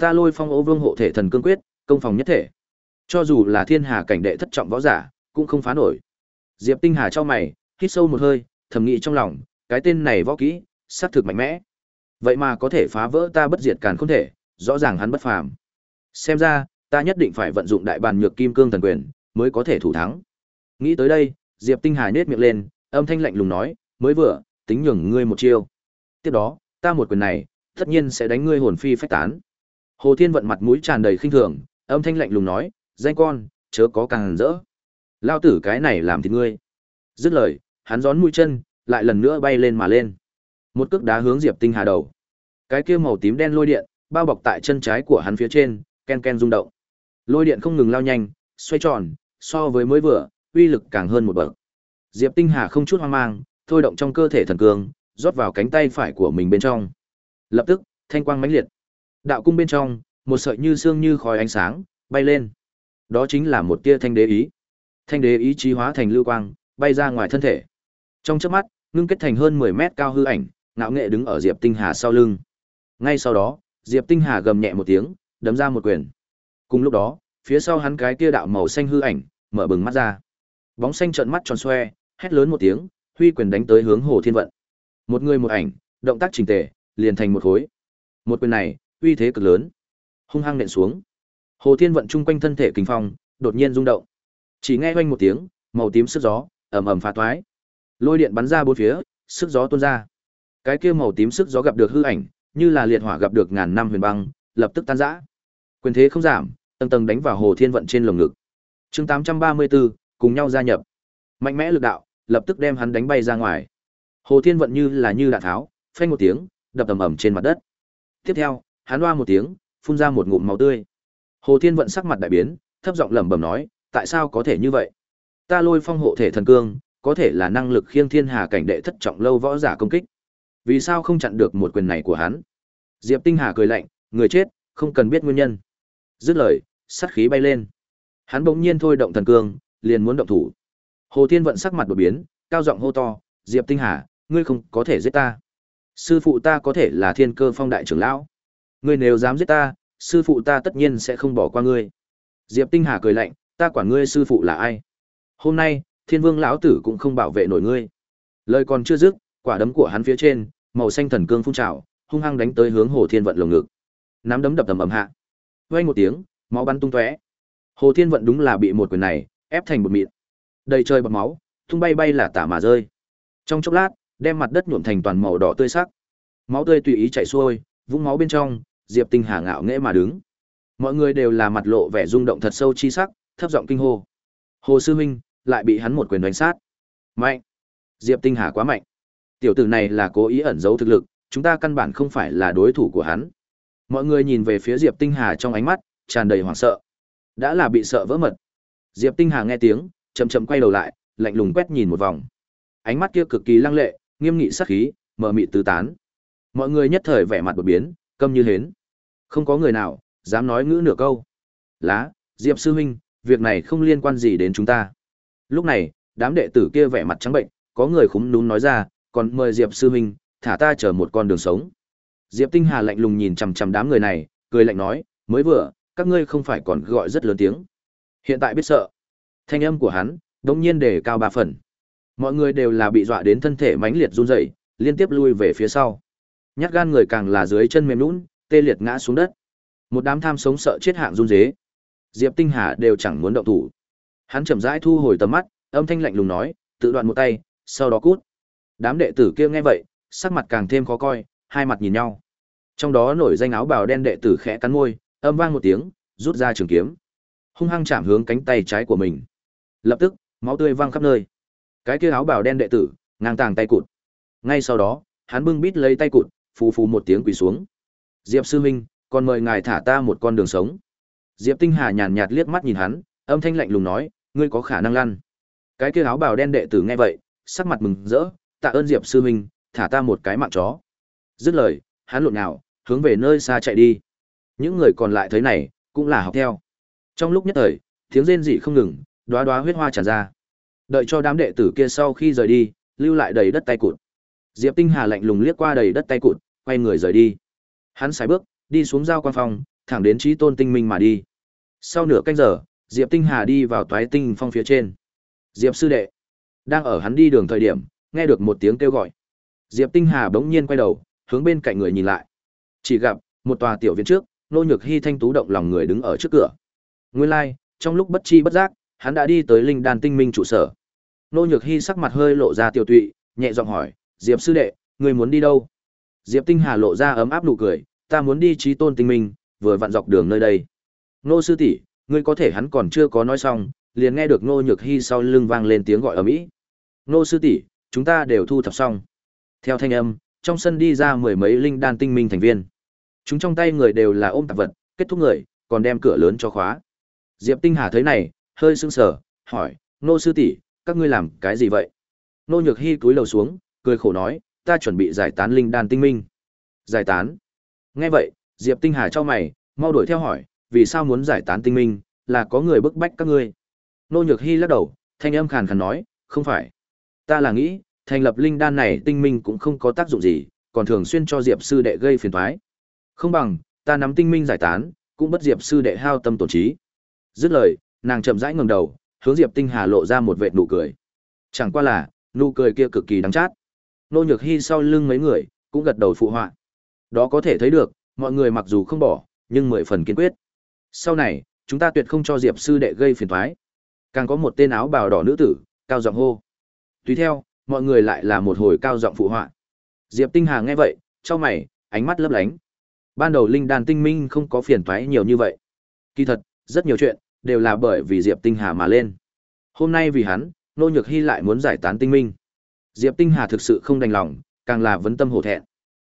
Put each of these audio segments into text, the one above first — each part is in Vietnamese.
Ta lôi phong ô vương hộ thể thần cương quyết, công phòng nhất thể. Cho dù là thiên hà cảnh đệ thất trọng võ giả, cũng không phá nổi. Diệp Tinh Hà cho mày, hít sâu một hơi, thầm nghĩ trong lòng, cái tên này võ kỹ, sát thực mạnh mẽ. Vậy mà có thể phá vỡ ta bất diệt càn không thể, rõ ràng hắn bất phàm. Xem ra, ta nhất định phải vận dụng đại bàn nhược kim cương thần quyền, mới có thể thủ thắng. Nghĩ tới đây, Diệp Tinh Hà nết miệng lên, âm thanh lạnh lùng nói, mới vừa, tính nhường ngươi một chiêu. Tiếp đó, ta một quyền này, tất nhiên sẽ đánh ngươi hồn phi phách tán. Hồ Thiên vận mặt mũi tràn đầy khinh thường, âm thanh lạnh lùng nói, danh con, chớ có càng rỡ. Lao tử cái này làm thì ngươi. Dứt lời, hắn gión mũi chân, lại lần nữa bay lên mà lên. Một cước đá hướng Diệp Tinh Hà đầu. Cái kia màu tím đen lôi điện, bao bọc tại chân trái của hắn phía trên, ken ken rung động. Lôi điện không ngừng lao nhanh, xoay tròn, so với mới vừa, uy lực càng hơn một bậc. Diệp Tinh Hà không chút hoang mang, thôi động trong cơ thể thần cường, rót vào cánh tay phải của mình bên trong. Lập tức, thanh quang mãnh liệt. Đạo cung bên trong, một sợi như xương như khói ánh sáng bay lên. Đó chính là một tia thanh đế ý. Thanh đế ý chí hóa thành lưu quang, bay ra ngoài thân thể. Trong chớp mắt, ngưng kết thành hơn 10 mét cao hư ảnh, ngạo nghệ đứng ở Diệp Tinh Hà sau lưng. Ngay sau đó, Diệp Tinh Hà gầm nhẹ một tiếng, đấm ra một quyền. Cùng lúc đó, phía sau hắn cái kia đạo màu xanh hư ảnh, mở bừng mắt ra. Bóng xanh trợn mắt tròn xoe, hét lớn một tiếng, huy quyền đánh tới hướng Hồ Thiên Vận. Một người một ảnh, động tác chỉnh tề, liền thành một khối. Một quyền này, uy thế cực lớn, hung hăng nện xuống. Hồ Thiên Vận trung quanh thân thể kinh phong, đột nhiên rung động. Chỉ nghe oanh một tiếng, màu tím sức gió, ầm ầm phá toái. Lôi điện bắn ra bốn phía, sức gió tuôn ra. Cái kia màu tím sức gió gặp được hư ảnh, như là liệt hỏa gặp được ngàn năm huyền băng, lập tức tan rã. Quyền thế không giảm, tầng tầng đánh vào Hồ Thiên Vận trên lồng ngực. Chương 834, cùng nhau gia nhập. Mạnh mẽ lực đạo, lập tức đem hắn đánh bay ra ngoài. Hồ Thiên Vận như là như đạn tháo, phanh một tiếng, đập ầm ầm trên mặt đất. Tiếp theo, hắn oa một tiếng, phun ra một ngụm máu tươi. Hồ Thiên Vận sắc mặt đại biến, thấp giọng lẩm bẩm nói, tại sao có thể như vậy? Ta lôi phong hộ thể thần cương, có thể là năng lực khiêng thiên hà cảnh đệ thất trọng lâu võ giả công kích. Vì sao không chặn được một quyền này của hắn? Diệp Tinh Hà cười lạnh, người chết, không cần biết nguyên nhân. Dứt lời, sát khí bay lên. Hắn bỗng nhiên thôi động thần cương, liền muốn động thủ. Hồ Thiên vận sắc mặt đột biến, cao giọng hô to, "Diệp Tinh Hà, ngươi không có thể giết ta. Sư phụ ta có thể là Thiên Cơ Phong đại trưởng lão. Ngươi nếu dám giết ta, sư phụ ta tất nhiên sẽ không bỏ qua ngươi." Diệp Tinh Hà cười lạnh, "Ta quản ngươi sư phụ là ai? Hôm nay, Thiên Vương lão tử cũng không bảo vệ nổi ngươi." Lời còn chưa dứt, quả đấm của hắn phía trên, màu xanh thần cương phun trào, hung hăng đánh tới hướng Hồ Thiên vận lồng ngực. Nắm đấm đập tầm ầm hạ. Vang một tiếng, máu bắn tung tóe. Hồ Thiên vận đúng là bị một quyền này ép thành một mịn. Đầy trời bọt máu, tung bay bay là tả mà rơi. Trong chốc lát, đem mặt đất nhuộm thành toàn màu đỏ tươi sắc. Máu tươi tùy ý chảy xuôi, vũng máu bên trong, Diệp Tinh Hà ngạo nghễ mà đứng. Mọi người đều là mặt lộ vẻ rung động thật sâu chi sắc, thấp giọng kinh hô. Hồ sư huynh lại bị hắn một quyền đánh sát. Mạnh. Diệp Tinh Hà quá mạnh. Tiểu tử này là cố ý ẩn giấu thực lực, chúng ta căn bản không phải là đối thủ của hắn. Mọi người nhìn về phía Diệp Tinh Hà trong ánh mắt tràn đầy hoảng sợ. Đã là bị sợ vỡ mật. Diệp Tinh Hà nghe tiếng, chậm chậm quay đầu lại, lạnh lùng quét nhìn một vòng. Ánh mắt kia cực kỳ lăng lệ, nghiêm nghị sát khí, mờ mịt tứ tán. Mọi người nhất thời vẻ mặt đột biến, câm như hến. Không có người nào dám nói ngữ nửa câu. Lá, Diệp sư huynh, việc này không liên quan gì đến chúng ta. Lúc này, đám đệ tử kia vẻ mặt trắng bệnh, có người khúm núm nói ra, còn mời Diệp sư huynh, thả ta chờ một con đường sống. Diệp Tinh Hà lạnh lùng nhìn chằm chằm đám người này, cười lạnh nói, mới vừa, các ngươi không phải còn gọi rất lớn tiếng. Hiện tại biết sợ. Thanh âm của hắn, đống nhiên đề cao ba phần. Mọi người đều là bị dọa đến thân thể mãnh liệt run rẩy, liên tiếp lui về phía sau. Nhát gan người càng là dưới chân mềm nhũn, tê liệt ngã xuống đất. Một đám tham sống sợ chết hạng run rế. Diệp Tinh Hà đều chẳng muốn động thủ. Hắn chậm rãi thu hồi tầm mắt, âm thanh lạnh lùng nói, tự đoạn một tay, sau đó cút. Đám đệ tử kia nghe vậy, sắc mặt càng thêm khó coi, hai mặt nhìn nhau. Trong đó nổi danh áo bào đen đệ tử khẽ cắn môi, âm vang một tiếng, rút ra trường kiếm, hung hăng chạm hướng cánh tay trái của mình. Lập tức, máu tươi văng khắp nơi. Cái kia áo bào đen đệ tử, ngang tàng tay cụt. Ngay sau đó, hắn bưng bít lấy tay cụt, phù phù một tiếng quỳ xuống. Diệp sư huynh, còn mời ngài thả ta một con đường sống. Diệp Tinh Hà nhàn nhạt liếc mắt nhìn hắn, âm thanh lạnh lùng nói, ngươi có khả năng lăn. Cái kia áo bào đen đệ tử nghe vậy, sắc mặt mừng rỡ, tạ ơn Diệp sư huynh, thả ta một cái mạng chó. Dứt lời, hắn lộn nhào, hướng về nơi xa chạy đi. Những người còn lại thấy này, cũng là học theo. Trong lúc nhất thời, tiếng rên rỉ không ngừng, đóa đóa huyết hoa tràn ra. Đợi cho đám đệ tử kia sau khi rời đi, lưu lại đầy đất tay cụt. Diệp Tinh Hà lạnh lùng liếc qua đầy đất tay cụt, quay người rời đi. Hắn sải bước, đi xuống giao quan phòng, thẳng đến trí tôn tinh minh mà đi. Sau nửa canh giờ, Diệp Tinh Hà đi vào toái tinh phong phía trên. Diệp sư đệ, đang ở hắn đi đường thời điểm, nghe được một tiếng kêu gọi. Diệp Tinh Hà bỗng nhiên quay đầu, hướng bên cạnh người nhìn lại. Chỉ gặp một tòa tiểu viện trước, nô nhược hy thanh tú động lòng người đứng ở trước cửa. Nguyên lai, like, trong lúc bất chi bất giác, hắn đã đi tới linh đan tinh minh trụ sở. Nô nhược hy sắc mặt hơi lộ ra tiểu tụy, nhẹ giọng hỏi, Diệp sư đệ, người muốn đi đâu? Diệp Tinh Hà lộ ra ấm áp nụ cười, ta muốn đi trí tôn tinh minh, vừa vặn dọc đường nơi đây. Nô sư tỷ, ngươi có thể hắn còn chưa có nói xong, liền nghe được Nô Nhược Hi sau lưng vang lên tiếng gọi ở mỹ. Nô sư tỷ, chúng ta đều thu thập xong. Theo thanh âm, trong sân đi ra mười mấy linh đan tinh minh thành viên. Chúng trong tay người đều là ôm tạp vật, kết thúc người, còn đem cửa lớn cho khóa. Diệp Tinh Hà thấy này, hơi sững sờ, hỏi, Nô sư tỷ, các ngươi làm cái gì vậy? Nô Nhược Hi cúi đầu xuống, cười khổ nói, ta chuẩn bị giải tán linh đan tinh minh. Giải tán? Nghe vậy, Diệp Tinh Hà cho mày, mau đuổi theo hỏi, vì sao muốn giải tán tinh minh, là có người bức bách các ngươi. Nô Nhược hi lắc đầu, thanh âm khàn khàn nói, không phải. Ta là nghĩ, thành lập linh đan này tinh minh cũng không có tác dụng gì, còn thường xuyên cho Diệp sư đệ gây phiền toái. Không bằng, ta nắm tinh minh giải tán, cũng bất Diệp sư đệ hao tâm tổn trí. Dứt lời, nàng chậm rãi ngẩng đầu, hướng Diệp Tinh Hà lộ ra một vệt nụ cười. Chẳng qua là, nụ cười kia cực kỳ đắng chát. Nô Nhược Hy sau lưng mấy người, cũng gật đầu phụ họa. Đó có thể thấy được, mọi người mặc dù không bỏ, nhưng mười phần kiên quyết. Sau này, chúng ta tuyệt không cho Diệp sư đệ gây phiền toái. Càng có một tên áo bào đỏ nữ tử, cao giọng hô. Tùy theo, mọi người lại là một hồi cao giọng phụ họa. Diệp Tinh Hà nghe vậy, cho mày, ánh mắt lấp lánh. Ban đầu linh đàn tinh minh không có phiền toái nhiều như vậy. Kỳ thật, rất nhiều chuyện đều là bởi vì Diệp Tinh Hà mà lên. Hôm nay vì hắn, Nô Nhược Hy lại muốn giải tán tinh minh. Diệp Tinh Hà thực sự không đành lòng, càng là vấn tâm hổ thẹn.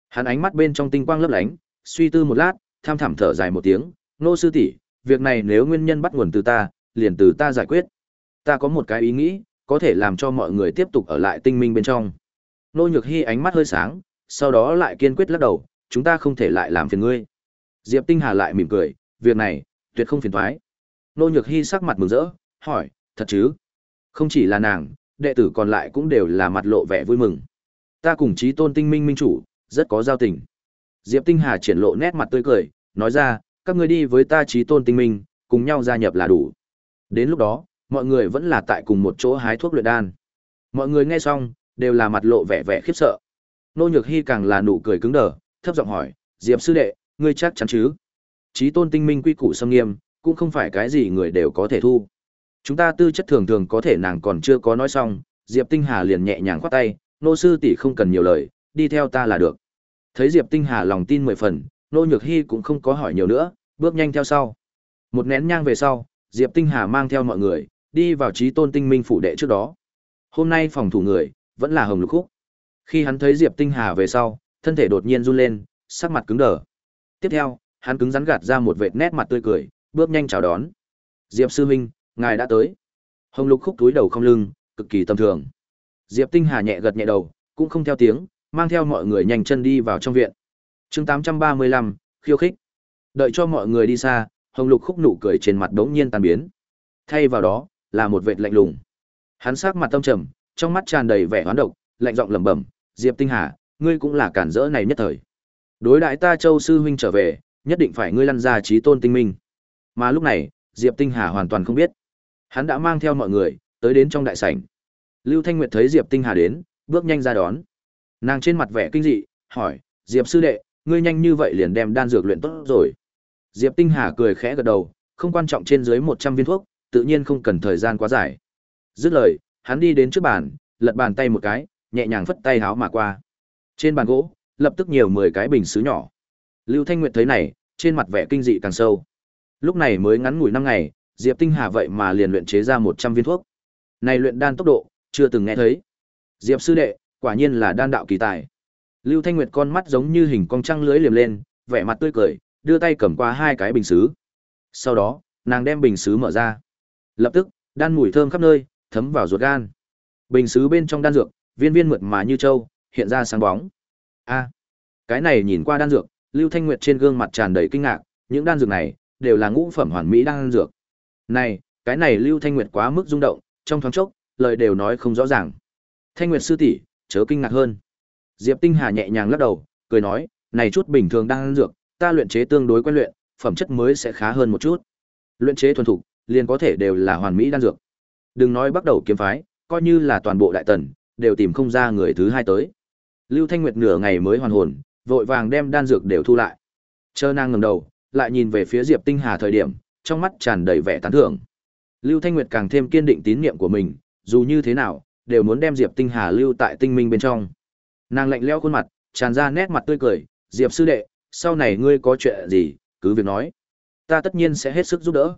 Hắn ánh mắt bên trong tinh quang lấp lánh, suy tư một lát, tham thảm thở dài một tiếng, "Nô sư tỷ, việc này nếu nguyên nhân bắt nguồn từ ta, liền từ ta giải quyết. Ta có một cái ý nghĩ, có thể làm cho mọi người tiếp tục ở lại tinh minh bên trong." Nô Nhược Hi ánh mắt hơi sáng, sau đó lại kiên quyết lắc đầu, "Chúng ta không thể lại làm phiền ngươi." Diệp Tinh Hà lại mỉm cười, "Việc này, tuyệt không phiền toái." Nô Nhược Hi sắc mặt mừng rỡ, hỏi, "Thật chứ?" Không chỉ là nàng, đệ tử còn lại cũng đều là mặt lộ vẻ vui mừng. Ta cùng Chí Tôn Tinh Minh minh chủ, rất có giao tình. Diệp Tinh Hà triển lộ nét mặt tươi cười, nói ra, các ngươi đi với ta chí tôn tinh minh, cùng nhau gia nhập là đủ. Đến lúc đó, mọi người vẫn là tại cùng một chỗ hái thuốc luyện đan. Mọi người nghe xong, đều là mặt lộ vẻ vẻ khiếp sợ. Nô Nhược Hi càng là nụ cười cứng đờ, thấp giọng hỏi, Diệp sư đệ, ngươi chắc chắn chứ? Chí tôn tinh minh quy củ xâm nghiêm, cũng không phải cái gì người đều có thể thu. Chúng ta tư chất thường thường có thể nàng còn chưa có nói xong, Diệp Tinh Hà liền nhẹ nhàng khoát tay, nô sư tỷ không cần nhiều lời, đi theo ta là được. Thấy Diệp Tinh Hà lòng tin mười phần, Nô Nhược Hi cũng không có hỏi nhiều nữa, bước nhanh theo sau. Một nén nhang về sau, Diệp Tinh Hà mang theo mọi người, đi vào trí tôn tinh minh phủ đệ trước đó. Hôm nay phòng thủ người, vẫn là Hồng Lục Khúc. Khi hắn thấy Diệp Tinh Hà về sau, thân thể đột nhiên run lên, sắc mặt cứng đờ. Tiếp theo, hắn cứng rắn gạt ra một vệt nét mặt tươi cười, bước nhanh chào đón. Diệp sư huynh, ngài đã tới. Hồng Lục Khúc túi đầu không lưng, cực kỳ tầm thường. Diệp Tinh Hà nhẹ gật nhẹ đầu, cũng không theo tiếng, mang theo mọi người nhanh chân đi vào trong viện. chương 835, khiêu khích. Đợi cho mọi người đi xa, Hồng Lục khúc nụ cười trên mặt đống nhiên tan biến. Thay vào đó, là một vệt lạnh lùng. Hắn sắc mặt tâm trầm, trong mắt tràn đầy vẻ hoán độc, lạnh giọng lẩm bẩm, "Diệp Tinh Hà, ngươi cũng là cản rỡ này nhất thời. Đối đại ta Châu sư huynh trở về, nhất định phải ngươi lăn ra trí tôn tinh minh." Mà lúc này, Diệp Tinh Hà hoàn toàn không biết. Hắn đã mang theo mọi người tới đến trong đại sảnh. Lưu Thanh Nguyệt thấy Diệp Tinh Hà đến, bước nhanh ra đón. Nàng trên mặt vẻ kinh dị, hỏi, Diệp sư đệ, ngươi nhanh như vậy liền đem đan dược luyện tốt rồi. Diệp Tinh Hà cười khẽ gật đầu, không quan trọng trên dưới 100 viên thuốc, tự nhiên không cần thời gian quá dài. Dứt lời, hắn đi đến trước bàn, lật bàn tay một cái, nhẹ nhàng phất tay háo mà qua. Trên bàn gỗ, lập tức nhiều 10 cái bình sứ nhỏ. Lưu Thanh Nguyệt thấy này, trên mặt vẻ kinh dị càng sâu. Lúc này mới ngắn ngủi 5 ngày, Diệp Tinh Hà vậy mà liền luyện chế ra 100 viên thuốc. Này luyện đan tốc độ, chưa từng nghe thấy. Diệp sư đệ, quả nhiên là đan đạo kỳ tài. Lưu Thanh Nguyệt con mắt giống như hình con trăng lưới liềm lên, vẻ mặt tươi cười, đưa tay cầm qua hai cái bình sứ. Sau đó, nàng đem bình sứ mở ra. Lập tức, đan mùi thơm khắp nơi, thấm vào ruột gan. Bình sứ bên trong đan dược, viên viên mượt mà như châu, hiện ra sáng bóng. A, cái này nhìn qua đan dược, Lưu Thanh Nguyệt trên gương mặt tràn đầy kinh ngạc, những đan dược này đều là ngũ phẩm hoàn mỹ đan dược. Này, cái này Lưu Thanh Nguyệt quá mức rung động, trong thoáng chốc, lời đều nói không rõ ràng. Thanh Nguyệt sư tỷ, chớ kinh ngạc hơn. Diệp Tinh Hà nhẹ nhàng lắc đầu, cười nói, này chút bình thường đang ăn dược, ta luyện chế tương đối quen luyện, phẩm chất mới sẽ khá hơn một chút. Luyện chế thuần thục, liền có thể đều là hoàn mỹ đan dược. Đừng nói bắt đầu kiếm phái, coi như là toàn bộ đại tần, đều tìm không ra người thứ hai tới. Lưu Thanh Nguyệt nửa ngày mới hoàn hồn, vội vàng đem đan dược đều thu lại. Chờ nàng ngẩng đầu, lại nhìn về phía Diệp Tinh Hà thời điểm, trong mắt tràn đầy vẻ tán thưởng. Lưu Thanh Nguyệt càng thêm kiên định tín niệm của mình, dù như thế nào, đều muốn đem Diệp Tinh Hà lưu tại tinh minh bên trong. Nàng lạnh lẽo khuôn mặt, tràn ra nét mặt tươi cười, "Diệp sư đệ, sau này ngươi có chuyện gì, cứ việc nói, ta tất nhiên sẽ hết sức giúp đỡ."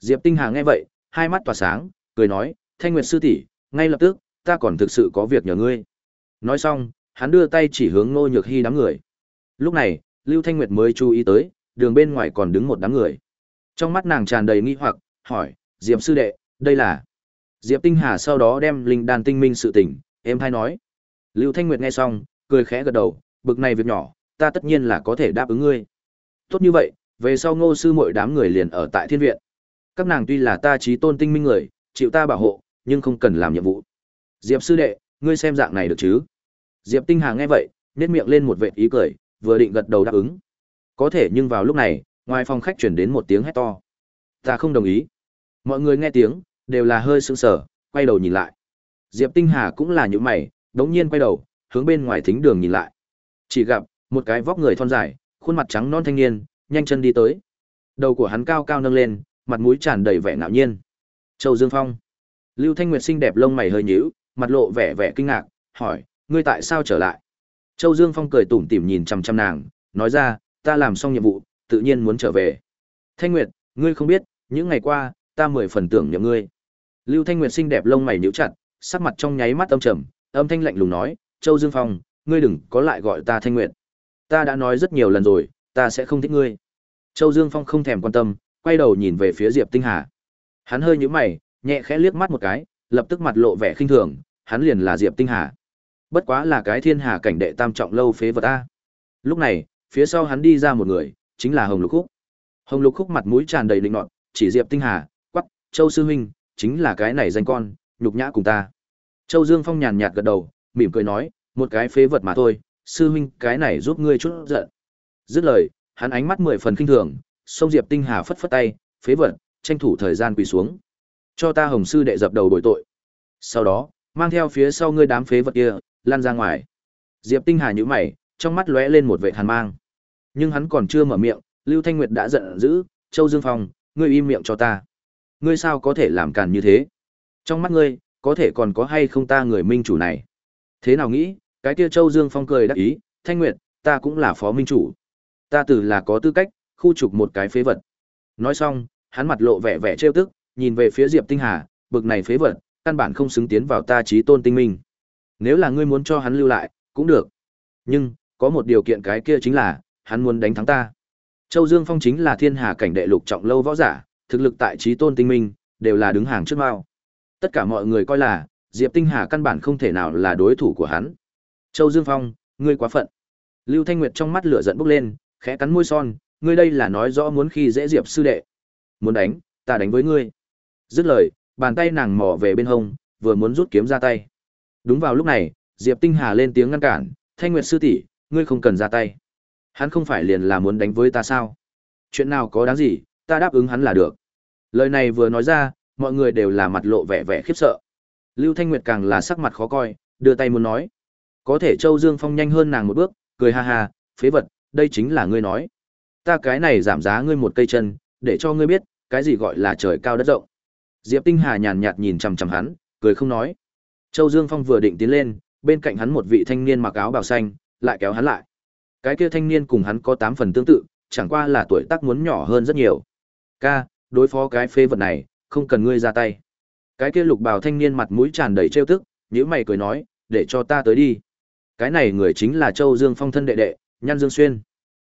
Diệp Tinh Hà nghe vậy, hai mắt tỏa sáng, cười nói, "Thanh Nguyệt sư tỷ, ngay lập tức, ta còn thực sự có việc nhờ ngươi." Nói xong, hắn đưa tay chỉ hướng Ngô Nhược Hi đám người. Lúc này, Lưu Thanh Nguyệt mới chú ý tới, đường bên ngoài còn đứng một đám người. Trong mắt nàng tràn đầy nghi hoặc, hỏi, Diệp sư đệ, đây là... Diệp Tinh Hà sau đó đem linh đàn tinh minh sự tỉnh, em hay nói. Lưu Thanh Nguyệt nghe xong, cười khẽ gật đầu, bực này việc nhỏ, ta tất nhiên là có thể đáp ứng ngươi. Tốt như vậy, về sau ngô sư mỗi đám người liền ở tại thiên viện. Các nàng tuy là ta trí tôn tinh minh người, chịu ta bảo hộ, nhưng không cần làm nhiệm vụ. Diệp sư đệ, ngươi xem dạng này được chứ? Diệp Tinh Hà nghe vậy, nhếch miệng lên một vệt ý cười, vừa định gật đầu đáp ứng. Có thể nhưng vào lúc này, ngoài phòng khách chuyển đến một tiếng hét to. Ta không đồng ý. Mọi người nghe tiếng, đều là hơi sững sờ, quay đầu nhìn lại. Diệp Tinh Hà cũng là những mày, đống nhiên quay đầu, hướng bên ngoài thính đường nhìn lại. Chỉ gặp, một cái vóc người thon dài, khuôn mặt trắng non thanh niên, nhanh chân đi tới. Đầu của hắn cao cao nâng lên, mặt mũi tràn đầy vẻ ngạo nhiên. Châu Dương Phong. Lưu Thanh Nguyệt xinh đẹp lông mày hơi nhíu, mặt lộ vẻ vẻ kinh ngạc, hỏi, ngươi tại sao trở lại? Châu Dương Phong cười tủm tỉm nhìn chằm chằm nàng, nói ra, ta làm xong nhiệm vụ, tự nhiên muốn trở về. Thanh Nguyệt, ngươi không biết, những ngày qua, ta mười phần tưởng nhớ ngươi. Lưu Thanh Nguyệt xinh đẹp lông mày nhíu chặt, sắc mặt trong nháy mắt âm trầm, âm thanh lạnh lùng nói, Châu Dương Phong, ngươi đừng có lại gọi ta Thanh Nguyệt. Ta đã nói rất nhiều lần rồi, ta sẽ không thích ngươi. Châu Dương Phong không thèm quan tâm, quay đầu nhìn về phía Diệp Tinh Hà. Hắn hơi nhíu mày, nhẹ khẽ liếc mắt một cái, lập tức mặt lộ vẻ khinh thường, hắn liền là Diệp Tinh Hà. Bất quá là cái thiên hà cảnh đệ tam trọng lâu phế vật a. Lúc này, phía sau hắn đi ra một người, chính là Hồng Lục Khúc. Hồng Lục Khúc mặt mũi tràn đầy lịnh nọ, chỉ Diệp Tinh Hà, quắc, Châu sư huynh, chính là cái này danh con, nhục nhã cùng ta. Châu Dương Phong nhàn nhạt gật đầu, mỉm cười nói, một cái phế vật mà thôi, sư huynh, cái này giúp ngươi chút giận. Dứt lời, hắn ánh mắt mười phần kinh thường, xông Diệp Tinh Hà phất phất tay, phế vật, tranh thủ thời gian quỳ xuống. Cho ta Hồng sư đệ dập đầu bồi tội. Sau đó, mang theo phía sau ngươi đám phế vật kia, lan ra ngoài. Diệp Tinh Hà nhíu mày, trong mắt lóe lên một vẻ hàn mang. Nhưng hắn còn chưa mở miệng, Lưu Thanh Nguyệt đã giận dữ, "Châu Dương Phong, ngươi im miệng cho ta. Ngươi sao có thể làm càn như thế? Trong mắt ngươi, có thể còn có hay không ta người minh chủ này?" Thế nào nghĩ, cái kia Châu Dương Phong cười đắc ý, "Thanh Nguyệt, ta cũng là phó minh chủ. Ta từ là có tư cách khu trục một cái phế vật." Nói xong, hắn mặt lộ vẻ vẻ trêu tức, nhìn về phía Diệp Tinh Hà, bực này phế vật, căn bản không xứng tiến vào ta chí tôn tinh minh. Nếu là ngươi muốn cho hắn lưu lại, cũng được. Nhưng, có một điều kiện cái kia chính là, hắn muốn đánh thắng ta. Châu Dương Phong chính là thiên hà cảnh đệ lục trọng lâu võ giả, thực lực tại trí tôn tinh minh, đều là đứng hàng trước mao. Tất cả mọi người coi là, Diệp Tinh Hà căn bản không thể nào là đối thủ của hắn. Châu Dương Phong, ngươi quá phận. Lưu Thanh Nguyệt trong mắt lửa giận bốc lên, khẽ cắn môi son, ngươi đây là nói rõ muốn khi dễ Diệp sư đệ. Muốn đánh, ta đánh với ngươi. Dứt lời, bàn tay nàng mò về bên hông, vừa muốn rút kiếm ra tay. Đúng vào lúc này, Diệp Tinh Hà lên tiếng ngăn cản, "Thanh Nguyệt sư tỷ, ngươi không cần ra tay. Hắn không phải liền là muốn đánh với ta sao? Chuyện nào có đáng gì, ta đáp ứng hắn là được." Lời này vừa nói ra, mọi người đều là mặt lộ vẻ vẻ khiếp sợ. Lưu Thanh Nguyệt càng là sắc mặt khó coi, đưa tay muốn nói. Có thể Châu Dương Phong nhanh hơn nàng một bước, cười ha ha, phế vật, đây chính là ngươi nói. Ta cái này giảm giá ngươi một cây chân, để cho ngươi biết, cái gì gọi là trời cao đất rộng. Diệp Tinh Hà nhàn nhạt nhìn chằm chằm hắn, cười không nói. Châu Dương Phong vừa định tiến lên, bên cạnh hắn một vị thanh niên mặc áo bào xanh, lại kéo hắn lại. Cái kia thanh niên cùng hắn có tám phần tương tự, chẳng qua là tuổi tác muốn nhỏ hơn rất nhiều. Ca, đối phó cái phê vật này, không cần ngươi ra tay. Cái kia lục bào thanh niên mặt mũi tràn đầy trêu tức, nhíu mày cười nói, để cho ta tới đi. Cái này người chính là Châu Dương Phong thân đệ đệ, Nhan Dương Xuyên.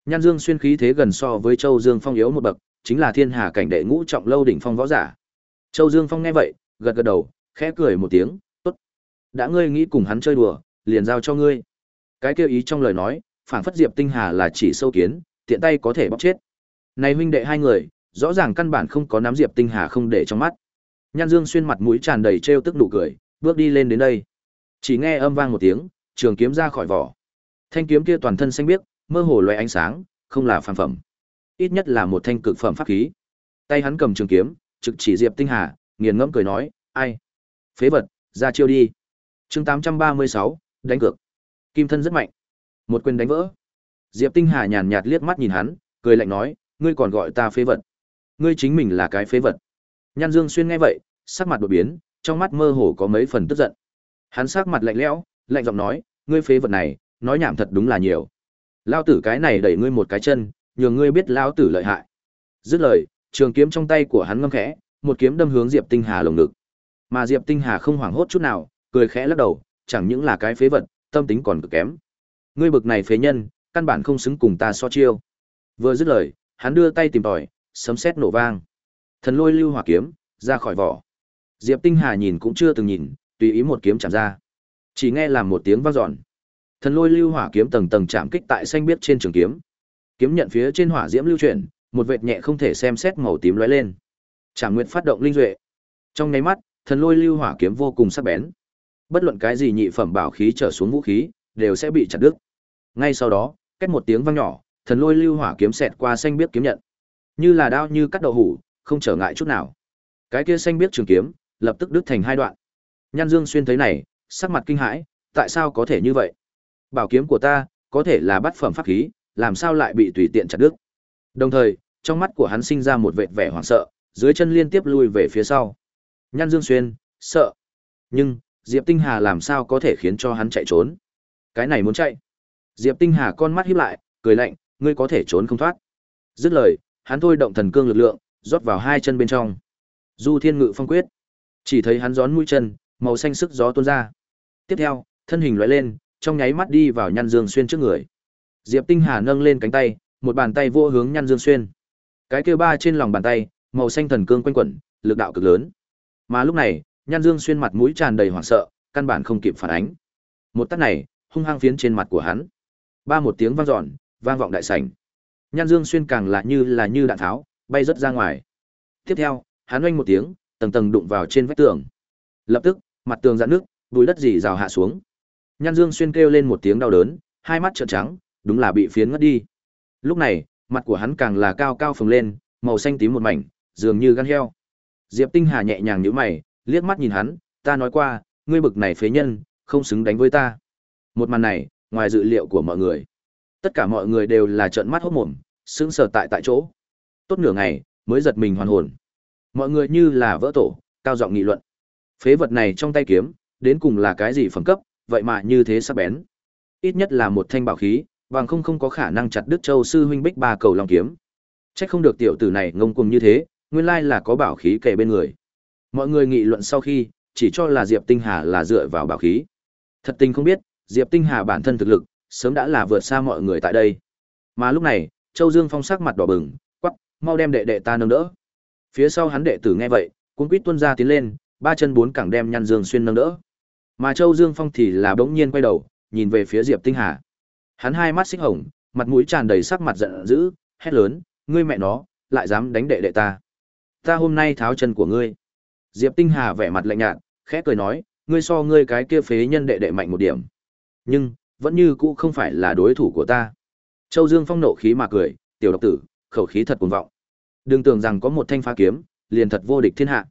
Nhan Dương Xuyên khí thế gần so với Châu Dương Phong yếu một bậc, chính là thiên hà cảnh đệ ngũ trọng lâu đỉnh phong võ giả. Châu Dương Phong nghe vậy, gật gật đầu, khẽ cười một tiếng, đã ngươi nghĩ cùng hắn chơi đùa liền giao cho ngươi cái kia ý trong lời nói phảng phất diệp tinh hà là chỉ sâu kiến tiện tay có thể bóc chết này huynh đệ hai người rõ ràng căn bản không có nắm diệp tinh hà không để trong mắt nhan dương xuyên mặt mũi tràn đầy trêu tức nụ cười bước đi lên đến đây chỉ nghe âm vang một tiếng trường kiếm ra khỏi vỏ thanh kiếm kia toàn thân xanh biếc mơ hồ loé ánh sáng không là phàm phẩm ít nhất là một thanh cực phẩm pháp khí. Tay hắn cầm trường kiếm, trực chỉ Diệp Tinh Hà, nghiền ngẫm cười nói, "Ai? Phế vật, ra chiêu đi." Chương 836, đánh cược. Kim thân rất mạnh. Một quyền đánh vỡ. Diệp Tinh Hà nhàn nhạt liếc mắt nhìn hắn, cười lạnh nói, "Ngươi còn gọi ta phế vật? Ngươi chính mình là cái phế vật." Nhan Dương Xuyên nghe vậy, sắc mặt đột biến, trong mắt mơ hồ có mấy phần tức giận. Hắn sắc mặt lạnh lẽo, lạnh giọng nói, "Ngươi phế vật này, nói nhảm thật đúng là nhiều. Lao tử cái này đẩy ngươi một cái chân, nhường ngươi biết lão tử lợi hại." Dứt lời, trường kiếm trong tay của hắn ngâm khẽ, một kiếm đâm hướng Diệp Tinh Hà lồng ngực. Mà Diệp Tinh Hà không hoảng hốt chút nào, cười khẽ lắc đầu, chẳng những là cái phế vật, tâm tính còn cực kém. Ngươi bực này phế nhân, căn bản không xứng cùng ta so chiêu. Vừa dứt lời, hắn đưa tay tìm tòi, sấm sét nổ vang. Thần lôi lưu hỏa kiếm ra khỏi vỏ. Diệp Tinh Hà nhìn cũng chưa từng nhìn, tùy ý một kiếm chạm ra. Chỉ nghe làm một tiếng vang dọn. Thần lôi lưu hỏa kiếm tầng tầng chạm kích tại xanh biết trên trường kiếm. Kiếm nhận phía trên hỏa diễm lưu chuyển, một vệt nhẹ không thể xem xét màu tím lóe lên. Trảm Nguyệt phát động linh duệ. Trong nháy mắt, thần lôi lưu hỏa kiếm vô cùng sắc bén. Bất luận cái gì nhị phẩm bảo khí trở xuống vũ khí, đều sẽ bị chặt đứt. Ngay sau đó, cách một tiếng vang nhỏ, thần lôi lưu hỏa kiếm xẹt qua xanh biết kiếm nhận. Như là đao như cắt đậu hủ, không trở ngại chút nào. Cái kia xanh biết trường kiếm, lập tức đứt thành hai đoạn. Nhan Dương xuyên thấy này, sắc mặt kinh hãi, tại sao có thể như vậy? Bảo kiếm của ta, có thể là bát phẩm pháp khí, làm sao lại bị tùy tiện chặt đứt? Đồng thời, trong mắt của hắn sinh ra một vệt vẻ hoảng sợ, dưới chân liên tiếp lui về phía sau. Nhan Dương Xuyên, sợ. Nhưng, Diệp Tinh Hà làm sao có thể khiến cho hắn chạy trốn? Cái này muốn chạy. Diệp Tinh Hà con mắt híp lại, cười lạnh, ngươi có thể trốn không thoát. Dứt lời, hắn thôi động thần cương lực lượng, rót vào hai chân bên trong. Du Thiên Ngự Phong Quyết. Chỉ thấy hắn gión mũi chân, màu xanh sức gió tuôn ra. Tiếp theo, thân hình lóe lên, trong nháy mắt đi vào nhăn Dương Xuyên trước người. Diệp Tinh Hà nâng lên cánh tay, một bàn tay vô hướng nhăn Dương Xuyên. Cái kia ba trên lòng bàn tay, màu xanh thần cương quanh quẩn, lực đạo cực lớn. Mà lúc này, Nhan Dương xuyên mặt mũi tràn đầy hoảng sợ, căn bản không kịp phản ánh. Một tát này, hung hăng phiến trên mặt của hắn. Ba một tiếng vang dọn, vang vọng đại sảnh. Nhan Dương xuyên càng là như là như đạn tháo, bay rất ra ngoài. Tiếp theo, hắn oanh một tiếng, tầng tầng đụng vào trên vách tường. Lập tức, mặt tường dạn nước, bùi đất dì rào hạ xuống. Nhan Dương xuyên kêu lên một tiếng đau đớn, hai mắt trợn trắng, đúng là bị phiến ngất đi. Lúc này, mặt của hắn càng là cao cao phồng lên, màu xanh tím một mảnh, dường như gan heo. Diệp Tinh Hà nhẹ nhàng nhíu mày, liếc mắt nhìn hắn, ta nói qua, ngươi bực này phế nhân, không xứng đánh với ta. Một màn này, ngoài dự liệu của mọi người, tất cả mọi người đều là trợn mắt hốt mồm, sững sờ tại tại chỗ. Tốt nửa ngày, mới giật mình hoàn hồn. Mọi người như là vỡ tổ, cao giọng nghị luận. Phế vật này trong tay kiếm, đến cùng là cái gì phẩm cấp, vậy mà như thế sắc bén. Ít nhất là một thanh bảo khí, bằng không không có khả năng chặt đứt Châu sư huynh Bích ba cầu long kiếm. Chắc không được tiểu tử này ngông cuồng như thế, nguyên lai là có bảo khí kề bên người. Mọi người nghị luận sau khi, chỉ cho là Diệp Tinh Hà là dựa vào bảo khí. Thật tình không biết, Diệp Tinh Hà bản thân thực lực, sớm đã là vượt xa mọi người tại đây. Mà lúc này, Châu Dương Phong sắc mặt đỏ bừng, quắc, mau đem đệ đệ ta nâng đỡ. Phía sau hắn đệ tử nghe vậy, cuống quýt tuân ra tiến lên, ba chân bốn cẳng đem nhăn Dương xuyên nâng đỡ. Mà Châu Dương Phong thì là bỗng nhiên quay đầu, nhìn về phía Diệp Tinh Hà. Hắn hai mắt xích hồng, mặt mũi tràn đầy sắc mặt giận dữ, hét lớn, ngươi mẹ nó, lại dám đánh đệ đệ ta. Ta hôm nay tháo chân của ngươi. Diệp Tinh Hà vẻ mặt lạnh nhạt, khẽ cười nói, ngươi so ngươi cái kia phế nhân đệ đệ mạnh một điểm. Nhưng, vẫn như cũ không phải là đối thủ của ta. Châu Dương Phong nộ khí mà cười, tiểu độc tử, khẩu khí thật cuồng vọng. Đừng tưởng rằng có một thanh phá kiếm, liền thật vô địch thiên hạ.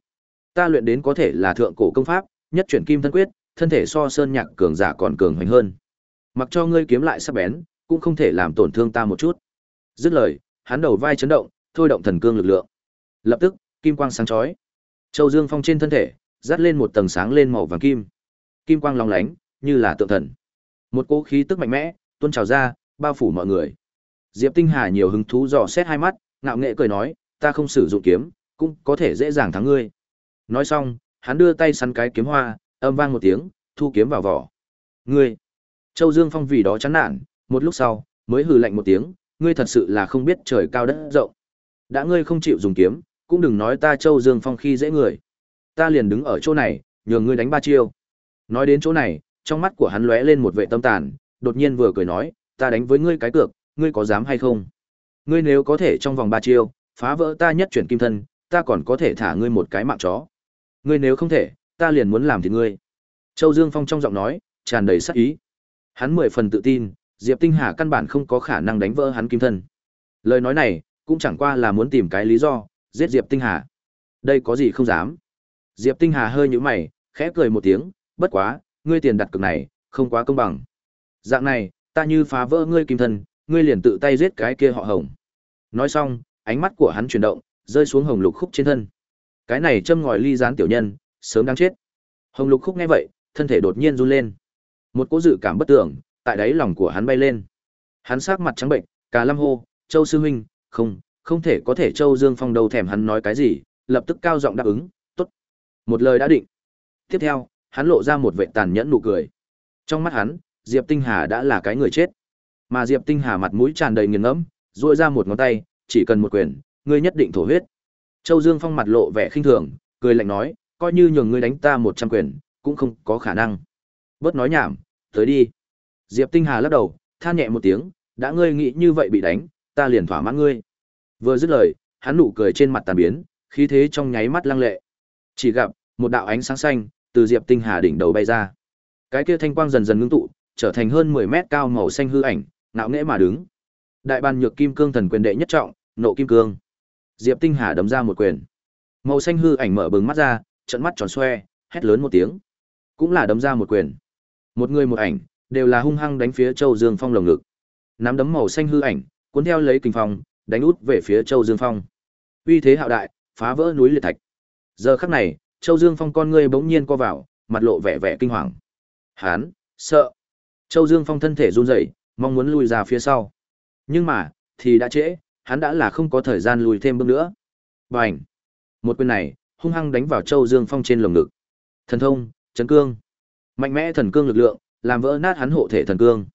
Ta luyện đến có thể là thượng cổ công pháp, nhất chuyển kim thân quyết, thân thể so sơn nhạc cường giả còn cường hoành hơn. Mặc cho ngươi kiếm lại sắc bén, cũng không thể làm tổn thương ta một chút. Dứt lời, hắn đầu vai chấn động, thôi động thần cương lực lượng. Lập tức, kim quang sáng chói. Châu Dương Phong trên thân thể, dắt lên một tầng sáng lên màu vàng kim. Kim quang long lánh, như là tượng thần. Một cỗ khí tức mạnh mẽ, tuôn trào ra, bao phủ mọi người. Diệp Tinh Hà nhiều hứng thú dò xét hai mắt, ngạo nghệ cười nói, ta không sử dụng kiếm, cũng có thể dễ dàng thắng ngươi. Nói xong, hắn đưa tay săn cái kiếm hoa, âm vang một tiếng, thu kiếm vào vỏ. Ngươi! Châu Dương Phong vì đó chán nản, một lúc sau, mới hừ lạnh một tiếng, ngươi thật sự là không biết trời cao đất rộng. Đã ngươi không chịu dùng kiếm, cũng đừng nói ta Châu Dương Phong khi dễ người. Ta liền đứng ở chỗ này, nhường ngươi đánh ba chiêu. Nói đến chỗ này, trong mắt của hắn lóe lên một vệ tâm tàn, đột nhiên vừa cười nói, ta đánh với ngươi cái cược, ngươi có dám hay không? Ngươi nếu có thể trong vòng ba chiêu, phá vỡ ta nhất chuyển kim thân, ta còn có thể thả ngươi một cái mạng chó. Ngươi nếu không thể, ta liền muốn làm thì ngươi. Châu Dương Phong trong giọng nói, tràn đầy sát ý. Hắn mười phần tự tin, Diệp Tinh Hà căn bản không có khả năng đánh vỡ hắn kim thân. Lời nói này, Cũng chẳng qua là muốn tìm cái lý do, giết Diệp Tinh Hà. Đây có gì không dám. Diệp Tinh Hà hơi nhíu mày, khẽ cười một tiếng, bất quá, ngươi tiền đặt cược này, không quá công bằng. Dạng này, ta như phá vỡ ngươi kim thân, ngươi liền tự tay giết cái kia họ Hồng. Nói xong, ánh mắt của hắn chuyển động, rơi xuống Hồng Lục Khúc trên thân. Cái này châm ngòi ly gián tiểu nhân, sớm đang chết. Hồng Lục Khúc nghe vậy, thân thể đột nhiên run lên. Một cỗ dự cảm bất tưởng, tại đáy lòng của hắn bay lên. Hắn sắc mặt trắng bệnh, cả lâm hô, "Châu sư huynh, không, không thể có thể Châu Dương Phong đầu thèm hắn nói cái gì, lập tức cao giọng đáp ứng, "Tốt." Một lời đã định. Tiếp theo, hắn lộ ra một vẻ tàn nhẫn nụ cười. Trong mắt hắn, Diệp Tinh Hà đã là cái người chết. Mà Diệp Tinh Hà mặt mũi tràn đầy nghiền ngẫm, duỗi ra một ngón tay, chỉ cần một quyền, ngươi nhất định thổ huyết. Châu Dương Phong mặt lộ vẻ khinh thường, cười lạnh nói, coi như nhường ngươi đánh ta một trăm quyền, cũng không có khả năng. Bớt nói nhảm, tới đi. Diệp Tinh Hà lắc đầu, than nhẹ một tiếng, đã ngươi nghĩ như vậy bị đánh, ta liền thỏa mãn ngươi. Vừa dứt lời, hắn nụ cười trên mặt tàn biến, khí thế trong nháy mắt lăng lệ. Chỉ gặp một đạo ánh sáng xanh từ Diệp Tinh Hà đỉnh đầu bay ra. Cái kia thanh quang dần dần ngưng tụ, trở thành hơn 10 mét cao màu xanh hư ảnh, ngạo nghễ mà đứng. Đại ban nhược kim cương thần quyền đệ nhất trọng, nộ kim cương. Diệp Tinh Hà đấm ra một quyền. Màu xanh hư ảnh mở bừng mắt ra, trận mắt tròn xoe, hét lớn một tiếng. Cũng là đấm ra một quyền. Một người một ảnh, đều là hung hăng đánh phía Châu Dương Phong lồng ngực. Nắm đấm màu xanh hư ảnh, cuốn theo lấy kinh phong, đánh út về phía Châu Dương Phong. Uy thế hạo đại, phá vỡ núi liệt thạch. Giờ khắc này, Châu Dương Phong con ngươi bỗng nhiên co vào, mặt lộ vẻ vẻ kinh hoàng. Hán, sợ. Châu Dương Phong thân thể run rẩy, mong muốn lùi ra phía sau. Nhưng mà, thì đã trễ, hắn đã là không có thời gian lùi thêm bước nữa. Bành! Một quyền này, hung hăng đánh vào Châu Dương Phong trên lồng ngực. Thần thông, chấn cương. Mạnh mẽ thần cương lực lượng, làm vỡ nát hắn hộ thể thần cương.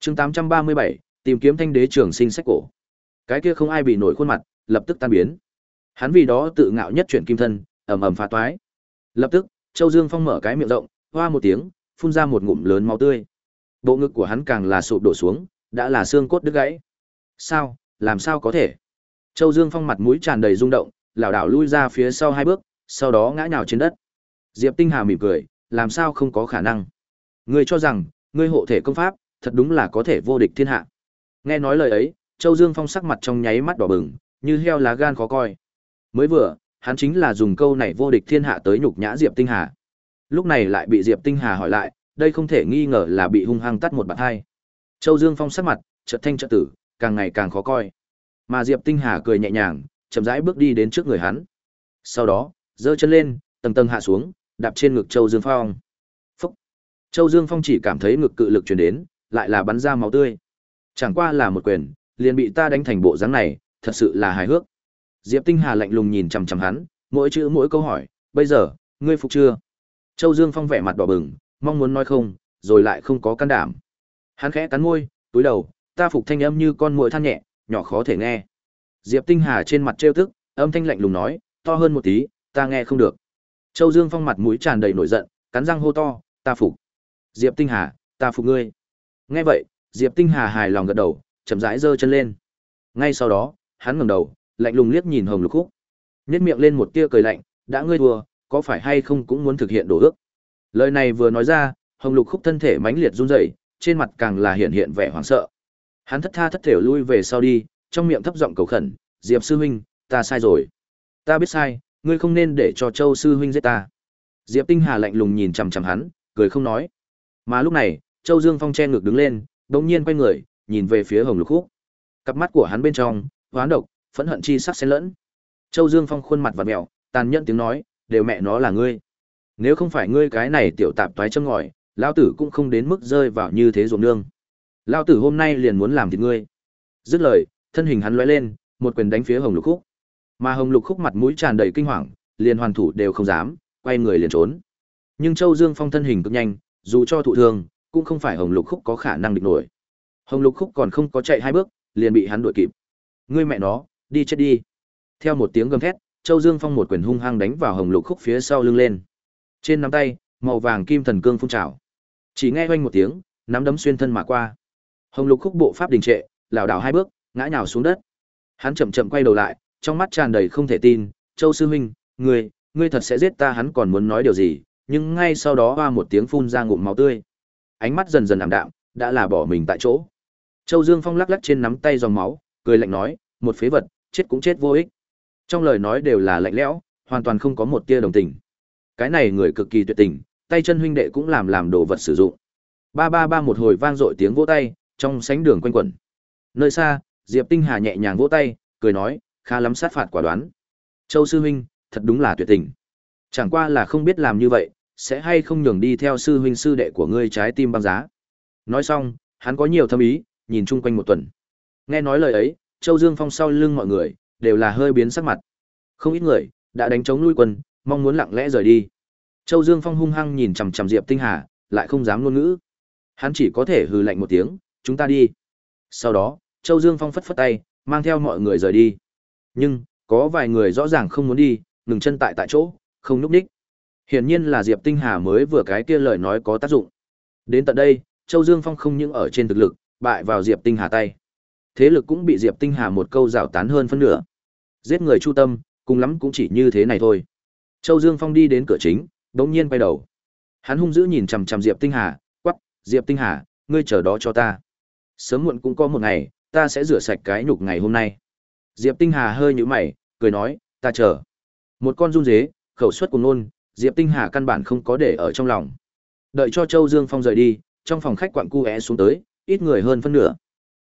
Chương 837, tìm kiếm thanh đế trưởng sinh sách cổ. Cái kia không ai bị nổi khuôn mặt, lập tức tan biến. Hắn vì đó tự ngạo nhất chuyển kim thân, ầm ầm phá toái. Lập tức, Châu Dương Phong mở cái miệng rộng, hoa một tiếng, phun ra một ngụm lớn máu tươi. Bộ ngực của hắn càng là sụp đổ xuống, đã là xương cốt đứt gãy. Sao, làm sao có thể? Châu Dương Phong mặt mũi tràn đầy rung động, lảo đảo lui ra phía sau hai bước, sau đó ngã nhào trên đất. Diệp Tinh Hà mỉm cười, làm sao không có khả năng? Ngươi cho rằng, ngươi hộ thể công pháp, thật đúng là có thể vô địch thiên hạ. Nghe nói lời ấy, Châu Dương Phong sắc mặt trong nháy mắt đỏ bừng, như heo lá gan khó coi. Mới vừa, hắn chính là dùng câu này vô địch thiên hạ tới nhục nhã Diệp Tinh Hà. Lúc này lại bị Diệp Tinh Hà hỏi lại, đây không thể nghi ngờ là bị hung hăng tắt một bạt hai. Châu Dương Phong sắc mặt, chợt thanh chợt tử, càng ngày càng khó coi. Mà Diệp Tinh Hà cười nhẹ nhàng, chậm rãi bước đi đến trước người hắn. Sau đó, giơ chân lên, tầng tầng hạ xuống, đạp trên ngực Châu Dương Phong. Phúc! Châu Dương Phong chỉ cảm thấy ngực cự lực truyền đến, lại là bắn ra máu tươi. Chẳng qua là một quyền, liền bị ta đánh thành bộ dáng này, thật sự là hài hước. Diệp Tinh Hà lạnh lùng nhìn chằm chằm hắn, mỗi chữ mỗi câu hỏi, "Bây giờ, ngươi phục chưa?" Châu Dương Phong vẻ mặt đỏ bừng, mong muốn nói không, rồi lại không có can đảm. Hắn khẽ cắn môi, túi đầu, ta phục thanh âm như con muỗi than nhẹ, nhỏ khó thể nghe. Diệp Tinh Hà trên mặt trêu tức, âm thanh lạnh lùng nói, to hơn một tí, ta nghe không được. Châu Dương Phong mặt mũi tràn đầy nổi giận, cắn răng hô to, ta phục. Diệp Tinh Hà, ta phục ngươi. Nghe vậy, Diệp Tinh Hà hài lòng gật đầu, chậm rãi giơ chân lên. Ngay sau đó, hắn ngẩng đầu, lạnh lùng liếc nhìn Hồng Lục Khúc. nhất miệng lên một tia cười lạnh, đã ngươi thua, có phải hay không cũng muốn thực hiện đồ ước. Lời này vừa nói ra, Hồng Lục Khúc thân thể mãnh liệt run rẩy, trên mặt càng là hiện hiện vẻ hoảng sợ. Hắn thất tha thất thể lui về sau đi, trong miệng thấp giọng cầu khẩn, "Diệp sư huynh, ta sai rồi. Ta biết sai, ngươi không nên để cho Châu sư huynh giết ta." Diệp Tinh Hà lạnh lùng nhìn chằm chằm hắn, cười không nói. Mà lúc này, Châu Dương Phong che ngực đứng lên, đột nhiên quay người, nhìn về phía Hồng Lục Khúc. Cặp mắt của hắn bên trong, hoán độc, phẫn hận chi sắc xen lẫn. Châu Dương Phong khuôn mặt vặn mèo, tàn nhẫn tiếng nói, "Đều mẹ nó là ngươi. Nếu không phải ngươi cái này tiểu tạp toái châm ngòi, lão tử cũng không đến mức rơi vào như thế ruộng nương. Lão tử hôm nay liền muốn làm thịt ngươi." Dứt lời, thân hình hắn lóe lên, một quyền đánh phía Hồng Lục Khúc. Mà Hồng Lục Khúc mặt mũi tràn đầy kinh hoàng, liền hoàn thủ đều không dám, quay người liền trốn. Nhưng Châu Dương Phong thân hình cực nhanh, dù cho thụ thương, cũng không phải Hồng Lục Khúc có khả năng địch nổi. Hồng Lục Khúc còn không có chạy hai bước, liền bị hắn đuổi kịp. Ngươi mẹ nó, đi chết đi. Theo một tiếng gầm thét, Châu Dương Phong một quyền hung hăng đánh vào Hồng Lục Khúc phía sau lưng lên. Trên nắm tay, màu vàng kim thần cương phun trào. Chỉ nghe oanh một tiếng, nắm đấm xuyên thân mà qua. Hồng Lục Khúc bộ pháp đình trệ, lảo đảo hai bước, ngã nhào xuống đất. Hắn chậm chậm quay đầu lại, trong mắt tràn đầy không thể tin, "Châu sư huynh, ngươi, ngươi thật sẽ giết ta?" Hắn còn muốn nói điều gì, nhưng ngay sau đó hoa một tiếng phun ra ngụm máu tươi. Ánh mắt dần dần ảm đạm, đã là bỏ mình tại chỗ. Châu Dương Phong lắc lắc trên nắm tay dòng máu, cười lạnh nói, "Một phế vật, chết cũng chết vô ích. Trong lời nói đều là lạnh lẽo, hoàn toàn không có một tia đồng tình. Cái này người cực kỳ tuyệt tình, tay chân huynh đệ cũng làm làm đồ vật sử dụng. Ba ba ba một hồi vang dội tiếng vỗ tay, trong sánh đường quanh quẩn. Nơi xa, Diệp Tinh Hà nhẹ nhàng vỗ tay, cười nói, khá lắm sát phạt quả đoán. Châu sư huynh, thật đúng là tuyệt tình. Chẳng qua là không biết làm như vậy, sẽ hay không nhường đi theo sư huynh sư đệ của ngươi trái tim băng giá. Nói xong, hắn có nhiều thâm ý, nhìn chung quanh một tuần. Nghe nói lời ấy, Châu Dương Phong sau lưng mọi người, đều là hơi biến sắc mặt. Không ít người, đã đánh chống lui quân, mong muốn lặng lẽ rời đi. Châu Dương Phong hung hăng nhìn chằm chằm Diệp Tinh Hà, lại không dám ngôn ngữ. Hắn chỉ có thể hừ lạnh một tiếng, chúng ta đi. Sau đó, Châu Dương Phong phất phất tay, mang theo mọi người rời đi. Nhưng, có vài người rõ ràng không muốn đi, ngừng chân tại tại chỗ, không núp đích. Hiển nhiên là Diệp Tinh Hà mới vừa cái kia lời nói có tác dụng. Đến tận đây, Châu Dương Phong không những ở trên thực lực, bại vào Diệp Tinh Hà tay. Thế lực cũng bị Diệp Tinh Hà một câu rào tán hơn phân nửa. Giết người chu tâm, cùng lắm cũng chỉ như thế này thôi. Châu Dương Phong đi đến cửa chính, đống nhiên quay đầu. Hắn hung dữ nhìn chằm chằm Diệp Tinh Hà, quắp Diệp Tinh Hà, ngươi chờ đó cho ta. Sớm muộn cũng có một ngày, ta sẽ rửa sạch cái nhục ngày hôm nay. Diệp Tinh Hà hơi nhũ mày, cười nói, ta chờ. Một con run dế, khẩu suất cùng nôn, Diệp Tinh Hà căn bản không có để ở trong lòng. Đợi cho Châu Dương Phong rời đi, trong phòng khách quặng cu é xuống tới, ít người hơn phân nửa.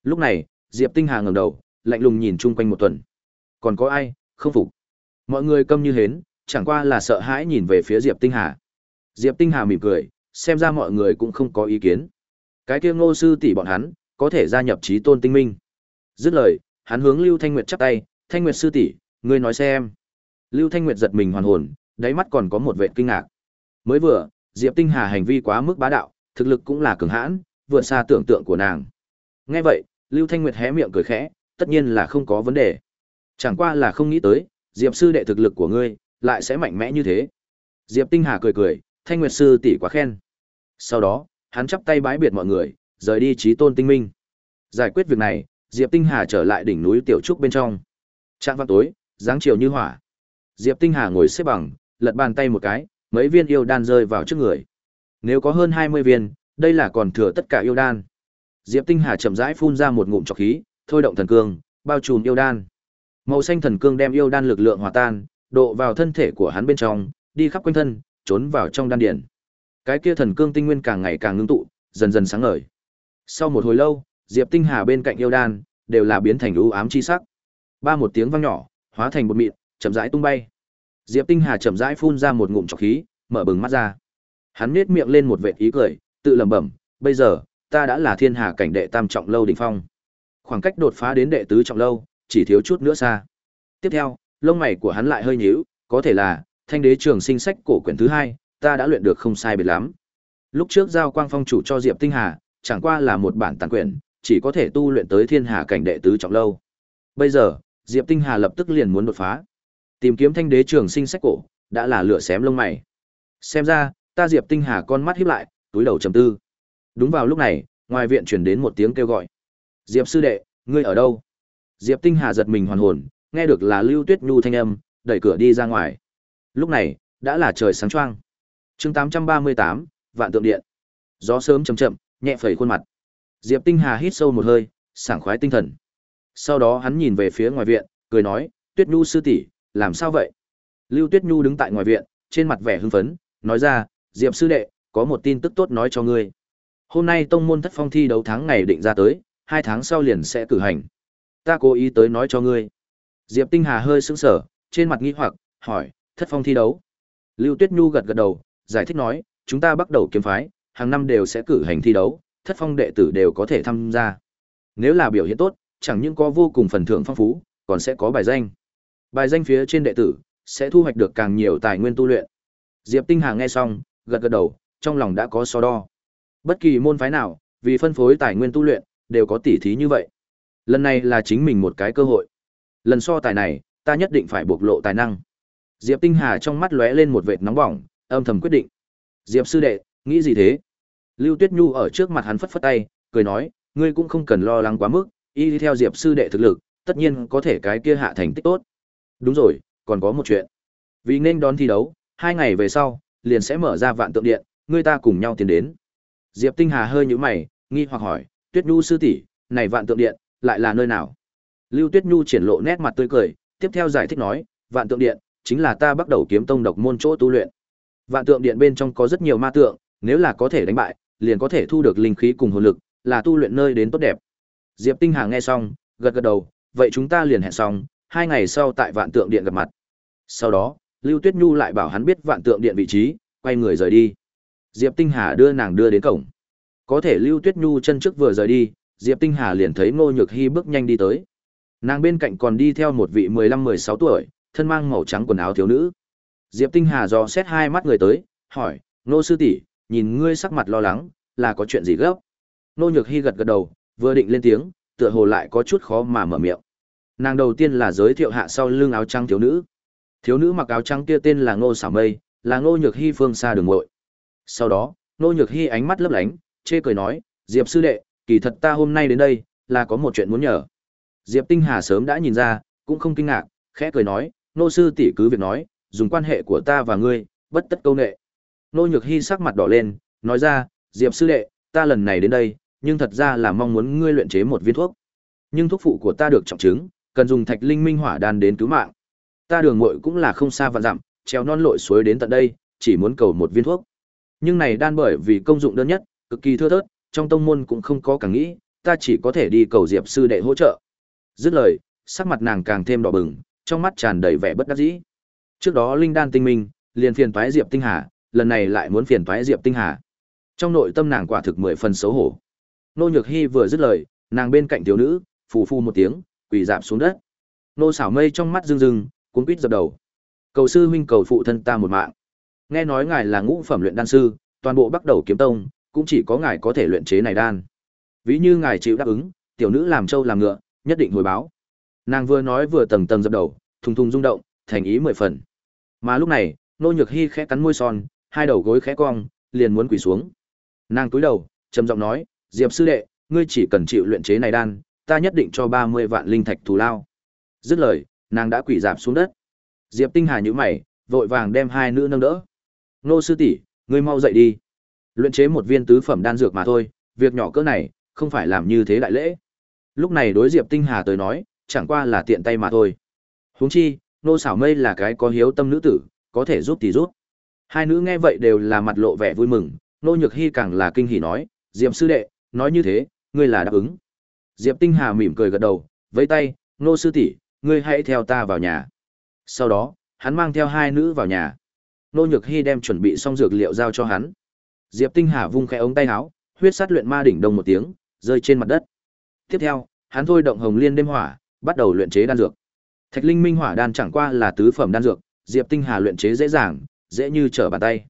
Lúc này, Diệp Tinh Hà ngẩng đầu, lạnh lùng nhìn chung quanh một tuần. Còn có ai, không phục. Mọi người câm như hến, chẳng qua là sợ hãi nhìn về phía Diệp Tinh Hà. Diệp Tinh Hà mỉm cười, xem ra mọi người cũng không có ý kiến. Cái kia ngô sư tỷ bọn hắn, có thể gia nhập trí tôn tinh minh. Dứt lời, hắn hướng Lưu Thanh Nguyệt chắp tay, Thanh Nguyệt sư tỷ, ngươi nói xem. Lưu Thanh Nguyệt giật mình hoàn hồn, đáy mắt còn có một vẻ kinh ngạc. Mới vừa, Diệp Tinh Hà hành vi quá mức bá đạo, thực lực cũng là cường hãn, vượt xa tưởng tượng của nàng. Nghe vậy, Lưu Thanh Nguyệt hé miệng cười khẽ, tất nhiên là không có vấn đề. Chẳng qua là không nghĩ tới, Diệp sư đệ thực lực của ngươi lại sẽ mạnh mẽ như thế. Diệp Tinh Hà cười cười, Thanh Nguyệt sư tỷ quá khen. Sau đó, hắn chắp tay bái biệt mọi người, rời đi trí tôn tinh minh. Giải quyết việc này, Diệp Tinh Hà trở lại đỉnh núi Tiểu Trúc bên trong. Trạng vào tối, dáng chiều như hỏa. Diệp Tinh Hà ngồi xếp bằng, lật bàn tay một cái, mấy viên yêu đan rơi vào trước người. Nếu có hơn 20 viên, đây là còn thừa tất cả yêu đan. Diệp Tinh Hà chậm rãi phun ra một ngụm trọc khí, thôi động thần cương, bao trùm yêu đan. Màu xanh thần cương đem yêu đan lực lượng hòa tan, độ vào thân thể của hắn bên trong, đi khắp quanh thân, trốn vào trong đan điển. Cái kia thần cương tinh nguyên càng ngày càng ngưng tụ, dần dần sáng ngời. Sau một hồi lâu, Diệp Tinh Hà bên cạnh yêu đan đều là biến thành u ám chi sắc. Ba một tiếng vang nhỏ, hóa thành một mịn, chậm rãi tung bay. Diệp Tinh Hà chậm rãi phun ra một ngụm trọc khí, mở bừng mắt ra. Hắn nhếch miệng lên một vệt ý cười, tự lẩm bẩm, bây giờ, ta đã là thiên hà cảnh đệ tam trọng lâu đỉnh phong. Khoảng cách đột phá đến đệ tứ trọng lâu, chỉ thiếu chút nữa xa. Tiếp theo, lông mày của hắn lại hơi nhíu, có thể là Thanh Đế Trường Sinh sách cổ quyển thứ hai, ta đã luyện được không sai biệt lắm. Lúc trước giao quang phong chủ cho Diệp Tinh Hà, chẳng qua là một bản tàn quyển, chỉ có thể tu luyện tới thiên hà cảnh đệ tứ trọng lâu. Bây giờ, Diệp Tinh Hà lập tức liền muốn đột phá. Tìm kiếm Thanh Đế Trường Sinh sách cổ, đã là lửa xém lông mày. Xem ra, ta Diệp Tinh Hà con mắt híp lại, túi đầu trầm tư. Đúng vào lúc này, ngoài viện truyền đến một tiếng kêu gọi. "Diệp sư đệ, ngươi ở đâu?" Diệp Tinh Hà giật mình hoàn hồn, nghe được là Lưu Tuyết Nhu thanh âm, đẩy cửa đi ra ngoài. Lúc này, đã là trời sáng choang. Chương 838, Vạn Tượng Điện. Gió sớm chậm chậm, nhẹ phẩy khuôn mặt. Diệp Tinh Hà hít sâu một hơi, sảng khoái tinh thần. Sau đó hắn nhìn về phía ngoài viện, cười nói, "Tuyết Nhu sư tỷ, làm sao vậy?" Lưu Tuyết Nhu đứng tại ngoài viện, trên mặt vẻ hưng phấn, nói ra, "Diệp sư đệ, có một tin tức tốt nói cho ngươi. Hôm nay tông môn thất phong thi đấu tháng ngày định ra tới, hai tháng sau liền sẽ cử hành. Ta cố ý tới nói cho ngươi." Diệp Tinh Hà hơi sững sờ, trên mặt nghi hoặc, hỏi, "Thất phong thi đấu?" Lưu Tuyết Nhu gật gật đầu, giải thích nói, "Chúng ta bắt đầu kiếm phái, hàng năm đều sẽ cử hành thi đấu, thất phong đệ tử đều có thể tham gia. Nếu là biểu hiện tốt, chẳng những có vô cùng phần thưởng phong phú, còn sẽ có bài danh. Bài danh phía trên đệ tử sẽ thu hoạch được càng nhiều tài nguyên tu luyện. Diệp Tinh Hà nghe xong, gật gật đầu, trong lòng đã có so đo. Bất kỳ môn phái nào, vì phân phối tài nguyên tu luyện, đều có tỉ thí như vậy. Lần này là chính mình một cái cơ hội. Lần so tài này, ta nhất định phải bộc lộ tài năng. Diệp Tinh Hà trong mắt lóe lên một vệt nóng bỏng, âm thầm quyết định. Diệp sư đệ, nghĩ gì thế? Lưu Tuyết Nhu ở trước mặt hắn phất phất tay, cười nói, ngươi cũng không cần lo lắng quá mức, y theo Diệp sư đệ thực lực, tất nhiên có thể cái kia hạ thành tích tốt. Đúng rồi, còn có một chuyện. Vì nên đón thi đấu, hai ngày về sau, liền sẽ mở ra vạn tượng điện, ngươi ta cùng nhau tiến đến. Diệp Tinh Hà hơi nhíu mày, nghi hoặc hỏi, Tuyết Nhu sư tỷ, này vạn tượng điện, lại là nơi nào? Lưu Tuyết Nhu triển lộ nét mặt tươi cười, tiếp theo giải thích nói, Vạn Tượng Điện chính là ta bắt đầu kiếm tông độc môn chỗ tu luyện. Vạn Tượng Điện bên trong có rất nhiều ma tượng, nếu là có thể đánh bại, liền có thể thu được linh khí cùng hồn lực, là tu luyện nơi đến tốt đẹp. Diệp Tinh Hà nghe xong, gật gật đầu, vậy chúng ta liền hẹn xong, hai ngày sau tại Vạn Tượng Điện gặp mặt. Sau đó, Lưu Tuyết Nhu lại bảo hắn biết Vạn Tượng Điện vị trí, quay người rời đi. Diệp Tinh Hà đưa nàng đưa đến cổng. Có thể Lưu Tuyết Nhu chân trước vừa rời đi, Diệp Tinh Hà liền thấy Ngô Nhược Hi bước nhanh đi tới. Nàng bên cạnh còn đi theo một vị 15-16 tuổi, thân mang màu trắng quần áo thiếu nữ. Diệp Tinh Hà dò xét hai mắt người tới, hỏi, Ngô sư tỷ, nhìn ngươi sắc mặt lo lắng, là có chuyện gì gấp? Ngô Nhược Hi gật gật đầu, vừa định lên tiếng, tựa hồ lại có chút khó mà mở miệng. Nàng đầu tiên là giới thiệu hạ sau lưng áo trắng thiếu nữ. Thiếu nữ mặc áo trắng kia tên là Ngô Sảo Mây, là Ngô Nhược Hi phương xa đường muội. Sau đó, nô Nhược hy ánh mắt lấp lánh, chê cười nói, Diệp sư đệ, kỳ thật ta hôm nay đến đây, là có một chuyện muốn nhờ. Diệp Tinh Hà sớm đã nhìn ra, cũng không kinh ngạc, khẽ cười nói, nô sư tỷ cứ việc nói, dùng quan hệ của ta và ngươi, bất tất câu nệ. Nô Nhược hy sắc mặt đỏ lên, nói ra, Diệp sư đệ, ta lần này đến đây, nhưng thật ra là mong muốn ngươi luyện chế một viên thuốc. Nhưng thuốc phụ của ta được trọng chứng, cần dùng thạch linh minh hỏa đan đến cứu mạng. Ta đường muội cũng là không xa vạn dặm, treo non lội suối đến tận đây, chỉ muốn cầu một viên thuốc. Nhưng này đan bởi vì công dụng đơn nhất, cực kỳ thưa thớt, trong tông môn cũng không có càng nghĩ, ta chỉ có thể đi cầu Diệp sư đệ hỗ trợ. Dứt lời, sắc mặt nàng càng thêm đỏ bừng, trong mắt tràn đầy vẻ bất đắc dĩ. Trước đó linh đan tinh minh, liền phiền toái Diệp Tinh Hà, lần này lại muốn phiền toái Diệp Tinh Hà. Trong nội tâm nàng quả thực mười phần xấu hổ. Nô Nhược Hi vừa dứt lời, nàng bên cạnh thiếu nữ, phù phu một tiếng, quỳ rạp xuống đất. Nô xảo mây trong mắt rưng rưng, cuốn quýt dập đầu. Cầu sư huynh cầu phụ thân ta một mạng. Nghe nói ngài là ngũ phẩm luyện đan sư, toàn bộ bắt đầu kiếm tông, cũng chỉ có ngài có thể luyện chế này đan. Ví như ngài chịu đáp ứng, tiểu nữ làm trâu làm ngựa, nhất định hồi báo. Nàng vừa nói vừa tầng tầng dập đầu, thùng thùng rung động, thành ý mười phần. Mà lúc này, nô nhược hy khẽ cắn môi son, hai đầu gối khẽ cong, liền muốn quỳ xuống. Nàng cúi đầu, trầm giọng nói, Diệp sư đệ, ngươi chỉ cần chịu luyện chế này đan, ta nhất định cho 30 vạn linh thạch thù lao. Dứt lời, nàng đã quỳ dạp xuống đất. Diệp Tinh Hà nhíu mày, vội vàng đem hai nữ nâng đỡ. Nô sư tỷ, ngươi mau dậy đi. Luyện chế một viên tứ phẩm đan dược mà thôi, việc nhỏ cỡ này, không phải làm như thế đại lễ. Lúc này đối Diệp Tinh Hà tới nói, chẳng qua là tiện tay mà thôi. Huống chi, nô xảo mây là cái có hiếu tâm nữ tử, có thể giúp thì giúp. Hai nữ nghe vậy đều là mặt lộ vẻ vui mừng, nô nhược hy càng là kinh hỉ nói, Diệp sư đệ, nói như thế, ngươi là đáp ứng. Diệp Tinh Hà mỉm cười gật đầu, với tay, nô sư tỷ, ngươi hãy theo ta vào nhà. Sau đó, hắn mang theo hai nữ vào nhà. Nô nhược hy đem chuẩn bị xong dược liệu giao cho hắn. Diệp Tinh Hà vung khẽ ống tay áo, huyết sát luyện ma đỉnh đồng một tiếng, rơi trên mặt đất. Tiếp theo, hắn thôi động Hồng Liên đêm hỏa, bắt đầu luyện chế đan dược. Thạch Linh Minh Hỏa đan chẳng qua là tứ phẩm đan dược, Diệp Tinh Hà luyện chế dễ dàng, dễ như trở bàn tay.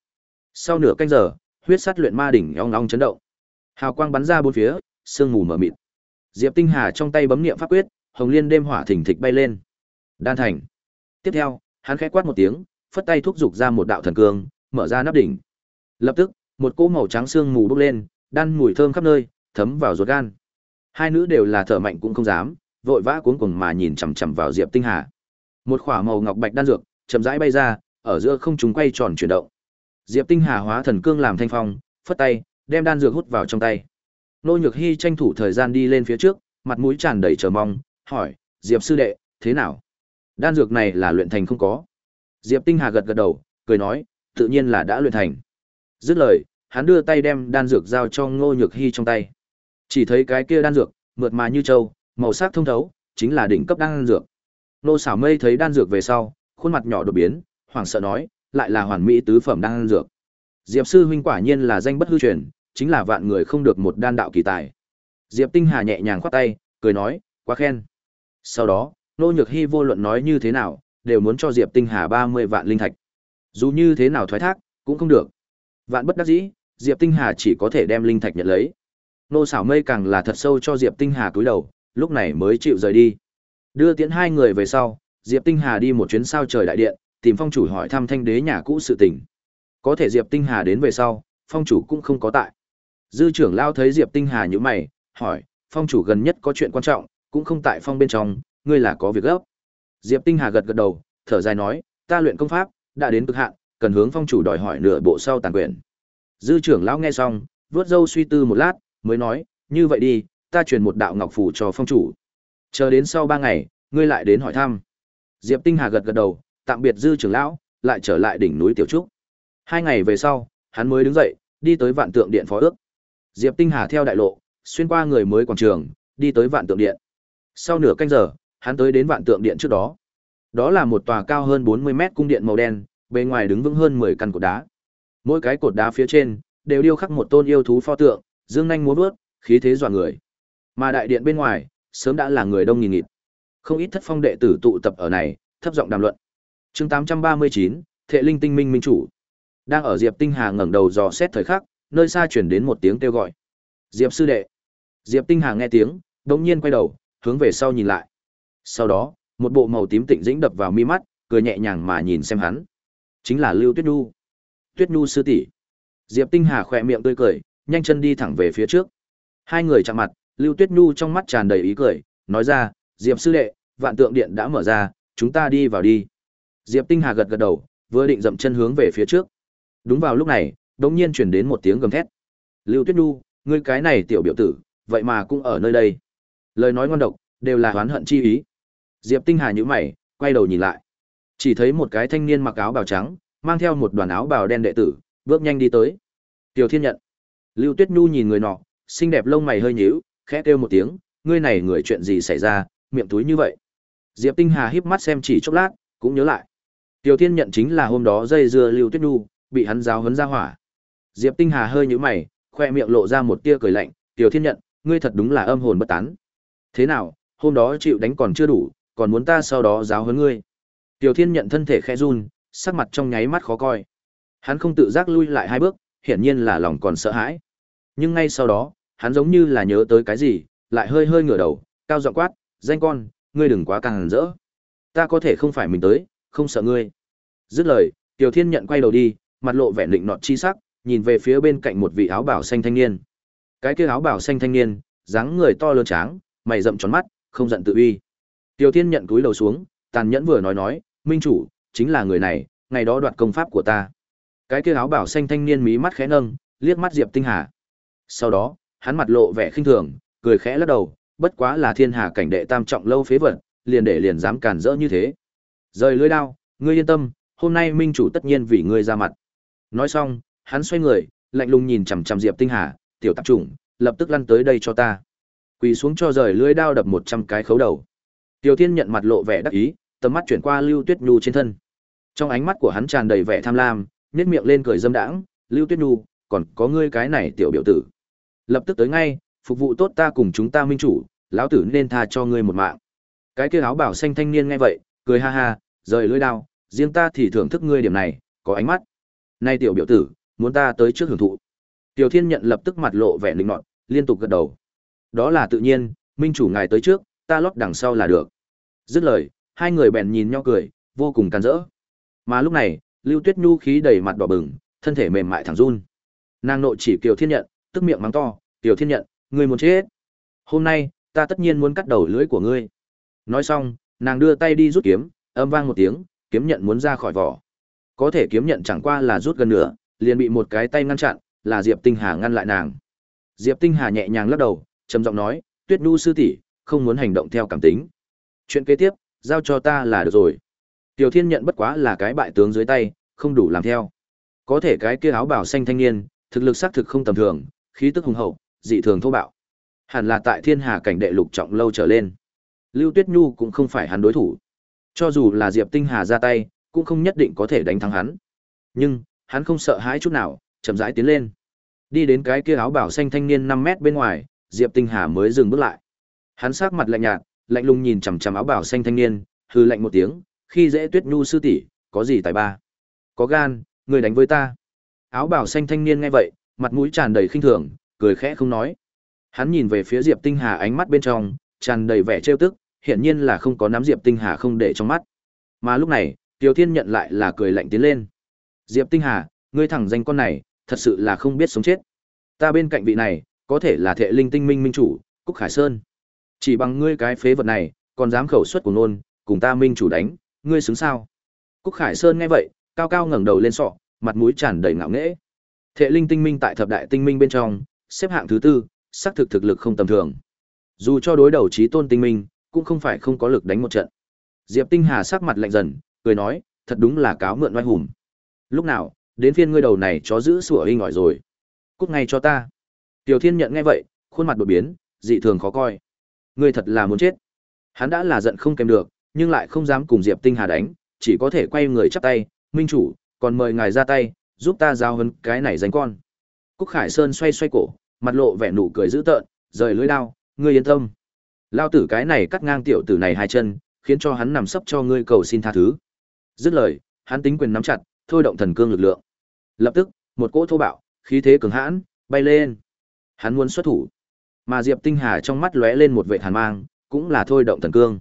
Sau nửa canh giờ, huyết sát luyện ma đỉnh ong ong chấn động. Hào quang bắn ra bốn phía, sương mù mờ mịt. Diệp Tinh Hà trong tay bấm niệm pháp quyết, Hồng Liên đêm hỏa thỉnh thịch bay lên. Đan thành. Tiếp theo, hắn khẽ quát một tiếng, phất tay thúc dục ra một đạo thần cương, mở ra nắp đỉnh. Lập tức, một cỗ màu trắng xương mù bốc lên, đan mùi thơm khắp nơi, thấm vào ruột gan. Hai nữ đều là thở mạnh cũng không dám, vội vã cuống cuồng mà nhìn chằm chằm vào Diệp Tinh Hà. Một khỏa màu ngọc bạch đan dược, chậm rãi bay ra, ở giữa không trung quay tròn chuyển động. Diệp Tinh Hà hóa thần cương làm thanh phong, phất tay, đem đan dược hút vào trong tay. Nô Nhược Hi tranh thủ thời gian đi lên phía trước, mặt mũi tràn đầy chờ mong, hỏi: "Diệp sư đệ, thế nào? Đan dược này là luyện thành không có?" Diệp Tinh Hà gật gật đầu, cười nói: "Tự nhiên là đã luyện thành." Dứt lời, hắn đưa tay đem đan dược giao cho Ngô Nhược Hi trong tay. Chỉ thấy cái kia đan dược, mượt mà như châu, màu sắc thông thấu, chính là đỉnh cấp đan dược. Nô xảo mây thấy đan dược về sau, khuôn mặt nhỏ đột biến, hoảng sợ nói, lại là hoàn mỹ tứ phẩm đan dược. Diệp sư huynh quả nhiên là danh bất hư truyền, chính là vạn người không được một đan đạo kỳ tài. Diệp Tinh Hà nhẹ nhàng khoát tay, cười nói, quá khen. Sau đó, Nô Nhược Hi vô luận nói như thế nào, đều muốn cho Diệp Tinh Hà 30 vạn linh thạch. Dù như thế nào thoái thác, cũng không được. Vạn bất đắc dĩ, Diệp Tinh Hà chỉ có thể đem linh thạch nhận lấy. Nô xảo mây càng là thật sâu cho Diệp Tinh Hà cúi đầu, lúc này mới chịu rời đi. Đưa tiễn hai người về sau, Diệp Tinh Hà đi một chuyến sao trời đại điện, tìm phong chủ hỏi thăm thanh đế nhà cũ sự tình. Có thể Diệp Tinh Hà đến về sau, phong chủ cũng không có tại. Dư trưởng lao thấy Diệp Tinh Hà như mày, hỏi, phong chủ gần nhất có chuyện quan trọng, cũng không tại phong bên trong, ngươi là có việc gấp. Diệp Tinh Hà gật gật đầu, thở dài nói, ta luyện công pháp, đã đến cực hạn, cần hướng phong chủ đòi hỏi nửa bộ sau tàn quyền. Dư trưởng lão nghe xong, vuốt râu suy tư một lát, mới nói, như vậy đi, ta truyền một đạo ngọc phù cho phong chủ. Chờ đến sau ba ngày, ngươi lại đến hỏi thăm. Diệp Tinh Hà gật gật đầu, tạm biệt dư trưởng lão, lại trở lại đỉnh núi Tiểu Trúc. Hai ngày về sau, hắn mới đứng dậy, đi tới vạn tượng điện phó ước. Diệp Tinh Hà theo đại lộ, xuyên qua người mới quảng trường, đi tới vạn tượng điện. Sau nửa canh giờ, hắn tới đến vạn tượng điện trước đó. Đó là một tòa cao hơn 40 mét cung điện màu đen, bề ngoài đứng vững hơn 10 căn cột đá. Mỗi cái cột đá phía trên đều điêu khắc một tôn yêu thú pho tượng, dương nhanh múa vớt, khí thế dọa người. Mà đại điện bên ngoài, sớm đã là người đông nghìn nghịt. Không ít thất phong đệ tử tụ tập ở này, thấp giọng đàm luận. Chương 839, Thệ Linh Tinh Minh Minh chủ. Đang ở Diệp Tinh Hà ngẩng đầu dò xét thời khắc, nơi xa truyền đến một tiếng kêu gọi. "Diệp sư đệ." Diệp Tinh Hà nghe tiếng, đột nhiên quay đầu, hướng về sau nhìn lại. Sau đó, một bộ màu tím tịnh dĩnh đập vào mi mắt, cười nhẹ nhàng mà nhìn xem hắn. Chính là Lưu Tuyết Nhu. Tuyết Nhu sư tỷ. Diệp Tinh Hà khỏe miệng tươi cười, nhanh chân đi thẳng về phía trước. Hai người chạm mặt, Lưu Tuyết Nhu trong mắt tràn đầy ý cười, nói ra, Diệp sư đệ, vạn tượng điện đã mở ra, chúng ta đi vào đi. Diệp Tinh Hà gật gật đầu, vừa định dậm chân hướng về phía trước. Đúng vào lúc này, đột nhiên truyền đến một tiếng gầm thét. Lưu Tuyết Nhu, ngươi cái này tiểu biểu tử, vậy mà cũng ở nơi đây. Lời nói ngon độc, đều là oán hận chi ý. Diệp Tinh Hà nhíu mày, quay đầu nhìn lại. Chỉ thấy một cái thanh niên mặc áo bào trắng, mang theo một đoàn áo bào đen đệ tử, bước nhanh đi tới. Tiểu Thiên nhận. Lưu Tuyết Nhu nhìn người nọ, xinh đẹp lông mày hơi nhíu, khẽ kêu một tiếng, ngươi này người chuyện gì xảy ra, miệng túi như vậy. Diệp Tinh Hà híp mắt xem chỉ chốc lát, cũng nhớ lại. Tiểu Thiên nhận chính là hôm đó dây dưa Lưu Tuyết Nhu, bị hắn giáo huấn ra hỏa. Diệp Tinh Hà hơi nhíu mày, khoe miệng lộ ra một tia cười lạnh, "Tiểu Thiên nhận, ngươi thật đúng là âm hồn bất tán. Thế nào, hôm đó chịu đánh còn chưa đủ, còn muốn ta sau đó giáo huấn ngươi?" Tiểu Thiên nhận thân thể khẽ run, sắc mặt trong nháy mắt khó coi. Hắn không tự giác lui lại hai bước, hiển nhiên là lòng còn sợ hãi. Nhưng ngay sau đó, hắn giống như là nhớ tới cái gì, lại hơi hơi ngửa đầu, cao giọng quát, "Danh con, ngươi đừng quá càng rỡ. Ta có thể không phải mình tới, không sợ ngươi." Dứt lời, Tiểu Thiên nhận quay đầu đi, mặt lộ vẻ định nọt chi sắc, nhìn về phía bên cạnh một vị áo bảo xanh thanh niên. Cái kia áo bảo xanh thanh niên, dáng người to lớn tráng, mày rậm tròn mắt, không giận tự uy. Tiểu Thiên nhận túi đầu xuống, tàn nhẫn vừa nói nói, "Minh chủ, chính là người này, ngày đó đoạt công pháp của ta." Cái kia áo bảo xanh thanh niên mí mắt khẽ nâng, liếc mắt Diệp Tinh Hà. Sau đó, hắn mặt lộ vẻ khinh thường, cười khẽ lắc đầu, bất quá là thiên hà cảnh đệ tam trọng lâu phế vật, liền để liền dám cản rỡ như thế. Rời lưỡi đao, ngươi yên tâm, hôm nay minh chủ tất nhiên vì ngươi ra mặt. Nói xong, hắn xoay người, lạnh lùng nhìn chằm chằm Diệp Tinh Hà, tiểu tạp chủng, lập tức lăn tới đây cho ta. Quỳ xuống cho rời lưỡi đao đập một trăm cái khấu đầu. Tiểu Thiên nhận mặt lộ vẻ đắc ý, tầm mắt chuyển qua Lưu Tuyết Nhu trên thân. Trong ánh mắt của hắn tràn đầy vẻ tham lam, nhếch miệng lên cười dâm đãng, "Lưu Tuyết Nhu, còn có ngươi cái này tiểu biểu tử." Lập tức tới ngay, phục vụ tốt ta cùng chúng ta minh chủ, lão tử nên tha cho ngươi một mạng. Cái kia áo bảo xanh thanh niên nghe vậy, cười ha ha, rời lưỡi đao, riêng ta thì thưởng thức ngươi điểm này, có ánh mắt. Nay tiểu biểu tử, muốn ta tới trước hưởng thụ. Tiểu Thiên nhận lập tức mặt lộ vẻ lĩnh nọt, liên tục gật đầu. Đó là tự nhiên, minh chủ ngài tới trước, ta lót đằng sau là được. Dứt lời, hai người bèn nhìn nhau cười, vô cùng can rỡ. Mà lúc này, Lưu Tuyết Nhu khí đầy mặt đỏ bừng, thân thể mềm mại thẳng run. Nàng nội chỉ Kiều Thiên nhận, tức miệng mắng to, "Kiều Thiên nhận, ngươi muốn chết. Hôm nay, ta tất nhiên muốn cắt đầu lưỡi của ngươi." Nói xong, nàng đưa tay đi rút kiếm, âm vang một tiếng, kiếm nhận muốn ra khỏi vỏ. Có thể kiếm nhận chẳng qua là rút gần nửa, liền bị một cái tay ngăn chặn, là Diệp Tinh Hà ngăn lại nàng. Diệp Tinh Hà nhẹ nhàng lắc đầu, trầm giọng nói, "Tuyết Nhu sư tỷ, không muốn hành động theo cảm tính. Chuyện kế tiếp, giao cho ta là được rồi." Tiểu Thiên nhận bất quá là cái bại tướng dưới tay, không đủ làm theo. Có thể cái kia áo bào xanh thanh niên, thực lực xác thực không tầm thường, khí tức hùng hậu, dị thường thô bạo. Hẳn là tại Thiên Hà cảnh đệ lục trọng lâu trở lên. Lưu Tuyết Nhu cũng không phải hắn đối thủ. Cho dù là Diệp Tinh Hà ra tay, cũng không nhất định có thể đánh thắng hắn. Nhưng, hắn không sợ hãi chút nào, chậm rãi tiến lên. Đi đến cái kia áo bào xanh thanh niên 5 mét bên ngoài, Diệp Tinh Hà mới dừng bước lại. Hắn sắc mặt lạnh nhạt, lạnh lùng nhìn chằm chằm áo bảo xanh thanh niên, hừ lạnh một tiếng, khi dễ Tuyết Nhu sư tỷ, có gì tài ba? Có gan, người đánh với ta. Áo bảo xanh thanh niên nghe vậy, mặt mũi tràn đầy khinh thường, cười khẽ không nói. Hắn nhìn về phía Diệp Tinh Hà ánh mắt bên trong, tràn đầy vẻ trêu tức, hiển nhiên là không có nắm Diệp Tinh Hà không để trong mắt. Mà lúc này, Tiêu Thiên nhận lại là cười lạnh tiến lên. Diệp Tinh Hà, ngươi thẳng danh con này, thật sự là không biết sống chết. Ta bên cạnh vị này, có thể là thệ linh tinh minh minh chủ, Cúc Khải Sơn. Chỉ bằng ngươi cái phế vật này, còn dám khẩu xuất của nôn, cùng ta minh chủ đánh, ngươi xứng sao? Cúc Khải Sơn nghe vậy, cao cao ngẩng đầu lên sọ, mặt mũi tràn đầy ngạo nghễ. Thệ linh tinh minh tại thập đại tinh minh bên trong, xếp hạng thứ tư, xác thực thực lực không tầm thường. Dù cho đối đầu trí tôn tinh minh, cũng không phải không có lực đánh một trận. Diệp Tinh Hà sắc mặt lạnh dần, cười nói, thật đúng là cáo mượn oai hùng. Lúc nào, đến phiên ngươi đầu này chó giữ sủa hình ỏi rồi. Cút ngay cho ta. Tiểu Thiên nhận nghe vậy, khuôn mặt đột biến, dị thường khó coi. Ngươi thật là muốn chết. Hắn đã là giận không kèm được, nhưng lại không dám cùng Diệp Tinh Hà đánh, chỉ có thể quay người chắp tay, "Minh chủ, còn mời ngài ra tay, giúp ta giao hấn cái này danh con." Cúc Khải Sơn xoay xoay cổ, mặt lộ vẻ nụ cười dữ tợn, rời lưỡi đao, "Ngươi yên tâm, lao tử cái này cắt ngang tiểu tử này hai chân, khiến cho hắn nằm sấp cho ngươi cầu xin tha thứ." Dứt lời, hắn tính quyền nắm chặt, thôi động thần cương lực lượng. Lập tức, một cỗ thô bạo, khí thế cường hãn, bay lên. Hắn muốn xuất thủ. Mà Diệp Tinh Hà trong mắt lóe lên một vệ hàn mang, cũng là thôi động thần cương.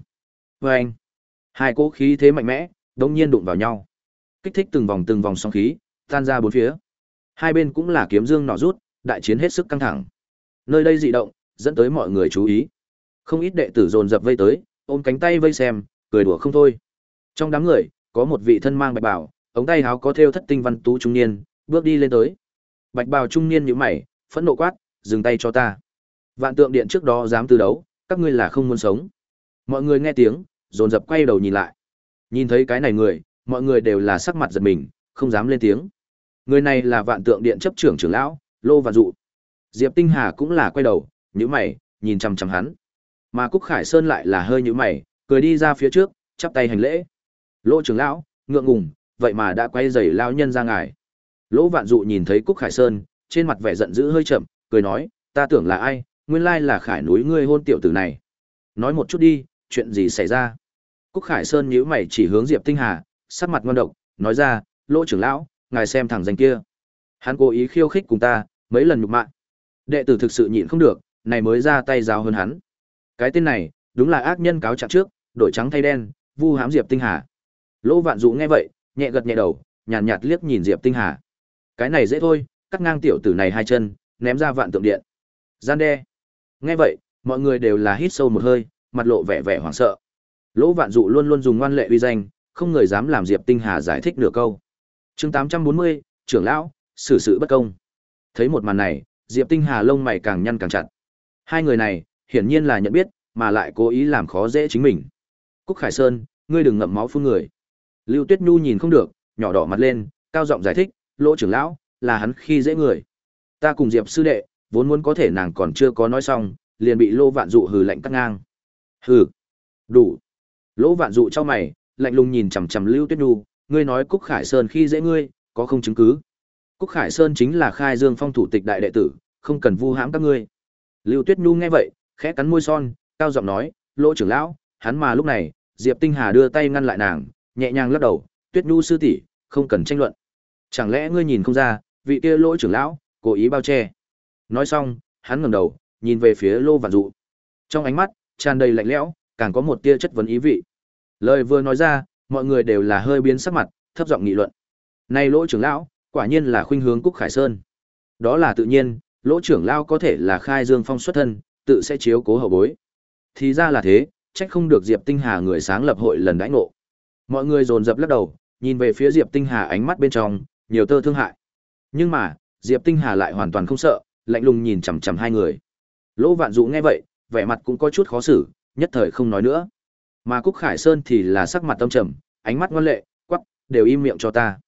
Và anh, hai cỗ khí thế mạnh mẽ, đống nhiên đụng vào nhau. Kích thích từng vòng từng vòng sóng khí, tan ra bốn phía. Hai bên cũng là kiếm dương nọ rút, đại chiến hết sức căng thẳng. Nơi đây dị động, dẫn tới mọi người chú ý. Không ít đệ tử dồn dập vây tới, ôm cánh tay vây xem, cười đùa không thôi. Trong đám người, có một vị thân mang bạch bào, ống tay áo có thêu thất tinh văn tú trung niên, bước đi lên tới. Bạch bào trung niên nhíu mày, phẫn nộ quát, dừng tay cho ta. Vạn tượng điện trước đó dám từ đấu, các ngươi là không muốn sống. Mọi người nghe tiếng, dồn dập quay đầu nhìn lại. Nhìn thấy cái này người, mọi người đều là sắc mặt giật mình, không dám lên tiếng. Người này là vạn tượng điện chấp trưởng trưởng lão, Lô Vạn Dụ. Diệp Tinh Hà cũng là quay đầu, nhíu mày, nhìn chằm chằm hắn. Mà Cúc Khải Sơn lại là hơi nhíu mày, cười đi ra phía trước, chắp tay hành lễ. Lô trưởng lão, ngượng ngùng, vậy mà đã quay giày lão nhân ra ngài. Lỗ Vạn Dụ nhìn thấy Cúc Khải Sơn, trên mặt vẻ giận dữ hơi chậm, cười nói, ta tưởng là ai, nguyên lai là Khải núi ngươi hôn tiểu tử này. Nói một chút đi, chuyện gì xảy ra? Cúc Khải Sơn nhíu mày chỉ hướng Diệp Tinh Hà, sắc mặt ngon độc, nói ra, Lỗ trưởng lão, ngài xem thằng danh kia. Hắn cố ý khiêu khích cùng ta, mấy lần nhục mạ. Đệ tử thực sự nhịn không được, này mới ra tay giáo hơn hắn. Cái tên này, đúng là ác nhân cáo trạng trước, đổi trắng thay đen, vu hãm Diệp Tinh Hà. Lỗ Vạn Dụ nghe vậy, nhẹ gật nhẹ đầu, nhàn nhạt, nhạt liếc nhìn Diệp Tinh Hà. Cái này dễ thôi, cắt ngang tiểu tử này hai chân, ném ra vạn tượng điện. Gian đe. Nghe vậy, mọi người đều là hít sâu một hơi, mặt lộ vẻ vẻ hoảng sợ. Lỗ Vạn Dụ luôn luôn dùng ngoan lệ uy danh, không người dám làm Diệp Tinh Hà giải thích nửa câu. Chương 840, trưởng lão, xử sự bất công. Thấy một màn này, Diệp Tinh Hà lông mày càng nhăn càng chặt. Hai người này, hiển nhiên là nhận biết, mà lại cố ý làm khó dễ chính mình. Cúc Khải Sơn, ngươi đừng ngậm máu phun người. Lưu Tuyết Nhu nhìn không được, nhỏ đỏ mặt lên, cao giọng giải thích, Lỗ trưởng lão, là hắn khi dễ người. Ta cùng Diệp sư đệ, vốn muốn có thể nàng còn chưa có nói xong, liền bị Lô Vạn Dụ hừ lạnh cắt ngang. Hừ. Đủ. Lỗ Vạn Dụ cho mày, lạnh lùng nhìn chằm chằm Lưu Tuyết Nhu, ngươi nói Cúc Khải Sơn khi dễ ngươi, có không chứng cứ? Cúc Khải Sơn chính là Khai Dương Phong thủ tịch đại đệ tử, không cần vu hãm các ngươi. Lưu Tuyết Nhu nghe vậy, khẽ cắn môi son, cao giọng nói, "Lỗ trưởng lão." Hắn mà lúc này, Diệp Tinh Hà đưa tay ngăn lại nàng, nhẹ nhàng lắc đầu, "Tuyết Nhu sư tỷ, không cần tranh luận. Chẳng lẽ ngươi nhìn không ra, vị kia Lỗ trưởng lão cố ý bao che?" Nói xong, hắn ngẩng đầu, nhìn về phía Lô Vạn Dụ. Trong ánh mắt tràn đầy lạnh lẽo, càng có một tia chất vấn ý vị. Lời vừa nói ra, mọi người đều là hơi biến sắc mặt, thấp giọng nghị luận. Này Lỗ trưởng lão, quả nhiên là khuynh hướng Cúc Khải Sơn. Đó là tự nhiên, Lỗ trưởng lão có thể là khai dương phong xuất thân, tự sẽ chiếu cố hậu bối. Thì ra là thế, trách không được Diệp Tinh Hà người sáng lập hội lần đãi ngộ. Mọi người dồn dập lắc đầu, nhìn về phía Diệp Tinh Hà ánh mắt bên trong, nhiều tơ thương hại. Nhưng mà, Diệp Tinh Hà lại hoàn toàn không sợ, lạnh lùng nhìn chằm chằm hai người. Lỗ Vạn Dụ nghe vậy, vẻ mặt cũng có chút khó xử, nhất thời không nói nữa. Mà Cúc Khải Sơn thì là sắc mặt tâm trầm, ánh mắt ngoan lệ, quắc, đều im miệng cho ta.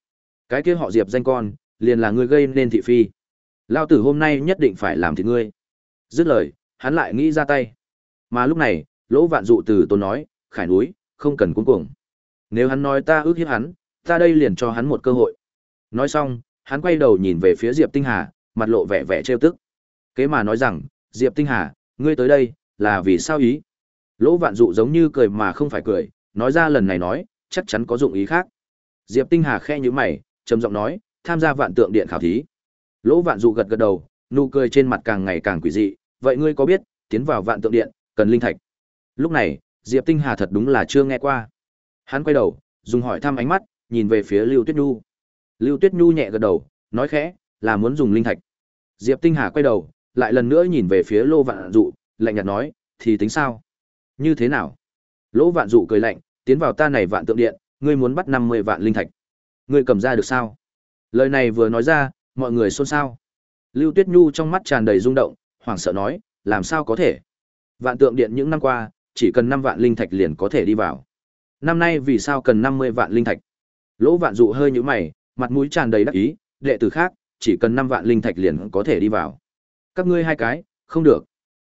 Cái kia họ Diệp danh con, liền là ngươi gây nên thị phi. Lao tử hôm nay nhất định phải làm thịt ngươi. Dứt lời, hắn lại nghĩ ra tay. Mà lúc này, Lỗ Vạn Dụ từ tốn nói, Khải núi, không cần cuống cuồng. Nếu hắn nói ta ước hiếp hắn, ta đây liền cho hắn một cơ hội. Nói xong, hắn quay đầu nhìn về phía Diệp Tinh Hà, mặt lộ vẻ vẻ trêu tức. Kế mà nói rằng, Diệp Tinh Hà, ngươi tới đây, là vì sao ý? Lỗ Vạn Dụ giống như cười mà không phải cười, nói ra lần này nói, chắc chắn có dụng ý khác. Diệp Tinh Hà khe như mày, trầm giọng nói, tham gia vạn tượng điện khảo thí. Lỗ Vạn Dụ gật gật đầu, nụ cười trên mặt càng ngày càng quỷ dị, vậy ngươi có biết, tiến vào vạn tượng điện, cần linh thạch. Lúc này, Diệp Tinh Hà thật đúng là chưa nghe qua. Hắn quay đầu, dùng hỏi thăm ánh mắt, nhìn về phía Lưu Tuyết Nhu. Lưu Tuyết Nhu nhẹ gật đầu, nói khẽ, là muốn dùng linh thạch. Diệp Tinh Hà quay đầu, lại lần nữa nhìn về phía Lô Vạn Dụ, lạnh nhạt nói, thì tính sao? Như thế nào? Lỗ Vạn Dụ cười lạnh, tiến vào ta này vạn tượng điện, ngươi muốn bắt 50 vạn linh thạch. Ngươi cầm ra được sao? Lời này vừa nói ra, mọi người xôn xao. Lưu Tuyết Nhu trong mắt tràn đầy rung động, hoảng sợ nói, làm sao có thể? Vạn tượng điện những năm qua, chỉ cần 5 vạn linh thạch liền có thể đi vào. Năm nay vì sao cần 50 vạn linh thạch? Lỗ Vạn Dụ hơi nhíu mày, mặt mũi tràn đầy đắc ý, đệ tử khác, chỉ cần 5 vạn linh thạch liền có thể đi vào. Các ngươi hai cái, không được.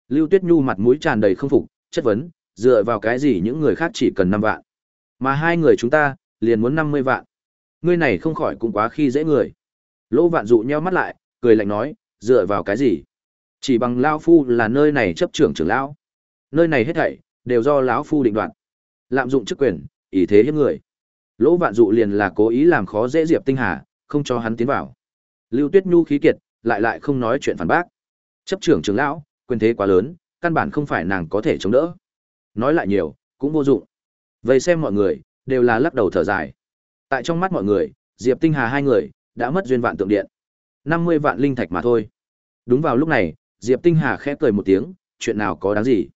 Lưu Tuyết Nhu mặt mũi tràn đầy không phục, chất vấn, dựa vào cái gì những người khác chỉ cần 5 vạn, mà hai người chúng ta liền muốn 50 vạn. Ngươi này không khỏi cũng quá khi dễ người. Lỗ Vạn Dụ nheo mắt lại, cười lạnh nói, dựa vào cái gì? Chỉ bằng lão phu là nơi này chấp trưởng trưởng lão. Nơi này hết thảy đều do lão phu định đoạt. Lạm dụng chức quyền, ý thế hiếp người. Lỗ Vạn Dụ liền là cố ý làm khó dễ Diệp Tinh Hà, không cho hắn tiến vào. Lưu Tuyết Nhu khí kiệt, lại lại không nói chuyện phản bác. Chấp trưởng trưởng lão, quyền thế quá lớn, căn bản không phải nàng có thể chống đỡ. Nói lại nhiều, cũng vô dụng. Vậy xem mọi người, đều là lắc đầu thở dài. Tại trong mắt mọi người, Diệp Tinh Hà hai người, đã mất duyên vạn tượng điện. 50 vạn linh thạch mà thôi. Đúng vào lúc này, Diệp Tinh Hà khẽ cười một tiếng, chuyện nào có đáng gì.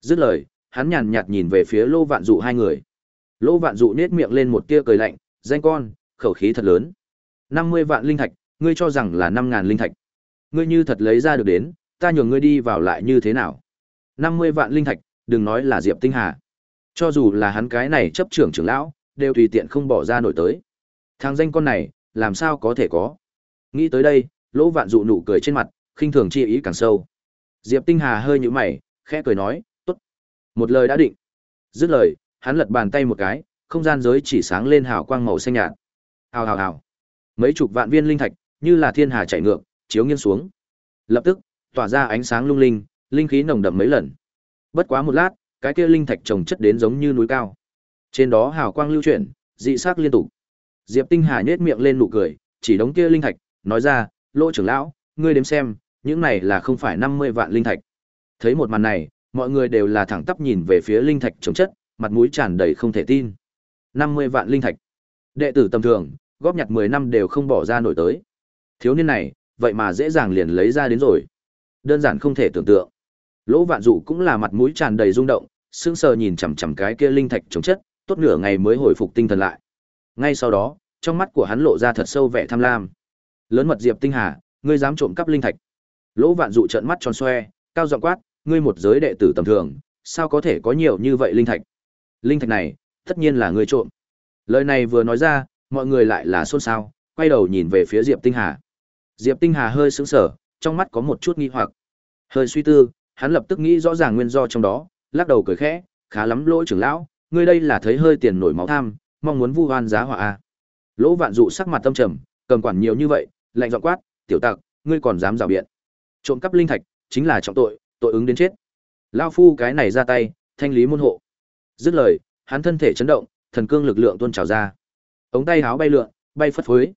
Dứt lời, hắn nhàn nhạt nhìn về phía Lô Vạn Dụ hai người. Lô Vạn Dụ nhếch miệng lên một tia cười lạnh, danh con, khẩu khí thật lớn. 50 vạn linh thạch, ngươi cho rằng là 5000 linh thạch. Ngươi như thật lấy ra được đến, ta nhường ngươi đi vào lại như thế nào? 50 vạn linh thạch, đừng nói là Diệp Tinh Hà. Cho dù là hắn cái này chấp trưởng trưởng lão, đều tùy tiện không bỏ ra nổi tới. Thằng danh con này, làm sao có thể có? Nghĩ tới đây, Lỗ Vạn Dụ nụ cười trên mặt, khinh thường chi ý càng sâu. Diệp Tinh Hà hơi nhíu mày, khẽ cười nói, "Tốt." Một lời đã định. Dứt lời, hắn lật bàn tay một cái, không gian giới chỉ sáng lên hào quang màu xanh nhạt. Hào hào hào. Mấy chục vạn viên linh thạch, như là thiên hà chảy ngược, chiếu nghiêng xuống. Lập tức, tỏa ra ánh sáng lung linh, linh khí nồng đậm mấy lần. Bất quá một lát, cái kia linh thạch trồng chất đến giống như núi cao. Trên đó hào quang lưu chuyển, dị sắc liên tục. Diệp Tinh Hà nhếch miệng lên nụ cười, chỉ đống kia linh thạch, nói ra, "Lỗ trưởng lão, ngươi đếm xem, những này là không phải 50 vạn linh thạch." Thấy một màn này, mọi người đều là thẳng tắp nhìn về phía linh thạch trồng chất, mặt mũi tràn đầy không thể tin. 50 vạn linh thạch. Đệ tử tầm thường, góp nhặt 10 năm đều không bỏ ra nổi tới. Thiếu niên này, vậy mà dễ dàng liền lấy ra đến rồi. Đơn giản không thể tưởng tượng. Lỗ Vạn Dụ cũng là mặt mũi tràn đầy rung động, sững sờ nhìn chằm chằm cái kia linh thạch chống chất, tốt nửa ngày mới hồi phục tinh thần lại. Ngay sau đó, trong mắt của hắn lộ ra thật sâu vẻ tham lam. Lớn mật Diệp Tinh Hà, ngươi dám trộm cắp linh thạch? Lỗ Vạn Dụ trợn mắt tròn xoe, cao giọng quát, ngươi một giới đệ tử tầm thường, sao có thể có nhiều như vậy linh thạch? Linh thạch này, tất nhiên là ngươi trộm. Lời này vừa nói ra, mọi người lại là xôn xao, quay đầu nhìn về phía Diệp Tinh Hà. Diệp Tinh Hà hơi sững sờ, trong mắt có một chút nghi hoặc. Hơi suy tư, hắn lập tức nghĩ rõ ràng nguyên do trong đó, lắc đầu cười khẽ, khá lắm lỗ trưởng lão, ngươi đây là thấy hơi tiền nổi máu tham, mong muốn vu oan giá họa. À. Lỗ Vạn Dụ sắc mặt tâm trầm, cầm quản nhiều như vậy, lạnh giọng quát, "Tiểu tặc, ngươi còn dám rào biện? Trộm cắp linh thạch chính là trọng tội, tội ứng đến chết." Lão phu cái này ra tay, thanh lý môn hộ. Dứt lời, hắn thân thể chấn động, thần cương lực lượng tuôn trào ra. Ống tay áo bay lượn, bay phất phới.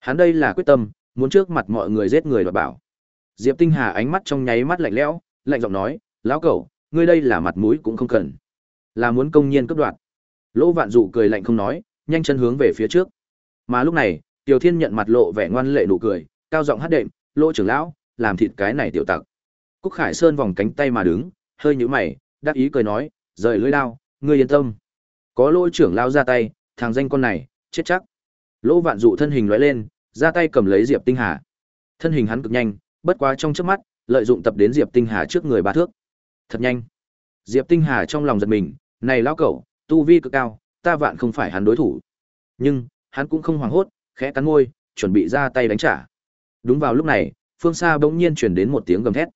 Hắn đây là quyết tâm, muốn trước mặt mọi người giết người đoạt bảo. Diệp Tinh Hà ánh mắt trong nháy mắt lạnh lẽo, lạnh giọng nói, "Lão cẩu, ngươi đây là mặt mũi cũng không cần, là muốn công nhiên cướp đoạt." Lỗ Vạn Dụ cười lạnh không nói, nhanh chân hướng về phía trước. Mà lúc này, Tiểu Thiên nhận mặt lộ vẻ ngoan lệ nụ cười, cao giọng hát đệm, "Lỗ trưởng lão, làm thịt cái này tiểu tặc." Cúc Khải Sơn vòng cánh tay mà đứng, hơi nhíu mày, đắc ý cười nói, "Rời lưỡi đao, ngươi yên tâm. Có lỗ trưởng lão ra tay, thằng danh con này, chết chắc." Lỗ Vạn Dụ thân hình lóe lên, ra tay cầm lấy Diệp Tinh Hà. Thân hình hắn cực nhanh, bất quá trong chớp mắt, lợi dụng tập đến Diệp Tinh Hà trước người ba thước. Thật nhanh. Diệp Tinh Hà trong lòng giật mình, này lão cẩu, tu vi cực cao, ta vạn không phải hắn đối thủ. Nhưng, hắn cũng không hoảng hốt, khẽ cắn môi, chuẩn bị ra tay đánh trả. Đúng vào lúc này, phương xa bỗng nhiên truyền đến một tiếng gầm thét.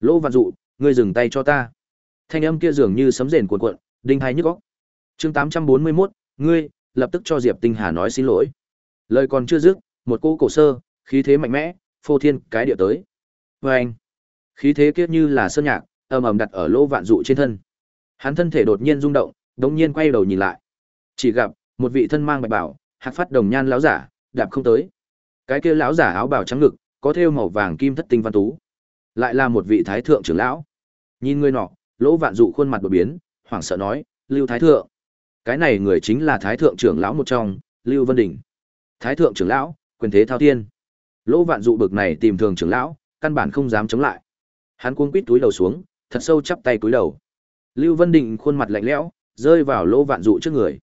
Lỗ Vạn Dụ, ngươi dừng tay cho ta. Thanh âm kia dường như sấm rền cuộn cuộn, đinh hai nhức óc. Chương 841, ngươi, lập tức cho Diệp Tinh Hà nói xin lỗi. Lời còn chưa dứt, một cỗ cổ sơ, khí thế mạnh mẽ, phô thiên cái địa tới. vê anh, khí thế kiết như là sơn nhạc, ầm ầm đặt ở lỗ vạn dụ trên thân. Hắn thân thể đột nhiên rung động, đống nhiên quay đầu nhìn lại. Chỉ gặp một vị thân mang bạch bảo, hạc phát đồng nhan lão giả, đạp không tới. Cái kia lão giả áo bào trắng ngực, có thêu màu vàng kim thất tinh văn tú. Lại là một vị thái thượng trưởng lão. Nhìn người nọ, lỗ vạn dụ khuôn mặt đột biến, hoảng sợ nói, "Lưu thái thượng." Cái này người chính là thái thượng trưởng lão một trong, Lưu Vân Đình. Thái thượng trưởng lão, quyền thế thao thiên. Lỗ Vạn Dụ bực này tìm thường trưởng lão, căn bản không dám chống lại. Hắn cuống quít túi đầu xuống, thật sâu chắp tay túi đầu. Lưu Vân Định khuôn mặt lạnh lẽo, rơi vào Lỗ Vạn Dụ trước người.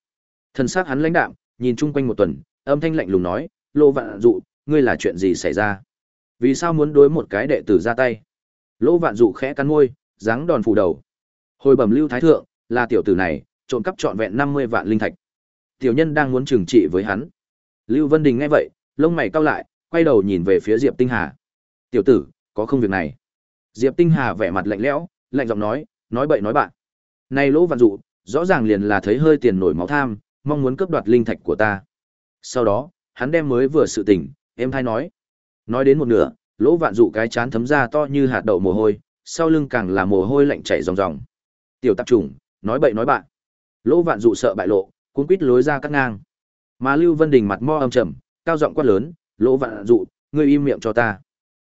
thần sắc hắn lãnh đạm, nhìn chung quanh một tuần, âm thanh lạnh lùng nói, "Lỗ Vạn Dụ, ngươi là chuyện gì xảy ra? Vì sao muốn đối một cái đệ tử ra tay?" Lỗ Vạn Dụ khẽ cắn môi, dáng đòn phủ đầu. Hồi bẩm Lưu Thái thượng, là tiểu tử này, trộm cắp trọn vẹn 50 vạn linh thạch. Tiểu nhân đang muốn trừng trị với hắn. Lưu Vân Đình nghe vậy, lông mày cau lại, quay đầu nhìn về phía Diệp Tinh Hà. "Tiểu tử, có không việc này?" Diệp Tinh Hà vẻ mặt lạnh lẽo, lạnh giọng nói, nói bậy nói bạn. "Này Lỗ Văn Dụ, rõ ràng liền là thấy hơi tiền nổi máu tham, mong muốn cướp đoạt linh thạch của ta." Sau đó, hắn đem mới vừa sự tỉnh, em thay nói. Nói đến một nửa, Lỗ Vạn Dụ cái chán thấm ra to như hạt đậu mồ hôi, sau lưng càng là mồ hôi lạnh chảy ròng ròng. Tiểu tạp chủng, nói bậy nói bạn. Lỗ Vạn Dụ sợ bại lộ, cuống quýt lối ra cắt ngang. Mà Lưu Vân Đình mặt mo âm trầm, cao giọng quát lớn, "Lỗ Vạn Dụ, ngươi im miệng cho ta."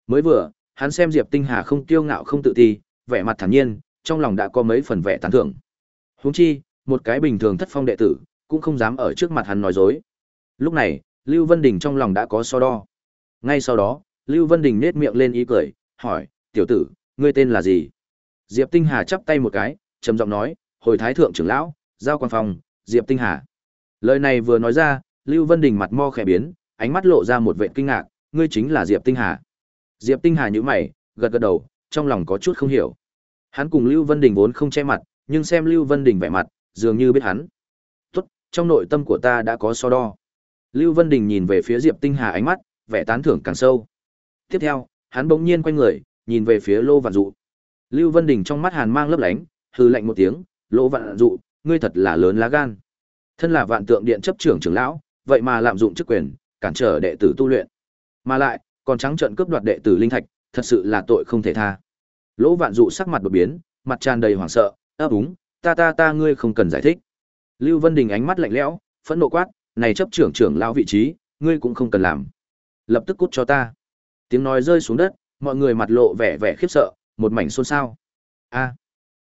Mới vừa, hắn xem Diệp Tinh Hà không kiêu ngạo không tự ti, vẻ mặt thản nhiên, trong lòng đã có mấy phần vẻ tán thưởng. Huống chi, một cái bình thường thất phong đệ tử, cũng không dám ở trước mặt hắn nói dối. Lúc này, Lưu Vân Đình trong lòng đã có so đo. Ngay sau đó, Lưu Vân Đình nét miệng lên ý cười, hỏi, tiểu tử, ngươi tên là gì? Diệp Tinh Hà chắp tay một cái, trầm giọng nói, hồi thái thượng trưởng lão, giao quan phòng, Diệp Tinh Hà. Lời này vừa nói ra, Lưu Vân Đình mặt mo khẽ biến, ánh mắt lộ ra một vẻ kinh ngạc, ngươi chính là Diệp Tinh Hà. Diệp Tinh Hà nhíu mày, gật gật đầu, trong lòng có chút không hiểu. Hắn cùng Lưu Vân Đình vốn không che mặt, nhưng xem Lưu Vân Đình vẻ mặt, dường như biết hắn. Tốt, trong nội tâm của ta đã có so đo. Lưu Vân Đình nhìn về phía Diệp Tinh Hà ánh mắt, vẻ tán thưởng càng sâu. Tiếp theo, hắn bỗng nhiên quay người, nhìn về phía Lô Vạn Dụ. Lưu Vân Đình trong mắt hàn mang lấp lánh, hừ lạnh một tiếng, "Lô Vạn Dụ, ngươi thật là lớn lá gan. Thân là Vạn Tượng Điện chấp trưởng trưởng lão, vậy mà lạm dụng chức quyền, cản trở đệ tử tu luyện. Mà lại, còn trắng trợn cướp đoạt đệ tử linh thạch, thật sự là tội không thể tha." Lỗ Vạn Dụ sắc mặt đột biến, mặt tràn đầy hoảng sợ, "Ơ đúng, ta ta ta ngươi không cần giải thích." Lưu Vân Đình ánh mắt lạnh lẽo, phẫn nộ quát, "Này chấp trưởng trưởng lão vị trí, ngươi cũng không cần làm." lập tức cút cho ta tiếng nói rơi xuống đất mọi người mặt lộ vẻ vẻ khiếp sợ một mảnh xôn xao a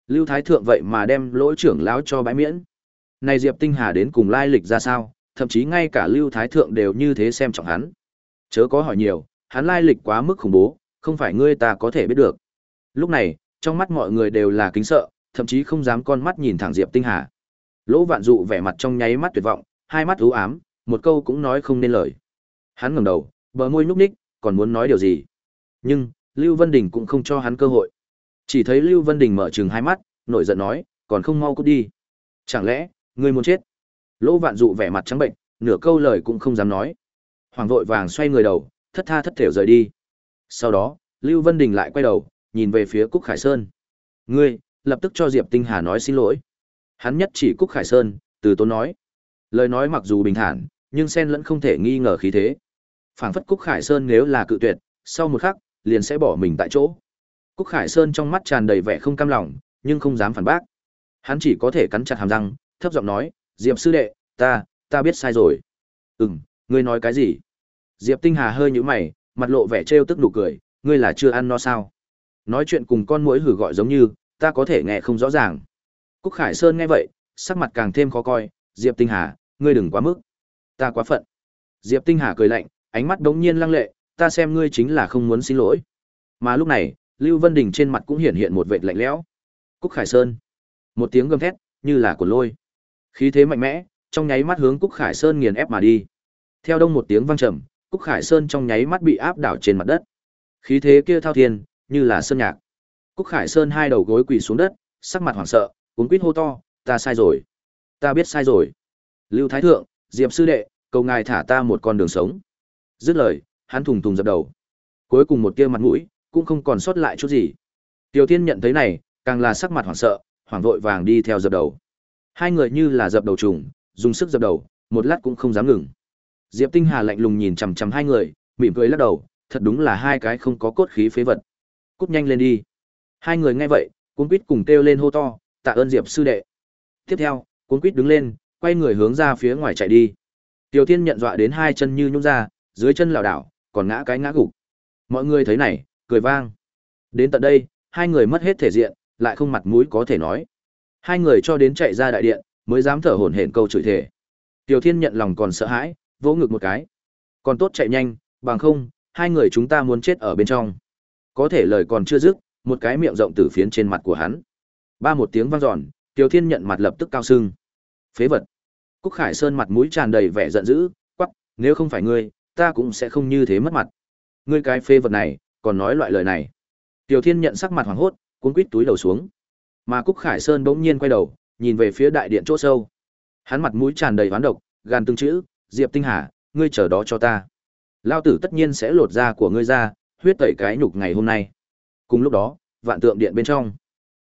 lưu thái thượng vậy mà đem lỗ trưởng lão cho bãi miễn này diệp tinh hà đến cùng lai lịch ra sao thậm chí ngay cả lưu thái thượng đều như thế xem trọng hắn chớ có hỏi nhiều hắn lai lịch quá mức khủng bố không phải ngươi ta có thể biết được lúc này trong mắt mọi người đều là kính sợ thậm chí không dám con mắt nhìn thẳng diệp tinh hà lỗ vạn dụ vẻ mặt trong nháy mắt tuyệt vọng hai mắt u ám một câu cũng nói không nên lời hắn ngẩng đầu Bờ môi nhúc nhích, còn muốn nói điều gì. Nhưng, Lưu Vân Đình cũng không cho hắn cơ hội. Chỉ thấy Lưu Vân Đình mở trừng hai mắt, nổi giận nói, còn không mau cút đi. Chẳng lẽ, ngươi muốn chết? Lỗ Vạn Dụ vẻ mặt trắng bệnh, nửa câu lời cũng không dám nói. Hoàng vội vàng xoay người đầu, thất tha thất thểu rời đi. Sau đó, Lưu Vân Đình lại quay đầu, nhìn về phía Cúc Khải Sơn. Ngươi, lập tức cho Diệp Tinh Hà nói xin lỗi. Hắn nhất chỉ Cúc Khải Sơn, từ tốn nói. Lời nói mặc dù bình thản, nhưng sen lẫn không thể nghi ngờ khí thế phảng phất cúc khải sơn nếu là cự tuyệt sau một khắc liền sẽ bỏ mình tại chỗ cúc khải sơn trong mắt tràn đầy vẻ không cam lòng nhưng không dám phản bác hắn chỉ có thể cắn chặt hàm răng thấp giọng nói diệp sư đệ ta ta biết sai rồi ừ m ngươi nói cái gì diệp tinh hà hơi nhũ mày mặt lộ vẻ trêu tức nụ cười ngươi là chưa ăn no sao nói chuyện cùng con mũi hử gọi giống như ta có thể nghe không rõ ràng cúc khải sơn nghe vậy sắc mặt càng thêm khó coi diệp tinh hà ngươi đừng quá mức ta quá phận diệp tinh hà cười lạnh ánh mắt đống nhiên lăng lệ, ta xem ngươi chính là không muốn xin lỗi. Mà lúc này, Lưu Vân Đình trên mặt cũng hiện hiện một vệt lạnh lẽo. Cúc Khải Sơn. Một tiếng gầm thét, như là của lôi. Khí thế mạnh mẽ, trong nháy mắt hướng Cúc Khải Sơn nghiền ép mà đi. Theo đông một tiếng vang trầm, Cúc Khải Sơn trong nháy mắt bị áp đảo trên mặt đất. Khí thế kia thao thiên, như là sơn nhạc. Cúc Khải Sơn hai đầu gối quỳ xuống đất, sắc mặt hoảng sợ, cuống quýt hô to, ta sai rồi. Ta biết sai rồi. Lưu Thái Thượng, Diệp Sư Đệ, cầu ngài thả ta một con đường sống. Dứt lời, hắn thùng thùng dập đầu. Cuối cùng một tia mặt mũi, cũng không còn sót lại chút gì. Tiểu Thiên nhận thấy này, càng là sắc mặt hoảng sợ, hoảng vội vàng đi theo dập đầu. Hai người như là dập đầu trùng, dùng sức dập đầu, một lát cũng không dám ngừng. Diệp Tinh Hà lạnh lùng nhìn chằm chằm hai người, mỉm cười lắc đầu, thật đúng là hai cái không có cốt khí phế vật. Cút nhanh lên đi. Hai người nghe vậy, cuống quýt cùng kêu lên hô to, tạ ơn Diệp sư đệ. Tiếp theo, cuống quýt đứng lên, quay người hướng ra phía ngoài chạy đi. Tiểu Thiên nhận dọa đến hai chân như nhũn ra, dưới chân lảo đảo, còn ngã cái ngã gục. Mọi người thấy này, cười vang. Đến tận đây, hai người mất hết thể diện, lại không mặt mũi có thể nói. Hai người cho đến chạy ra đại điện, mới dám thở hổn hển câu chửi thể. Tiểu Thiên nhận lòng còn sợ hãi, vỗ ngực một cái. Còn tốt chạy nhanh, bằng không, hai người chúng ta muốn chết ở bên trong. Có thể lời còn chưa dứt, một cái miệng rộng từ phiến trên mặt của hắn. Ba một tiếng vang dọn, Tiểu Thiên nhận mặt lập tức cao sưng. Phế vật. Cúc Khải Sơn mặt mũi tràn đầy vẻ giận dữ, quắc, nếu không phải ngươi, ta cũng sẽ không như thế mất mặt. Ngươi cái phế vật này, còn nói loại lời này. Tiểu Thiên nhận sắc mặt hoảng hốt, cuốn quít túi đầu xuống. Mà Cúc Khải Sơn bỗng nhiên quay đầu, nhìn về phía đại điện chỗ sâu. Hắn mặt mũi tràn đầy oán độc, gan từng chữ, "Diệp Tinh Hà, ngươi chờ đó cho ta. Lao tử tất nhiên sẽ lột da của ngươi ra, huyết tẩy cái nhục ngày hôm nay." Cùng lúc đó, vạn tượng điện bên trong,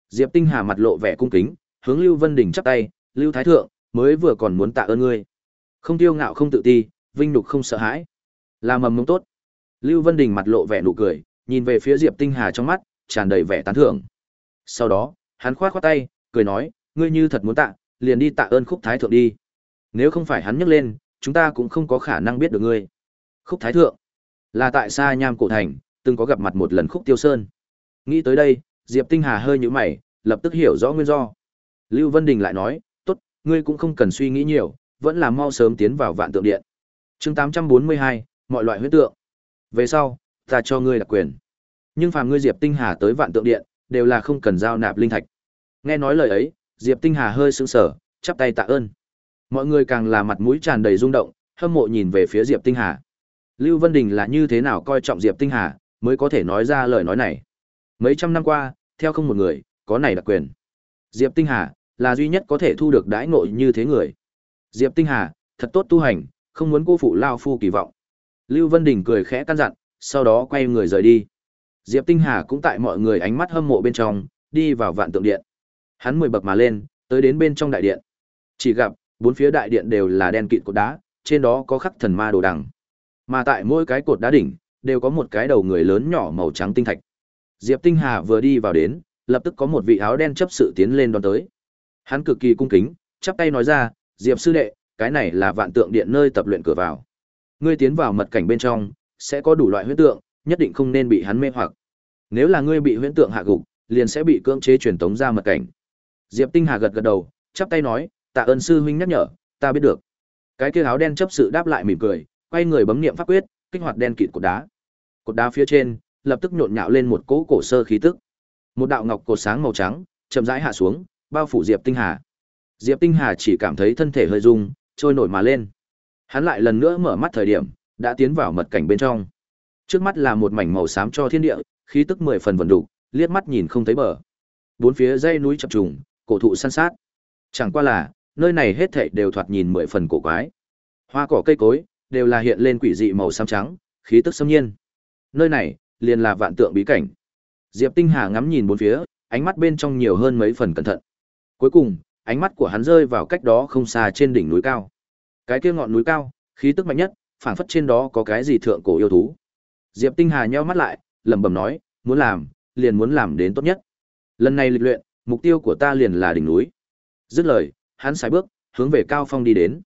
Diệp Tinh Hà mặt lộ vẻ cung kính, hướng Lưu Vân Đình chắp tay, "Lưu Thái thượng, mới vừa còn muốn tạ ơn ngươi." Không tiêu ngạo không tự ti, vinh nhục không sợ hãi. Là mầm mống tốt. Lưu Vân Đình mặt lộ vẻ nụ cười, nhìn về phía Diệp Tinh Hà trong mắt, tràn đầy vẻ tán thưởng. Sau đó, hắn khoát khoát tay, cười nói, ngươi như thật muốn tạ, liền đi tạ ơn Khúc Thái thượng đi. Nếu không phải hắn nhắc lên, chúng ta cũng không có khả năng biết được ngươi. Khúc Thái thượng là tại xa Nham cổ thành, từng có gặp mặt một lần Khúc Tiêu Sơn. Nghĩ tới đây, Diệp Tinh Hà hơi nhíu mày, lập tức hiểu rõ nguyên do. Lưu Vân Đình lại nói, "Tốt, ngươi cũng không cần suy nghĩ nhiều, vẫn là mau sớm tiến vào Vạn Tượng Điện." Chương 842, mọi loại huyết tượng. Về sau, ta cho ngươi đặc quyền. Nhưng phàm ngươi Diệp Tinh Hà tới Vạn Tượng Điện, đều là không cần giao nạp linh thạch. Nghe nói lời ấy, Diệp Tinh Hà hơi sững sờ, chắp tay tạ ơn. Mọi người càng là mặt mũi tràn đầy rung động, hâm mộ nhìn về phía Diệp Tinh Hà. Lưu Vân Đình là như thế nào coi trọng Diệp Tinh Hà, mới có thể nói ra lời nói này. Mấy trăm năm qua, theo không một người, có này đặc quyền. Diệp Tinh Hà, là duy nhất có thể thu được đãi ngộ như thế người. Diệp Tinh Hà, thật tốt tu hành, không muốn cô phụ Lao Phu kỳ vọng. Lưu Vân Đình cười khẽ căn dặn, sau đó quay người rời đi. Diệp Tinh Hà cũng tại mọi người ánh mắt hâm mộ bên trong, đi vào vạn tượng điện. Hắn mười bậc mà lên, tới đến bên trong đại điện. Chỉ gặp, bốn phía đại điện đều là đen kịt cột đá, trên đó có khắc thần ma đồ đằng. Mà tại mỗi cái cột đá đỉnh, đều có một cái đầu người lớn nhỏ màu trắng tinh thạch. Diệp Tinh Hà vừa đi vào đến, lập tức có một vị áo đen chấp sự tiến lên đón tới. Hắn cực kỳ cung kính, chắp tay nói ra, "Diệp sư đệ, cái này là vạn tượng điện nơi tập luyện cửa vào. Ngươi tiến vào mật cảnh bên trong, sẽ có đủ loại huyết tượng, nhất định không nên bị hắn mê hoặc. Nếu là ngươi bị huyễn tượng hạ gục, liền sẽ bị cưỡng chế truyền tống ra mật cảnh." Diệp Tinh Hà gật gật đầu, chắp tay nói, "Tạ ơn sư huynh nhắc nhở, ta biết được." Cái kia áo đen chấp sự đáp lại mỉm cười, quay người bấm niệm pháp quyết, kích hoạt đen kịt cột đá. Cột đá phía trên lập tức nhộn nhạo lên một cỗ cổ sơ khí tức. Một đạo ngọc cột sáng màu trắng chậm rãi hạ xuống, bao phủ Diệp Tinh Hà. Diệp Tinh Hà chỉ cảm thấy thân thể hơi rung, trôi nổi mà lên. Hắn lại lần nữa mở mắt thời điểm, đã tiến vào mật cảnh bên trong. Trước mắt là một mảnh màu xám cho thiên địa, khí tức mười phần vần đủ, liếc mắt nhìn không thấy bờ. Bốn phía dây núi chập trùng, cổ thụ san sát. Chẳng qua là, nơi này hết thảy đều thoạt nhìn mười phần cổ quái. Hoa cỏ cây cối đều là hiện lên quỷ dị màu xám trắng, khí tức xâm nhiên. Nơi này liền là vạn tượng bí cảnh. Diệp Tinh Hà ngắm nhìn bốn phía, ánh mắt bên trong nhiều hơn mấy phần cẩn thận. Cuối cùng, ánh mắt của hắn rơi vào cách đó không xa trên đỉnh núi cao. Cái kia ngọn núi cao, khí tức mạnh nhất, phảng phất trên đó có cái gì thượng cổ yêu thú. Diệp Tinh Hà nheo mắt lại, lẩm bẩm nói, muốn làm, liền muốn làm đến tốt nhất. Lần này lịch luyện, mục tiêu của ta liền là đỉnh núi. Dứt lời, hắn sải bước, hướng về cao phong đi đến.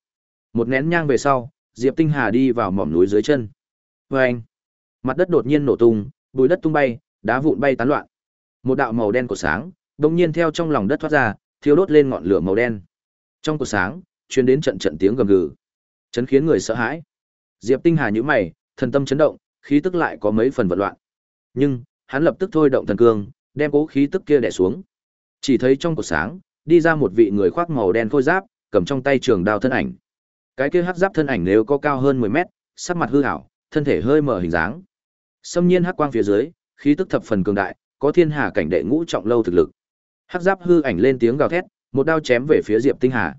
Một nén nhang về sau, Diệp Tinh Hà đi vào mỏm núi dưới chân. Vâng! Mặt đất đột nhiên nổ tung, bụi đất tung bay, đá vụn bay tán loạn. Một đạo màu đen của sáng, đột nhiên theo trong lòng đất thoát ra, thiêu đốt lên ngọn lửa màu đen. Trong của sáng, truyền đến trận trận tiếng gầm gừ, chấn khiến người sợ hãi. Diệp Tinh Hà nhíu mày, thần tâm chấn động, khí tức lại có mấy phần vật loạn. Nhưng, hắn lập tức thôi động thần cương, đem cố khí tức kia đè xuống. Chỉ thấy trong cột sáng, đi ra một vị người khoác màu đen khôi giáp, cầm trong tay trường đao thân ảnh. Cái kia hắc giáp thân ảnh nếu có cao hơn 10 mét, sắc mặt hư ảo, thân thể hơi mở hình dáng. Xâm nhiên hắc quang phía dưới, khí tức thập phần cường đại, có thiên hà cảnh đệ ngũ trọng lâu thực lực. Hắc giáp hư ảnh lên tiếng gào thét, một đao chém về phía Diệp Tinh Hà.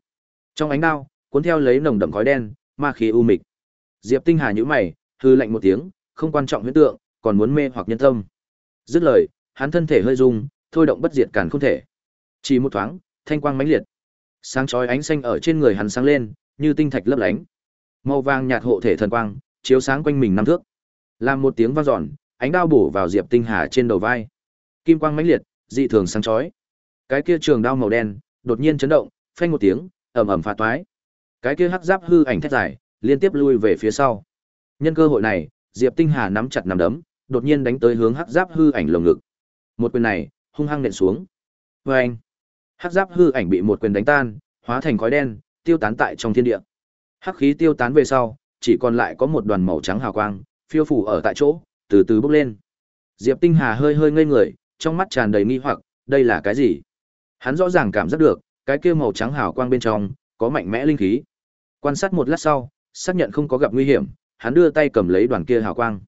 Trong ánh đao, cuốn theo lấy nồng đậm khói đen, ma khí u mịch. Diệp Tinh Hà nhíu mày, hư lạnh một tiếng, không quan trọng huyễn tượng, còn muốn mê hoặc nhân tâm. Dứt lời, hắn thân thể hơi rung, thôi động bất diệt cản không thể. Chỉ một thoáng, thanh quang mãnh liệt. Sáng chói ánh xanh ở trên người hắn sáng lên, như tinh thạch lấp lánh. Màu vàng nhạt hộ thể thần quang, chiếu sáng quanh mình năm thước. Làm một tiếng vang dọn, ánh đao bổ vào Diệp Tinh Hà trên đầu vai. Kim quang mãnh liệt, dị thường sáng chói. Cái kia trường đao màu đen, đột nhiên chấn động, phanh một tiếng, ầm ầm phá toái. Cái kia hắc giáp hư ảnh thét dài, liên tiếp lui về phía sau. Nhân cơ hội này, Diệp Tinh Hà nắm chặt nắm đấm, đột nhiên đánh tới hướng hắc giáp hư ảnh lồng ngực. Một quyền này, hung hăng nện xuống. Oeng! Hắc giáp hư ảnh bị một quyền đánh tan, hóa thành khói đen, tiêu tán tại trong thiên địa. Hắc khí tiêu tán về sau, chỉ còn lại có một đoàn màu trắng hào quang, phiêu phủ ở tại chỗ, từ từ bốc lên. Diệp Tinh Hà hơi hơi ngây người, trong mắt tràn đầy nghi hoặc, đây là cái gì? Hắn rõ ràng cảm giác được, cái kia màu trắng hào quang bên trong có mạnh mẽ linh khí. Quan sát một lát sau, xác nhận không có gặp nguy hiểm, hắn đưa tay cầm lấy đoàn kia hào quang.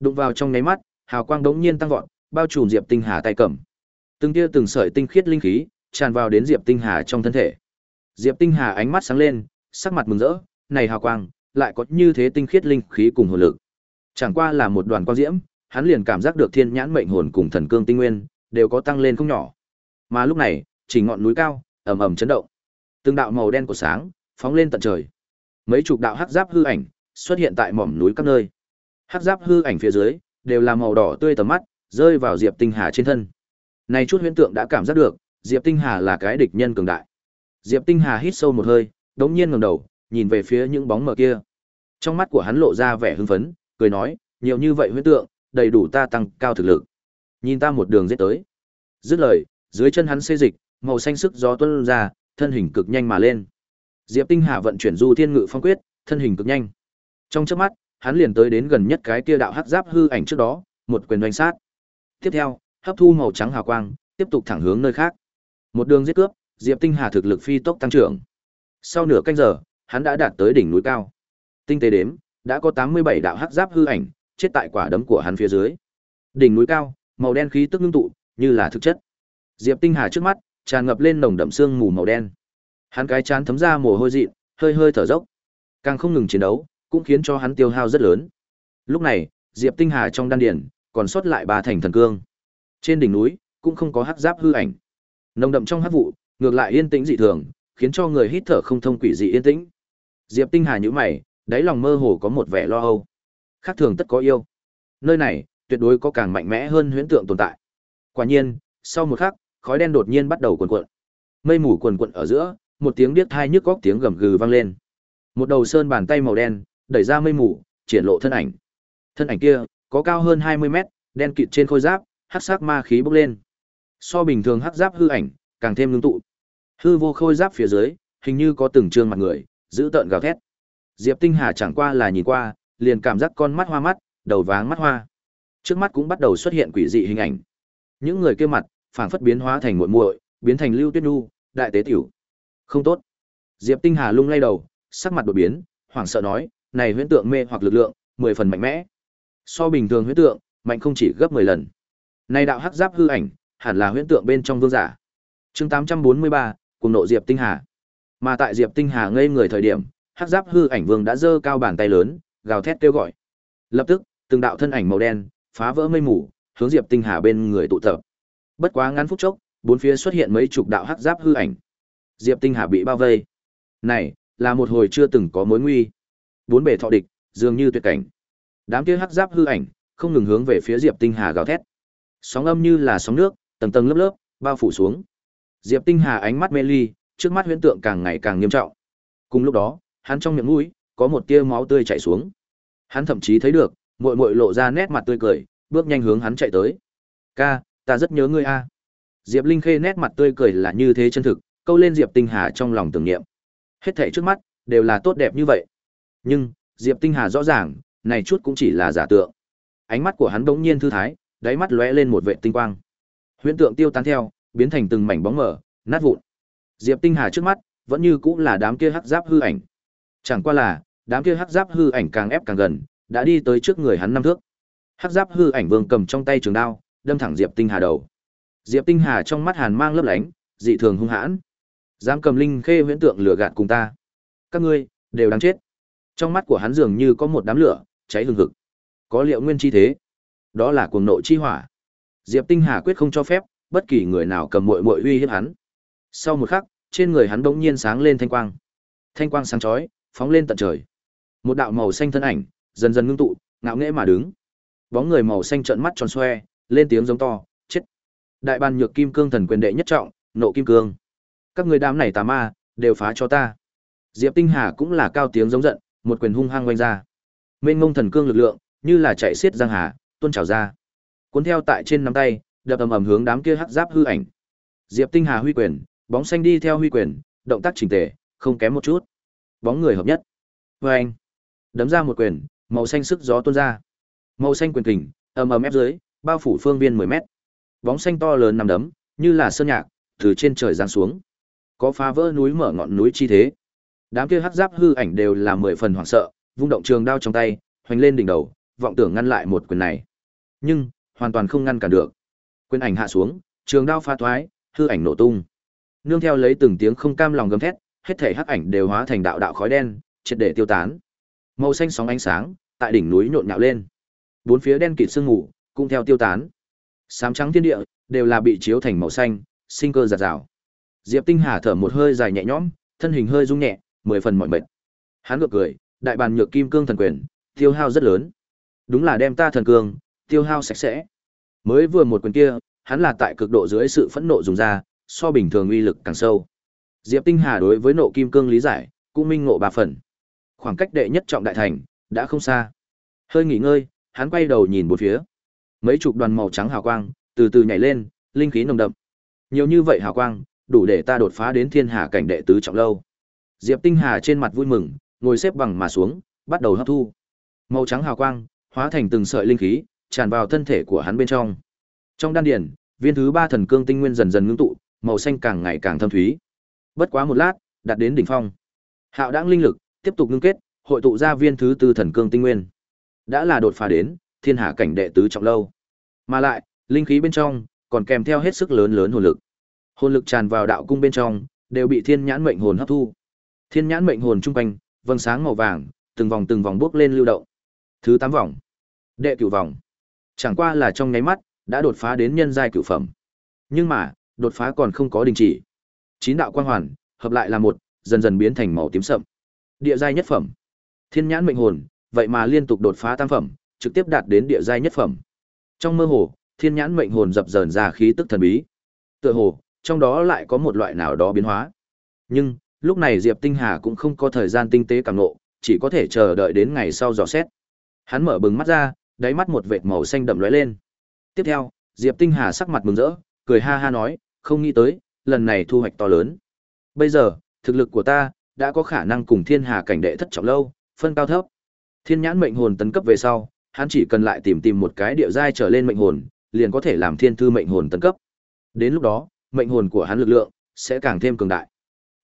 Đụng vào trong nháy mắt, hào quang đống nhiên tăng vọt, bao trùm Diệp Tinh Hà tay cầm. Từng tia từng sợi tinh khiết linh khí tràn vào đến Diệp Tinh Hà trong thân thể. Diệp Tinh Hà ánh mắt sáng lên, sắc mặt mừng rỡ, này hào quang, lại có như thế tinh khiết linh khí cùng hồn lực. Chẳng qua là một đoàn quang diễm, hắn liền cảm giác được thiên nhãn mệnh hồn cùng thần cương tinh nguyên đều có tăng lên không nhỏ. Mà lúc này, chỉ ngọn núi cao ầm ầm chấn động. Từng đạo màu đen của sáng phóng lên tận trời. Mấy chục đạo hắc giáp hư ảnh xuất hiện tại mỏm núi các nơi. Hắc giáp hư ảnh phía dưới đều là màu đỏ tươi tầm mắt, rơi vào Diệp Tinh Hà trên thân. Này chút huyễn tượng đã cảm giác được, Diệp Tinh Hà là cái địch nhân cường đại. Diệp Tinh Hà hít sâu một hơi, đống nhiên ngẩng đầu, nhìn về phía những bóng mờ kia. Trong mắt của hắn lộ ra vẻ hưng phấn, cười nói, nhiều như vậy huyễn tượng, đầy đủ ta tăng cao thực lực. Nhìn ta một đường giết tới. Dứt lời, dưới chân hắn xê dịch, màu xanh sức gió tuôn ra, thân hình cực nhanh mà lên. Diệp Tinh Hà vận chuyển Du Thiên Ngự Phong Quyết, thân hình cực nhanh. Trong chớp mắt, hắn liền tới đến gần nhất cái kia đạo hắc giáp hư ảnh trước đó, một quyền đánh sát. Tiếp theo, hấp thu màu trắng hào quang, tiếp tục thẳng hướng nơi khác. Một đường giết cướp, Diệp Tinh Hà thực lực phi tốc tăng trưởng. Sau nửa canh giờ, hắn đã đạt tới đỉnh núi cao. Tinh tế đếm, đã có 87 đạo hắc giáp hư ảnh chết tại quả đấm của hắn phía dưới. Đỉnh núi cao, màu đen khí tức ngưng tụ, như là thực chất. Diệp Tinh Hà trước mắt, tràn ngập lên nồng đậm sương mù màu đen. Hắn cái chán thấm ra mồ hôi dị, hơi hơi thở dốc. Càng không ngừng chiến đấu, cũng khiến cho hắn tiêu hao rất lớn. Lúc này, Diệp Tinh Hà trong đan điền còn sót lại ba thành thần cương. Trên đỉnh núi cũng không có hắc giáp hư ảnh. Nồng đậm trong hắc vụ, ngược lại yên tĩnh dị thường, khiến cho người hít thở không thông quỷ dị yên tĩnh. Diệp Tinh Hà nhíu mày, đáy lòng mơ hồ có một vẻ lo âu. Khác thường tất có yêu. Nơi này, tuyệt đối có càng mạnh mẽ hơn huyễn tượng tồn tại. Quả nhiên, sau một khắc, khói đen đột nhiên bắt đầu cuồn cuộn. Mây mù cuồn cuộn ở giữa, một tiếng điếc thai nhức góc tiếng gầm gừ vang lên. Một đầu sơn bàn tay màu đen, đẩy ra mây mù, triển lộ thân ảnh. Thân ảnh kia, có cao hơn 20 mét, đen kịt trên khôi giáp, hắc sắc ma khí bốc lên. So bình thường hắc giáp hư ảnh, càng thêm ngưng tụ. Hư vô khôi giáp phía dưới, hình như có từng trương mặt người, giữ tợn gào thét. Diệp Tinh Hà chẳng qua là nhìn qua, liền cảm giác con mắt hoa mắt, đầu váng mắt hoa. Trước mắt cũng bắt đầu xuất hiện quỷ dị hình ảnh. Những người kia mặt, phảng phất biến hóa thành muội muội, biến thành Lưu Tuyết Nhu, đại tế tiểu. Không tốt. Diệp Tinh Hà lung lay đầu, sắc mặt đột biến, hoảng sợ nói, này huyễn tượng mê hoặc lực lượng, mười phần mạnh mẽ. So bình thường huyễn tượng, mạnh không chỉ gấp 10 lần. Này đạo hắc giáp hư ảnh, hẳn là huyễn tượng bên trong vương giả. Chương 843, cùng nộ Diệp Tinh Hà. Mà tại Diệp Tinh Hà ngây người thời điểm, hắc giáp hư ảnh vương đã giơ cao bàn tay lớn, gào thét kêu gọi. Lập tức, từng đạo thân ảnh màu đen phá vỡ mây mù, hướng Diệp Tinh Hà bên người tụ tập. Bất quá ngắn phút chốc, bốn phía xuất hiện mấy chục đạo hắc giáp hư ảnh. Diệp Tinh Hà bị bao vây. Này, là một hồi chưa từng có mối nguy. Bốn bề thọ địch, dường như tuyệt cảnh. Đám kia hắc giáp hư ảnh, không ngừng hướng về phía Diệp Tinh Hà gào thét. Sóng âm như là sóng nước, tầng tầng lớp lớp, bao phủ xuống. Diệp Tinh Hà ánh mắt mê ly, trước mắt huyễn tượng càng ngày càng nghiêm trọng. Cùng lúc đó, hắn trong miệng mũi có một tia máu tươi chảy xuống. Hắn thậm chí thấy được, muội muội lộ ra nét mặt tươi cười, bước nhanh hướng hắn chạy tới. "Ca, ta rất nhớ ngươi a." Diệp Linh Khê nét mặt tươi cười là như thế chân thực, câu lên Diệp Tinh Hà trong lòng tưởng niệm. Hết thảy trước mắt đều là tốt đẹp như vậy. Nhưng, Diệp Tinh Hà rõ ràng, này chút cũng chỉ là giả tượng. Ánh mắt của hắn bỗng nhiên thư thái, đáy mắt lóe lên một vệt tinh quang. Huyễn tượng tiêu tán theo, biến thành từng mảnh bóng mờ, nát vụn. Diệp Tinh Hà trước mắt, vẫn như cũng là đám kia hắc giáp hư ảnh. Chẳng qua là, đám kia hắc giáp hư ảnh càng ép càng gần, đã đi tới trước người hắn năm thước. Hắc giáp hư ảnh vương cầm trong tay trường đao, đâm thẳng Diệp Tinh Hà đầu. Diệp Tinh Hà trong mắt hàn mang lấp lánh, dị thường hung hãn. Dám cầm linh khê huyễn tượng lửa gạt cùng ta. Các ngươi đều đáng chết. Trong mắt của hắn dường như có một đám lửa cháy hừng hực. Có liệu nguyên chi thế, đó là cuồng nộ chi hỏa. Diệp Tinh Hà quyết không cho phép bất kỳ người nào cầm muội muội uy hiếp hắn. Sau một khắc, trên người hắn bỗng nhiên sáng lên thanh quang. Thanh quang sáng chói, phóng lên tận trời. Một đạo màu xanh thân ảnh dần dần ngưng tụ, ngạo nghễ mà đứng. Bóng người màu xanh trợn mắt tròn xoe, lên tiếng giống to, "Chết!" Đại ban nhược kim cương thần quyền đệ nhất trọng, nộ kim cương. Các người đám này tà ma, đều phá cho ta. Diệp Tinh Hà cũng là cao tiếng giống giận, một quyền hung hăng quanh ra. Mênh ngông thần cương lực lượng, như là chạy xiết giang hà, tuôn trào ra. Cuốn theo tại trên nắm tay, đập ầm ầm hướng đám kia hắc giáp hư ảnh. Diệp Tinh Hà huy quyền, bóng xanh đi theo huy quyền, động tác chỉnh tề, không kém một chút. Bóng người hợp nhất. Vâng Oeng. Đấm ra một quyền, màu xanh sức gió tuôn ra. Màu xanh quyền kình, ầm ầm ép dưới, bao phủ phương viên 10 mét. Bóng xanh to lớn nằm đấm, như là sơn nhạc, từ trên trời giáng xuống. Có phá vỡ núi mở ngọn núi chi thế. Đám kia hắc giáp hư ảnh đều là mười phần hoảng sợ, vung động trường đao trong tay, hoành lên đỉnh đầu, vọng tưởng ngăn lại một quyền này. Nhưng, hoàn toàn không ngăn cản được. Quyền ảnh hạ xuống, trường đao pha thoái, hư ảnh nổ tung. nương theo lấy từng tiếng không cam lòng gầm thét, hết thể hắc ảnh đều hóa thành đạo đạo khói đen, triệt để tiêu tán. Màu xanh sóng ánh sáng, tại đỉnh núi nhộn nhạo lên. Bốn phía đen kịt sương mù, cũng theo tiêu tán. Sám trắng thiên địa, đều là bị chiếu thành màu xanh, sinh cơ giạt rào. Diệp Tinh Hà thở một hơi dài nhẹ nhõm, thân hình hơi rung nhẹ, mười phần mọi mệt. Hắn ngược cười, đại bàn nhược kim cương thần quyền, tiêu hao rất lớn. Đúng là đem ta thần cương, tiêu hao sạch sẽ. Mới vừa một quyền kia, hắn là tại cực độ dưới sự phẫn nộ dùng ra, so bình thường uy lực càng sâu. Diệp Tinh Hà đối với nộ kim cương lý giải, cũng minh ngộ ba phần. Khoảng cách đệ nhất trọng đại thành, đã không xa. Hơi nghỉ ngơi, hắn quay đầu nhìn một phía. Mấy chục đoàn màu trắng hào quang, từ từ nhảy lên, linh khí nồng đậm. Nhiều như vậy hào quang, đủ để ta đột phá đến thiên hà cảnh đệ tứ trọng lâu. Diệp Tinh Hà trên mặt vui mừng, ngồi xếp bằng mà xuống, bắt đầu hấp thu. Màu trắng hào quang, hóa thành từng sợi linh khí, tràn vào thân thể của hắn bên trong. Trong đan điền, viên thứ ba thần cương tinh nguyên dần dần ngưng tụ, màu xanh càng ngày càng thâm thúy. Bất quá một lát, đạt đến đỉnh phong. Hạo đãng linh lực tiếp tục ngưng kết, hội tụ ra viên thứ tư thần cương tinh nguyên. Đã là đột phá đến thiên hạ cảnh đệ tứ trọng lâu. Mà lại, linh khí bên trong còn kèm theo hết sức lớn lớn hồn lực. Hồn lực tràn vào đạo cung bên trong, đều bị thiên nhãn mệnh hồn hấp thu. Thiên nhãn mệnh hồn trung quanh, vầng sáng màu vàng, từng vòng từng vòng bước lên lưu động. Thứ tám vòng, đệ cửu vòng. Chẳng qua là trong nháy mắt, đã đột phá đến nhân giai cửu phẩm. Nhưng mà, đột phá còn không có đình chỉ. Chín đạo quang hoàn, hợp lại là một, dần dần biến thành màu tím sậm. Địa giai nhất phẩm. Thiên nhãn mệnh hồn, vậy mà liên tục đột phá tam phẩm, trực tiếp đạt đến địa giai nhất phẩm. Trong mơ hồ, thiên nhãn mệnh hồn dập dờn ra khí tức thần bí. Tựa hồ, trong đó lại có một loại nào đó biến hóa. Nhưng, lúc này Diệp Tinh Hà cũng không có thời gian tinh tế cảm ngộ, chỉ có thể chờ đợi đến ngày sau dò xét. Hắn mở bừng mắt ra, đáy mắt một vệt màu xanh đậm lóe lên. Tiếp theo, Diệp Tinh Hà sắc mặt mừng rỡ, cười ha ha nói, không nghĩ tới, lần này thu hoạch to lớn. Bây giờ, thực lực của ta đã có khả năng cùng Thiên Hà cảnh đệ thất trọng lâu, phân cao thấp. Thiên nhãn mệnh hồn tấn cấp về sau, hắn chỉ cần lại tìm tìm một cái địa giai trở lên mệnh hồn, liền có thể làm thiên thư mệnh hồn tấn cấp. Đến lúc đó, mệnh hồn của hắn lực lượng sẽ càng thêm cường đại.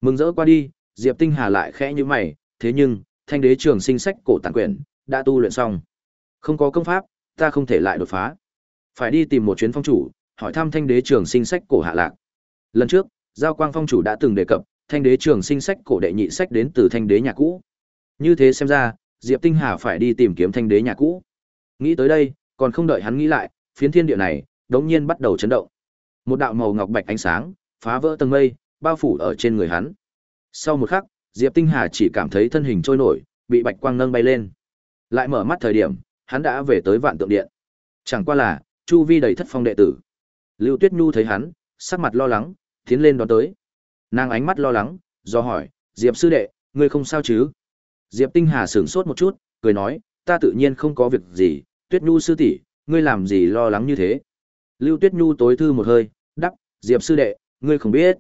Mừng rỡ qua đi, Diệp Tinh Hà lại khẽ như mày, thế nhưng, Thanh Đế Trường Sinh sách cổ Tàn quyển đã tu luyện xong. Không có công pháp, ta không thể lại đột phá. Phải đi tìm một chuyến phong chủ, hỏi thăm Thanh Đế Trường Sinh sách cổ hạ lạc. Lần trước, Giao Quang phong chủ đã từng đề cập, Thanh Đế Trường Sinh sách cổ đệ nhị sách đến từ Thanh Đế nhà cũ. Như thế xem ra, Diệp Tinh Hà phải đi tìm kiếm Thanh Đế nhà cũ. Nghĩ tới đây, còn không đợi hắn nghĩ lại, phiến thiên địa này đống nhiên bắt đầu chấn động. Một đạo màu ngọc bạch ánh sáng phá vỡ tầng mây, bao phủ ở trên người hắn. Sau một khắc, Diệp Tinh Hà chỉ cảm thấy thân hình trôi nổi, bị bạch quang nâng bay lên. Lại mở mắt thời điểm, hắn đã về tới Vạn Tượng Điện. Chẳng qua là, chu vi đầy thất phong đệ tử. Lưu Tuyết Nhu thấy hắn, sắc mặt lo lắng, tiến lên đón tới. Nàng ánh mắt lo lắng, do hỏi, "Diệp sư đệ, ngươi không sao chứ?" Diệp Tinh Hà sửng sốt một chút, cười nói, "Ta tự nhiên không có việc gì, Tuyết Nhu sư tỷ, ngươi làm gì lo lắng như thế?" Lưu Tuyết Nhu tối thư một hơi, đáp, "Diệp sư đệ, ngươi không biết,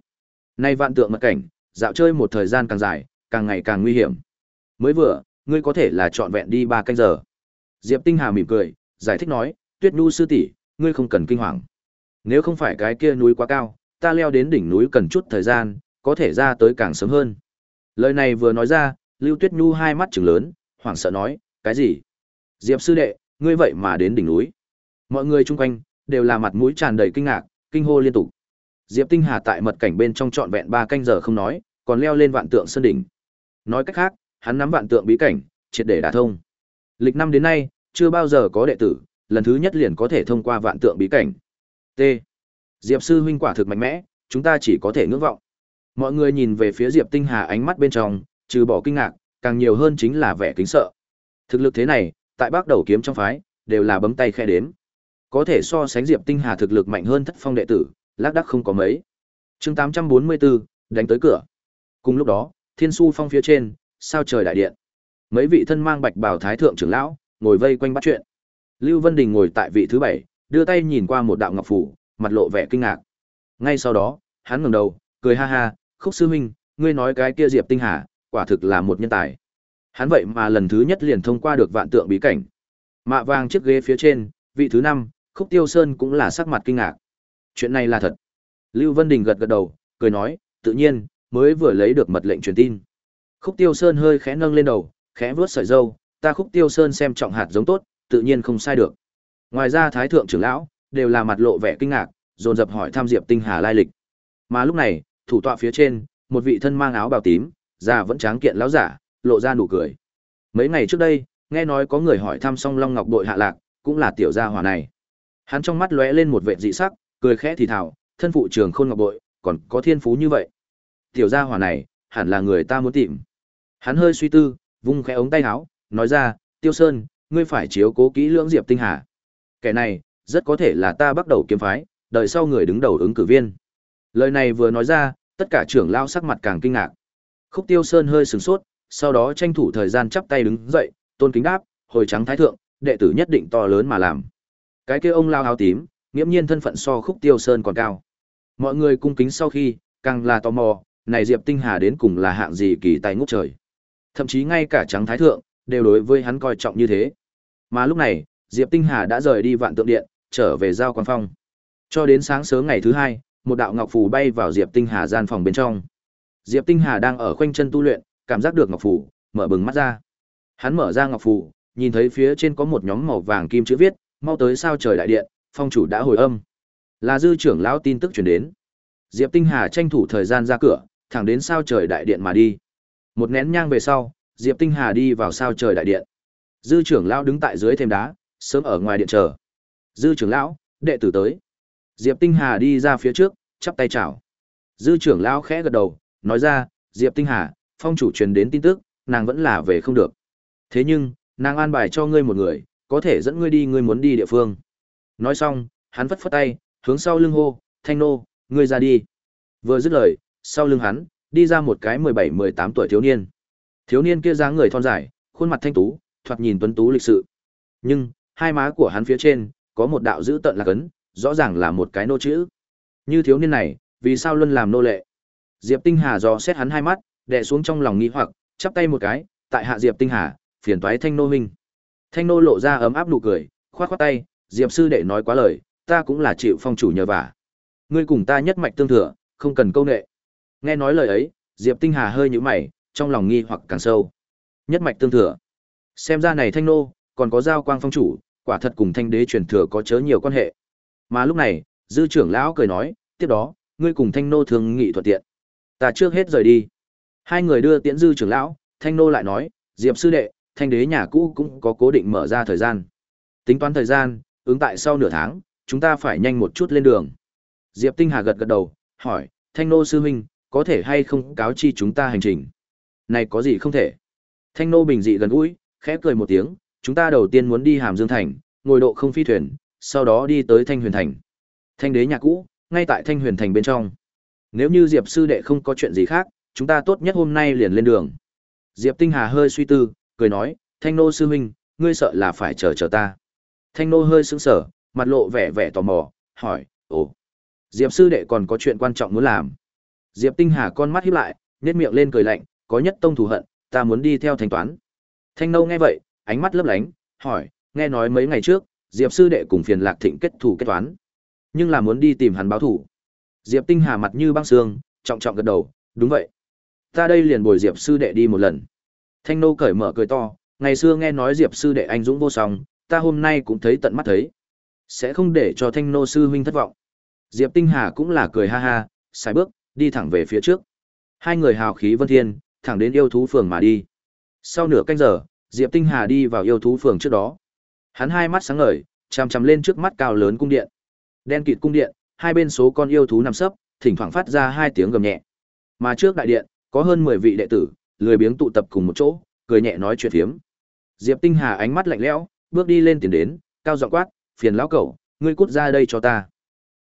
nay vạn tượng mật cảnh, dạo chơi một thời gian càng dài, càng ngày càng nguy hiểm. Mới vừa, ngươi có thể là trọn vẹn đi ba canh giờ." Diệp Tinh Hà mỉm cười, giải thích nói, "Tuyết Nhu sư tỷ, ngươi không cần kinh hoàng. Nếu không phải cái kia núi quá cao, ta leo đến đỉnh núi cần chút thời gian, có thể ra tới càng sớm hơn." Lời này vừa nói ra, Lưu Tuyết Nhu hai mắt trừng lớn, hoảng sợ nói, "Cái gì? Diệp sư đệ, ngươi vậy mà đến đỉnh núi?" Mọi người chung quanh đều là mặt mũi tràn đầy kinh ngạc, kinh hô liên tục. Diệp Tinh Hà tại mật cảnh bên trong trọn vẹn 3 canh giờ không nói, còn leo lên vạn tượng sơn đỉnh. Nói cách khác, hắn nắm vạn tượng bí cảnh, triệt để đả thông. Lịch năm đến nay, chưa bao giờ có đệ tử, lần thứ nhất liền có thể thông qua vạn tượng bí cảnh. T. Diệp sư huynh quả thực mạnh mẽ, chúng ta chỉ có thể ngưỡng vọng. Mọi người nhìn về phía Diệp Tinh Hà ánh mắt bên trong, trừ bỏ kinh ngạc, càng nhiều hơn chính là vẻ kính sợ. Thực lực thế này, tại Bắc Đầu kiếm trong phái, đều là bấm tay khe đến. Có thể so sánh Diệp Tinh Hà thực lực mạnh hơn thất phong đệ tử, lác đác không có mấy. chương 844, đánh tới cửa. Cùng lúc đó, thiên su phong phía trên, sao trời đại điện. Mấy vị thân mang bạch bào thái thượng trưởng lão, ngồi vây quanh bắt chuyện. Lưu Vân Đình ngồi tại vị thứ bảy, đưa tay nhìn qua một đạo ngọc phủ, mặt lộ vẻ kinh ngạc. Ngay sau đó, hắn ngẩng đầu, cười ha ha, "Khúc sư huynh, ngươi nói cái kia Diệp Tinh Hà, quả thực là một nhân tài." Hắn vậy mà lần thứ nhất liền thông qua được vạn tượng bí cảnh. Mạ vàng chiếc ghế phía trên, vị thứ năm, Khúc Tiêu Sơn cũng là sắc mặt kinh ngạc. Chuyện này là thật. Lưu Vân Đình gật gật đầu, cười nói, tự nhiên, mới vừa lấy được mật lệnh truyền tin. Khúc Tiêu Sơn hơi khẽ nâng lên đầu, khẽ vuốt sợi râu, ta Khúc Tiêu Sơn xem trọng hạt giống tốt, tự nhiên không sai được. Ngoài ra Thái thượng trưởng lão đều là mặt lộ vẻ kinh ngạc, dồn dập hỏi thăm Diệp Tinh Hà lai lịch. Mà lúc này, thủ tọa phía trên, một vị thân mang áo bào tím, già vẫn tráng kiện lão giả, lộ ra nụ cười. Mấy ngày trước đây, nghe nói có người hỏi thăm Song Long Ngọc đội hạ lạc, cũng là tiểu gia hỏa này. Hắn trong mắt lóe lên một vẻ dị sắc, cười khẽ thì thào, thân phụ trường khôn ngọc bội, còn có thiên phú như vậy. Tiểu gia hỏa này, hẳn là người ta muốn tìm. Hắn hơi suy tư, vung khẽ ống tay áo, nói ra, Tiêu Sơn, ngươi phải chiếu cố kỹ lưỡng Diệp Tinh Hà. Kẻ này, rất có thể là ta bắt đầu kiếm phái, đợi sau người đứng đầu ứng cử viên. Lời này vừa nói ra, tất cả trưởng lao sắc mặt càng kinh ngạc. Khúc Tiêu Sơn hơi sửng sốt, sau đó tranh thủ thời gian chắp tay đứng dậy, tôn kính đáp, hồi trắng thái thượng, đệ tử nhất định to lớn mà làm. Cái kia ông lao áo tím, nghiễm nhiên thân phận so Khúc Tiêu Sơn còn cao. Mọi người cung kính sau khi, càng là tò mò, này Diệp Tinh Hà đến cùng là hạng gì kỳ tài ngút trời. Thậm chí ngay cả trắng thái thượng, đều đối với hắn coi trọng như thế. Mà lúc này, Diệp Tinh Hà đã rời đi vạn tượng điện, trở về giao quan phong. Cho đến sáng sớm ngày thứ hai, một đạo ngọc phù bay vào Diệp Tinh Hà gian phòng bên trong. Diệp Tinh Hà đang ở khoanh chân tu luyện, cảm giác được ngọc phù, mở bừng mắt ra. Hắn mở ra ngọc phù, nhìn thấy phía trên có một nhóm màu vàng kim chữ viết, mau tới sao trời đại điện, phong chủ đã hồi âm. Là dư trưởng lão tin tức truyền đến. Diệp Tinh Hà tranh thủ thời gian ra cửa, thẳng đến sao trời đại điện mà đi. Một nén nhang về sau, Diệp Tinh Hà đi vào sao trời đại điện. Dư trưởng lão đứng tại dưới thêm đá, sớm ở ngoài điện chờ. Dư trưởng lão, đệ tử tới. Diệp Tinh Hà đi ra phía trước, chắp tay chào. Dư trưởng lão khẽ gật đầu, nói ra, Diệp Tinh Hà, phong chủ truyền đến tin tức, nàng vẫn là về không được. Thế nhưng, nàng an bài cho ngươi một người, có thể dẫn ngươi đi ngươi muốn đi địa phương. Nói xong, hắn vất phất tay, hướng sau lưng hô, Thanh nô, ngươi ra đi. Vừa dứt lời, sau lưng hắn, đi ra một cái 17-18 tuổi thiếu niên. Thiếu niên kia dáng người thon dài, khuôn mặt thanh tú, thoạt nhìn tuấn tú lịch sự. Nhưng, hai má của hắn phía trên, có một đạo dữ tận là cấn, rõ ràng là một cái nô chữ. Như thiếu niên này, vì sao luôn làm nô lệ? Diệp Tinh Hà dò xét hắn hai mắt, đè xuống trong lòng nghi hoặc, chắp tay một cái, tại hạ Diệp Tinh Hà, phiền toái Thanh nô huynh. Thanh nô lộ ra ấm áp nụ cười, khoát khoát tay, Diệp sư đệ nói quá lời, ta cũng là chịu phong chủ nhờ vả. Ngươi cùng ta nhất mạch tương thừa, không cần câu nệ. Nghe nói lời ấy, Diệp Tinh Hà hơi nhíu mày, trong lòng nghi hoặc càng sâu. Nhất mạch tương thừa. Xem ra này Thanh nô, còn có giao quang phong chủ, quả thật cùng Thanh đế truyền thừa có chớ nhiều quan hệ. Mà lúc này, dư trưởng lão cười nói, tiếp đó, ngươi cùng Thanh nô thường nghị thuận tiện. Ta trước hết rời đi. Hai người đưa tiễn dư trưởng lão, Thanh nô lại nói, Diệp sư đệ, Thanh đế nhà cũ cũng có cố định mở ra thời gian. Tính toán thời gian, ứng tại sau nửa tháng, chúng ta phải nhanh một chút lên đường. Diệp Tinh Hà gật gật đầu, hỏi, Thanh nô sư huynh, có thể hay không cáo chi chúng ta hành trình? Này có gì không thể? Thanh nô bình dị gần gũi, khẽ cười một tiếng, chúng ta đầu tiên muốn đi Hàm Dương Thành, ngồi độ không phi thuyền, sau đó đi tới Thanh Huyền Thành. Thanh đế nhà cũ, ngay tại Thanh Huyền Thành bên trong. Nếu như Diệp sư đệ không có chuyện gì khác, chúng ta tốt nhất hôm nay liền lên đường. Diệp Tinh Hà hơi suy tư, cười nói, Thanh nô sư huynh, ngươi sợ là phải chờ chờ ta. Thanh nô hơi sững sờ, mặt lộ vẻ vẻ tò mò, hỏi, ồ, Diệp sư đệ còn có chuyện quan trọng muốn làm. Diệp Tinh Hà con mắt híp lại, nhếch miệng lên cười lạnh, có nhất tông thù hận, ta muốn đi theo thanh toán. Thanh nô nghe vậy, ánh mắt lấp lánh, hỏi, nghe nói mấy ngày trước, Diệp sư đệ cùng phiền lạc thịnh kết thù kết toán. Nhưng là muốn đi tìm hắn báo thù. Diệp Tinh Hà mặt như băng sương, trọng trọng gật đầu, đúng vậy. Ta đây liền bồi Diệp sư đệ đi một lần. Thanh nô cởi mở cười to, ngày xưa nghe nói Diệp sư đệ anh dũng vô song, ta hôm nay cũng thấy tận mắt thấy. Sẽ không để cho thanh nô sư huynh thất vọng. Diệp Tinh Hà cũng là cười ha ha, xài bước, đi thẳng về phía trước. Hai người hào khí vân thiên, thẳng đến yêu thú phường mà đi. Sau nửa canh giờ, Diệp Tinh Hà đi vào yêu thú phường trước đó. Hắn hai mắt sáng ngời, chằm chằm lên trước mắt cao lớn cung điện. Đen kịt cung điện, hai bên số con yêu thú nằm sấp, thỉnh thoảng phát ra hai tiếng gầm nhẹ. Mà trước đại điện, có hơn 10 vị đệ tử, lười biếng tụ tập cùng một chỗ, cười nhẹ nói chuyện phiếm. Diệp Tinh Hà ánh mắt lạnh lẽo, bước đi lên tiền đến, cao giọng quát, "Phiền lão cẩu, ngươi cút ra đây cho ta."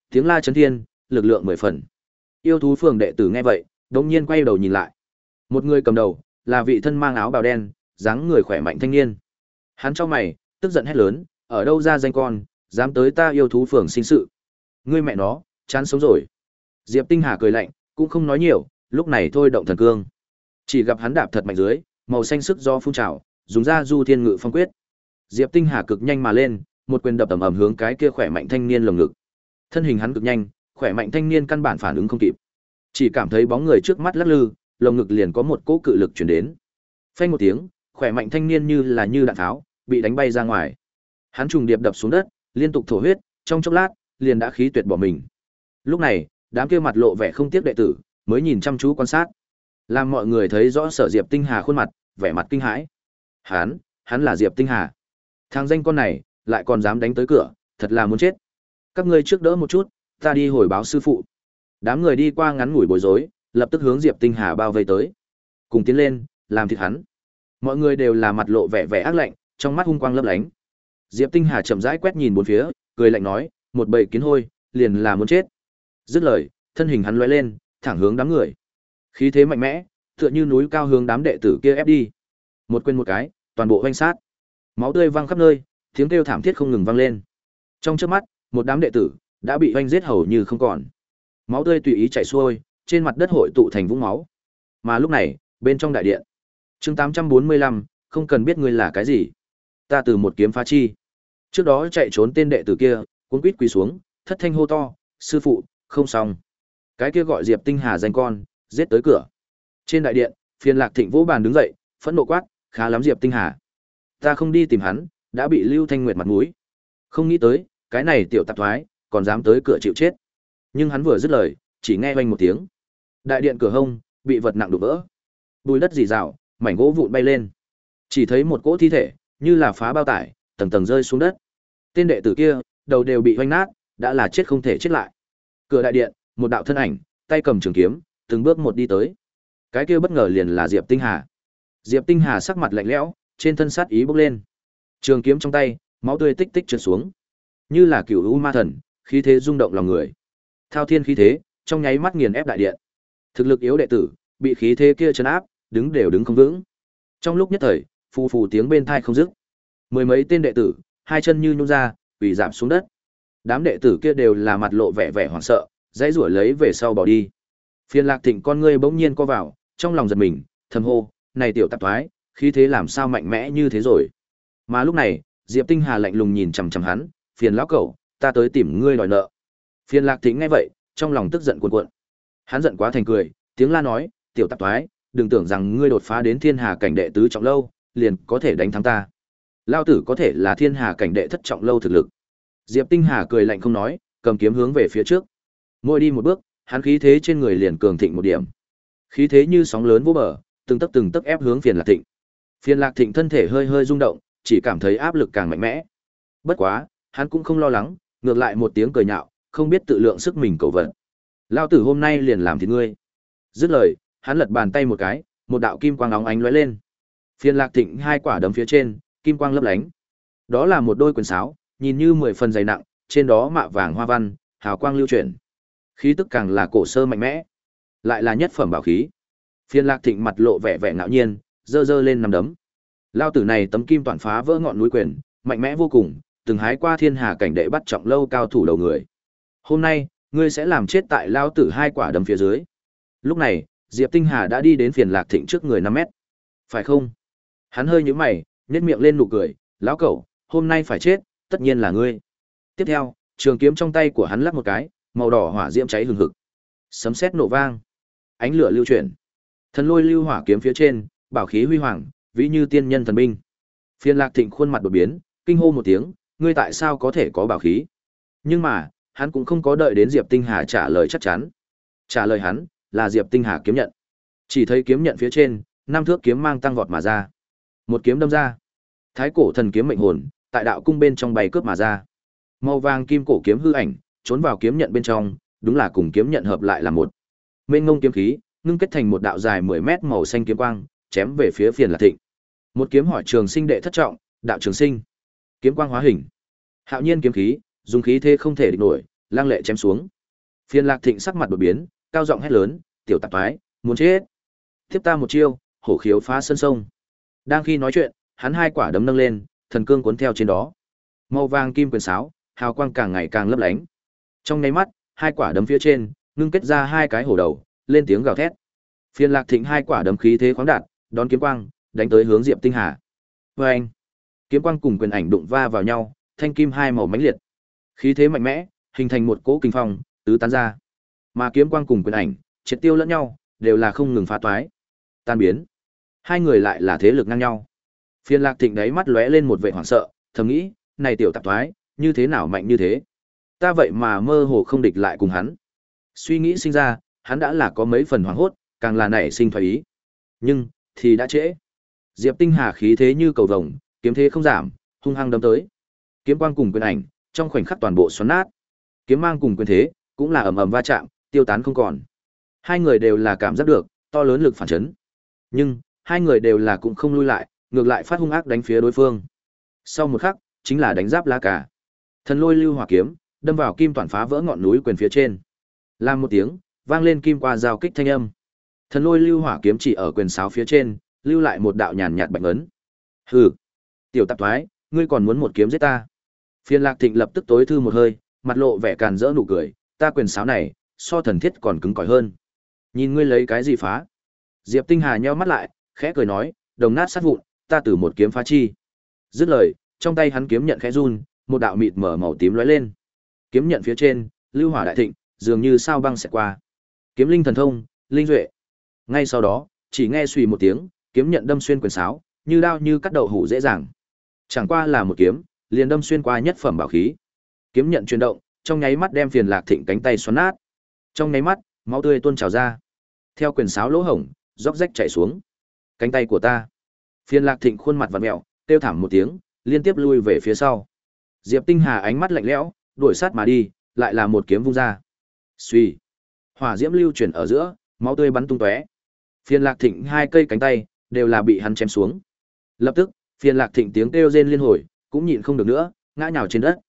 Tiếng la chấn thiên, lực lượng mười phần. Yêu thú phường đệ tử nghe vậy, đống nhiên quay đầu nhìn lại. Một người cầm đầu, là vị thân mang áo bào đen, dáng người khỏe mạnh thanh niên. Hắn cho mày, tức giận hét lớn, ở đâu ra danh con, dám tới ta yêu thú phường sinh sự. Ngươi mẹ nó, chán sống rồi. Diệp Tinh Hà cười lạnh, cũng không nói nhiều, lúc này thôi động thần cương. Chỉ gặp hắn đạp thật mạnh dưới, màu xanh sức do phun trào, dùng ra du thiên ngự phong quyết. Diệp Tinh Hà cực nhanh mà lên, một quyền đập ầm ầm hướng cái kia khỏe mạnh thanh niên lồng ngực. Thân hình hắn cực nhanh, khỏe mạnh thanh niên căn bản phản ứng không kịp. Chỉ cảm thấy bóng người trước mắt lắc lư, lồng ngực liền có một cỗ cự lực truyền đến. Phanh một tiếng, khỏe mạnh thanh niên như là như đạn tháo, bị đánh bay ra ngoài. Hắn trùng điệp đập xuống đất, liên tục thổ huyết, trong chốc lát, liền đã khí tuyệt bỏ mình. Lúc này, đám kia mặt lộ vẻ không tiếc đệ tử, mới nhìn chăm chú quan sát. Làm mọi người thấy rõ Sở Diệp Tinh Hà khuôn mặt, vẻ mặt kinh hãi. Hắn, hắn là Diệp Tinh Hà. Thằng danh con này, lại còn dám đánh tới cửa, thật là muốn chết. Các ngươi trước đỡ một chút, ta đi hồi báo sư phụ. Đám người đi qua ngắn ngủi bối rối, lập tức hướng Diệp Tinh Hà bao vây tới. Cùng tiến lên, làm thịt hắn. Mọi người đều là mặt lộ vẻ vẻ ác lạnh, trong mắt hung quang lấp lánh. Diệp Tinh Hà chậm rãi quét nhìn bốn phía, cười lạnh nói, một bầy kiến hôi, liền là muốn chết. Dứt lời, thân hình hắn lóe lên, thẳng hướng đám người. Khí thế mạnh mẽ, tựa như núi cao hướng đám đệ tử kia ép đi. Một quên một cái, toàn bộ hoanh sát. Máu tươi văng khắp nơi, tiếng kêu thảm thiết không ngừng vang lên. Trong chớp mắt, một đám đệ tử đã bị hoanh giết hầu như không còn. Máu tươi tùy ý chảy xuôi, trên mặt đất hội tụ thành vũng máu. Mà lúc này, bên trong đại điện, chương 845, không cần biết ngươi là cái gì. Ta từ một kiếm phá chi. Trước đó chạy trốn tên đệ tử kia, cuống quýt quỳ xuống, thất thanh hô to, sư phụ, không xong. Cái kia gọi Diệp Tinh Hà danh con, giết tới cửa. Trên đại điện, phiền lạc thịnh vỗ bàn đứng dậy, phẫn nộ quát, khá lắm Diệp Tinh Hà. Ta không đi tìm hắn, đã bị Lưu Thanh Nguyệt mặt mũi. Không nghĩ tới, cái này tiểu tạp thoái, còn dám tới cửa chịu chết. Nhưng hắn vừa dứt lời, chỉ nghe vang một tiếng. Đại điện cửa hông, bị vật nặng đụng vỡ. Bùi đất rỉ rào, mảnh gỗ vụn bay lên. Chỉ thấy một cỗ thi thể, như là phá bao tải, tầng tầng rơi xuống đất. Tên đệ tử kia, đầu đều bị hoanh nát, đã là chết không thể chết lại. Cửa đại điện, một đạo thân ảnh, tay cầm trường kiếm, từng bước một đi tới. Cái kia bất ngờ liền là Diệp Tinh Hà. Diệp Tinh Hà sắc mặt lạnh lẽo, trên thân sát ý bốc lên. Trường kiếm trong tay, máu tươi tích tích trượt xuống. Như là cửu u ma thần, khí thế rung động lòng người. Thao thiên khí thế, trong nháy mắt nghiền ép đại điện. Thực lực yếu đệ tử, bị khí thế kia chấn áp, đứng đều đứng không vững. Trong lúc nhất thời, phù phù tiếng bên thai không dứt. Mười mấy tên đệ tử, hai chân như nhũn ra, quỳ giảm xuống đất. Đám đệ tử kia đều là mặt lộ vẻ vẻ hoảng sợ, dãy rủa lấy về sau bỏ đi. Phiên Lạc Thịnh con ngươi bỗng nhiên co vào, trong lòng giật mình, thầm hô, này tiểu tạp thoái, khí thế làm sao mạnh mẽ như thế rồi. Mà lúc này, Diệp Tinh Hà lạnh lùng nhìn chằm chằm hắn, phiền lão cẩu, ta tới tìm ngươi đòi nợ. Phiền Lạc Thịnh nghe vậy, trong lòng tức giận cuồn cuộn. Hắn giận quá thành cười, tiếng la nói, tiểu tạp thoái, đừng tưởng rằng ngươi đột phá đến thiên hà cảnh đệ tứ trọng lâu, liền có thể đánh thắng ta. Lao tử có thể là thiên hà cảnh đệ thất trọng lâu thực lực. Diệp Tinh Hà cười lạnh không nói, cầm kiếm hướng về phía trước. Mỗi đi một bước, hắn khí thế trên người liền cường thịnh một điểm. Khí thế như sóng lớn vô bờ, từng tấc từng tấc ép hướng Phiền Lạc Thịnh. Phiền Lạc Thịnh thân thể hơi hơi rung động, chỉ cảm thấy áp lực càng mạnh mẽ. Bất quá, hắn cũng không lo lắng, ngược lại một tiếng cười nhạo, không biết tự lượng sức mình cầu vận. Lao tử hôm nay liền làm thịt ngươi. Dứt lời, hắn lật bàn tay một cái, một đạo kim quang óng ánh lóe lên. Phiền Lạc Thịnh hai quả đấm phía trên, kim quang lấp lánh. Đó là một đôi quần sáo, nhìn như mười phần dày nặng, trên đó mạ vàng hoa văn, hào quang lưu chuyển. Khí tức càng là cổ sơ mạnh mẽ, lại là nhất phẩm bảo khí. Phiên Lạc Thịnh mặt lộ vẻ vẻ ngạo nhiên, giơ giơ lên nằm đấm. Lao tử này tấm kim toàn phá vỡ ngọn núi quyền, mạnh mẽ vô cùng, từng hái qua thiên hà cảnh đệ bắt trọng lâu cao thủ đầu người. Hôm nay, ngươi sẽ làm chết tại lao tử hai quả đấm phía dưới. Lúc này, Diệp Tinh Hà đã đi đến phiền Lạc Thịnh trước người 5 mét. Phải không? Hắn hơi nhíu mày, nhếch miệng lên nụ cười, lão cẩu, hôm nay phải chết, tất nhiên là ngươi. Tiếp theo, trường kiếm trong tay của hắn lắc một cái, màu đỏ hỏa diễm cháy hừng hực. Sấm sét nổ vang, ánh lửa lưu chuyển. Thần lôi lưu hỏa kiếm phía trên, bảo khí huy hoàng, vĩ như tiên nhân thần binh. Phiên Lạc Thịnh khuôn mặt đột biến, kinh hô một tiếng, ngươi tại sao có thể có bảo khí? Nhưng mà, hắn cũng không có đợi đến Diệp Tinh Hà trả lời chắc chắn. Trả lời hắn là Diệp Tinh Hà kiếm nhận. Chỉ thấy kiếm nhận phía trên, năm thước kiếm mang tăng vọt mà ra. Một kiếm đâm ra. Thái cổ thần kiếm mệnh hồn, tại đạo cung bên trong bay cướp mà ra. Màu vàng kim cổ kiếm hư ảnh, trốn vào kiếm nhận bên trong, đúng là cùng kiếm nhận hợp lại là một. Mênh ngông kiếm khí, ngưng kết thành một đạo dài 10 mét màu xanh kiếm quang, chém về phía phiền Lạc Thịnh. Một kiếm hỏi trường sinh đệ thất trọng, đạo trường sinh. Kiếm quang hóa hình. Hạo nhiên kiếm khí, dùng khí thế không thể địch nổi, lang lệ chém xuống. Phiền Lạc Thịnh sắc mặt đột biến, cao giọng hét lớn, "Tiểu tạp thái muốn chết!" Tiếp ta một chiêu, hổ khiếu phá sơn sông. Đang khi nói chuyện, hắn hai quả đấm nâng lên, thần cương cuốn theo trên đó. Màu vàng kim quyền sáo, hào quang càng ngày càng lấp lánh. Trong nháy mắt, hai quả đấm phía trên, ngưng kết ra hai cái hổ đầu, lên tiếng gào thét. phiền Lạc Thịnh hai quả đấm khí thế khoáng đạt, đón kiếm quang, đánh tới hướng Diệp Tinh Hà. Oeng! Kiếm quang cùng quyền ảnh đụng va vào nhau, thanh kim hai màu mãnh liệt. Khí thế mạnh mẽ, hình thành một cỗ kinh phong, tứ tán ra. Mà kiếm quang cùng quyền ảnh, triệt tiêu lẫn nhau, đều là không ngừng phá toái. Tan biến. Hai người lại là thế lực ngang nhau. Phiên Lạc Thịnh đấy mắt lóe lên một vẻ hoảng sợ, thầm nghĩ, này tiểu tạp toái như thế nào mạnh như thế? Ta vậy mà mơ hồ không địch lại cùng hắn. Suy nghĩ sinh ra, hắn đã là có mấy phần hoảng hốt, càng là nảy sinh thoái ý. Nhưng, thì đã trễ. Diệp Tinh Hà khí thế như cầu vồng, kiếm thế không giảm, hung hăng đâm tới. Kiếm quang cùng quyền ảnh, trong khoảnh khắc toàn bộ xoắn nát. Kiếm mang cùng quyền thế, cũng là ầm ầm va chạm, tiêu tán không còn. Hai người đều là cảm giác được to lớn lực phản chấn. Nhưng, hai người đều là cũng không lui lại, ngược lại phát hung ác đánh phía đối phương. Sau một khắc, chính là đánh giáp lá cả. Thần lôi lưu hỏa kiếm, đâm vào kim toàn phá vỡ ngọn núi quyền phía trên. Làm một tiếng, vang lên kim qua giao kích thanh âm. Thần lôi lưu hỏa kiếm chỉ ở quyền sáo phía trên, lưu lại một đạo nhàn nhạt bạch ấn. Hừ, tiểu tạp thoái, ngươi còn muốn một kiếm giết ta? Phiên Lạc Thịnh lập tức tối thư một hơi, mặt lộ vẻ càn rỡ nụ cười, ta quyền sáo này, so thần thiết còn cứng cỏi hơn. Nhìn ngươi lấy cái gì phá? Diệp Tinh Hà nheo mắt lại, khẽ cười nói, đồng nát sát vụn, ta từ một kiếm phá chi. Dứt lời, trong tay hắn kiếm nhận khẽ run, một đạo mịt mở màu tím lóe lên. Kiếm nhận phía trên, lưu hỏa đại thịnh, dường như sao băng sẽ qua. Kiếm linh thần thông, linh duệ. Ngay sau đó, chỉ nghe suy một tiếng, kiếm nhận đâm xuyên quyền sáo, như đao như cắt đậu hủ dễ dàng. Chẳng qua là một kiếm, liền đâm xuyên qua nhất phẩm bảo khí. Kiếm nhận chuyển động, trong nháy mắt đem phiền lạc thịnh cánh tay xoắn nát. Trong nháy mắt, máu tươi tuôn trào ra. Theo quyền sáo lỗ hổng, róc rách chảy xuống. Cánh tay của ta. Phiền lạc thịnh khuôn mặt vặn mẹo, kêu thảm một tiếng, liên tiếp lui về phía sau. Diệp Tinh Hà ánh mắt lạnh lẽo, đuổi sát mà đi, lại là một kiếm vung ra. Suy. Hỏa diễm lưu chuyển ở giữa, máu tươi bắn tung tóe. Phiền Lạc Thịnh hai cây cánh tay đều là bị hắn chém xuống. Lập tức, Phiền Lạc Thịnh tiếng kêu rên liên hồi, cũng nhịn không được nữa, ngã nhào trên đất.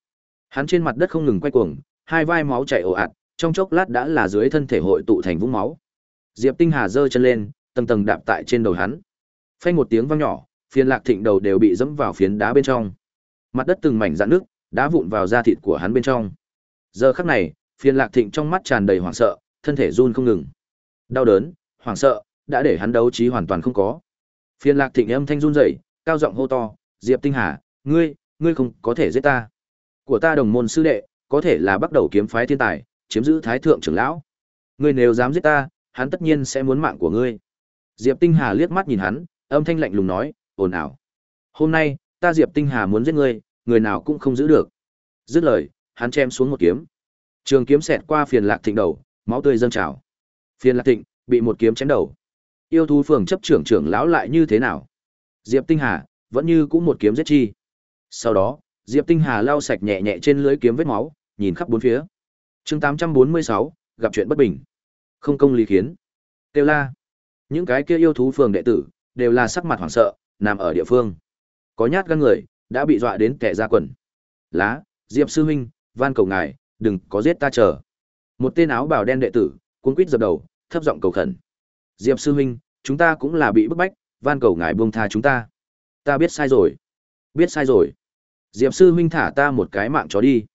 Hắn trên mặt đất không ngừng quay cuồng, hai vai máu chảy ồ ạt, trong chốc lát đã là dưới thân thể hội tụ thành vũng máu. Diệp Tinh Hà giơ chân lên, tầng tầng đạp tại trên đầu hắn. Phanh một tiếng vang nhỏ, Phiền Lạc Thịnh đầu đều bị dẫm vào phiến đá bên trong. Mặt đất từng mảnh rạn nước, đá vụn vào da thịt của hắn bên trong. Giờ khắc này, Phiền Lạc Thịnh trong mắt tràn đầy hoảng sợ, thân thể run không ngừng. Đau đớn, hoảng sợ, đã để hắn đấu trí hoàn toàn không có. Phiền Lạc Thịnh âm thanh run rẩy, cao giọng hô to, "Diệp Tinh Hà, ngươi, ngươi không có thể giết ta. Của ta đồng môn sư đệ, có thể là bắt đầu kiếm phái thiên tài, chiếm giữ thái thượng trưởng lão. Ngươi nếu dám giết ta, hắn tất nhiên sẽ muốn mạng của ngươi." Diệp Tinh Hà liếc mắt nhìn hắn, âm thanh lạnh lùng nói, "Ồn ào. Hôm nay, ta Diệp Tinh Hà muốn giết ngươi, người nào cũng không giữ được." Dứt lời, hắn chém xuống một kiếm. Trường kiếm xẹt qua phiền Lạc Thịnh đầu, máu tươi dâng trào. Phiền Lạc Thịnh bị một kiếm chém đầu. Yêu thú phường chấp trưởng trưởng lão lại như thế nào? Diệp Tinh Hà vẫn như cũng một kiếm giết chi. Sau đó, Diệp Tinh Hà lau sạch nhẹ nhẹ trên lưới kiếm vết máu, nhìn khắp bốn phía. Chương 846, gặp chuyện bất bình. Không công lý khiến. Tiêu la. Những cái kia yêu thú phường đệ tử đều là sắc mặt hoảng sợ, nằm ở địa phương. Có nhát gan người đã bị dọa đến kẻ ra quần. Lá, Diệp sư huynh, van cầu ngài, đừng có giết ta chờ. Một tên áo bào đen đệ tử, cuống quýt dập đầu, thấp giọng cầu khẩn. Diệp sư huynh, chúng ta cũng là bị bức bách, van cầu ngài buông tha chúng ta. Ta biết sai rồi. Biết sai rồi. Diệp sư huynh thả ta một cái mạng chó đi.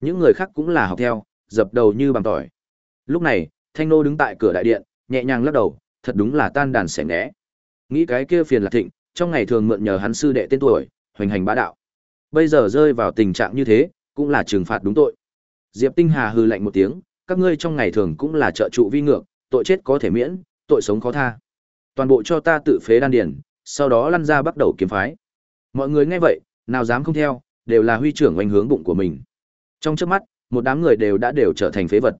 Những người khác cũng là học theo, dập đầu như bằng tỏi. Lúc này, Thanh Nô đứng tại cửa đại điện, nhẹ nhàng lắc đầu, thật đúng là tan đàn xẻ né. Nghĩ cái kia phiền là thịnh, trong ngày thường mượn nhờ hắn sư đệ tên tuổi, hoành hành bá đạo. Bây giờ rơi vào tình trạng như thế, cũng là trừng phạt đúng tội. Diệp Tinh Hà hừ lạnh một tiếng, các ngươi trong ngày thường cũng là trợ trụ vi ngược, tội chết có thể miễn, tội sống khó tha. Toàn bộ cho ta tự phế đan điển, sau đó lăn ra bắt đầu kiếm phái. Mọi người nghe vậy, nào dám không theo, đều là huy trưởng oanh hướng bụng của mình. Trong chớp mắt, một đám người đều đã đều trở thành phế vật.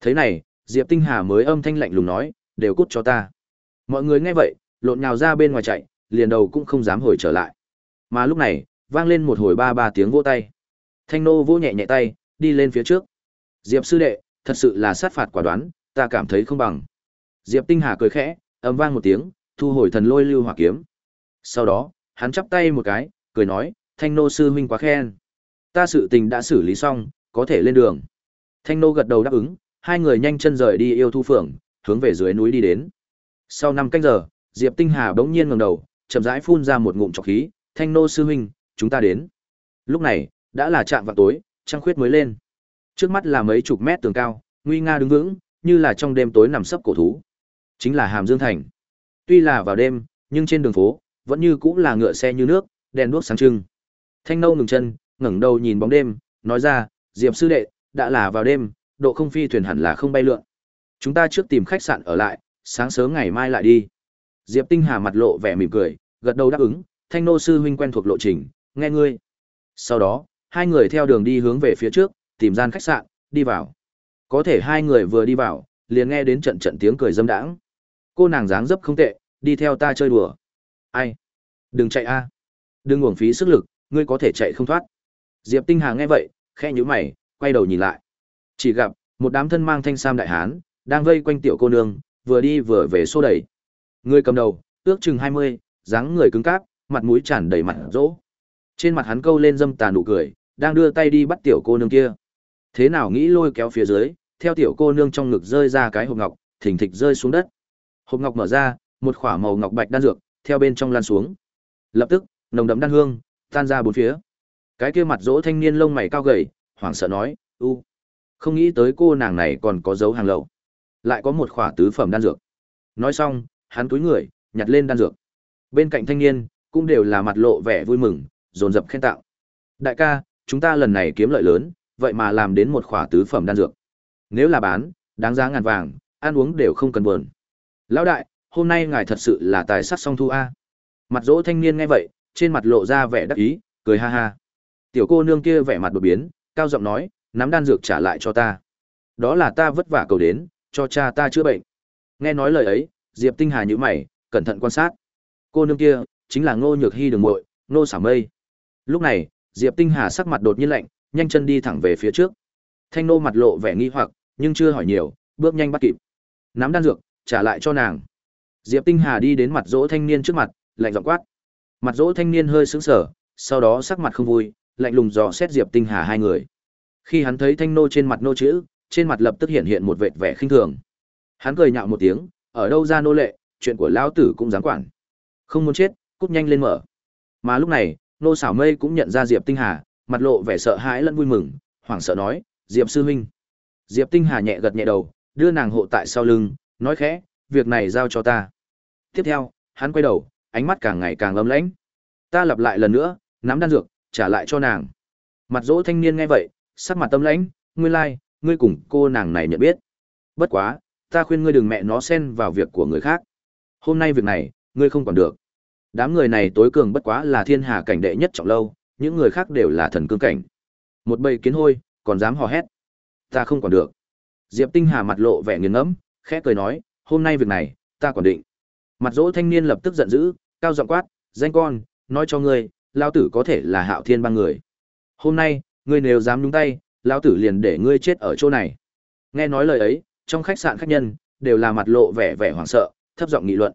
Thế này, Diệp Tinh Hà mới âm thanh lạnh lùng nói, đều cút cho ta. Mọi người nghe vậy, lộn nhào ra bên ngoài chạy, liền đầu cũng không dám hồi trở lại. Mà lúc này, vang lên một hồi ba ba tiếng vỗ tay. Thanh nô vỗ nhẹ nhẹ tay, đi lên phía trước. Diệp sư đệ, thật sự là sát phạt quả đoán, ta cảm thấy không bằng. Diệp Tinh Hà cười khẽ, ầm vang một tiếng, thu hồi thần lôi lưu hỏa kiếm. Sau đó, hắn chắp tay một cái, cười nói, Thanh nô sư huynh quá khen. Ta sự tình đã xử lý xong, có thể lên đường. Thanh nô gật đầu đáp ứng, hai người nhanh chân rời đi yêu thu phượng, hướng về dưới núi đi đến. Sau năm canh giờ, Diệp Tinh Hà bỗng nhiên ngẩng đầu, chậm rãi phun ra một ngụm trọc khí, "Thanh nô sư huynh, chúng ta đến." Lúc này, đã là trạm vào tối, trăng khuyết mới lên. Trước mắt là mấy chục mét tường cao, nguy nga đứng vững, như là trong đêm tối nằm sấp cổ thú. Chính là Hàm Dương thành. Tuy là vào đêm, nhưng trên đường phố vẫn như cũng là ngựa xe như nước, đèn đuốc sáng trưng. Thanh Nâu ngừng chân, ngẩng đầu nhìn bóng đêm, nói ra, "Diệp sư đệ, đã là vào đêm, độ không phi thuyền hẳn là không bay lượn. Chúng ta trước tìm khách sạn ở lại, sáng sớm ngày mai lại đi." Diệp Tinh Hà mặt lộ vẻ mỉm cười, gật đầu đáp ứng, Thanh Nô sư huynh quen thuộc lộ trình, nghe ngươi. Sau đó, hai người theo đường đi hướng về phía trước, tìm gian khách sạn, đi vào. Có thể hai người vừa đi vào, liền nghe đến trận trận tiếng cười dâm đãng. Cô nàng dáng dấp không tệ, đi theo ta chơi đùa. Ai? Đừng chạy a. Đừng uổng phí sức lực, ngươi có thể chạy không thoát. Diệp Tinh Hà nghe vậy, khẽ nhíu mày, quay đầu nhìn lại. Chỉ gặp một đám thân mang thanh sam đại hán đang vây quanh tiểu cô nương, vừa đi vừa về xô đẩy. Người cầm đầu, ước chừng 20, dáng người cứng cáp, mặt mũi tràn đầy mặt rỗ. Trên mặt hắn câu lên dâm tà nụ cười, đang đưa tay đi bắt tiểu cô nương kia. Thế nào nghĩ lôi kéo phía dưới, theo tiểu cô nương trong ngực rơi ra cái hộp ngọc, thình thịch rơi xuống đất. Hộp ngọc mở ra, một khỏa màu ngọc bạch đan dược, theo bên trong lan xuống. Lập tức, nồng đậm đan hương tan ra bốn phía. Cái kia mặt dỗ thanh niên lông mày cao gầy, hoảng sợ nói, "U, không nghĩ tới cô nàng này còn có dấu hàng lậu. Lại có một khỏa tứ phẩm đan dược." Nói xong, hắn túi người, nhặt lên đan dược. Bên cạnh thanh niên, cũng đều là mặt lộ vẻ vui mừng, dồn dập khen tạo. "Đại ca, chúng ta lần này kiếm lợi lớn, vậy mà làm đến một khỏa tứ phẩm đan dược. Nếu là bán, đáng giá ngàn vàng, ăn uống đều không cần buồn." Lão đại, hôm nay ngài thật sự là tài sắc song thu a. Mặt dỗ thanh niên nghe vậy, trên mặt lộ ra vẻ đắc ý, cười ha ha. Tiểu cô nương kia vẻ mặt đột biến, cao giọng nói, nắm đan dược trả lại cho ta. Đó là ta vất vả cầu đến, cho cha ta chữa bệnh. Nghe nói lời ấy, Diệp Tinh Hà nhíu mày, cẩn thận quan sát. Cô nương kia chính là Ngô Nhược Hi đường muội, Ngô Sả Mây. Lúc này, Diệp Tinh Hà sắc mặt đột nhiên lạnh, nhanh chân đi thẳng về phía trước. Thanh nô mặt lộ vẻ nghi hoặc, nhưng chưa hỏi nhiều, bước nhanh bắt kịp. Nắm đan dược, trả lại cho nàng. Diệp Tinh Hà đi đến mặt dỗ thanh niên trước mặt, lạnh giọng quát. Mặt dỗ thanh niên hơi sững sờ, sau đó sắc mặt không vui, lạnh lùng dò xét Diệp Tinh Hà hai người. Khi hắn thấy thanh nô trên mặt nô chữ, trên mặt lập tức hiện hiện một vệt vẻ khinh thường. Hắn cười nhạo một tiếng, ở đâu ra nô lệ, chuyện của lão tử cũng dám quản. Không muốn chết, cút nhanh lên mở. Mà lúc này, nô xảo mây cũng nhận ra Diệp Tinh Hà, mặt lộ vẻ sợ hãi lẫn vui mừng, hoảng sợ nói, Diệp sư huynh. Diệp Tinh Hà nhẹ gật nhẹ đầu, đưa nàng hộ tại sau lưng, nói khẽ, việc này giao cho ta. Tiếp theo, hắn quay đầu, ánh mắt càng ngày càng âm lãnh. Ta lặp lại lần nữa, nắm đan dược, trả lại cho nàng. Mặt dỗ thanh niên nghe vậy, sắc mặt tâm lãnh, nguyên lai, like, ngươi cùng cô nàng này nhận biết. Bất quá, ta khuyên ngươi đừng mẹ nó xen vào việc của người khác. Hôm nay việc này, ngươi không còn được. Đám người này tối cường bất quá là thiên hà cảnh đệ nhất trọng lâu, những người khác đều là thần cương cảnh. Một bầy kiến hôi, còn dám hò hét. Ta không còn được. Diệp Tinh Hà mặt lộ vẻ nghiền ngẫm, khẽ cười nói, hôm nay việc này, ta quản định. Mặt dỗ thanh niên lập tức giận dữ, cao giọng quát, danh con, nói cho ngươi, lao tử có thể là hạo thiên bang người. Hôm nay, ngươi nếu dám nhúng tay, lao tử liền để ngươi chết ở chỗ này. Nghe nói lời ấy, trong khách sạn khách nhân, đều là mặt lộ vẻ vẻ hoảng sợ, thấp giọng nghị luận.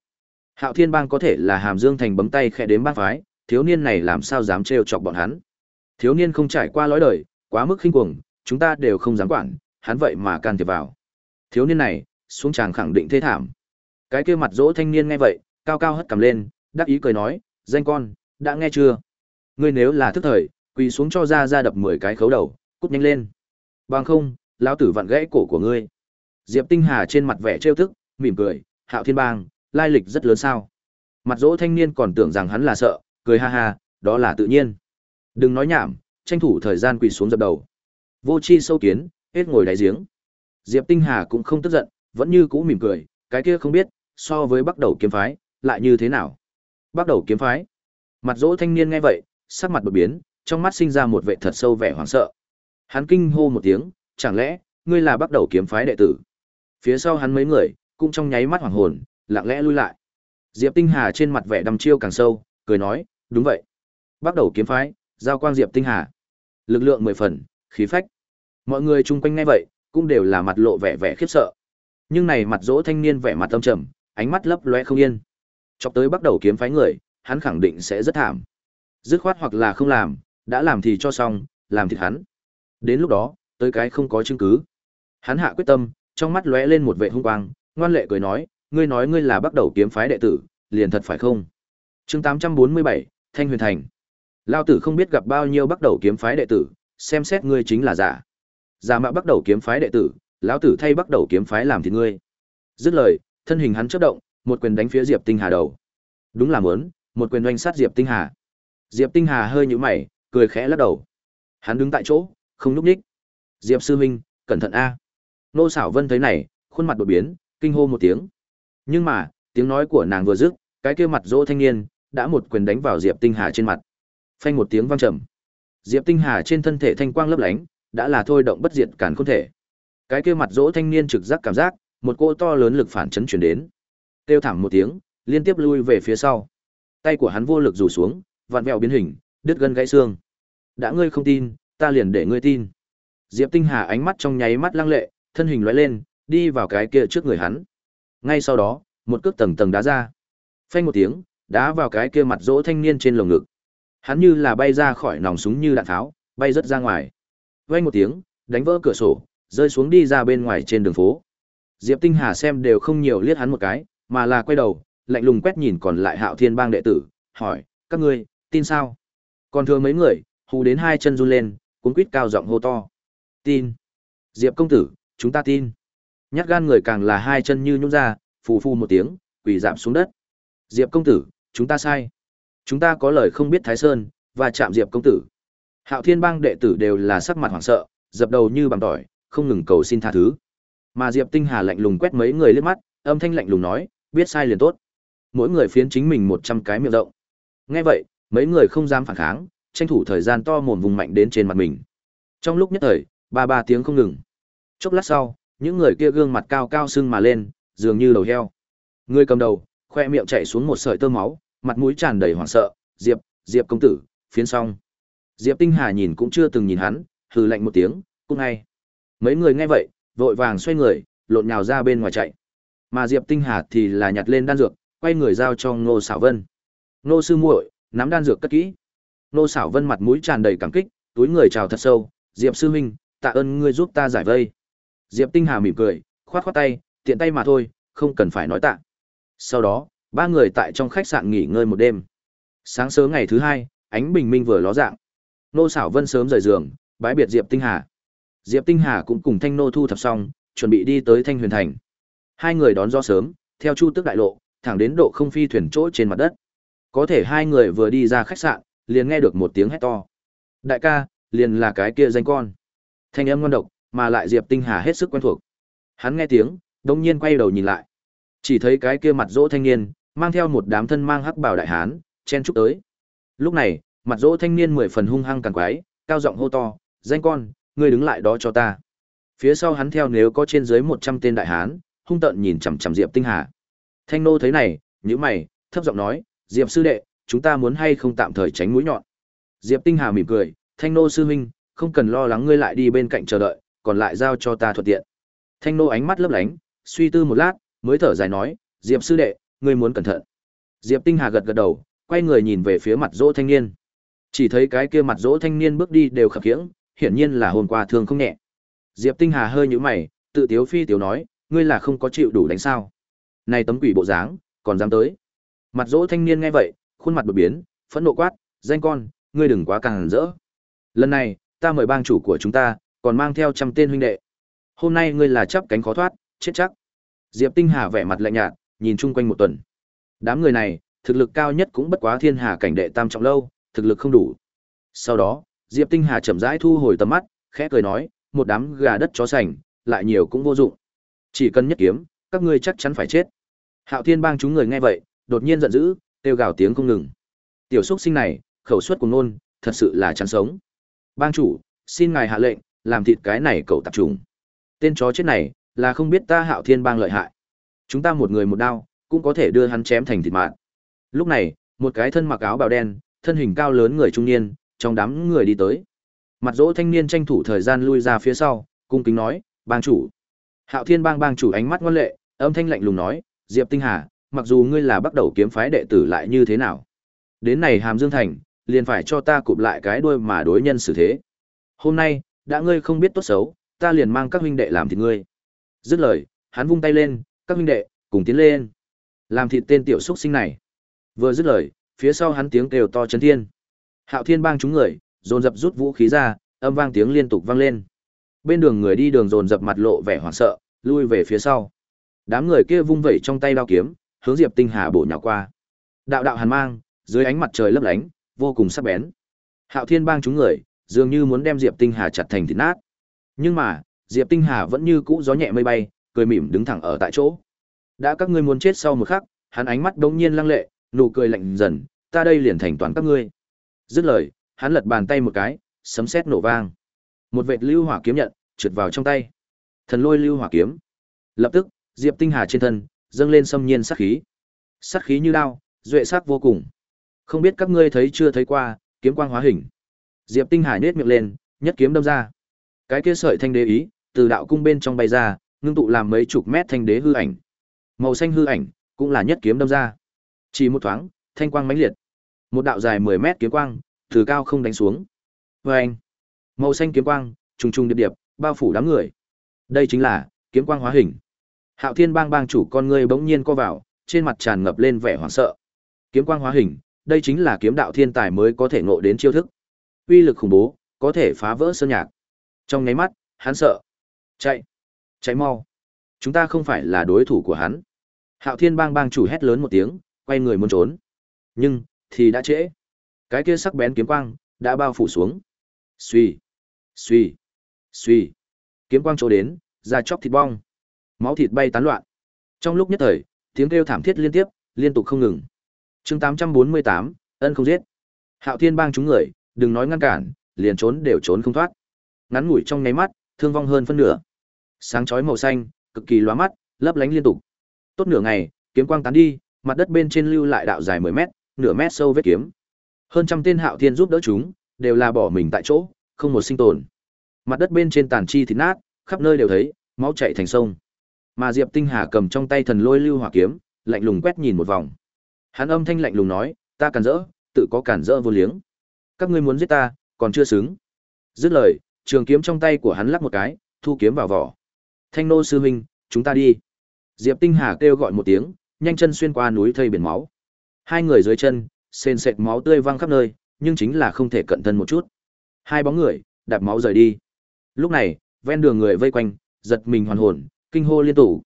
Hạo thiên bang có thể là hàm dương thành bấm tay khẽ đếm bác phái, thiếu niên này làm sao dám trêu chọc bọn hắn. Thiếu niên không trải qua lối đời, quá mức khinh cuồng, chúng ta đều không dám quản, hắn vậy mà can thiệp vào. Thiếu niên này, xuống tràng khẳng định thế thảm. Cái kia mặt dỗ thanh niên nghe vậy, cao cao hất cầm lên, đắc ý cười nói, danh con, đã nghe chưa? Ngươi nếu là thức thời, quỳ xuống cho ra ra đập 10 cái khấu đầu, cút nhanh lên. Bằng không, lão tử vặn gãy cổ của ngươi. Diệp Tinh Hà trên mặt vẻ trêu tức, mỉm cười, Hạo Thiên Bang, lai lịch rất lớn sao? Mặt dỗ thanh niên còn tưởng rằng hắn là sợ, cười ha ha, đó là tự nhiên. Đừng nói nhảm, tranh thủ thời gian quỳ xuống dập đầu. Vô chi sâu kiến, hết ngồi đáy giếng. Diệp Tinh Hà cũng không tức giận, vẫn như cũ mỉm cười, cái kia không biết, so với bắt đầu kiếm phái, lại như thế nào? Bắt đầu kiếm phái. Mặt dỗ thanh niên nghe vậy, sắc mặt đột biến, trong mắt sinh ra một vẻ thật sâu vẻ hoảng sợ. Hắn kinh hô một tiếng, chẳng lẽ, ngươi là bắt đầu kiếm phái đệ tử? Phía sau hắn mấy người, cũng trong nháy mắt hoảng hồn, lặng lẽ lui lại. Diệp Tinh Hà trên mặt vẻ đăm chiêu càng sâu, cười nói, đúng vậy. Bắt đầu kiếm phái, giao quang Diệp Tinh Hà. Lực lượng mười phần, khí phách. Mọi người chung quanh nghe vậy, cũng đều là mặt lộ vẻ vẻ khiếp sợ. Nhưng này mặt dỗ thanh niên vẻ mặt tâm trầm, ánh mắt lấp loe không yên. Chọc tới bắt đầu kiếm phái người, hắn khẳng định sẽ rất thảm. Dứt khoát hoặc là không làm, đã làm thì cho xong, làm thịt hắn. Đến lúc đó, tới cái không có chứng cứ. Hắn hạ quyết tâm, trong mắt lóe lên một vẻ hung quang, ngoan lệ cười nói, ngươi nói ngươi là bắt đầu kiếm phái đệ tử, liền thật phải không? Chương 847, Thanh Huyền Thành. Lao tử không biết gặp bao nhiêu bắt đầu kiếm phái đệ tử, xem xét ngươi chính là giả. Giả mạo bắt đầu kiếm phái đệ tử, lão tử thay bắt đầu kiếm phái làm thịt ngươi. Dứt lời, thân hình hắn chớp động, một quyền đánh phía Diệp Tinh Hà đầu. Đúng là muốn, một quyền oanh sát Diệp Tinh Hà. Diệp Tinh Hà hơi nhũ mày, cười khẽ lắc đầu. Hắn đứng tại chỗ, không nhúc nhích. Diệp sư huynh, cẩn thận a. Nô Sảo Vân thấy này, khuôn mặt đột biến, kinh hô một tiếng. Nhưng mà, tiếng nói của nàng vừa dứt, cái kia mặt dỗ thanh niên đã một quyền đánh vào Diệp Tinh Hà trên mặt. Phanh một tiếng vang trầm. Diệp Tinh Hà trên thân thể thanh quang lấp lánh, đã là thôi động bất diệt cản khôn thể. Cái kia mặt dỗ thanh niên trực giác cảm giác, một cô to lớn lực phản chấn chuyển đến. Kêu thảm một tiếng, liên tiếp lui về phía sau. Tay của hắn vô lực rủ xuống, vặn vẹo biến hình, đứt gân gãy xương. Đã ngươi không tin, ta liền để ngươi tin. Diệp Tinh Hà ánh mắt trong nháy mắt lăng lệ, thân hình lóe lên, đi vào cái kia trước người hắn. Ngay sau đó, một cước tầng tầng đá ra. Phanh một tiếng, đá vào cái kia mặt dỗ thanh niên trên lồng ngực. Hắn như là bay ra khỏi nòng súng như đạn tháo, bay rất ra ngoài. Vang một tiếng, đánh vỡ cửa sổ, rơi xuống đi ra bên ngoài trên đường phố. Diệp Tinh Hà xem đều không nhiều liếc hắn một cái, mà là quay đầu, lạnh lùng quét nhìn còn lại Hạo Thiên Bang đệ tử, hỏi: "Các ngươi, tin sao?" Còn thừa mấy người, hù đến hai chân run lên, cuống quýt cao giọng hô to: "Tin!" "Diệp công tử, chúng ta tin." Nhát gan người càng là hai chân như nhũn ra, phù phù một tiếng, quỳ rạp xuống đất. "Diệp công tử, chúng ta sai. Chúng ta có lời không biết Thái Sơn, và chạm Diệp công tử." Hạo Thiên Bang đệ tử đều là sắc mặt hoảng sợ, dập đầu như bằng tỏi, không ngừng cầu xin tha thứ. Mà Diệp Tinh Hà lạnh lùng quét mấy người liếc mắt, âm thanh lạnh lùng nói, biết sai liền tốt. Mỗi người phiến chính mình 100 cái miệng rộng. Nghe vậy, mấy người không dám phản kháng, tranh thủ thời gian to mồm vùng mạnh đến trên mặt mình. Trong lúc nhất thời, ba ba tiếng không ngừng. Chốc lát sau, những người kia gương mặt cao cao sưng mà lên, dường như đầu heo. Người cầm đầu, khoe miệng chảy xuống một sợi tơ máu, mặt mũi tràn đầy hoảng sợ, "Diệp, Diệp công tử, phiến xong." Diệp Tinh Hà nhìn cũng chưa từng nhìn hắn, hừ lạnh một tiếng, cũng ngay. Mấy người nghe vậy, vội vàng xoay người, lộn nhào ra bên ngoài chạy. Mà Diệp Tinh Hà thì là nhặt lên đan dược, quay người giao cho Ngô Sảo Vân. Ngô sư muội, nắm đan dược cất kỹ. Ngô Sảo Vân mặt mũi tràn đầy cảm kích, túi người chào thật sâu, "Diệp sư huynh, tạ ơn ngươi giúp ta giải vây." Diệp Tinh Hà mỉm cười, khoát khoát tay, tiện tay mà thôi, không cần phải nói tạ. Sau đó, ba người tại trong khách sạn nghỉ ngơi một đêm. Sáng sớm ngày thứ hai, ánh bình minh vừa ló dạng. Nô Sảo Vân sớm rời giường, bái biệt Diệp Tinh Hà. Diệp Tinh Hà cũng cùng Thanh Nô thu thập xong, chuẩn bị đi tới Thanh Huyền Thành. Hai người đón do sớm, theo Chu tước đại lộ, thẳng đến độ không phi thuyền chỗ trên mặt đất. Có thể hai người vừa đi ra khách sạn, liền nghe được một tiếng hét to. Đại ca, liền là cái kia danh con. Thanh âm ngon độc, mà lại Diệp Tinh Hà hết sức quen thuộc. Hắn nghe tiếng, đông nhiên quay đầu nhìn lại. Chỉ thấy cái kia mặt dỗ thanh niên, mang theo một đám thân mang hắc bảo đại hán, chen chúc tới. Lúc này, mặt dỗ thanh niên mười phần hung hăng càng quái, cao giọng hô to, danh con, ngươi đứng lại đó cho ta. Phía sau hắn theo nếu có trên dưới 100 tên đại hán, hung tợn nhìn chằm chằm Diệp Tinh Hà. Thanh nô thấy này, nhíu mày, thấp giọng nói, Diệp sư đệ, chúng ta muốn hay không tạm thời tránh mũi nhọn. Diệp Tinh Hà mỉm cười, Thanh nô sư huynh, không cần lo lắng ngươi lại đi bên cạnh chờ đợi, còn lại giao cho ta thuận tiện. Thanh nô ánh mắt lấp lánh, suy tư một lát, mới thở dài nói, Diệp sư đệ, ngươi muốn cẩn thận. Diệp Tinh Hà gật gật đầu, quay người nhìn về phía mặt dỗ thanh niên. Chỉ thấy cái kia mặt dỗ thanh niên bước đi đều khập khiễng, hiển nhiên là hôm qua thương không nhẹ. Diệp Tinh Hà hơi nhíu mày, tự tiếu phi tiểu nói, ngươi là không có chịu đủ đánh sao? Này tấm quỷ bộ dáng, còn dám tới? Mặt dỗ thanh niên nghe vậy, khuôn mặt đột biến, phẫn nộ quát, danh con, ngươi đừng quá càng rỡ. Lần này, ta mời bang chủ của chúng ta, còn mang theo trăm tên huynh đệ. Hôm nay ngươi là chấp cánh khó thoát, chết chắc. Diệp Tinh Hà vẻ mặt lạnh nhạt, nhìn chung quanh một tuần. Đám người này, thực lực cao nhất cũng bất quá thiên hà cảnh đệ tam trọng lâu, thực lực không đủ. Sau đó, Diệp Tinh Hà chậm rãi thu hồi tầm mắt, khẽ cười nói, một đám gà đất chó sành, lại nhiều cũng vô dụng. Chỉ cần nhất kiếm, các ngươi chắc chắn phải chết. Hạo Thiên Bang chúng người nghe vậy, đột nhiên giận dữ, kêu gào tiếng không ngừng. Tiểu xúc sinh này, khẩu suất của nôn, thật sự là chán sống. Bang chủ, xin ngài hạ lệnh, làm thịt cái này cậu tập trùng. Tên chó chết này, là không biết ta Hạo Thiên Bang lợi hại. Chúng ta một người một đao, cũng có thể đưa hắn chém thành thịt mạn. Lúc này, một cái thân mặc áo bào đen, thân hình cao lớn người trung niên, trong đám người đi tới. Mặt dỗ thanh niên tranh thủ thời gian lui ra phía sau, cung kính nói, bang chủ. Hạo Thiên bang bang chủ ánh mắt ngoan lệ, âm thanh lạnh lùng nói, Diệp Tinh Hà, mặc dù ngươi là bắt đầu kiếm phái đệ tử lại như thế nào. Đến này Hàm Dương Thành, liền phải cho ta cụp lại cái đuôi mà đối nhân xử thế. Hôm nay, đã ngươi không biết tốt xấu, ta liền mang các huynh đệ làm thịt ngươi. Dứt lời, hắn vung tay lên, các huynh đệ, cùng tiến lên. Làm thịt tên tiểu xuất sinh này. Vừa dứt lời, phía sau hắn tiếng kêu to chấn thiên. Hạo Thiên bang chúng người, dồn dập rút vũ khí ra, âm vang tiếng liên tục vang lên. Bên đường người đi đường dồn dập mặt lộ vẻ hoảng sợ, lui về phía sau. Đám người kia vung vẩy trong tay đao kiếm, hướng Diệp Tinh Hà bổ nhào qua. Đạo đạo hàn mang, dưới ánh mặt trời lấp lánh, vô cùng sắc bén. Hạo Thiên bang chúng người, dường như muốn đem Diệp Tinh Hà chặt thành thịt nát. Nhưng mà, Diệp Tinh Hà vẫn như cũ gió nhẹ mây bay, cười mỉm đứng thẳng ở tại chỗ. Đã các ngươi muốn chết sau một khắc, hắn ánh mắt đống nhiên lăng lệ, nụ cười lạnh dần, ta đây liền thành toàn các ngươi. Dứt lời, hắn lật bàn tay một cái, sấm sét nổ vang. Một vệt lưu hỏa kiếm nhận trượt vào trong tay. Thần lôi lưu hỏa kiếm. Lập tức, Diệp Tinh Hà trên thân dâng lên xâm nhiên sát khí. Sát khí như đao, duệ sắc vô cùng. Không biết các ngươi thấy chưa thấy qua, kiếm quang hóa hình. Diệp Tinh Hà nhếch miệng lên, nhất kiếm đâm ra. Cái kia sợi thanh đế ý, từ đạo cung bên trong bay ra, ngưng tụ làm mấy chục mét thanh đế hư ảnh. Màu xanh hư ảnh, cũng là nhất kiếm đâm ra. Chỉ một thoáng, thanh quang mãnh liệt. Một đạo dài 10 mét kiếm quang, từ cao không đánh xuống. Oeng! Màu xanh kiếm quang, trùng trùng điệp điệp, bao phủ đám người. Đây chính là kiếm quang hóa hình. Hạo Thiên Bang bang chủ con ngươi bỗng nhiên co vào, trên mặt tràn ngập lên vẻ hoảng sợ. Kiếm quang hóa hình, đây chính là kiếm đạo thiên tài mới có thể ngộ đến chiêu thức. Uy lực khủng bố, có thể phá vỡ sơn nhạc. Trong nháy mắt, hắn sợ. Chạy! Chạy mau! Chúng ta không phải là đối thủ của hắn. Hạo Thiên Bang bang chủ hét lớn một tiếng, quay người muốn trốn. Nhưng, thì đã trễ. Cái kia sắc bén kiếm quang đã bao phủ xuống. Suy, suy, suy. Kiếm quang chỗ đến, ra chóc thịt bong. Máu thịt bay tán loạn. Trong lúc nhất thời, tiếng kêu thảm thiết liên tiếp, liên tục không ngừng. Chương 848, ân không giết. Hạo Thiên Bang chúng người, đừng nói ngăn cản, liền trốn đều trốn không thoát. Ngắn ngủi trong nháy mắt, thương vong hơn phân nửa. Sáng chói màu xanh, cực kỳ lóa mắt, lấp lánh liên tục. Tốt nửa ngày, kiếm quang tán đi, mặt đất bên trên lưu lại đạo dài 10 mét, nửa mét sâu vết kiếm. Hơn trăm tên Hạo Thiên giúp đỡ chúng, đều là bỏ mình tại chỗ, không một sinh tồn. Mặt đất bên trên tàn chi thịt nát, khắp nơi đều thấy, máu chảy thành sông. Mà Diệp Tinh Hà cầm trong tay thần lôi lưu hỏa kiếm, lạnh lùng quét nhìn một vòng. Hắn âm thanh lạnh lùng nói, ta cản rỡ, tự có cản rỡ vô liếng. Các ngươi muốn giết ta, còn chưa xứng. Dứt lời, trường kiếm trong tay của hắn lắc một cái, thu kiếm vào vỏ. Thanh nô sư huynh, chúng ta đi. Diệp Tinh Hà kêu gọi một tiếng, nhanh chân xuyên qua núi thây biển máu. Hai người dưới chân, sền sệt máu tươi văng khắp nơi, nhưng chính là không thể cận thân một chút. Hai bóng người, đạp máu rời đi. Lúc này, ven đường người vây quanh, giật mình hoàn hồn, kinh hô liên tục.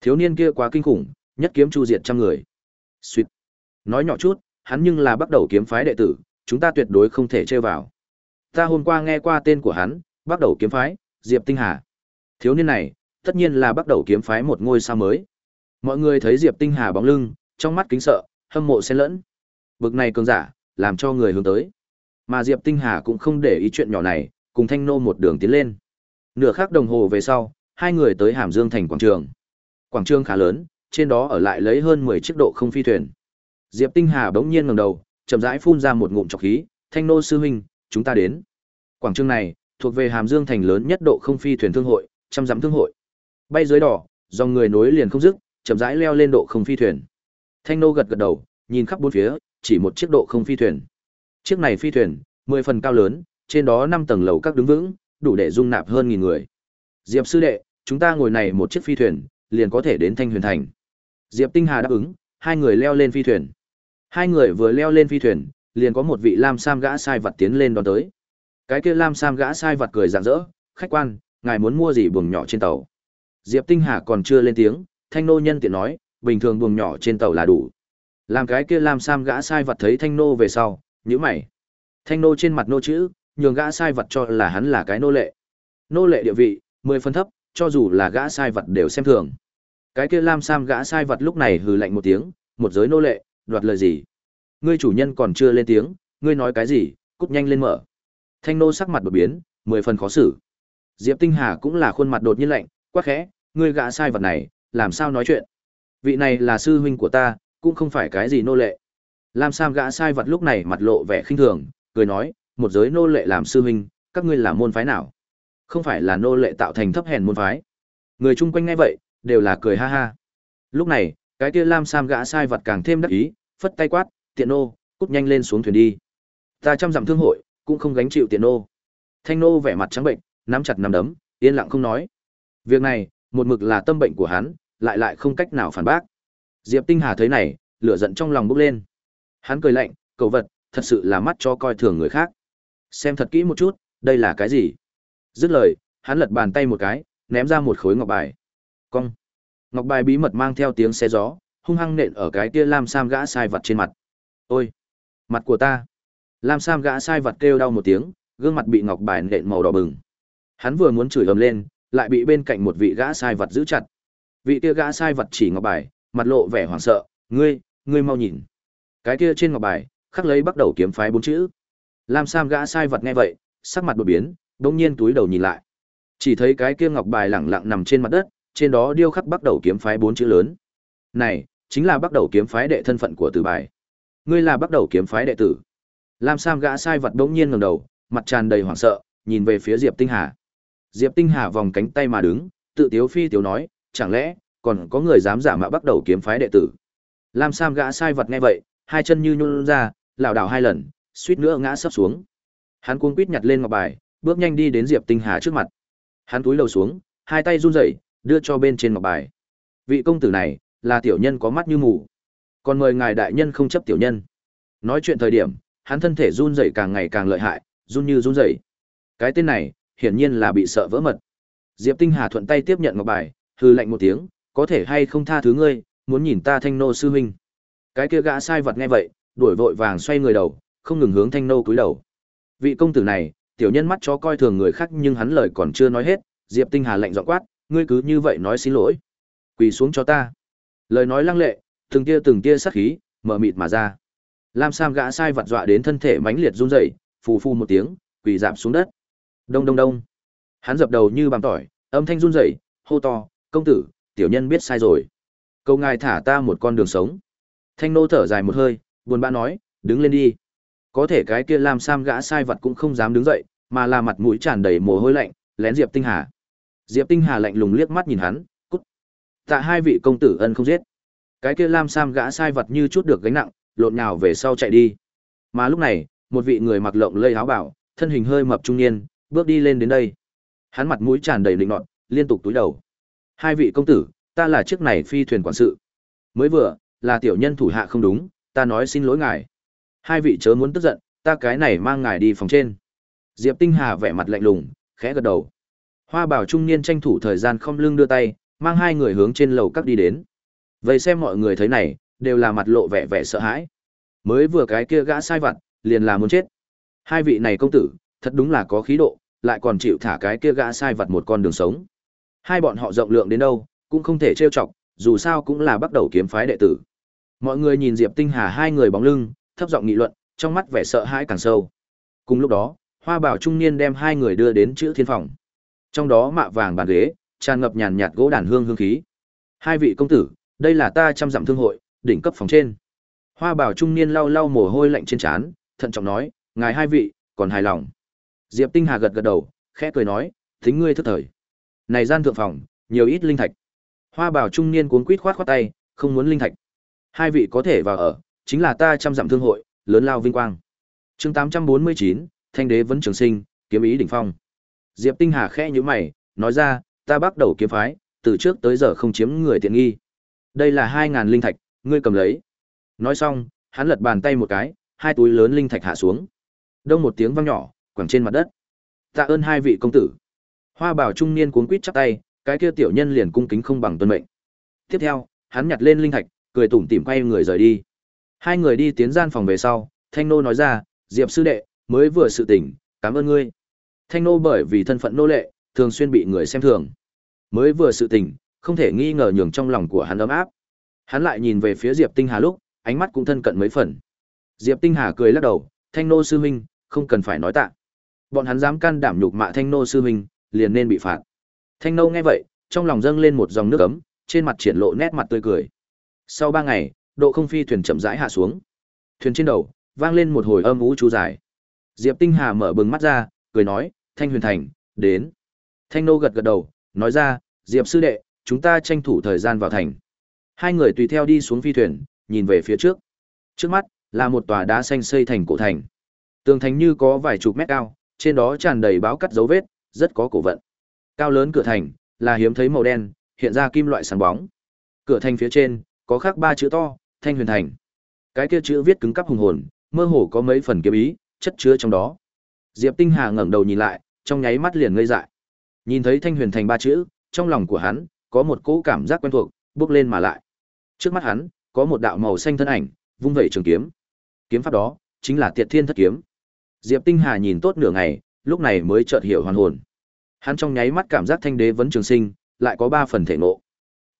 Thiếu niên kia quá kinh khủng, nhất kiếm chu diệt trăm người. Xuyệt. Nói nhỏ chút, hắn nhưng là bắt đầu kiếm phái đệ tử, chúng ta tuyệt đối không thể chơi vào. Ta hôm qua nghe qua tên của hắn, bắt đầu kiếm phái, Diệp Tinh Hà. Thiếu niên này, tất nhiên là bắt đầu kiếm phái một ngôi sao mới. Mọi người thấy Diệp Tinh Hà bóng lưng, trong mắt kính sợ, hâm mộ xen lẫn. Bực này cường giả, làm cho người hướng tới. Mà Diệp Tinh Hà cũng không để ý chuyện nhỏ này, cùng Thanh Nô một đường tiến lên. Nửa khắc đồng hồ về sau, hai người tới Hàm Dương thành quảng trường. Quảng trường khá lớn, trên đó ở lại lấy hơn 10 chiếc độ không phi thuyền. Diệp Tinh Hà bỗng nhiên ngẩng đầu, chậm rãi phun ra một ngụm trọc khí, "Thanh Nô sư huynh, chúng ta đến." Quảng trường này thuộc về Hàm Dương thành lớn nhất độ không phi thuyền thương hội, trăm dặm thương hội. Bay dưới đỏ, dòng người nối liền không dứt, chậm rãi leo lên độ không phi thuyền. Thanh Nô gật gật đầu, nhìn khắp bốn phía, chỉ một chiếc độ không phi thuyền. Chiếc này phi thuyền, mười phần cao lớn, trên đó năm tầng lầu các đứng vững, đủ để dung nạp hơn nghìn người. Diệp sư đệ, chúng ta ngồi này một chiếc phi thuyền, liền có thể đến Thanh Huyền Thành. Diệp Tinh Hà đáp ứng, hai người leo lên phi thuyền. Hai người vừa leo lên phi thuyền, liền có một vị lam sam gã sai vật tiến lên đón tới. Cái kia lam sam gã sai vật cười rạng rỡ, "Khách quan, ngài muốn mua gì buồng nhỏ trên tàu?" Diệp Tinh Hà còn chưa lên tiếng, Thanh nô nhân tiện nói, "Bình thường buồng nhỏ trên tàu là đủ." Làm cái kia làm sam gã sai vật thấy Thanh nô về sau, nhíu mày. Thanh nô trên mặt nô chữ, nhường gã sai vật cho là hắn là cái nô lệ. Nô lệ địa vị, mười phân thấp, cho dù là gã sai vật đều xem thường. Cái kia Lam Sam gã sai vật lúc này hừ lạnh một tiếng, một giới nô lệ, đoạt lời gì? Ngươi chủ nhân còn chưa lên tiếng, ngươi nói cái gì, cút nhanh lên mở. Thanh nô sắc mặt đột biến, mười phần khó xử. Diệp Tinh Hà cũng là khuôn mặt đột nhiên lạnh, quát khẽ, ngươi gã sai vật này, làm sao nói chuyện? Vị này là sư huynh của ta, cũng không phải cái gì nô lệ. Lam Sam gã sai vật lúc này mặt lộ vẻ khinh thường, cười nói, một giới nô lệ làm sư huynh, các ngươi là môn phái nào? Không phải là nô lệ tạo thành thấp hèn môn phái. Người chung quanh nghe vậy, đều là cười ha ha. Lúc này, cái kia Lam Sam gã sai vật càng thêm đắc ý, phất tay quát, "Tiện nô, cút nhanh lên xuống thuyền đi." Ta trăm dặm thương hội, cũng không gánh chịu tiện nô. Thanh nô vẻ mặt trắng bệnh, nắm chặt nắm đấm, yên lặng không nói. Việc này, một mực là tâm bệnh của hắn, lại lại không cách nào phản bác. Diệp Tinh Hà thấy này, lửa giận trong lòng bốc lên. Hắn cười lạnh, cầu vật, thật sự là mắt cho coi thường người khác. Xem thật kỹ một chút, đây là cái gì? Dứt lời, hắn lật bàn tay một cái, ném ra một khối ngọc bài. Cong. Ngọc bài bí mật mang theo tiếng xe gió, hung hăng nện ở cái kia Lam Sam gã sai vật trên mặt. Ôi, mặt của ta. Lam Sam gã sai vật kêu đau một tiếng, gương mặt bị ngọc bài nện màu đỏ bừng. Hắn vừa muốn chửi ầm lên, lại bị bên cạnh một vị gã sai vật giữ chặt. Vị kia gã sai vật chỉ ngọc bài, mặt lộ vẻ hoảng sợ, "Ngươi, ngươi mau nhìn." Cái kia trên ngọc bài, khắc lấy bắt đầu kiếm phái bốn chữ. Lam Sam gã sai vật nghe vậy, sắc mặt đột biến, đột nhiên túi đầu nhìn lại. Chỉ thấy cái kia ngọc bài lẳng lặng nằm trên mặt đất, trên đó điêu khắc bắt đầu kiếm phái bốn chữ lớn. Này, chính là bắt đầu kiếm phái đệ thân phận của Từ Bài. Ngươi là bắt đầu kiếm phái đệ tử. Lam Sam gã sai vật bỗng nhiên ngẩng đầu, mặt tràn đầy hoảng sợ, nhìn về phía Diệp Tinh Hà. Diệp Tinh Hà vòng cánh tay mà đứng, tự tiếu phi tiếu nói, chẳng lẽ còn có người dám giả mạo bắt đầu kiếm phái đệ tử? Lam Sam gã sai vật nghe vậy, hai chân như nhún ra, lảo đảo hai lần, suýt nữa ngã sấp xuống. Hắn cuống quýt nhặt lên ngọc bài, bước nhanh đi đến Diệp Tinh Hà trước mặt. Hắn túi lầu xuống, hai tay run rẩy, đưa cho bên trên ngọc bài. Vị công tử này, là tiểu nhân có mắt như mù. Còn mời ngài đại nhân không chấp tiểu nhân. Nói chuyện thời điểm, hắn thân thể run rẩy càng ngày càng lợi hại, run như run rẩy. Cái tên này, hiển nhiên là bị sợ vỡ mật. Diệp Tinh Hà thuận tay tiếp nhận ngọc bài, hư lạnh một tiếng, có thể hay không tha thứ ngươi, muốn nhìn ta thanh nô sư huynh. Cái kia gã sai vật nghe vậy, đuổi vội vàng xoay người đầu, không ngừng hướng thanh nô cúi đầu. Vị công tử này, tiểu nhân mắt chó coi thường người khác nhưng hắn lời còn chưa nói hết, Diệp Tinh Hà lạnh giọng quát, ngươi cứ như vậy nói xin lỗi. Quỳ xuống cho ta. Lời nói lăng lệ, từng tia từng tia sát khí, mở mịt mà ra. Lam Sam gã sai vật dọa đến thân thể mãnh liệt run rẩy, phù phù một tiếng, quỳ giảm xuống đất. Đông đông đông. Hắn dập đầu như bằng tỏi, âm thanh run rẩy, hô to, "Công tử, tiểu nhân biết sai rồi. Cầu ngài thả ta một con đường sống." Thanh nô thở dài một hơi, buồn bã nói, "Đứng lên đi." Có thể cái kia Lam Sam gã sai vật cũng không dám đứng dậy, mà là mặt mũi tràn đầy mồ hôi lạnh, lén Diệp Tinh Hà. Diệp Tinh Hà lạnh lùng liếc mắt nhìn hắn, cút. Tạ hai vị công tử ân không giết. Cái kia Lam Sam gã sai vật như chút được gánh nặng, lộn nhào về sau chạy đi. Mà lúc này, một vị người mặc lộng lây áo bảo, thân hình hơi mập trung niên, bước đi lên đến đây. Hắn mặt mũi tràn đầy lịnh nọt, liên tục túi đầu. Hai vị công tử, ta là chiếc này phi thuyền quản sự. Mới vừa, là tiểu nhân thủ hạ không đúng, ta nói xin lỗi ngài. Hai vị chớ muốn tức giận, ta cái này mang ngài đi phòng trên. Diệp Tinh Hà vẻ mặt lạnh lùng, khẽ gật đầu. Hoa bảo trung niên tranh thủ thời gian không lưng đưa tay, mang hai người hướng trên lầu các đi đến. Vậy xem mọi người thấy này, đều là mặt lộ vẻ vẻ sợ hãi. Mới vừa cái kia gã sai vặt, liền là muốn chết. Hai vị này công tử, thật đúng là có khí độ, lại còn chịu thả cái kia gã sai vặt một con đường sống. Hai bọn họ rộng lượng đến đâu, cũng không thể trêu chọc, dù sao cũng là bắt đầu kiếm phái đệ tử. Mọi người nhìn Diệp Tinh Hà hai người bóng lưng, thấp giọng nghị luận, trong mắt vẻ sợ hãi càng sâu. Cùng lúc đó, Hoa Bảo trung niên đem hai người đưa đến chữ thiên phòng. Trong đó mạ vàng bàn ghế, tràn ngập nhàn nhạt gỗ đàn hương hương khí. Hai vị công tử, đây là ta trăm dặm thương hội, đỉnh cấp phòng trên. Hoa Bảo trung niên lau lau mồ hôi lạnh trên trán, thận trọng nói, ngài hai vị, còn hài lòng. Diệp Tinh Hà gật gật đầu, khẽ cười nói, thính ngươi thức thời. Này gian thượng phòng, nhiều ít linh thạch. Hoa Bảo trung niên cuốn quýt khoát khoát tay, không muốn linh thạch. Hai vị có thể vào ở, chính là ta trăm dặm thương hội, lớn lao vinh quang. Chương 849, Thanh đế vẫn trường sinh, kiếm ý đỉnh phong. Diệp Tinh Hà khẽ nhíu mày, nói ra, ta bắt đầu kiếm phái, từ trước tới giờ không chiếm người tiện nghi. Đây là hai ngàn linh thạch, ngươi cầm lấy. Nói xong, hắn lật bàn tay một cái, hai túi lớn linh thạch hạ xuống. Đông một tiếng vang nhỏ, quẳng trên mặt đất. Tạ ơn hai vị công tử. Hoa Bảo trung niên cuống quýt chắp tay, cái kia tiểu nhân liền cung kính không bằng tuân mệnh. Tiếp theo, hắn nhặt lên linh thạch, cười tủm tỉm quay người rời đi. Hai người đi tiến gian phòng về sau, Thanh nô nói ra, "Diệp sư đệ, mới vừa sự tỉnh, cảm ơn ngươi." Thanh nô bởi vì thân phận nô lệ, thường xuyên bị người xem thường. Mới vừa sự tình, không thể nghi ngờ nhường trong lòng của hắn ấm áp. Hắn lại nhìn về phía Diệp Tinh Hà lúc, ánh mắt cũng thân cận mấy phần. Diệp Tinh Hà cười lắc đầu, "Thanh nô sư huynh, không cần phải nói tạ." Bọn hắn dám can đảm nhục mạ Thanh nô sư huynh, liền nên bị phạt. Thanh nô nghe vậy, trong lòng dâng lên một dòng nước ấm, trên mặt triển lộ nét mặt tươi cười. Sau ba ngày, độ không phi thuyền chậm rãi hạ xuống. Thuyền trên đầu vang lên một hồi âm u chú dài. Diệp Tinh Hà mở bừng mắt ra, cười nói, "Thanh Huyền Thành, đến." Thanh nô gật gật đầu, nói ra, "Diệp sư đệ, chúng ta tranh thủ thời gian vào thành." Hai người tùy theo đi xuống phi thuyền, nhìn về phía trước. Trước mắt là một tòa đá xanh xây thành cổ thành. Tường thành như có vài chục mét cao, trên đó tràn đầy báo cắt dấu vết, rất có cổ vận. Cao lớn cửa thành là hiếm thấy màu đen, hiện ra kim loại sáng bóng. Cửa thành phía trên có khắc ba chữ to, Thanh Huyền Thành. Cái kia chữ viết cứng cắp hùng hồn, mơ hồ có mấy phần kiếm ý, chất chứa trong đó. Diệp Tinh Hà ngẩng đầu nhìn lại, trong nháy mắt liền ngây dại. Nhìn thấy Thanh Huyền Thành ba chữ, trong lòng của hắn có một cỗ cảm giác quen thuộc, bước lên mà lại. Trước mắt hắn có một đạo màu xanh thân ảnh, vung vẩy trường kiếm. Kiếm pháp đó chính là Tiệt Thiên Thất kiếm. Diệp Tinh Hà nhìn tốt nửa ngày, lúc này mới chợt hiểu hoàn hồn. Hắn trong nháy mắt cảm giác thanh đế vẫn trường sinh, lại có ba phần thể ngộ.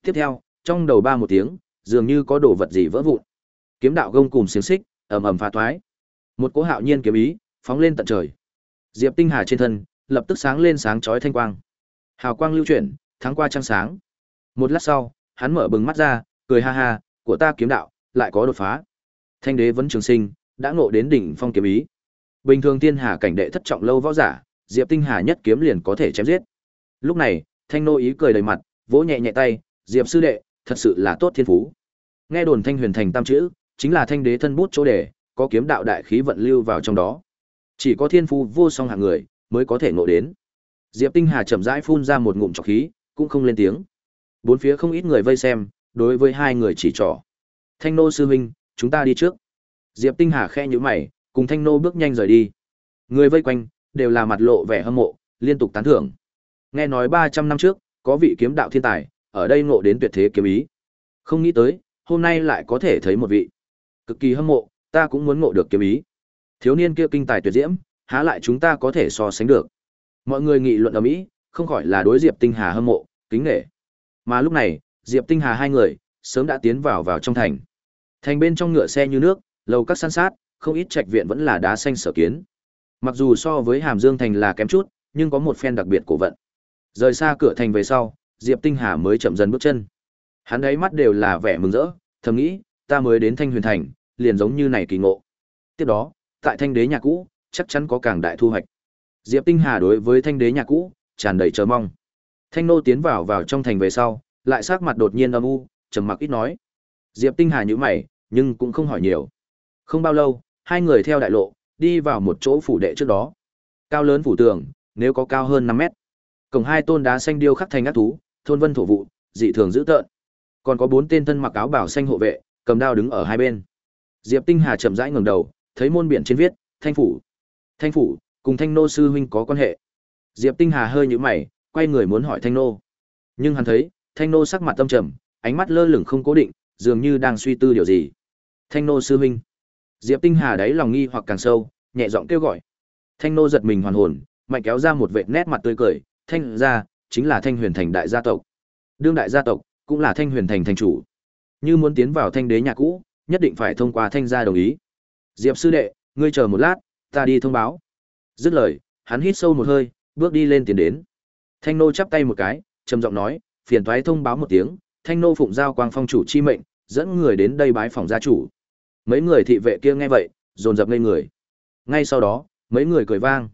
Tiếp theo, trong đầu ba một tiếng, dường như có đồ vật gì vỡ vụn. Kiếm đạo gông cùng xiềng xích, ầm ầm phá thoái. Một cỗ hạo nhiên kiếm ý, phóng lên tận trời. Diệp Tinh Hà trên thân, lập tức sáng lên sáng chói thanh quang. Hào quang lưu chuyển, tháng qua trăng sáng. Một lát sau, hắn mở bừng mắt ra, cười ha ha, của ta kiếm đạo, lại có đột phá. Thanh đế vẫn trường sinh, đã ngộ đến đỉnh phong kiếm ý. Bình thường tiên hà cảnh đệ thất trọng lâu võ giả, Diệp Tinh Hà nhất kiếm liền có thể chém giết. Lúc này, Thanh nô ý cười đầy mặt, vỗ nhẹ nhẹ tay, "Diệp sư đệ, thật sự là tốt thiên phú." Nghe đồn Thanh Huyền Thành tam chữ, chính là thanh đế thân bút chỗ đề, có kiếm đạo đại khí vận lưu vào trong đó. Chỉ có thiên phú vô song hạng người mới có thể ngộ đến. Diệp Tinh Hà chậm rãi phun ra một ngụm trọc khí, cũng không lên tiếng. Bốn phía không ít người vây xem, đối với hai người chỉ trỏ. Thanh nô sư huynh, chúng ta đi trước. Diệp Tinh Hà khẽ nhíu mày, cùng Thanh nô bước nhanh rời đi. Người vây quanh đều là mặt lộ vẻ hâm mộ, liên tục tán thưởng. Nghe nói 300 năm trước, có vị kiếm đạo thiên tài, ở đây ngộ đến tuyệt thế kiếm ý. Không nghĩ tới, hôm nay lại có thể thấy một vị. Cực kỳ hâm mộ, ta cũng muốn ngộ được kiếm ý. Thiếu niên kia kinh tài tuyệt diễm, há lại chúng ta có thể so sánh được. Mọi người nghị luận ở mỹ, không khỏi là đối Diệp Tinh Hà hâm mộ, kính nể. Mà lúc này, Diệp Tinh Hà hai người sớm đã tiến vào vào trong thành. Thành bên trong ngựa xe như nước, lầu các san sát, không ít trạch viện vẫn là đá xanh sở kiến. Mặc dù so với Hàm Dương thành là kém chút, nhưng có một phen đặc biệt cổ vận. Rời xa cửa thành về sau, Diệp Tinh Hà mới chậm dần bước chân. Hắn ấy mắt đều là vẻ mừng rỡ, thầm nghĩ, ta mới đến Thanh Huyền thành, liền giống như này kỳ ngộ. Tiếp đó, tại Thanh Đế nhà cũ, chắc chắn có càng đại thu hoạch. Diệp Tinh Hà đối với Thanh Đế nhà cũ, tràn đầy chờ mong. Thanh nô tiến vào vào trong thành về sau, lại sắc mặt đột nhiên âm u, trầm mặc ít nói. Diệp Tinh Hà nhíu mày, nhưng cũng không hỏi nhiều. Không bao lâu, hai người theo đại lộ, đi vào một chỗ phủ đệ trước đó. Cao lớn phủ tường, nếu có cao hơn năm mét. Cổng hai tôn đá xanh điêu khắc thành ác thú, thôn vân thổ vụ, dị thường dữ tợn. Còn có bốn tên thân mặc áo bảo xanh hộ vệ, cầm đao đứng ở hai bên. Diệp Tinh Hà chậm rãi ngẩng đầu, thấy môn biển trên viết, "Thanh phủ." Thanh phủ, cùng Thanh nô sư huynh có quan hệ. Diệp Tinh Hà hơi nhíu mày, quay người muốn hỏi Thanh nô. Nhưng hắn thấy, Thanh nô sắc mặt tâm trầm, ánh mắt lơ lửng không cố định, dường như đang suy tư điều gì. "Thanh nô sư huynh." Diệp Tinh Hà đáy lòng nghi hoặc càng sâu, nhẹ giọng kêu gọi. Thanh nô giật mình hoàn hồn, mạnh kéo ra một vệt nét mặt tươi cười, "Thanh gia, chính là Thanh Huyền Thành đại gia tộc." Đương đại gia tộc, cũng là Thanh Huyền Thành thành chủ. Như muốn tiến vào Thanh đế nhà cũ, nhất định phải thông qua Thanh gia đồng ý. Diệp sư đệ, ngươi chờ một lát, ta đi thông báo. Dứt lời, hắn hít sâu một hơi, bước đi lên tiến đến. Thanh nô chắp tay một cái, trầm giọng nói, phiền toái thông báo một tiếng, Thanh nô phụng giao quang phong chủ chi mệnh, dẫn người đến đây bái phòng gia chủ. Mấy người thị vệ kia nghe vậy, dồn dập lên người. Ngay sau đó, mấy người cười vang.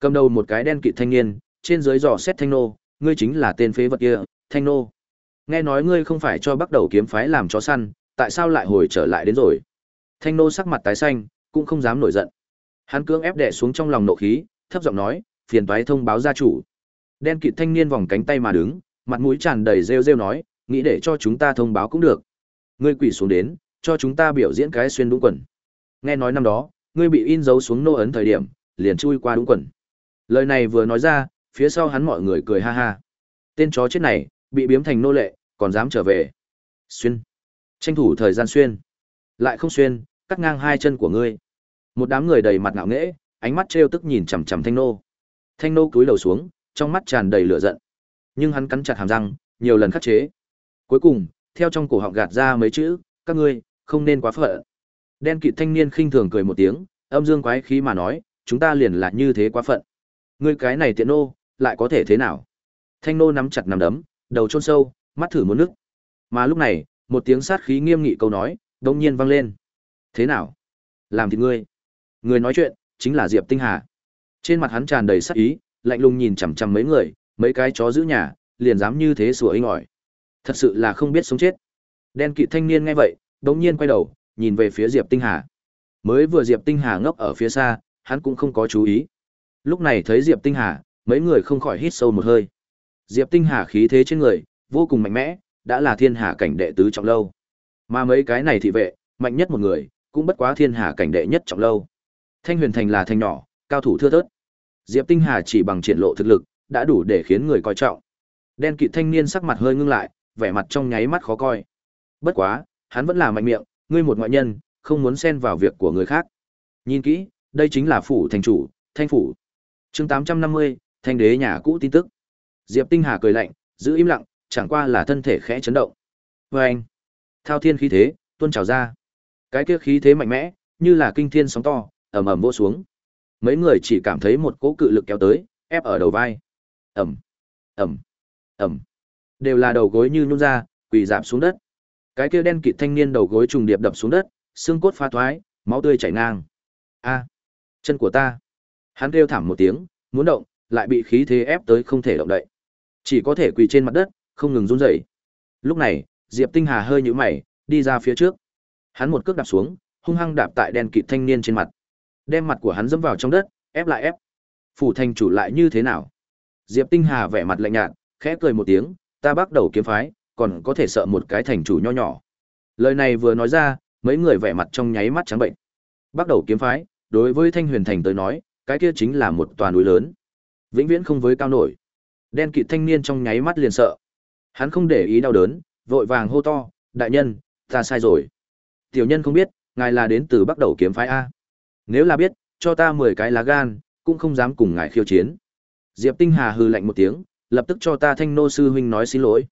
Cầm đầu một cái đen kịt thanh niên, trên dưới dò xét Thanh nô, ngươi chính là tên phế vật kia, Thanh nô. Nghe nói ngươi không phải cho bắt đầu kiếm phái làm chó săn, tại sao lại hồi trở lại đến rồi? Thanh nô sắc mặt tái xanh, cũng không dám nổi giận. Hắn cưỡng ép đè xuống trong lòng nộ khí, thấp giọng nói, phiền toái thông báo gia chủ. Đen kịt thanh niên vòng cánh tay mà đứng, mặt mũi tràn đầy rêu rêu nói, nghĩ để cho chúng ta thông báo cũng được. Ngươi quỳ xuống đến, cho chúng ta biểu diễn cái xuyên đúng quần. Nghe nói năm đó, ngươi bị in dấu xuống nô ấn thời điểm, liền chui qua đúng quần. Lời này vừa nói ra, phía sau hắn mọi người cười ha ha. Tên chó chết này, bị biếm thành nô lệ, còn dám trở về. Xuyên. Tranh thủ thời gian xuyên. Lại không xuyên, cắt ngang hai chân của ngươi. Một đám người đầy mặt ngạo nghễ, ánh mắt trêu tức nhìn chằm chằm Thanh nô. Thanh nô cúi đầu xuống, trong mắt tràn đầy lửa giận. Nhưng hắn cắn chặt hàm răng, nhiều lần khắc chế. Cuối cùng, theo trong cổ họng gạt ra mấy chữ, các ngươi không nên quá phận. Đen kịt thanh niên khinh thường cười một tiếng, âm dương quái khí mà nói, chúng ta liền là như thế quá phận. Ngươi cái này tiện nô, lại có thể thế nào? Thanh nô nắm chặt nắm đấm, đầu chôn sâu, mắt thử muốn nước. Mà lúc này, một tiếng sát khí nghiêm nghị câu nói, đông nhiên vang lên. Thế nào? Làm thì ngươi. Người nói chuyện, chính là Diệp Tinh Hà. Trên mặt hắn tràn đầy sát ý, lạnh lùng nhìn chằm chằm mấy người, mấy cái chó giữ nhà, liền dám như thế sủa inh ỏi. Thật sự là không biết sống chết. Đen kỵ thanh niên nghe vậy, đống nhiên quay đầu, nhìn về phía Diệp Tinh Hà. Mới vừa Diệp Tinh Hà ngốc ở phía xa, hắn cũng không có chú ý. Lúc này thấy Diệp Tinh Hà, mấy người không khỏi hít sâu một hơi. Diệp Tinh Hà khí thế trên người, vô cùng mạnh mẽ, đã là thiên hà cảnh đệ tứ trọng lâu. Mà mấy cái này thị vệ, mạnh nhất một người, cũng bất quá thiên hà cảnh đệ nhất trọng lâu. Thanh Huyền Thành là thành nhỏ, cao thủ thưa thớt. Diệp Tinh Hà chỉ bằng triển lộ thực lực, đã đủ để khiến người coi trọng. Đen kịt thanh niên sắc mặt hơi ngưng lại, vẻ mặt trong nháy mắt khó coi. Bất quá, hắn vẫn là mạnh miệng, ngươi một ngoại nhân, không muốn xen vào việc của người khác. Nhìn kỹ, đây chính là phủ thành chủ, Thanh phủ. Chương 850, Thanh đế nhà cũ tin tức. Diệp Tinh Hà cười lạnh, giữ im lặng, chẳng qua là thân thể khẽ chấn động. Và anh, thao thiên khí thế, tuôn trào ra. Cái kia khí thế mạnh mẽ, như là kinh thiên sóng to, ầm ầm vỗ xuống. Mấy người chỉ cảm thấy một cỗ cự lực kéo tới, ép ở đầu vai. Ầm, ầm, ầm. đều là đầu gối như nhún ra, quỳ dạp xuống đất. Cái kia đen kịt thanh niên đầu gối trùng điệp đập xuống đất, xương cốt pha thoái, máu tươi chảy ngang. A, chân của ta. Hắn kêu thảm một tiếng, muốn động, lại bị khí thế ép tới không thể động đậy. Chỉ có thể quỳ trên mặt đất, không ngừng run rẩy. Lúc này, Diệp Tinh Hà hơi nhũ mày, đi ra phía trước. Hắn một cước đạp xuống, hung hăng đạp tại đen kịt thanh niên trên mặt. Đem mặt của hắn dẫm vào trong đất, ép lại ép. Phủ thành chủ lại như thế nào? Diệp Tinh Hà vẻ mặt lạnh nhạt, khẽ cười một tiếng, ta bắt đầu kiếm phái, còn có thể sợ một cái thành chủ nho nhỏ. Lời này vừa nói ra, mấy người vẻ mặt trong nháy mắt trắng bệnh. Bắt đầu kiếm phái, đối với Thanh Huyền Thành tới nói, cái kia chính là một tòa núi lớn. Vĩnh viễn không với cao nổi. Đen kịt thanh niên trong nháy mắt liền sợ. Hắn không để ý đau đớn, vội vàng hô to, đại nhân, ta sai rồi. Tiểu nhân không biết, ngài là đến từ bắc đầu kiếm phái A. Nếu là biết, cho ta 10 cái lá gan, cũng không dám cùng ngài khiêu chiến. Diệp Tinh Hà hừ lạnh một tiếng, lập tức cho ta thanh nô sư huynh nói xin lỗi.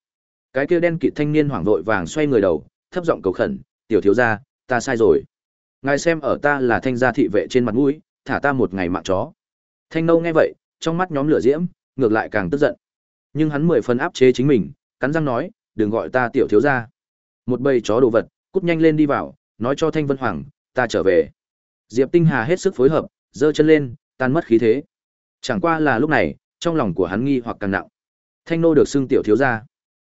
Cái kia đen kịt thanh niên hoảng vội vàng xoay người đầu, thấp giọng cầu khẩn, tiểu thiếu gia, ta sai rồi. Ngài xem ở ta là thanh gia thị vệ trên mặt mũi, thả ta một ngày mạng chó. Thanh nâu nghe vậy, trong mắt nhóm lửa diễm, ngược lại càng tức giận. Nhưng hắn mười phần áp chế chính mình, cắn răng nói, đừng gọi ta tiểu thiếu gia. Một bầy chó đồ vật, cút nhanh lên đi vào, nói cho Thanh Vân Hoàng, ta trở về. Diệp Tinh Hà hết sức phối hợp, giơ chân lên, tan mất khí thế. Chẳng qua là lúc này, trong lòng của hắn nghi hoặc càng nặng. Thanh nô được xưng tiểu thiếu gia,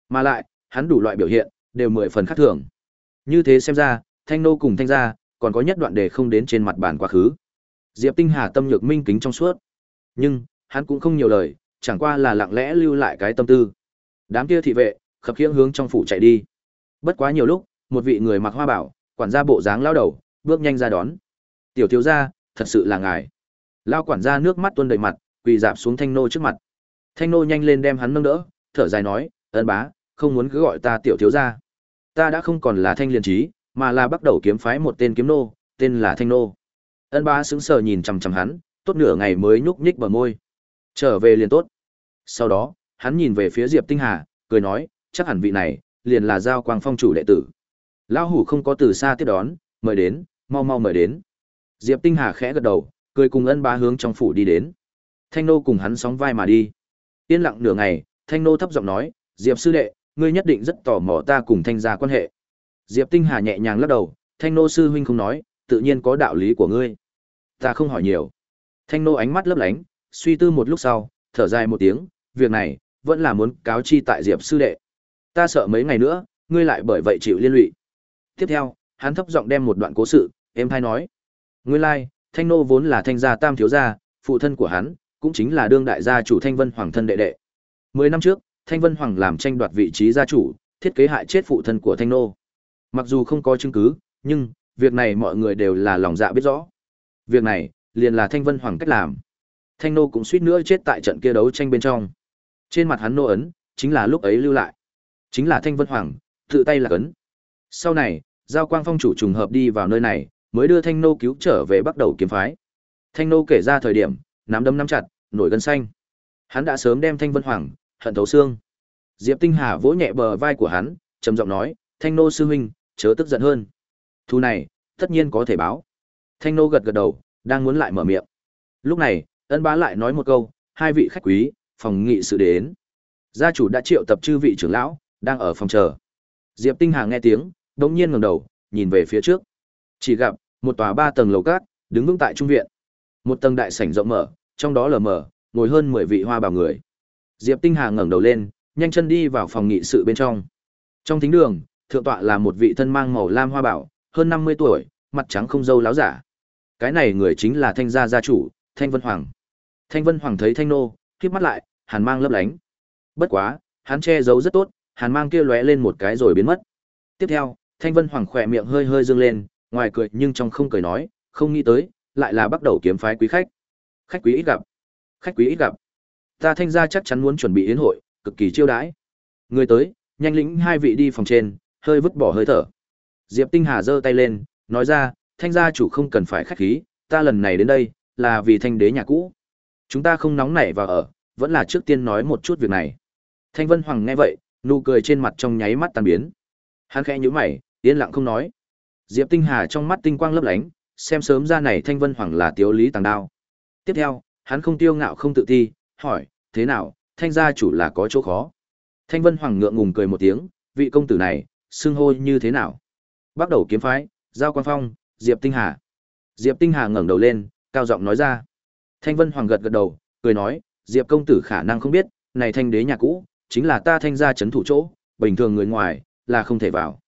mà lại, hắn đủ loại biểu hiện đều mười phần khác thường. Như thế xem ra, Thanh nô cùng Thanh gia còn có nhất đoạn đề không đến trên mặt bàn quá khứ. Diệp Tinh Hà tâm nhược minh kính trong suốt. Nhưng, hắn cũng không nhiều lời, chẳng qua là lặng lẽ lưu lại cái tâm tư. Đám kia thị vệ, khập khiễng hướng trong phủ chạy đi. Bất quá nhiều lúc, một vị người mặc hoa bảo, quản gia bộ dáng lao đầu, bước nhanh ra đón. Tiểu thiếu gia, thật sự là ngài. Lao quản gia nước mắt tuôn đầy mặt, quỳ dạp xuống Thanh nô trước mặt. Thanh nô nhanh lên đem hắn nâng đỡ, thở dài nói, ân bá, không muốn cứ gọi ta tiểu thiếu gia. Ta đã không còn là thanh liên trí, mà là bắt đầu kiếm phái một tên kiếm nô, tên là Thanh nô. Ân bá sững sờ nhìn chằm chằm hắn, tốt nửa ngày mới nhúc nhích bờ môi. Trở về liền tốt. Sau đó, hắn nhìn về phía Diệp Tinh Hà, cười nói, chắc hẳn vị này liền là giao quang phong chủ đệ tử. Lão hủ không có từ xa tiếp đón, mời đến, mau mau mời đến. Diệp Tinh Hà khẽ gật đầu, cười cùng ân bá hướng trong phủ đi đến. Thanh nô cùng hắn sóng vai mà đi. Yên lặng nửa ngày, Thanh nô thấp giọng nói, Diệp sư đệ, ngươi nhất định rất tò mò ta cùng Thanh gia quan hệ. Diệp Tinh Hà nhẹ nhàng lắc đầu, Thanh nô sư huynh không nói, tự nhiên có đạo lý của ngươi. Ta không hỏi nhiều. Thanh nô ánh mắt lấp lánh, suy tư một lúc sau, thở dài một tiếng, việc này vẫn là muốn cáo chi tại Diệp sư đệ. Ta sợ mấy ngày nữa, ngươi lại bởi vậy chịu liên lụy. Tiếp theo, hắn thấp giọng đem một đoạn cố sự, em thay nói. ngươi lai, like, Thanh nô vốn là thanh gia tam thiếu gia, phụ thân của hắn cũng chính là đương đại gia chủ Thanh Vân Hoàng thân đệ đệ. Mười năm trước, Thanh Vân Hoàng làm tranh đoạt vị trí gia chủ, thiết kế hại chết phụ thân của Thanh nô. Mặc dù không có chứng cứ, nhưng việc này mọi người đều là lòng dạ biết rõ. Việc này liền là Thanh Vân Hoàng cách làm. Thanh nô cũng suýt nữa chết tại trận kia đấu tranh bên trong. Trên mặt hắn nô ấn, chính là lúc ấy lưu lại. Chính là Thanh Vân Hoàng, tự tay là ấn. Sau này, Giao Quang Phong chủ trùng hợp đi vào nơi này, mới đưa Thanh nô cứu trở về bắt đầu kiếm phái. Thanh nô kể ra thời điểm, nắm đấm nắm chặt, nổi gân xanh. Hắn đã sớm đem Thanh Vân Hoàng hận thấu xương. Diệp Tinh Hà vỗ nhẹ bờ vai của hắn, trầm giọng nói, "Thanh nô sư huynh, chớ tức giận hơn. Thu này, tất nhiên có thể báo." Thanh nô gật gật đầu, đang muốn lại mở miệng. Lúc này, ân bá lại nói một câu, hai vị khách quý, phòng nghị sự đến. Gia chủ đã triệu tập chư vị trưởng lão, đang ở phòng chờ. Diệp Tinh Hà nghe tiếng, đống nhiên ngẩng đầu, nhìn về phía trước. Chỉ gặp một tòa ba tầng lầu cát, đứng vững tại trung viện. Một tầng đại sảnh rộng mở, trong đó lờ mờ, ngồi hơn 10 vị hoa bào người. Diệp Tinh Hà ngẩng đầu lên, nhanh chân đi vào phòng nghị sự bên trong. Trong thính đường, thượng tọa là một vị thân mang màu lam hoa bảo, hơn 50 tuổi, mặt trắng không râu láo giả. Cái này người chính là Thanh gia gia chủ, Thanh Vân Hoàng. Thanh Vân Hoàng thấy Thanh nô, khép mắt lại, hàn mang lấp lánh. Bất quá, hắn che giấu rất tốt, hàn mang kia lóe lên một cái rồi biến mất. Tiếp theo, Thanh Vân Hoàng khỏe miệng hơi hơi dương lên, ngoài cười nhưng trong không cười nói, không nghĩ tới, lại là bắt đầu kiếm phái quý khách. Khách quý ít gặp. Khách quý ít gặp. Ta Thanh gia chắc chắn muốn chuẩn bị yến hội, cực kỳ chiêu đãi. Người tới, nhanh lĩnh hai vị đi phòng trên, hơi vứt bỏ hơi thở. Diệp Tinh Hà giơ tay lên, nói ra, Thanh gia chủ không cần phải khách khí, ta lần này đến đây là vì thanh đế nhà cũ. Chúng ta không nóng nảy vào ở, vẫn là trước tiên nói một chút việc này. Thanh Vân Hoàng nghe vậy, nụ cười trên mặt trong nháy mắt tan biến. Hắn khẽ nhíu mày, yên lặng không nói. Diệp Tinh Hà trong mắt tinh quang lấp lánh, xem sớm ra này Thanh Vân Hoàng là tiếu lý tàng đao. Tiếp theo, hắn không tiêu ngạo không tự ti, hỏi, thế nào, Thanh gia chủ là có chỗ khó. Thanh Vân Hoàng ngượng ngùng cười một tiếng, vị công tử này, xưng hô như thế nào? Bắt đầu kiếm phái, Giao Quan Phong, Diệp Tinh Hà. Diệp Tinh Hà ngẩng đầu lên, cao giọng nói ra. Thanh Vân Hoàng gật gật đầu, cười nói, Diệp công tử khả năng không biết, này thanh đế nhà cũ, chính là ta thanh gia chấn thủ chỗ, bình thường người ngoài, là không thể vào.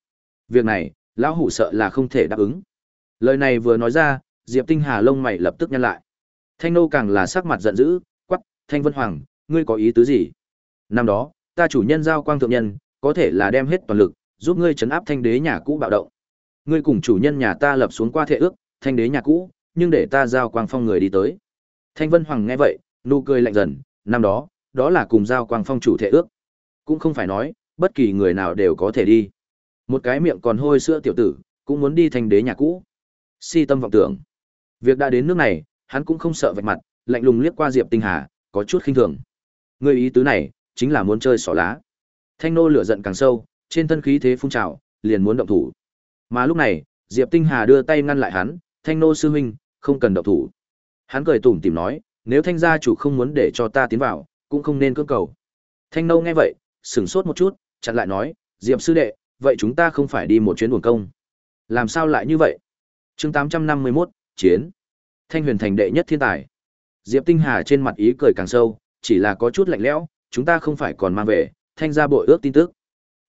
Việc này, lão hủ sợ là không thể đáp ứng. Lời này vừa nói ra, Diệp Tinh Hà lông mày lập tức nhăn lại. Thanh nô càng là sắc mặt giận dữ, quắc, Thanh Vân Hoàng, ngươi có ý tứ gì? Năm đó, ta chủ nhân giao quang thượng nhân, có thể là đem hết toàn lực, giúp ngươi chấn áp thanh đế nhà cũ bạo động. Ngươi cùng chủ nhân nhà ta lập xuống qua thệ ước, thanh đế nhà cũ, nhưng để ta giao quang phong người đi tới. Thanh Vân Hoàng nghe vậy, nụ cười lạnh dần, năm đó, đó là cùng giao quang phong chủ thệ ước. Cũng không phải nói, bất kỳ người nào đều có thể đi. Một cái miệng còn hôi sữa tiểu tử, cũng muốn đi thanh đế nhà cũ. Si tâm vọng tưởng. Việc đã đến nước này, hắn cũng không sợ vạch mặt, lạnh lùng liếc qua Diệp Tinh Hà, có chút khinh thường. Người ý tứ này, chính là muốn chơi xỏ lá. Thanh nô lửa giận càng sâu, trên thân khí thế phun trào, liền muốn động thủ. Mà lúc này, Diệp Tinh Hà đưa tay ngăn lại hắn, "Thanh nô sư huynh, không cần động thủ." Hắn cười tủm tỉm nói, "Nếu Thanh gia chủ không muốn để cho ta tiến vào, cũng không nên cưỡng cầu." Thanh nô nghe vậy, sững sốt một chút, chặn lại nói, "Diệp sư đệ, vậy chúng ta không phải đi một chuyến uổng công?" Làm sao lại như vậy? Chương 851, chiến. Thanh Huyền thành đệ nhất thiên tài. Diệp Tinh Hà trên mặt ý cười càng sâu, chỉ là có chút lạnh lẽo, chúng ta không phải còn mang về, thanh gia bội ước tin tức.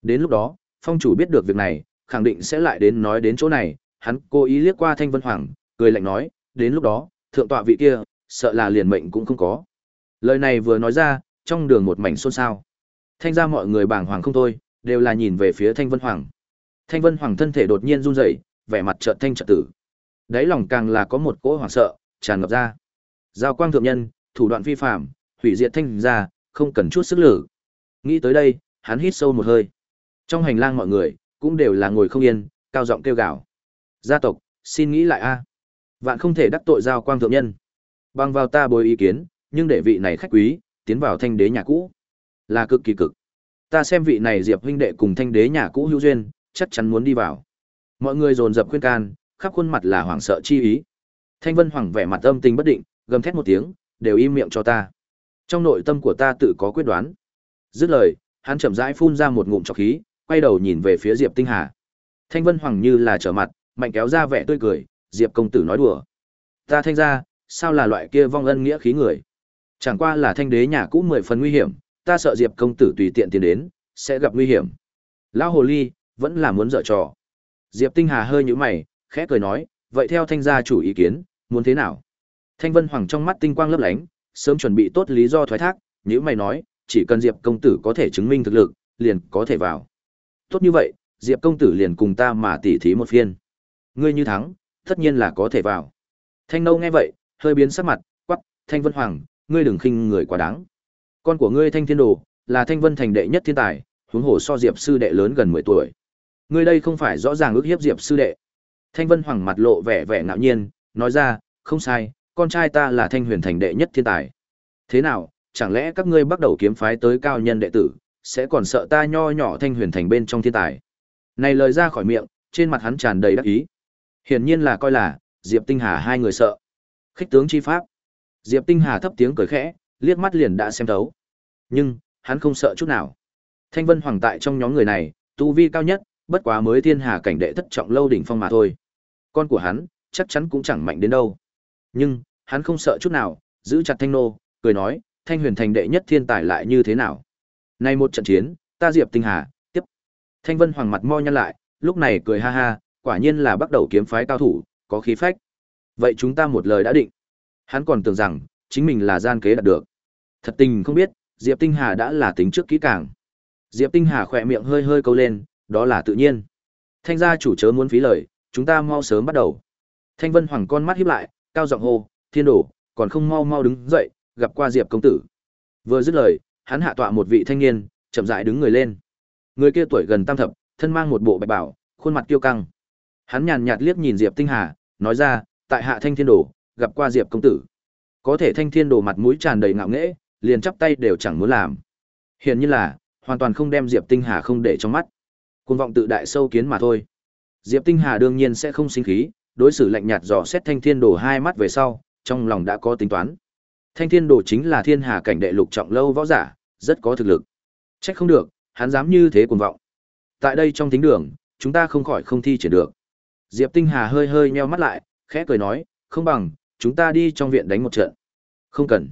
Đến lúc đó, phong chủ biết được việc này, khẳng định sẽ lại đến nói đến chỗ này, hắn cố ý liếc qua Thanh Vân Hoàng, cười lạnh nói, đến lúc đó, thượng tọa vị kia, sợ là liền mệnh cũng không có. Lời này vừa nói ra, trong đường một mảnh xôn xao. Thanh gia mọi người bàng hoàng không thôi, đều là nhìn về phía Thanh Vân Hoàng. Thanh Vân Hoàng thân thể đột nhiên run rẩy, vẻ mặt chợt thanh chợt tử. Đấy lòng càng là có một cỗ hoảng sợ, tràn ngập ra. Giao quang thượng nhân, thủ đoạn vi phạm, hủy diệt thanh gia, không cần chút sức lử. Nghĩ tới đây, hắn hít sâu một hơi. Trong hành lang mọi người, cũng đều là ngồi không yên, cao giọng kêu gào. Gia tộc, xin nghĩ lại a. Vạn không thể đắc tội giao quang thượng nhân. Bằng vào ta bồi ý kiến, nhưng để vị này khách quý, tiến vào thanh đế nhà cũ. Là cực kỳ cực. Ta xem vị này Diệp huynh đệ cùng thanh đế nhà cũ hữu duyên, chắc chắn muốn đi vào. Mọi người dồn dập khuyên can, khắp khuôn mặt là hoảng sợ chi ý. Thanh Vân Hoàng vẻ mặt âm tình bất định, gầm thét một tiếng, đều im miệng cho ta. Trong nội tâm của ta tự có quyết đoán. Dứt lời, hắn chậm rãi phun ra một ngụm trọc khí, quay đầu nhìn về phía Diệp Tinh Hà. Thanh Vân Hoàng như là trở mặt, mạnh kéo ra vẻ tươi cười, Diệp công tử nói đùa. Ta thanh ra, sao là loại kia vong ân nghĩa khí người? Chẳng qua là thanh đế nhà cũ mười phần nguy hiểm, ta sợ Diệp công tử tùy tiện tiến đến, sẽ gặp nguy hiểm. Lão hồ ly, vẫn là muốn dở trò. Diệp Tinh Hà hơi nhíu mày, khẽ cười nói, vậy theo thanh gia chủ ý kiến, muốn thế nào? Thanh Vân Hoàng trong mắt tinh quang lấp lánh, sớm chuẩn bị tốt lý do thoái thác, Nếu mày nói, chỉ cần Diệp công tử có thể chứng minh thực lực, liền có thể vào. Tốt như vậy, Diệp công tử liền cùng ta mà tỉ thí một phiên. Ngươi như thắng, tất nhiên là có thể vào. Thanh Nâu nghe vậy, hơi biến sắc mặt, quắc, Thanh Vân Hoàng, ngươi đừng khinh người quá đáng. Con của ngươi Thanh Thiên Đồ, là Thanh Vân thành đệ nhất thiên tài, huống hồ so Diệp sư đệ lớn gần 10 tuổi. Ngươi đây không phải rõ ràng ước hiếp Diệp sư đệ. Thanh Vân Hoàng mặt lộ vẻ vẻ ngạo nhiên, nói ra, không sai, con trai ta là Thanh Huyền thành đệ nhất thiên tài. Thế nào, chẳng lẽ các ngươi bắt đầu kiếm phái tới cao nhân đệ tử, sẽ còn sợ ta nho nhỏ Thanh Huyền thành bên trong thiên tài. Này lời ra khỏi miệng, trên mặt hắn tràn đầy đắc ý. Hiển nhiên là coi là Diệp Tinh Hà hai người sợ. Khích tướng chi pháp. Diệp Tinh Hà thấp tiếng cười khẽ, liếc mắt liền đã xem thấu. Nhưng, hắn không sợ chút nào. Thanh Vân Hoàng tại trong nhóm người này, tu vi cao nhất, bất quá mới thiên hà cảnh đệ thất trọng lâu đỉnh phong mà thôi. Con của hắn, chắc chắn cũng chẳng mạnh đến đâu. Nhưng, hắn không sợ chút nào, giữ chặt Thanh Nô, cười nói, Thanh Huyền thành đệ nhất thiên tài lại như thế nào? Nay một trận chiến, ta Diệp Tinh Hà, tiếp. Thanh Vân Hoàng mặt mo nhăn lại, lúc này cười ha ha, quả nhiên là bắt đầu kiếm phái cao thủ, có khí phách. Vậy chúng ta một lời đã định. Hắn còn tưởng rằng, chính mình là gian kế đạt được. Thật tình không biết, Diệp Tinh Hà đã là tính trước kỹ càng. Diệp Tinh Hà khỏe miệng hơi hơi câu lên, đó là tự nhiên. Thanh gia chủ chớ muốn phí lời, chúng ta mau sớm bắt đầu. Thanh Vân Hoàng con mắt híp lại, cao giọng hô, "Thiên đồ, còn không mau mau đứng dậy, gặp qua Diệp công tử." Vừa dứt lời, hắn hạ tọa một vị thanh niên, chậm rãi đứng người lên. Người kia tuổi gần tam thập, thân mang một bộ bạch bảo, khuôn mặt kiêu căng. Hắn nhàn nhạt liếc nhìn Diệp Tinh Hà, nói ra, "Tại hạ Thanh Thiên Đồ, gặp qua Diệp công tử." Có thể Thanh Thiên Đồ mặt mũi tràn đầy ngạo nghễ, liền chắp tay đều chẳng muốn làm. Hiển nhiên là hoàn toàn không đem Diệp Tinh Hà không để trong mắt. Cuồng vọng tự đại sâu kiến mà thôi. Diệp Tinh Hà đương nhiên sẽ không sinh khí, đối xử lạnh nhạt dò xét Thanh Thiên Đồ hai mắt về sau, trong lòng đã có tính toán. Thanh Thiên Đồ chính là Thiên Hà cảnh đệ lục trọng lâu võ giả, rất có thực lực. Chắc không được, hắn dám như thế cuồng vọng. Tại đây trong thính đường, chúng ta không khỏi không thi triển được. Diệp Tinh Hà hơi hơi nheo mắt lại, khẽ cười nói, không bằng, chúng ta đi trong viện đánh một trận. Không cần.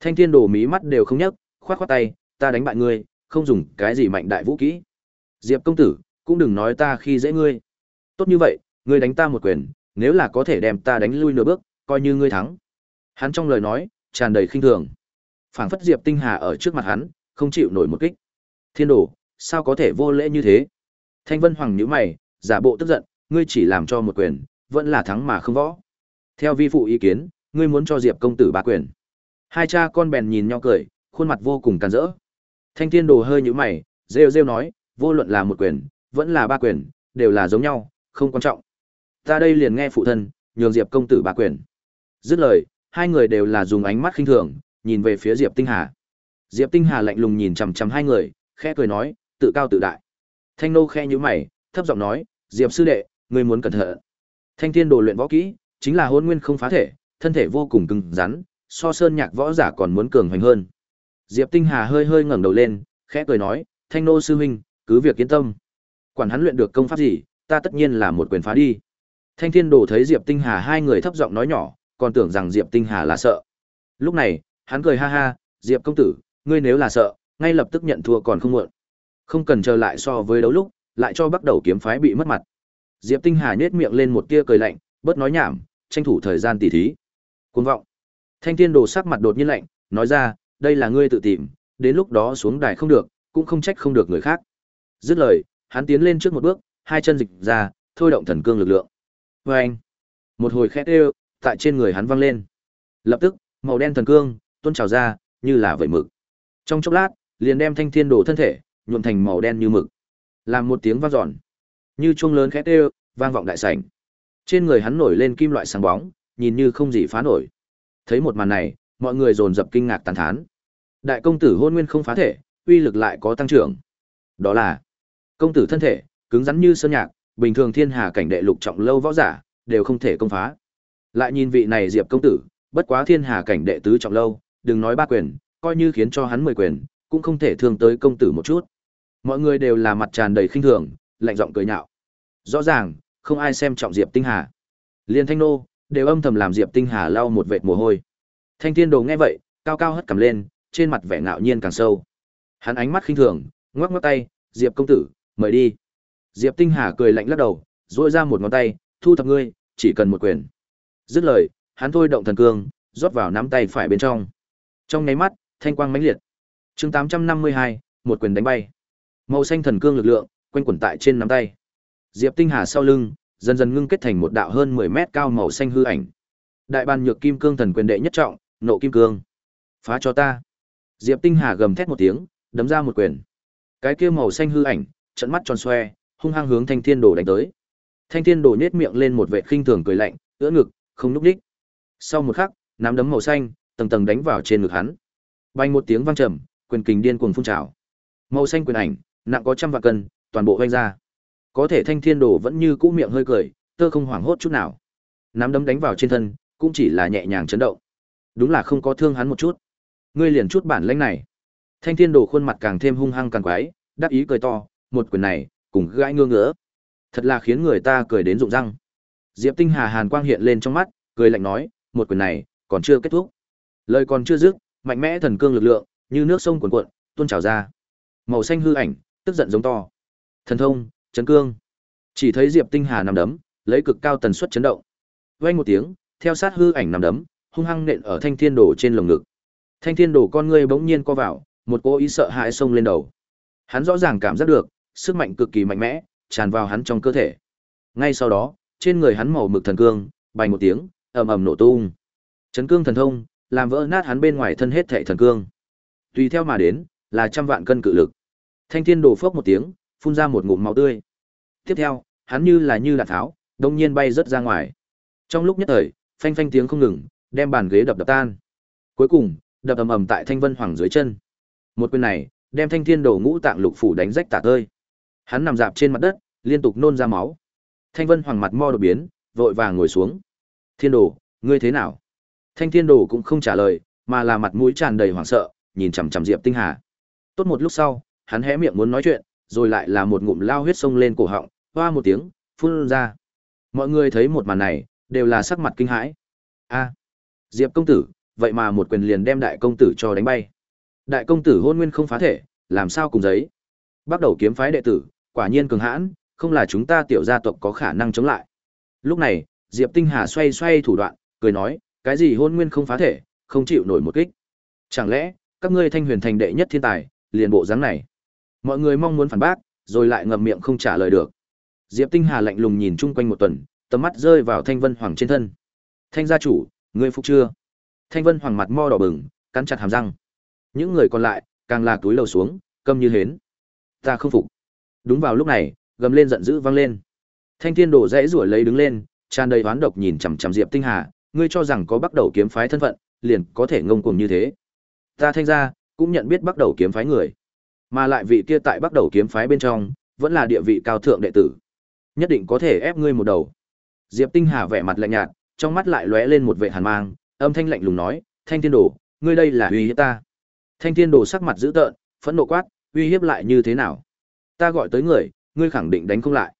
Thanh thiên đồ mí mắt đều không nhấc, khoát khoát tay, ta đánh bại ngươi, không dùng cái gì mạnh đại vũ kỹ. Diệp công tử, cũng đừng nói ta khi dễ ngươi. Tốt như vậy, ngươi đánh ta một quyền, nếu là có thể đem ta đánh lui nửa bước, coi như ngươi thắng. Hắn trong lời nói, tràn đầy khinh thường. Phảng phất Diệp Tinh Hà ở trước mặt hắn, không chịu nổi một kích. Thiên đồ, sao có thể vô lễ như thế? Thanh Vân Hoàng nhíu mày, giả bộ tức giận, ngươi chỉ làm cho một quyền, vẫn là thắng mà không võ. Theo vi phụ ý kiến, ngươi muốn cho Diệp công tử ba quyền. Hai cha con bèn nhìn nhau cười, khuôn mặt vô cùng càn rỡ. Thanh Thiên Đồ hơi nhíu mày, rêu rêu nói, vô luận là một quyền, vẫn là ba quyền, đều là giống nhau, không quan trọng. Ta đây liền nghe phụ thân, nhường Diệp công tử ba quyền. Dứt lời, hai người đều là dùng ánh mắt khinh thường, nhìn về phía Diệp Tinh Hà. Diệp Tinh Hà lạnh lùng nhìn chằm chằm hai người, khẽ cười nói, tự cao tự đại. Thanh nô khẽ nhíu mày, thấp giọng nói, Diệp sư đệ, ngươi muốn cẩn thận. Thanh Thiên Đồ luyện võ kỹ, chính là hôn nguyên không phá thể, thân thể vô cùng cứng rắn, so sơn nhạc võ giả còn muốn cường hoành hơn. Diệp Tinh Hà hơi hơi ngẩng đầu lên, khẽ cười nói, Thanh nô sư huynh, cứ việc yên tâm. Quản hắn luyện được công pháp gì, ta tất nhiên là một quyền phá đi. Thanh Thiên Đồ thấy Diệp Tinh Hà hai người thấp giọng nói nhỏ, còn tưởng rằng Diệp Tinh Hà là sợ. Lúc này, hắn cười ha ha, Diệp công tử, ngươi nếu là sợ, ngay lập tức nhận thua còn không muộn. Không cần chờ lại so với đấu lúc, lại cho bắt đầu kiếm phái bị mất mặt. Diệp Tinh Hà nhếch miệng lên một tia cười lạnh, bớt nói nhảm, tranh thủ thời gian tỉ thí. Cuồng vọng. Thanh Thiên Đồ sắc mặt đột nhiên lạnh, nói ra, đây là ngươi tự tìm, đến lúc đó xuống đài không được, cũng không trách không được người khác. Dứt lời, hắn tiến lên trước một bước, hai chân dịch ra, thôi động thần cương lực lượng. Và anh, một hồi khét đều, tại trên người hắn văng lên. Lập tức, màu đen thần cương tuôn trào ra, như là vẩy mực. Trong chốc lát, liền đem Thanh Thiên Đồ thân thể nhuộm thành màu đen như mực. Làm một tiếng vang giòn như chuông lớn khét ê vang vọng đại sảnh. Trên người hắn nổi lên kim loại sáng bóng, nhìn như không gì phá nổi. Thấy một màn này, mọi người dồn dập kinh ngạc tàn thán. Đại công tử hôn nguyên không phá thể, uy lực lại có tăng trưởng. Đó là công tử thân thể, cứng rắn như sơn nhạc, bình thường thiên hà cảnh đệ lục trọng lâu võ giả, đều không thể công phá. Lại nhìn vị này Diệp công tử, bất quá thiên hà cảnh đệ tứ trọng lâu, đừng nói ba quyền, coi như khiến cho hắn mười quyền, cũng không thể thương tới công tử một chút. Mọi người đều là mặt tràn đầy khinh thường, lạnh giọng cười nhạo. Rõ ràng, không ai xem trọng Diệp Tinh Hà. Liên Thanh nô đều âm thầm làm Diệp Tinh Hà lau một vệt mồ hôi. Thanh Thiên Đồ nghe vậy, cao cao hất cầm lên, trên mặt vẻ ngạo nhiên càng sâu. Hắn ánh mắt khinh thường, ngoắc ngoắc tay, "Diệp công tử, mời đi." Diệp Tinh Hà cười lạnh lắc đầu, duỗi ra một ngón tay, "Thu thập ngươi, chỉ cần một quyền." Dứt lời, hắn thôi động thần cương, rót vào nắm tay phải bên trong. Trong nháy mắt, thanh quang mãnh liệt. Chương 852, một quyền đánh bay. Màu xanh thần cương lực lượng quanh quẩn tại trên nắm tay. Diệp Tinh Hà sau lưng, dần dần ngưng kết thành một đạo hơn 10 mét cao màu xanh hư ảnh. Đại ban nhược kim cương thần quyền đệ nhất trọng, nộ kim cương. Phá cho ta. Diệp Tinh Hà gầm thét một tiếng, đấm ra một quyền. Cái kia màu xanh hư ảnh, trận mắt tròn xoe, hung hăng hướng Thanh Thiên Đồ đánh tới. Thanh Thiên Đồ nhếch miệng lên một vệ khinh thường cười lạnh, ưỡn ngực, không lúc đích. Sau một khắc, nắm đấm màu xanh, tầng tầng đánh vào trên ngực hắn. Bay một tiếng vang trầm, quyền kình điên cuồng phun trào. Màu xanh quyền ảnh, nặng có trăm vạn cân, toàn bộ vung ra. Có thể Thanh Thiên Đồ vẫn như cũ miệng hơi cười, tơ không hoảng hốt chút nào. Nắm đấm đánh vào trên thân, cũng chỉ là nhẹ nhàng chấn động. Đúng là không có thương hắn một chút. Ngươi liền chút bản lĩnh này. Thanh Thiên Đồ khuôn mặt càng thêm hung hăng càng quái, đáp ý cười to, một quyền này, cùng gãi ngơ ngỡ. Thật là khiến người ta cười đến rụng răng. Diệp Tinh Hà hàn quang hiện lên trong mắt, cười lạnh nói, một quyền này còn chưa kết thúc. Lời còn chưa dứt, mạnh mẽ thần cương lực lượng, như nước sông cuồn cuộn, tuôn trào ra. Màu xanh hư ảnh, tức giận giống to. Thần thông, chấn cương. Chỉ thấy Diệp Tinh Hà nằm đấm, lấy cực cao tần suất chấn động. Vang một tiếng, theo sát hư ảnh nằm đấm, hung hăng nện ở Thanh Thiên Đồ trên lồng ngực. Thanh Thiên Đồ con ngươi bỗng nhiên co vào, một cỗ ý sợ hãi xông lên đầu. Hắn rõ ràng cảm giác được, sức mạnh cực kỳ mạnh mẽ tràn vào hắn trong cơ thể. Ngay sau đó, trên người hắn màu mực thần cương, bành một tiếng, ầm ầm nổ tung. Chấn cương thần thông, làm vỡ nát hắn bên ngoài thân hết thảy thần cương. Tùy theo mà đến, là trăm vạn cân cự lực. Thanh Thiên đổ phốc một tiếng, phun ra một ngụm máu tươi. Tiếp theo, hắn như là như đạn tháo, đông nhiên bay rất ra ngoài. Trong lúc nhất thời, phanh phanh tiếng không ngừng, đem bàn ghế đập đập tan. Cuối cùng, đập ầm ầm tại Thanh Vân Hoàng dưới chân. Một quyền này, đem Thanh Thiên Đồ ngũ tạng lục phủ đánh rách tả tơi. Hắn nằm dạp trên mặt đất, liên tục nôn ra máu. Thanh Vân Hoàng mặt mo đột biến, vội vàng ngồi xuống. "Thiên Đồ, ngươi thế nào?" Thanh Thiên Đồ cũng không trả lời, mà là mặt mũi tràn đầy hoảng sợ, nhìn chằm chằm Diệp Tinh Hà. Tốt một lúc sau, hắn hé miệng muốn nói chuyện, rồi lại là một ngụm lao huyết sông lên cổ họng, hoa một tiếng, phun ra. Mọi người thấy một màn này, đều là sắc mặt kinh hãi. A, Diệp công tử, vậy mà một quyền liền đem đại công tử cho đánh bay. Đại công tử hôn nguyên không phá thể, làm sao cùng giấy? Bắt đầu kiếm phái đệ tử, quả nhiên cường hãn, không là chúng ta tiểu gia tộc có khả năng chống lại. Lúc này, Diệp Tinh Hà xoay xoay thủ đoạn, cười nói, cái gì hôn nguyên không phá thể, không chịu nổi một kích. Chẳng lẽ, các ngươi thanh huyền thành đệ nhất thiên tài, liền bộ dáng này? Mọi người mong muốn phản bác, rồi lại ngậm miệng không trả lời được. Diệp Tinh Hà lạnh lùng nhìn chung quanh một tuần, tầm mắt rơi vào Thanh Vân Hoàng trên thân. Thanh gia chủ, ngươi phục chưa? Thanh Vân Hoàng mặt mo đỏ bừng, cắn chặt hàm răng. Những người còn lại, càng là túi lầu xuống, câm như hến. Ta không phục. Đúng vào lúc này, gầm lên giận dữ vang lên. Thanh Thiên Đồ dãy rủa lấy đứng lên, tràn đầy oán độc nhìn chằm chằm Diệp Tinh Hà, ngươi cho rằng có bắt đầu kiếm phái thân phận, liền có thể ngông cuồng như thế. Ta thanh gia cũng nhận biết bắt đầu kiếm phái người, mà lại vị kia tại bắt đầu kiếm phái bên trong, vẫn là địa vị cao thượng đệ tử, nhất định có thể ép ngươi một đầu. Diệp Tinh Hà vẻ mặt lạnh nhạt, trong mắt lại lóe lên một vẻ hàn mang, âm thanh lạnh lùng nói, "Thanh Thiên Đồ, ngươi đây là uy hiếp ta." Thanh Thiên Đồ sắc mặt dữ tợn, phẫn nộ quát, "Uy hiếp lại như thế nào? Ta gọi tới người, ngươi khẳng định đánh không lại."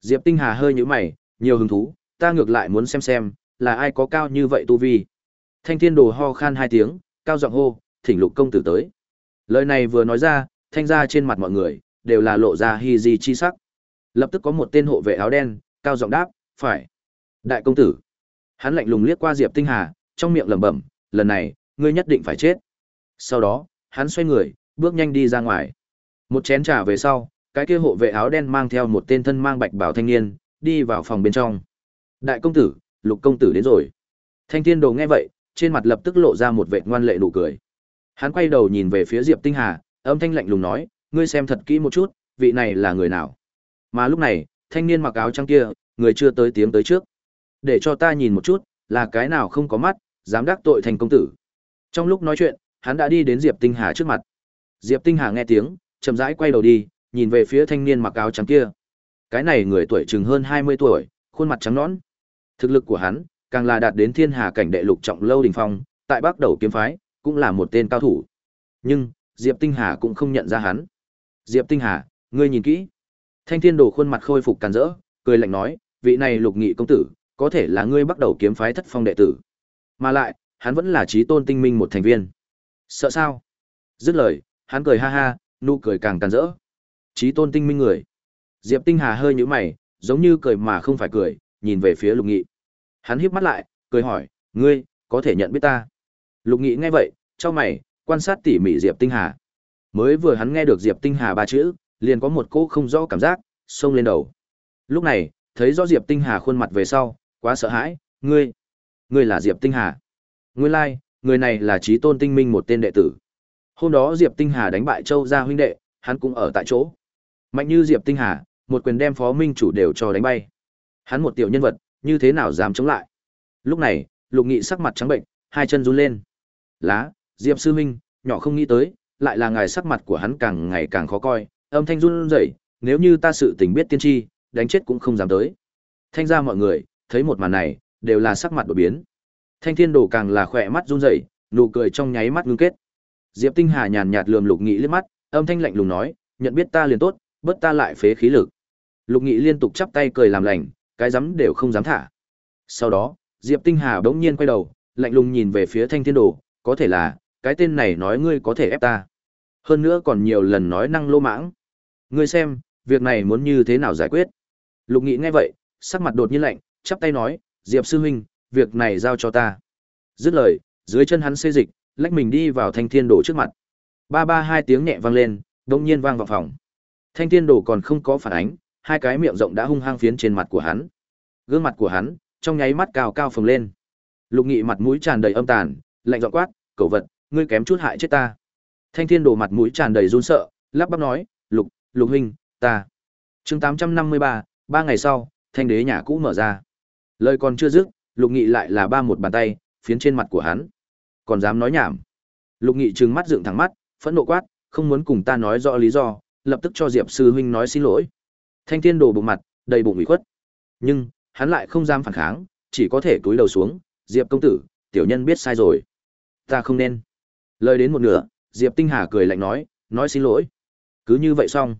Diệp Tinh Hà hơi nhíu mày, nhiều hứng thú, ta ngược lại muốn xem xem, là ai có cao như vậy tu vi. Thanh Thiên Đồ ho khan hai tiếng, cao giọng hô, thỉnh lục công tử tới. Lời này vừa nói ra, thanh ra trên mặt mọi người, đều là lộ ra hi di chi sắc. Lập tức có một tên hộ vệ áo đen, cao giọng đáp, phải. Đại công tử. Hắn lạnh lùng liếc qua Diệp Tinh Hà, trong miệng lẩm bẩm, lần này, ngươi nhất định phải chết. Sau đó, hắn xoay người, bước nhanh đi ra ngoài. Một chén trà về sau, cái kia hộ vệ áo đen mang theo một tên thân mang bạch bảo thanh niên, đi vào phòng bên trong. Đại công tử, lục công tử đến rồi. Thanh thiên đồ nghe vậy, trên mặt lập tức lộ ra một vệ ngoan lệ nụ cười. Hắn quay đầu nhìn về phía Diệp Tinh Hà, âm thanh lạnh lùng nói, ngươi xem thật kỹ một chút, vị này là người nào. Mà lúc này, thanh niên mặc áo trắng kia, người chưa tới tiếng tới trước. Để cho ta nhìn một chút, là cái nào không có mắt, dám đắc tội thành công tử. Trong lúc nói chuyện, hắn đã đi đến Diệp Tinh Hà trước mặt. Diệp Tinh Hà nghe tiếng, chậm rãi quay đầu đi, nhìn về phía thanh niên mặc áo trắng kia. Cái này người tuổi chừng hơn 20 tuổi, khuôn mặt trắng nõn. Thực lực của hắn, càng là đạt đến thiên hà cảnh đệ lục trọng lâu đỉnh phong, tại Bắc Đầu kiếm phái, cũng là một tên cao thủ. Nhưng, Diệp Tinh Hà cũng không nhận ra hắn. Diệp Tinh Hà, ngươi nhìn kỹ. Thanh Thiên Đồ khuôn mặt khôi phục càn rỡ, cười lạnh nói, vị này Lục Nghị công tử, có thể là ngươi bắt đầu kiếm phái thất phong đệ tử. Mà lại, hắn vẫn là trí tôn tinh minh một thành viên. Sợ sao? Dứt lời, hắn cười ha ha, nụ cười càng càn rỡ. Trí tôn tinh minh người. Diệp Tinh Hà hơi nhíu mày, giống như cười mà không phải cười, nhìn về phía Lục Nghị. Hắn híp mắt lại, cười hỏi, ngươi, có thể nhận biết ta? Lục Nghị nghe vậy, cho mày, quan sát tỉ mỉ Diệp Tinh Hà. Mới vừa hắn nghe được Diệp Tinh Hà ba chữ, liền có một cô không rõ cảm giác, xông lên đầu. Lúc này, thấy rõ Diệp Tinh Hà khuôn mặt về sau, quá sợ hãi, ngươi, ngươi là Diệp Tinh Hà. Nguyên lai, like, người này là trí tôn tinh minh một tên đệ tử. Hôm đó Diệp Tinh Hà đánh bại Châu gia huynh đệ, hắn cũng ở tại chỗ. Mạnh như Diệp Tinh Hà, một quyền đem phó minh chủ đều cho đánh bay. Hắn một tiểu nhân vật, như thế nào dám chống lại? Lúc này, Lục Nghị sắc mặt trắng bệnh, hai chân run lên. Lá, Diệp sư huynh, nhỏ không nghĩ tới, lại là ngài sắc mặt của hắn càng ngày càng khó coi, âm thanh run rẩy, nếu như ta sự tình biết tiên tri, đánh chết cũng không dám tới. Thanh ra mọi người, thấy một màn này, đều là sắc mặt đổi biến. Thanh Thiên Đồ càng là khỏe mắt run rẩy, nụ cười trong nháy mắt ngưng kết. Diệp Tinh Hà nhàn nhạt lườm Lục Nghị liếc mắt, âm thanh lạnh lùng nói, nhận biết ta liền tốt, bớt ta lại phế khí lực. Lục Nghị liên tục chắp tay cười làm lành, cái dám đều không dám thả. Sau đó, Diệp Tinh Hà bỗng nhiên quay đầu, lạnh lùng nhìn về phía Thanh Thiên Đồ, có thể là, cái tên này nói ngươi có thể ép ta. Hơn nữa còn nhiều lần nói năng lô mãng. Ngươi xem, việc này muốn như thế nào giải quyết? Lục Nghị nghe vậy, sắc mặt đột nhiên lạnh, chắp tay nói, Diệp sư huynh, việc này giao cho ta. Dứt lời, dưới chân hắn xê dịch, lách mình đi vào Thanh Thiên Đồ trước mặt. Ba ba hai tiếng nhẹ vang lên, đột nhiên vang vào phòng. Thanh Thiên Đồ còn không có phản ánh, hai cái miệng rộng đã hung hăng phiến trên mặt của hắn. Gương mặt của hắn, trong nháy mắt cao cao phồng lên. Lục Nghị mặt mũi tràn đầy âm tàn, lạnh giọng quát, "Cẩu vật, ngươi kém chút hại chết ta." Thanh Thiên Đồ mặt mũi tràn đầy run sợ, lắp bắp nói, "Lục, Lục huynh, ta." Chương 853, ba ngày sau, thanh đế nhà cũ mở ra. Lời còn chưa dứt, Lục Nghị lại là ba một bàn tay, phiến trên mặt của hắn. Còn dám nói nhảm. Lục Nghị trừng mắt dựng thẳng mắt, phẫn nộ quát, không muốn cùng ta nói rõ lý do, lập tức cho Diệp sư huynh nói xin lỗi. Thanh Thiên Đồ bụng mặt, đầy bụng ủy khuất. Nhưng, hắn lại không dám phản kháng, chỉ có thể cúi đầu xuống, "Diệp công tử, tiểu nhân biết sai rồi. Ta không nên." Lời đến một nửa, Diệp Tinh Hà cười lạnh nói, "Nói xin lỗi." Cứ như vậy xong.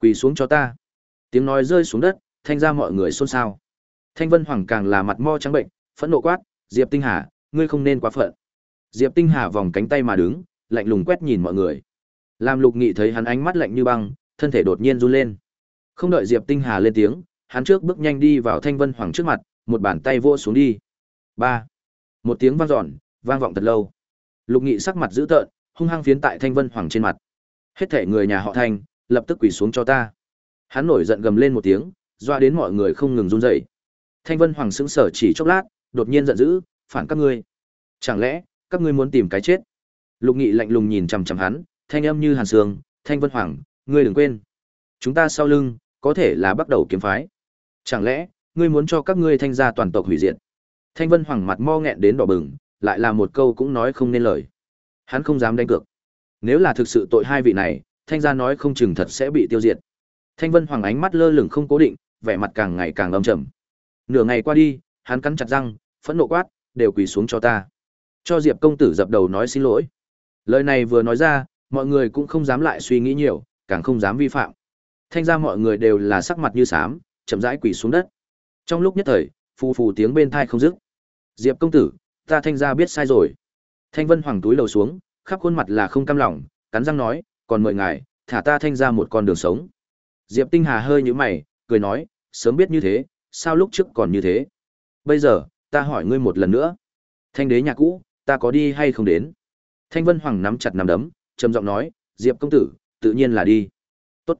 Quỳ xuống cho ta. Tiếng nói rơi xuống đất, thanh ra mọi người xôn xao. Thanh Vân Hoàng càng là mặt mo trắng bệnh, phẫn nộ quát, Diệp Tinh Hà, ngươi không nên quá phận. Diệp Tinh Hà vòng cánh tay mà đứng, lạnh lùng quét nhìn mọi người. Lam Lục Nghị thấy hắn ánh mắt lạnh như băng, thân thể đột nhiên run lên. Không đợi Diệp Tinh Hà lên tiếng, hắn trước bước nhanh đi vào Thanh Vân Hoàng trước mặt, một bàn tay vỗ xuống đi. Ba. Một tiếng vang dọn, vang vọng thật lâu. Lục Nghị sắc mặt dữ tợn, hung hăng phiến tại Thanh Vân Hoàng trên mặt. Hết thể người nhà họ Thanh, lập tức quỳ xuống cho ta. Hắn nổi giận gầm lên một tiếng, doa đến mọi người không ngừng run rẩy. Thanh Vân Hoàng sững sờ chỉ chốc lát, đột nhiên giận dữ, phản các ngươi. Chẳng lẽ các ngươi muốn tìm cái chết? Lục Nghị lạnh lùng nhìn chằm chằm hắn, thanh âm như hàn sương, "Thanh Vân Hoàng, ngươi đừng quên, chúng ta sau lưng có thể là bắt đầu kiếm phái. Chẳng lẽ ngươi muốn cho các ngươi thanh gia toàn tộc hủy diệt?" Thanh Vân Hoàng mặt mo nghẹn đến đỏ bừng, lại là một câu cũng nói không nên lời. Hắn không dám đánh cược. Nếu là thực sự tội hai vị này, thanh gia nói không chừng thật sẽ bị tiêu diệt. Thanh Vân Hoàng ánh mắt lơ lửng không cố định, vẻ mặt càng ngày càng âm trầm. Nửa ngày qua đi, hắn cắn chặt răng, phẫn nộ quát, đều quỳ xuống cho ta. Cho Diệp công tử dập đầu nói xin lỗi. Lời này vừa nói ra, mọi người cũng không dám lại suy nghĩ nhiều, càng không dám vi phạm. Thanh ra mọi người đều là sắc mặt như xám, chậm rãi quỳ xuống đất. Trong lúc nhất thời, phù phù tiếng bên thai không dứt. Diệp công tử, ta thanh ra biết sai rồi. Thanh Vân Hoàng túi đầu xuống, khắp khuôn mặt là không cam lòng, cắn răng nói, còn mời ngài, thả ta thanh ra một con đường sống. Diệp Tinh Hà hơi nhũ mày, cười nói, sớm biết như thế, sao lúc trước còn như thế? Bây giờ, ta hỏi ngươi một lần nữa. Thanh đế nhà cũ, ta có đi hay không đến? Thanh Vân Hoàng nắm chặt nắm đấm, trầm giọng nói, Diệp công tử, tự nhiên là đi. Tốt.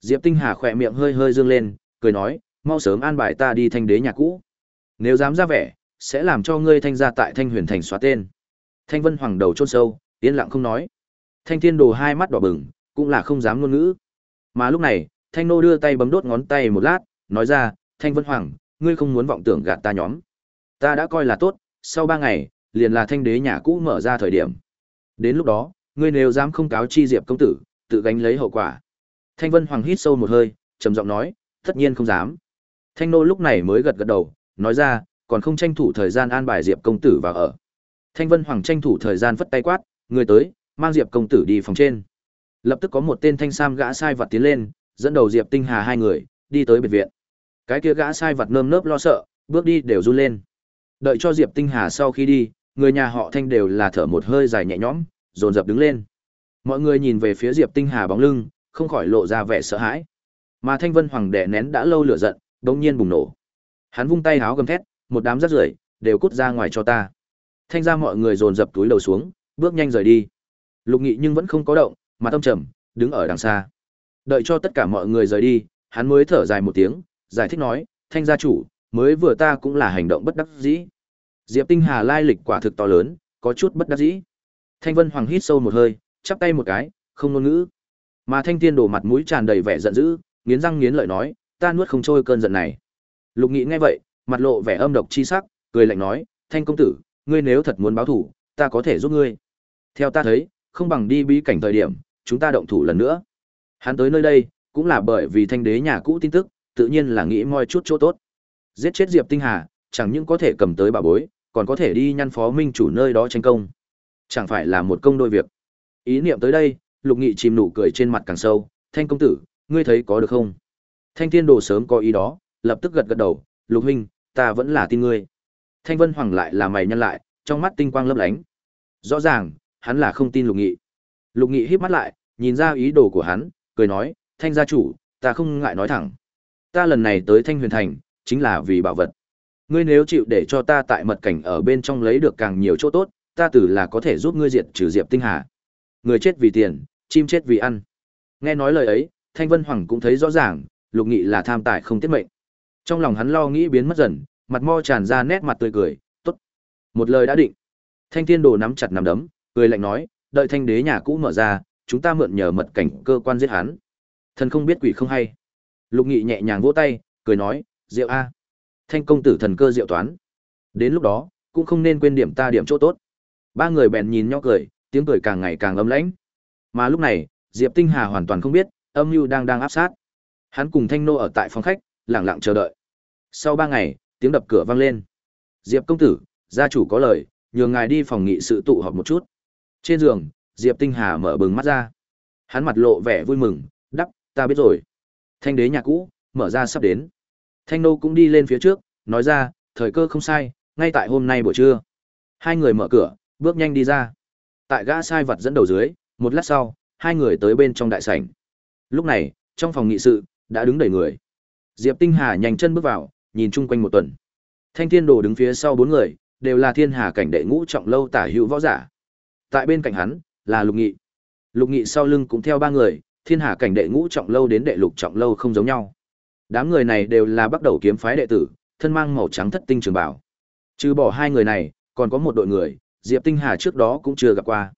Diệp Tinh Hà khỏe miệng hơi hơi dương lên, cười nói, mau sớm an bài ta đi thanh đế nhà cũ. Nếu dám ra vẻ, sẽ làm cho ngươi thanh gia tại thanh huyền thành xóa tên. Thanh Vân Hoàng đầu chôn sâu, yên lặng không nói. Thanh Thiên Đồ hai mắt đỏ bừng, cũng là không dám ngôn ngữ. Mà lúc này, Thanh Nô đưa tay bấm đốt ngón tay một lát, nói ra, Thanh Vân Hoàng, ngươi không muốn vọng tưởng gạt ta nhóm. Ta đã coi là tốt, sau ba ngày, liền là thanh đế nhà cũ mở ra thời điểm. Đến lúc đó, ngươi nếu dám không cáo chi Diệp công tử, tự gánh lấy hậu quả. Thanh Vân Hoàng hít sâu một hơi, trầm giọng nói, tất nhiên không dám. Thanh nô lúc này mới gật gật đầu, nói ra, còn không tranh thủ thời gian an bài Diệp công tử vào ở. Thanh Vân Hoàng tranh thủ thời gian phất tay quát, người tới, mang Diệp công tử đi phòng trên. Lập tức có một tên thanh sam gã sai vật tiến lên, dẫn đầu Diệp Tinh Hà hai người, đi tới biệt viện. Cái kia gã sai vật nơm nớp lo sợ, bước đi đều run lên. Đợi cho Diệp Tinh Hà sau khi đi, người nhà họ Thanh đều là thở một hơi dài nhẹ nhõm, dồn dập đứng lên. Mọi người nhìn về phía Diệp Tinh Hà bóng lưng, không khỏi lộ ra vẻ sợ hãi. Mà Thanh Vân Hoàng đè nén đã lâu lửa giận, đột nhiên bùng nổ. Hắn vung tay háo gầm thét, một đám rác rưởi đều cút ra ngoài cho ta. Thanh ra mọi người dồn dập túi đầu xuống, bước nhanh rời đi. Lục Nghị nhưng vẫn không có động, mà tâm trầm, đứng ở đằng xa. Đợi cho tất cả mọi người rời đi, hắn mới thở dài một tiếng, giải thích nói, thanh gia chủ, mới vừa ta cũng là hành động bất đắc dĩ. Diệp Tinh Hà lai lịch quả thực to lớn, có chút bất đắc dĩ. Thanh Vân Hoàng hít sâu một hơi, chắp tay một cái, không ngôn ngữ. Mà Thanh Thiên đổ mặt mũi tràn đầy vẻ giận dữ, nghiến răng nghiến lợi nói, ta nuốt không trôi cơn giận này. Lục Nghị nghe vậy, mặt lộ vẻ âm độc chi sắc, cười lạnh nói, Thanh công tử, ngươi nếu thật muốn báo thù, ta có thể giúp ngươi. Theo ta thấy, không bằng đi bí cảnh thời điểm, chúng ta động thủ lần nữa. Hắn tới nơi đây, cũng là bởi vì thanh đế nhà cũ tin tức, tự nhiên là nghĩ moi chút chỗ tốt. Giết chết Diệp Tinh Hà, chẳng những có thể cầm tới bà bối, còn có thể đi nhăn phó minh chủ nơi đó tranh công. Chẳng phải là một công đôi việc. Ý niệm tới đây, Lục Nghị chìm nụ cười trên mặt càng sâu, "Thanh công tử, ngươi thấy có được không?" Thanh Thiên Đồ sớm có ý đó, lập tức gật gật đầu, "Lục huynh, ta vẫn là tin ngươi." Thanh Vân Hoàng lại là mày nhăn lại, trong mắt tinh quang lấp lánh. Rõ ràng, hắn là không tin Lục Nghị. Lục Nghị híp mắt lại, nhìn ra ý đồ của hắn, cười nói, "Thanh gia chủ, ta không ngại nói thẳng. Ta lần này tới Thanh Huyền Thành, chính là vì bảo vật. Ngươi nếu chịu để cho ta tại mật cảnh ở bên trong lấy được càng nhiều chỗ tốt, ta tử là có thể giúp ngươi diệt trừ Diệp Tinh Hà. Người chết vì tiền, chim chết vì ăn. Nghe nói lời ấy, Thanh Vân Hoàng cũng thấy rõ ràng, Lục Nghị là tham tài không tiết mệnh. Trong lòng hắn lo nghĩ biến mất dần, mặt mo tràn ra nét mặt tươi cười, tốt. Một lời đã định. Thanh Thiên Đồ nắm chặt nắm đấm, cười lạnh nói, đợi Thanh Đế nhà cũ mở ra, chúng ta mượn nhờ mật cảnh cơ quan giết hắn. Thần không biết quỷ không hay. Lục Nghị nhẹ nhàng vỗ tay, cười nói, Diệu a. Thanh công tử thần cơ diệu toán. Đến lúc đó, cũng không nên quên điểm ta điểm chỗ tốt. Ba người bèn nhìn nhau cười, tiếng cười càng ngày càng âm lãnh. Mà lúc này, Diệp Tinh Hà hoàn toàn không biết, âm mưu đang đang áp sát. Hắn cùng Thanh nô ở tại phòng khách, lặng lặng chờ đợi. Sau ba ngày, tiếng đập cửa vang lên. Diệp công tử, gia chủ có lời, nhường ngài đi phòng nghị sự tụ họp một chút. Trên giường, Diệp Tinh Hà mở bừng mắt ra. Hắn mặt lộ vẻ vui mừng, đắp, ta biết rồi. Thanh đế nhà cũ, mở ra sắp đến. Thanh nô cũng đi lên phía trước, nói ra, thời cơ không sai, ngay tại hôm nay buổi trưa. Hai người mở cửa, bước nhanh đi ra. Tại gã sai vật dẫn đầu dưới, một lát sau, hai người tới bên trong đại sảnh. Lúc này, trong phòng nghị sự, đã đứng đầy người. Diệp Tinh Hà nhanh chân bước vào, nhìn chung quanh một tuần. Thanh Thiên Đồ đứng phía sau bốn người, đều là thiên hà cảnh đệ ngũ trọng lâu tả hữu võ giả. Tại bên cạnh hắn, là Lục Nghị. Lục Nghị sau lưng cũng theo ba người, thiên hà cảnh đệ ngũ trọng lâu đến đệ lục trọng lâu không giống nhau. Đám người này đều là bắt đầu kiếm phái đệ tử, thân mang màu trắng thất tinh trường bảo. Trừ bỏ hai người này, còn có một đội người, Diệp Tinh Hà trước đó cũng chưa gặp qua.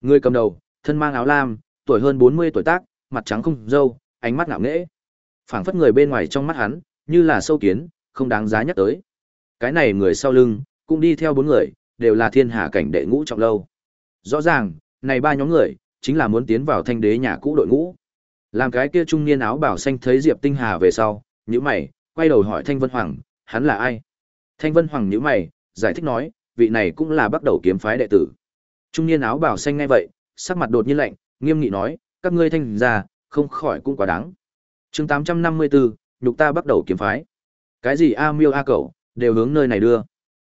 Người cầm đầu, thân mang áo lam, tuổi hơn 40 tuổi tác, mặt trắng không râu, ánh mắt ngạo nghễ. Phảng phất người bên ngoài trong mắt hắn, như là sâu kiến, không đáng giá nhắc tới. Cái này người sau lưng, cũng đi theo bốn người, đều là thiên hà cảnh đệ ngũ trọng lâu. Rõ ràng, này ba nhóm người, chính là muốn tiến vào thanh đế nhà cũ đội ngũ. Làm cái kia trung niên áo bảo xanh thấy Diệp Tinh Hà về sau, nhíu mày, quay đầu hỏi Thanh Vân Hoàng, hắn là ai? Thanh Vân Hoàng nhíu mày, giải thích nói, vị này cũng là bắt đầu kiếm phái đệ tử. Trung niên áo bảo xanh ngay vậy, sắc mặt đột nhiên lạnh, nghiêm nghị nói, các ngươi thanh gia, không khỏi cũng quá đáng. Chương 854, nhục ta bắt đầu kiếm phái. Cái gì a miêu a cẩu, đều hướng nơi này đưa.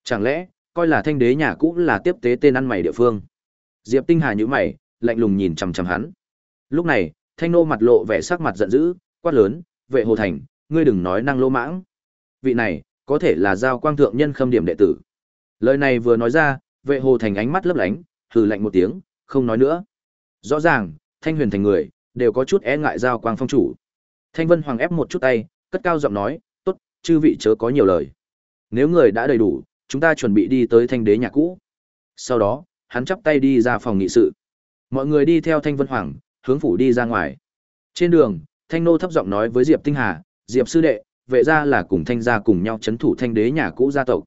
Chẳng lẽ, coi là thanh đế nhà cũ là tiếp tế tên ăn mày địa phương? Diệp Tinh Hà nhíu mày, lạnh lùng nhìn chằm chằm hắn. Lúc này, Thanh nô mặt lộ vẻ sắc mặt giận dữ, quát lớn, "Vệ Hồ Thành, ngươi đừng nói năng lỗ mãng. Vị này, có thể là giao quang thượng nhân khâm điểm đệ tử." Lời này vừa nói ra, Vệ Hồ Thành ánh mắt lấp lánh, hừ lạnh một tiếng, không nói nữa. Rõ ràng, Thanh Huyền Thành người đều có chút e ngại giao quang phong chủ. Thanh Vân Hoàng ép một chút tay, cất cao giọng nói, "Tốt, chư vị chớ có nhiều lời. Nếu người đã đầy đủ, chúng ta chuẩn bị đi tới Thanh Đế nhà cũ." Sau đó, hắn chắp tay đi ra phòng nghị sự. Mọi người đi theo Thanh Vân Hoàng, hướng phủ đi ra ngoài. Trên đường, Thanh Nô thấp giọng nói với Diệp Tinh Hà, "Diệp sư đệ, vệ gia là cùng Thanh gia cùng nhau chấn thủ Thanh đế nhà cũ gia tộc.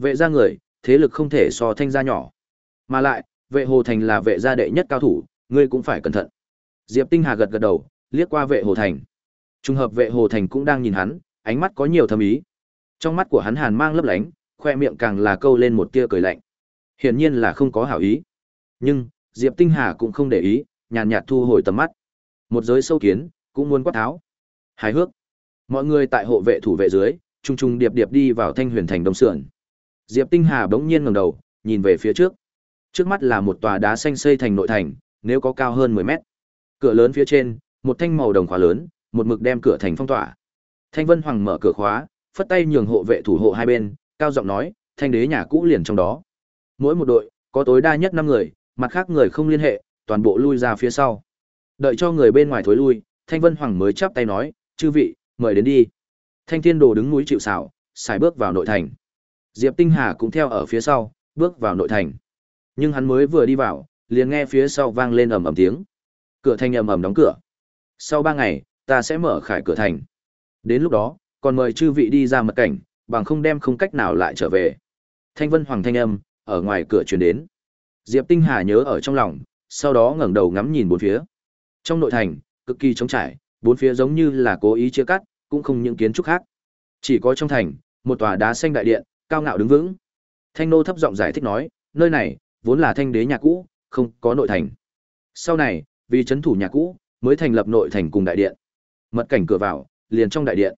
Vệ gia người, thế lực không thể so Thanh gia nhỏ. Mà lại, vệ Hồ Thành là vệ gia đệ nhất cao thủ, ngươi cũng phải cẩn thận." Diệp Tinh Hà gật gật đầu, liếc qua vệ Hồ Thành. Trùng hợp vệ Hồ Thành cũng đang nhìn hắn, ánh mắt có nhiều thâm ý. Trong mắt của hắn hàn mang lấp lánh, khoe miệng càng là câu lên một tia cười lạnh. Hiển nhiên là không có hảo ý. Nhưng, Diệp Tinh Hà cũng không để ý, nhàn nhạt thu hồi tầm mắt. Một giới sâu kiến, cũng muốn quát tháo. Hài hước. Mọi người tại hộ vệ thủ vệ dưới, trung trung điệp điệp đi vào Thanh Huyền Thành Đông Sườn. Diệp Tinh Hà bỗng nhiên ngẩng đầu, nhìn về phía trước. Trước mắt là một tòa đá xanh xây thành nội thành, nếu có cao hơn 10 mét. Cửa lớn phía trên, một thanh màu đồng khóa lớn, một mực đem cửa thành phong tỏa. Thanh Vân Hoàng mở cửa khóa, phất tay nhường hộ vệ thủ hộ hai bên, cao giọng nói, thanh đế nhà cũ liền trong đó. Mỗi một đội có tối đa nhất 5 người, mặt khác người không liên hệ, toàn bộ lui ra phía sau. Đợi cho người bên ngoài thối lui, Thanh Vân Hoàng mới chắp tay nói, chư vị, mời đến đi. Thanh Thiên Đồ đứng núi chịu sào, xài bước vào nội thành. Diệp Tinh Hà cũng theo ở phía sau, bước vào nội thành. Nhưng hắn mới vừa đi vào, liền nghe phía sau vang lên ầm ầm tiếng. Cửa thành ầm ầm đóng cửa. Sau ba ngày, ta sẽ mở khải cửa thành. Đến lúc đó, còn mời chư vị đi ra mật cảnh, bằng không đem không cách nào lại trở về. Thanh Vân Hoàng thanh âm ở ngoài cửa truyền đến. Diệp Tinh Hà nhớ ở trong lòng, sau đó ngẩng đầu ngắm nhìn bốn phía. Trong nội thành, cực kỳ trống trải, bốn phía giống như là cố ý chia cắt, cũng không những kiến trúc khác. Chỉ có trong thành, một tòa đá xanh đại điện, cao ngạo đứng vững. Thanh nô thấp giọng giải thích nói, nơi này vốn là thanh đế nhà cũ, không có nội thành. Sau này, vì chấn thủ nhà cũ, mới thành lập nội thành cùng đại điện. Mật cảnh cửa vào, liền trong đại điện.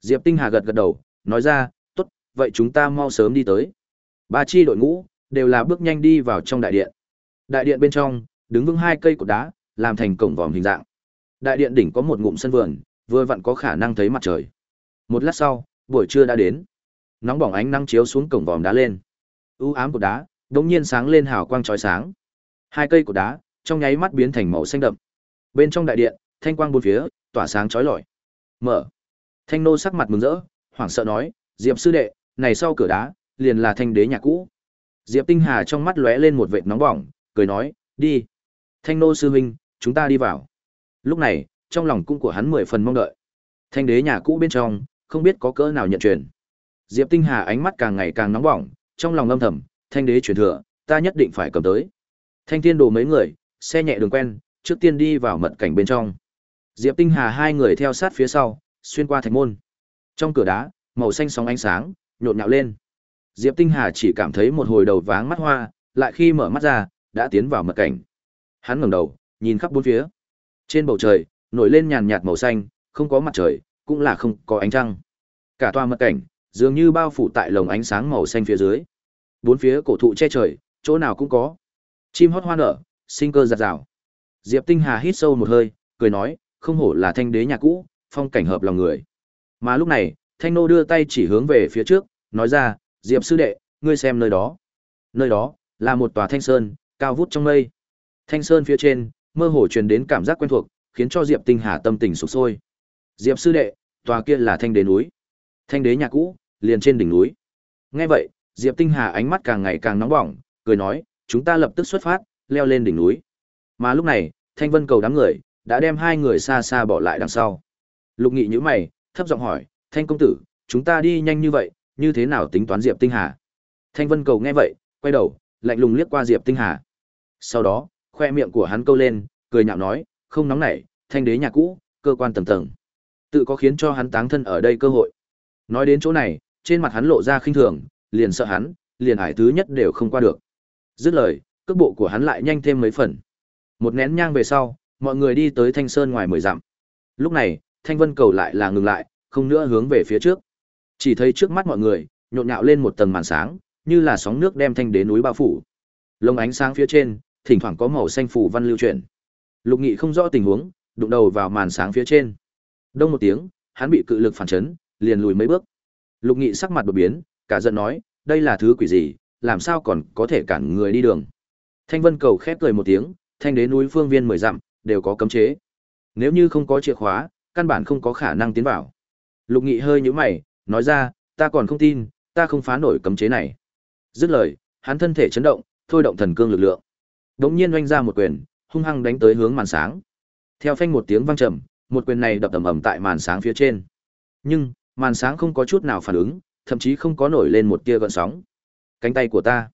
Diệp Tinh Hà gật gật đầu, nói ra, tốt, vậy chúng ta mau sớm đi tới. Ba chi đội ngũ, đều là bước nhanh đi vào trong đại điện. Đại điện bên trong, đứng vững hai cây cột đá, làm thành cổng vòm hình dạng. Đại điện đỉnh có một ngụm sân vườn, vừa vặn có khả năng thấy mặt trời. Một lát sau, buổi trưa đã đến. Nóng bỏng ánh nắng chiếu xuống cổng vòm đá lên. U ám cột đá, đột nhiên sáng lên hào quang chói sáng. Hai cây cột đá, trong nháy mắt biến thành màu xanh đậm. Bên trong đại điện, thanh quang bốn phía, tỏa sáng chói lọi. Mở. Thanh nô sắc mặt mừng rỡ, hoảng sợ nói, Diệp sư đệ, này sau cửa đá, liền là thanh đế nhà cũ. Diệp Tinh Hà trong mắt lóe lên một vệt nóng bỏng, cười nói, đi. Thanh nô sư huynh, chúng ta đi vào. Lúc này, trong lòng cung của hắn mười phần mong đợi. Thanh đế nhà cũ bên trong, không biết có cỡ nào nhận truyền. Diệp Tinh Hà ánh mắt càng ngày càng nóng bỏng, trong lòng âm thầm, thanh đế truyền thừa, ta nhất định phải cầm tới. Thanh thiên đồ mấy người, xe nhẹ đường quen, trước tiên đi vào mật cảnh bên trong. Diệp Tinh Hà hai người theo sát phía sau, xuyên qua thành môn. Trong cửa đá, màu xanh sóng ánh sáng, nhộn nhạo lên. Diệp Tinh Hà chỉ cảm thấy một hồi đầu váng mắt hoa, lại khi mở mắt ra, đã tiến vào mật cảnh. Hắn ngẩng đầu, nhìn khắp bốn phía. Trên bầu trời, nổi lên nhàn nhạt màu xanh, không có mặt trời, cũng là không có ánh trăng. Cả tòa mật cảnh, dường như bao phủ tại lồng ánh sáng màu xanh phía dưới. Bốn phía cổ thụ che trời, chỗ nào cũng có. Chim hót hoa nở, sinh cơ giạt rào. Diệp Tinh Hà hít sâu một hơi, cười nói, không hổ là thanh đế nhà cũ, phong cảnh hợp lòng người. Mà lúc này, Thanh Nô đưa tay chỉ hướng về phía trước, nói ra, Diệp sư đệ, ngươi xem nơi đó. Nơi đó, là một tòa thanh sơn, cao vút trong mây. Thanh sơn phía trên, mơ hồ truyền đến cảm giác quen thuộc, khiến cho Diệp Tinh Hà tâm tình sụp sôi. Diệp sư đệ, tòa kia là thanh đế núi. Thanh đế nhà cũ, liền trên đỉnh núi. Nghe vậy, Diệp Tinh Hà ánh mắt càng ngày càng nóng bỏng, cười nói, chúng ta lập tức xuất phát, leo lên đỉnh núi. Mà lúc này, Thanh Vân cầu đám người đã đem hai người xa xa bỏ lại đằng sau. Lục Nghị nhíu mày, thấp giọng hỏi, "Thanh công tử, chúng ta đi nhanh như vậy, như thế nào tính toán Diệp Tinh Hà?" Thanh Vân cầu nghe vậy, quay đầu, lạnh lùng liếc qua Diệp Tinh Hà. Sau đó, khoe miệng của hắn câu lên, cười nhạo nói, "Không nóng nảy, thanh đế nhà cũ, cơ quan tầng tầng. Tự có khiến cho hắn táng thân ở đây cơ hội." Nói đến chỗ này, trên mặt hắn lộ ra khinh thường, liền sợ hắn, liền hải thứ nhất đều không qua được. Dứt lời, cước bộ của hắn lại nhanh thêm mấy phần. Một nén nhang về sau, mọi người đi tới Thanh Sơn ngoài mười dặm. Lúc này, Thanh Vân cầu lại là ngừng lại, không nữa hướng về phía trước. Chỉ thấy trước mắt mọi người, nhộn nhạo lên một tầng màn sáng, như là sóng nước đem thanh đến núi bao phủ. Lông ánh sáng phía trên, thỉnh thoảng có màu xanh phủ văn lưu chuyển. Lục Nghị không rõ tình huống, đụng đầu vào màn sáng phía trên. Đông một tiếng, hắn bị cự lực phản chấn, liền lùi mấy bước. Lục Nghị sắc mặt đột biến, cả giận nói, đây là thứ quỷ gì, làm sao còn có thể cản người đi đường. Thanh Vân cầu khép cười một tiếng, thanh đế núi phương viên mười dặm, đều có cấm chế. Nếu như không có chìa khóa, căn bản không có khả năng tiến vào. Lục Nghị hơi nhíu mày, nói ra, ta còn không tin, ta không phá nổi cấm chế này. Dứt lời, hắn thân thể chấn động, thôi động thần cương lực lượng. Đống nhiên oanh ra một quyền, hung hăng đánh tới hướng màn sáng. Theo phanh một tiếng vang trầm, một quyền này đập ầm ầm tại màn sáng phía trên. Nhưng, màn sáng không có chút nào phản ứng, thậm chí không có nổi lên một tia gợn sóng. Cánh tay của ta.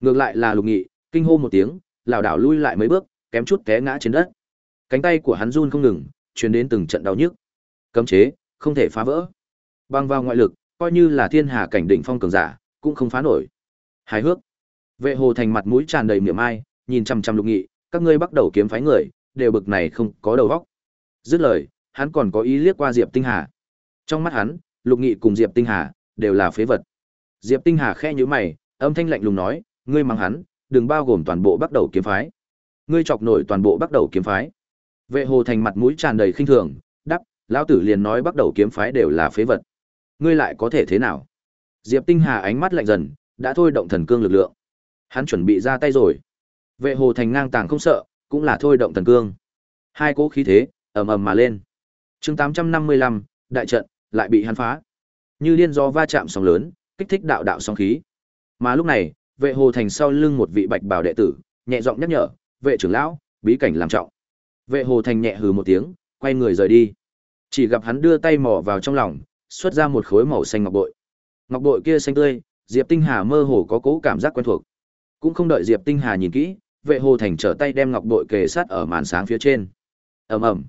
Ngược lại là Lục Nghị, kinh hô một tiếng, lảo đảo lui lại mấy bước, kém chút té ngã trên đất. Cánh tay của hắn run không ngừng, truyền đến từng trận đau nhức. Cấm chế, không thể phá vỡ. Băng vào ngoại lực, coi như là thiên hà cảnh đỉnh phong cường giả, cũng không phá nổi. Hài hước. Vệ Hồ Thành mặt mũi tràn đầy miệng ai, nhìn chăm chăm Lục Nghị, các ngươi bắt đầu kiếm phái người, đều bực này không có đầu óc. Dứt lời, hắn còn có ý liếc qua Diệp Tinh Hà. Trong mắt hắn, Lục Nghị cùng Diệp Tinh Hà đều là phế vật. Diệp Tinh Hà khẽ nhíu mày, âm thanh lạnh lùng nói, ngươi mang hắn, đừng bao gồm toàn bộ bắt đầu kiếm phái. Ngươi chọc nổi toàn bộ bắt đầu kiếm phái. Vệ Hồ Thành mặt mũi tràn đầy khinh thường, đáp, lão tử liền nói bắt đầu kiếm phái đều là phế vật. Ngươi lại có thể thế nào? Diệp Tinh Hà ánh mắt lạnh dần, đã thôi động thần cương lực lượng. Hắn chuẩn bị ra tay rồi. Vệ Hồ Thành ngang tàng không sợ, cũng là thôi động thần cương. Hai cỗ khí thế ầm ầm mà lên. Chương 855, đại trận lại bị hắn phá. Như liên do va chạm sóng lớn, kích thích đạo đạo sóng khí. Mà lúc này, vệ hồ thành sau lưng một vị bạch bào đệ tử, nhẹ giọng nhắc nhở, "Vệ trưởng lão, bí cảnh làm trọng." Vệ hồ thành nhẹ hừ một tiếng, quay người rời đi. Chỉ gặp hắn đưa tay mò vào trong lòng, xuất ra một khối màu xanh ngọc bội. Ngọc bội kia xanh tươi, Diệp Tinh Hà mơ hồ có cố cảm giác quen thuộc. Cũng không đợi Diệp Tinh Hà nhìn kỹ, Vệ Hồ Thành trở tay đem ngọc bội kề sát ở màn sáng phía trên. Ầm ầm.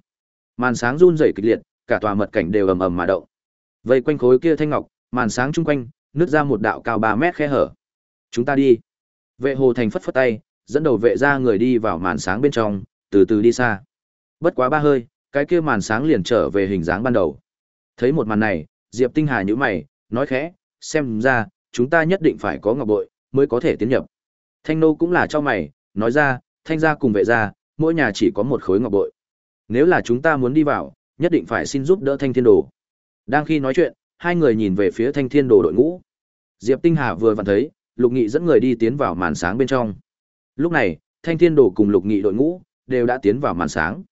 Màn sáng run rẩy kịch liệt, cả tòa mật cảnh đều ầm ầm mà động. Vây quanh khối kia thanh ngọc, màn sáng chung quanh, nứt ra một đạo cao 3 mét khe hở. Chúng ta đi. Vệ Hồ Thành phất phất tay, dẫn đầu vệ ra người đi vào màn sáng bên trong, từ từ đi xa. Bất quá ba hơi, cái kia màn sáng liền trở về hình dáng ban đầu. Thấy một màn này, Diệp Tinh Hà nhíu mày, nói khẽ, xem ra, chúng ta nhất định phải có ngọc bội, mới có thể tiến nhập. Thanh nô cũng là cho mày, nói ra, thanh gia cùng vệ gia, mỗi nhà chỉ có một khối ngọc bội. Nếu là chúng ta muốn đi vào, nhất định phải xin giúp đỡ thanh thiên đồ. Đang khi nói chuyện, hai người nhìn về phía thanh thiên đồ đội ngũ. Diệp Tinh Hà vừa vặn thấy, Lục Nghị dẫn người đi tiến vào màn sáng bên trong. Lúc này, thanh thiên đồ cùng Lục Nghị đội ngũ, đều đã tiến vào màn sáng.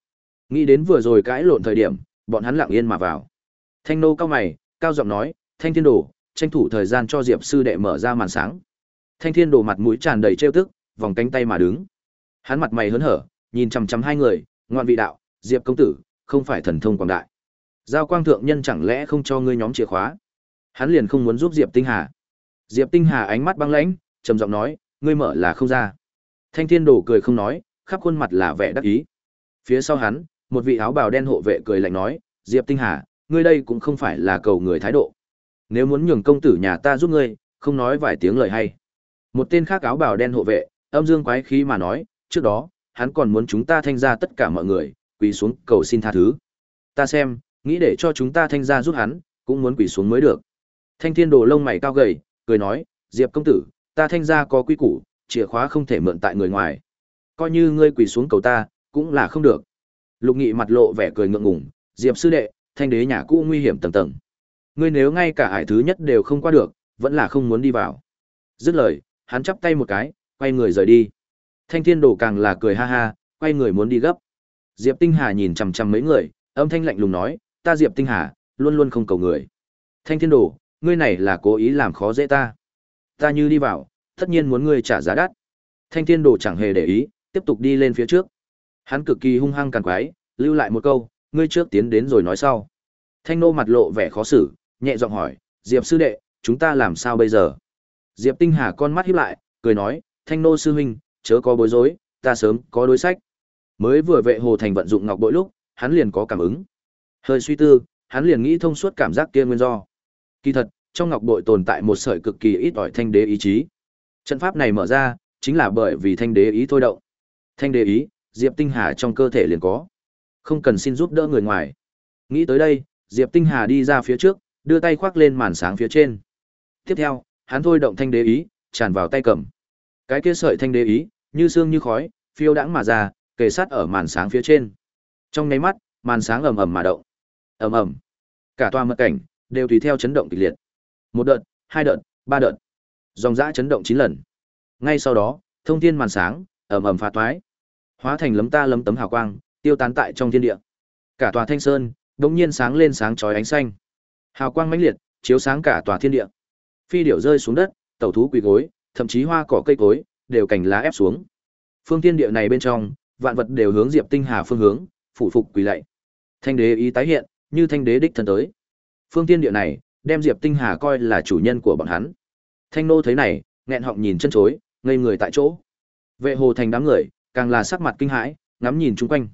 Nghĩ đến vừa rồi cãi lộn thời điểm, bọn hắn lặng yên mà vào. Thanh nô cao mày, cao giọng nói, thanh thiên đồ, tranh thủ thời gian cho Diệp sư đệ mở ra màn sáng. Thanh thiên đồ mặt mũi tràn đầy trêu tức, vòng cánh tay mà đứng. Hắn mặt mày hớn hở, nhìn chằm chằm hai người, ngoan vị đạo, Diệp công tử, không phải thần thông quảng đại. Giao quang thượng nhân chẳng lẽ không cho ngươi nhóm chìa khóa? Hắn liền không muốn giúp Diệp Tinh Hà. Diệp Tinh Hà ánh mắt băng lãnh, trầm giọng nói, ngươi mở là không ra. Thanh Thiên Đồ cười không nói, khắp khuôn mặt là vẻ đắc ý. Phía sau hắn, một vị áo bào đen hộ vệ cười lạnh nói, Diệp Tinh Hà, ngươi đây cũng không phải là cầu người thái độ. Nếu muốn nhường công tử nhà ta giúp ngươi, không nói vài tiếng lời hay. Một tên khác áo bào đen hộ vệ, âm dương quái khí mà nói, trước đó, hắn còn muốn chúng ta thanh ra tất cả mọi người, quỳ xuống cầu xin tha thứ. Ta xem, nghĩ để cho chúng ta thanh gia giúp hắn, cũng muốn quỳ xuống mới được. Thanh thiên đồ lông mày cao gầy, cười nói, Diệp công tử, ta thanh gia có quy củ, chìa khóa không thể mượn tại người ngoài. Coi như ngươi quỳ xuống cầu ta, cũng là không được. Lục Nghị mặt lộ vẻ cười ngượng ngùng, Diệp sư đệ, thanh đế nhà cũ nguy hiểm tầng tầng. Ngươi nếu ngay cả hải thứ nhất đều không qua được, vẫn là không muốn đi vào. Dứt lời, hắn chắp tay một cái, quay người rời đi. Thanh thiên đồ càng là cười ha ha, quay người muốn đi gấp. Diệp Tinh Hà nhìn chằm chằm mấy người, âm thanh lạnh lùng nói, ta Diệp Tinh Hà, luôn luôn không cầu người. Thanh thiên đồ, ngươi này là cố ý làm khó dễ ta. Ta như đi vào, tất nhiên muốn ngươi trả giá đắt. Thanh thiên đồ chẳng hề để ý, tiếp tục đi lên phía trước. Hắn cực kỳ hung hăng càn quái, lưu lại một câu, ngươi trước tiến đến rồi nói sau. Thanh nô mặt lộ vẻ khó xử, nhẹ giọng hỏi, Diệp sư đệ, chúng ta làm sao bây giờ? Diệp Tinh Hà con mắt híp lại, cười nói, Thanh nô sư huynh, chớ có bối rối, ta sớm có đối sách. Mới vừa vệ hồ thành vận dụng ngọc bội lúc, hắn liền có cảm ứng. Hơi suy tư, hắn liền nghĩ thông suốt cảm giác kia nguyên do. Kỳ thật, trong ngọc bội tồn tại một sợi cực kỳ ít ỏi thanh đế ý chí. Trận pháp này mở ra, chính là bởi vì thanh đế ý thôi động. Thanh đế ý, Diệp Tinh Hà trong cơ thể liền có. Không cần xin giúp đỡ người ngoài. Nghĩ tới đây, Diệp Tinh Hà đi ra phía trước, đưa tay khoác lên màn sáng phía trên. Tiếp theo, hắn thôi động thanh đế ý, tràn vào tay cầm. Cái kia sợi thanh đế ý, như sương như khói, phiêu đãng mà ra, kề sát ở màn sáng phía trên. Trong nháy mắt, màn sáng ầm ầm mà động. Ầm ầm. Cả tòa mật cảnh đều tùy theo chấn động kịch liệt. Một đợt, hai đợt, ba đợt. Dòng dã chấn động chín lần. Ngay sau đó, thông thiên màn sáng ầm ầm phá toái, hóa thành lấm ta lấm tấm hào quang, tiêu tán tại trong thiên địa. Cả tòa Thanh Sơn đột nhiên sáng lên sáng chói ánh xanh. Hào quang mãnh liệt, chiếu sáng cả tòa thiên địa. Phi điểu rơi xuống đất, tẩu thú quỳ gối, thậm chí hoa cỏ cây cối đều cành lá ép xuống. Phương thiên địa này bên trong, vạn vật đều hướng Diệp Tinh Hà phương hướng, phụ phục quỳ lạy. Thanh đế ý tái hiện, như thanh đế đích thân tới. Phương thiên địa này, đem Diệp Tinh Hà coi là chủ nhân của bọn hắn. Thanh nô thấy này, nghẹn họng nhìn chân chối, ngây người tại chỗ. Vệ hồ thành đám người, càng là sắc mặt kinh hãi, ngắm nhìn chung quanh.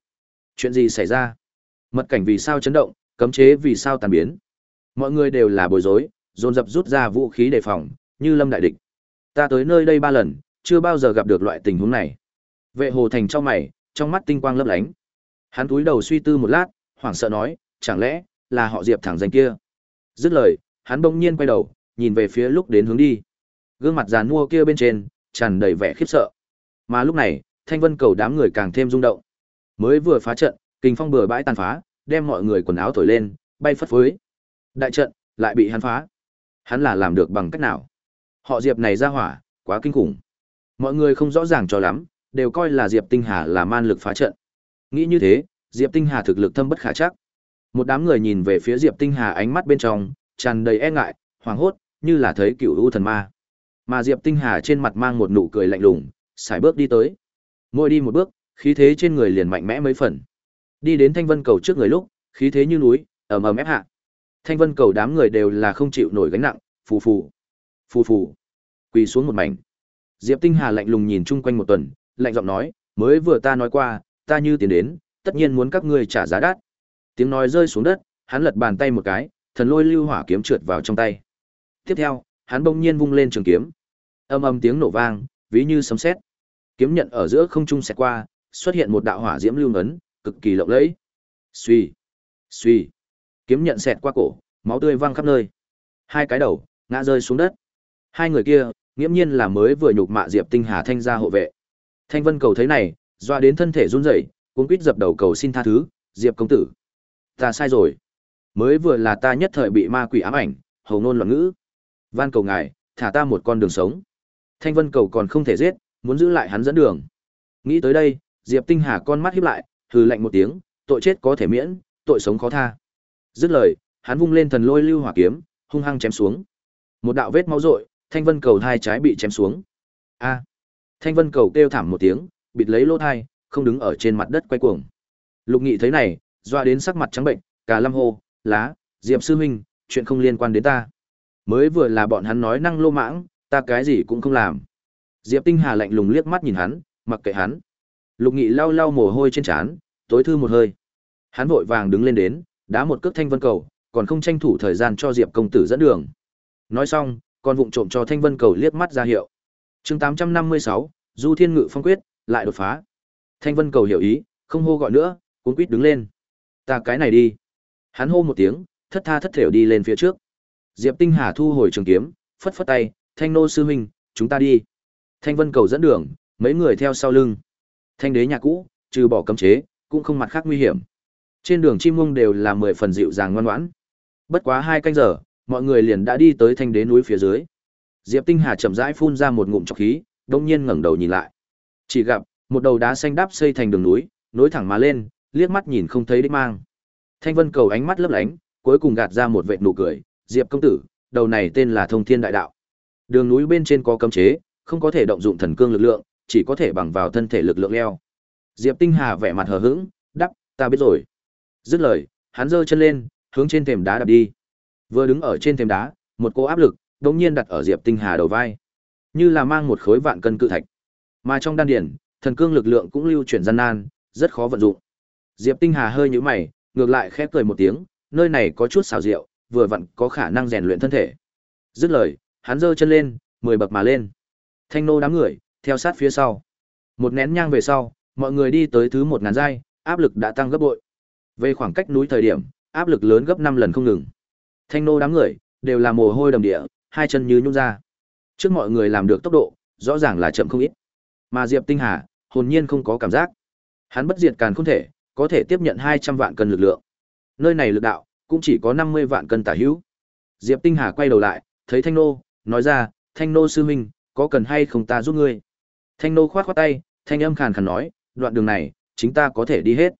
Chuyện gì xảy ra? Mật cảnh vì sao chấn động, cấm chế vì sao tàn biến? Mọi người đều là bối rối, dồn dập rút ra vũ khí đề phòng, như lâm đại địch. Ta tới nơi đây ba lần, chưa bao giờ gặp được loại tình huống này. Vệ hồ thành trong mày, trong mắt tinh quang lấp lánh. Hắn cúi đầu suy tư một lát, hoảng sợ nói, chẳng lẽ là họ Diệp thẳng danh kia? Dứt lời, hắn bỗng nhiên quay đầu, nhìn về phía lúc đến hướng đi. Gương mặt giàn mua kia bên trên, tràn đầy vẻ khiếp sợ. Mà lúc này, Thanh Vân cầu đám người càng thêm rung động. Mới vừa phá trận, kình phong bừa bãi tàn phá, đem mọi người quần áo thổi lên, bay phất phới. Đại trận lại bị hắn phá. Hắn là làm được bằng cách nào? Họ Diệp này ra hỏa, quá kinh khủng. Mọi người không rõ ràng cho lắm, đều coi là Diệp Tinh Hà là man lực phá trận. Nghĩ như thế, Diệp Tinh Hà thực lực thâm bất khả chắc. Một đám người nhìn về phía Diệp Tinh Hà ánh mắt bên trong, tràn đầy e ngại, hoảng hốt, như là thấy cựu u thần ma. Mà Diệp Tinh Hà trên mặt mang một nụ cười lạnh lùng, xài bước đi tới. Mỗi đi một bước, khí thế trên người liền mạnh mẽ mấy phần. Đi đến Thanh Vân cầu trước người lúc, khí thế như núi, ầm ầm ép hạ. Thanh Vân cầu đám người đều là không chịu nổi gánh nặng, phù phù, phù phù, quỳ xuống một mảnh. Diệp Tinh Hà lạnh lùng nhìn chung quanh một tuần, lạnh giọng nói, mới vừa ta nói qua, ta như tiến đến, tất nhiên muốn các ngươi trả giá đắt. Tiếng nói rơi xuống đất, hắn lật bàn tay một cái, thần lôi lưu hỏa kiếm trượt vào trong tay. Tiếp theo, hắn bỗng nhiên vung lên trường kiếm. Âm âm tiếng nổ vang, ví như sấm sét. Kiếm nhận ở giữa không trung xẹt qua, xuất hiện một đạo hỏa diễm lưu ngấn, cực kỳ lộng lẫy. Suy, suy. Kiếm nhận xẹt qua cổ, máu tươi văng khắp nơi. Hai cái đầu ngã rơi xuống đất. Hai người kia, nghiễm nhiên là mới vừa nhục mạ Diệp Tinh Hà thanh gia hộ vệ. Thanh Vân cầu thấy này, doa đến thân thể run rẩy, cuống quýt dập đầu cầu xin tha thứ, "Diệp công tử, ta sai rồi. Mới vừa là ta nhất thời bị ma quỷ ám ảnh, hầu ngôn loạn ngữ. Van cầu ngài, thả ta một con đường sống." Thanh Vân cầu còn không thể giết, muốn giữ lại hắn dẫn đường. Nghĩ tới đây, Diệp Tinh Hà con mắt híp lại, hừ lạnh một tiếng, tội chết có thể miễn, tội sống khó tha. Dứt lời, hắn vung lên thần lôi lưu hỏa kiếm, hung hăng chém xuống. Một đạo vết máu rội, Thanh Vân cầu thai trái bị chém xuống. A! Thanh Vân cầu kêu thảm một tiếng, bịt lấy lỗ thai, không đứng ở trên mặt đất quay cuồng. Lục Nghị thấy này, doa đến sắc mặt trắng bệnh, cả lâm hô, lá, Diệp sư huynh, chuyện không liên quan đến ta. Mới vừa là bọn hắn nói năng lô mãng, ta cái gì cũng không làm. Diệp Tinh Hà lạnh lùng liếc mắt nhìn hắn, mặc kệ hắn. Lục Nghị lau lau mồ hôi trên trán, tối thư một hơi. Hắn vội vàng đứng lên đến, đá một cước thanh vân cầu, còn không tranh thủ thời gian cho Diệp công tử dẫn đường. Nói xong, còn vụng trộm cho thanh vân cầu liếc mắt ra hiệu. Chương 856, Du Thiên Ngự phong quyết, lại đột phá. Thanh vân cầu hiểu ý, không hô gọi nữa, cuốn quýt đứng lên. Ta cái này đi. Hắn hô một tiếng, thất tha thất thểu đi lên phía trước. Diệp Tinh Hà thu hồi trường kiếm, phất phất tay, Thanh nô sư huynh, chúng ta đi. Thanh Vân cầu dẫn đường, mấy người theo sau lưng. Thanh đế nhà cũ, trừ bỏ cấm chế, cũng không mặt khác nguy hiểm. Trên đường chim mông đều là mười phần dịu dàng ngoan ngoãn. Bất quá hai canh giờ, mọi người liền đã đi tới thanh đế núi phía dưới. Diệp Tinh Hà chậm rãi phun ra một ngụm trọc khí, đông nhiên ngẩng đầu nhìn lại. Chỉ gặp một đầu đá xanh đáp xây thành đường núi, nối thẳng mà lên, liếc mắt nhìn không thấy đích mang. Thanh Vân cầu ánh mắt lấp lánh, cuối cùng gạt ra một vệt nụ cười, "Diệp công tử, đầu này tên là Thông Thiên Đại Đạo. Đường núi bên trên có cấm chế, không có thể động dụng thần cương lực lượng, chỉ có thể bằng vào thân thể lực lượng leo." Diệp Tinh Hà vẻ mặt hờ hững, "Đắc, ta biết rồi." Dứt lời, hắn giơ chân lên, hướng trên thềm đá đạp đi. Vừa đứng ở trên thềm đá, một cô áp lực đột nhiên đặt ở Diệp Tinh Hà đầu vai, như là mang một khối vạn cân cự thạch. Mà trong đan điển, thần cương lực lượng cũng lưu chuyển gian nan, rất khó vận dụng. Diệp Tinh Hà hơi nhíu mày, ngược lại khẽ cười một tiếng, nơi này có chút xảo diệu, vừa vặn có khả năng rèn luyện thân thể. Dứt lời, hắn giơ chân lên, mười bậc mà lên. Thanh nô đám người theo sát phía sau. Một nén nhang về sau, mọi người đi tới thứ một ngàn giai, áp lực đã tăng gấp bội. Về khoảng cách núi thời điểm, áp lực lớn gấp 5 lần không ngừng. Thanh nô đám người đều là mồ hôi đầm địa, hai chân như nhũn ra. Trước mọi người làm được tốc độ, rõ ràng là chậm không ít. Mà Diệp Tinh Hà, hồn nhiên không có cảm giác. Hắn bất diệt càn không thể, có thể tiếp nhận 200 vạn cân lực lượng. Nơi này lực đạo cũng chỉ có 50 vạn cân tả hữu. Diệp Tinh Hà quay đầu lại, thấy Thanh nô, nói ra, "Thanh nô sư huynh, có cần hay không ta giúp ngươi?" Thanh nô khoát khoát tay, thanh âm khàn khàn nói, "Đoạn đường này, chính ta có thể đi hết."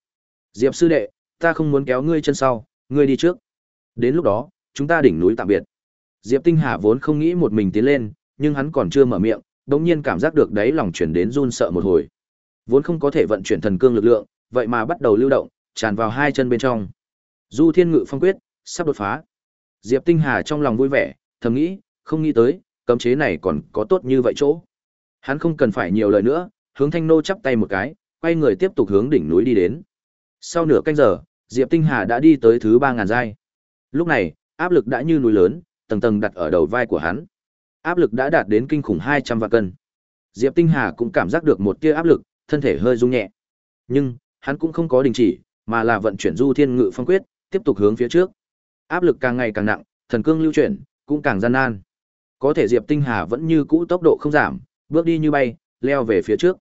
Diệp sư đệ, ta không muốn kéo ngươi chân sau, ngươi đi trước. Đến lúc đó, chúng ta đỉnh núi tạm biệt. Diệp Tinh Hà vốn không nghĩ một mình tiến lên, nhưng hắn còn chưa mở miệng, đột nhiên cảm giác được đáy lòng chuyển đến run sợ một hồi. Vốn không có thể vận chuyển thần cương lực lượng, vậy mà bắt đầu lưu động, tràn vào hai chân bên trong. Du Thiên Ngự Phong quyết sắp đột phá. Diệp Tinh Hà trong lòng vui vẻ, thầm nghĩ, không nghĩ tới, cấm chế này còn có tốt như vậy chỗ. Hắn không cần phải nhiều lời nữa, hướng Thanh nô chắp tay một cái, quay người tiếp tục hướng đỉnh núi đi đến. Sau nửa canh giờ, Diệp Tinh Hà đã đi tới thứ ba ngàn giai. Lúc này, áp lực đã như núi lớn, tầng tầng đặt ở đầu vai của hắn. Áp lực đã đạt đến kinh khủng 200 vạn cân. Diệp Tinh Hà cũng cảm giác được một tia áp lực, thân thể hơi rung nhẹ. Nhưng, hắn cũng không có đình chỉ, mà là vận chuyển Du Thiên Ngự Phong Quyết, tiếp tục hướng phía trước. Áp lực càng ngày càng nặng, thần cương lưu chuyển, cũng càng gian nan. Có thể Diệp Tinh Hà vẫn như cũ tốc độ không giảm, bước đi như bay, leo về phía trước.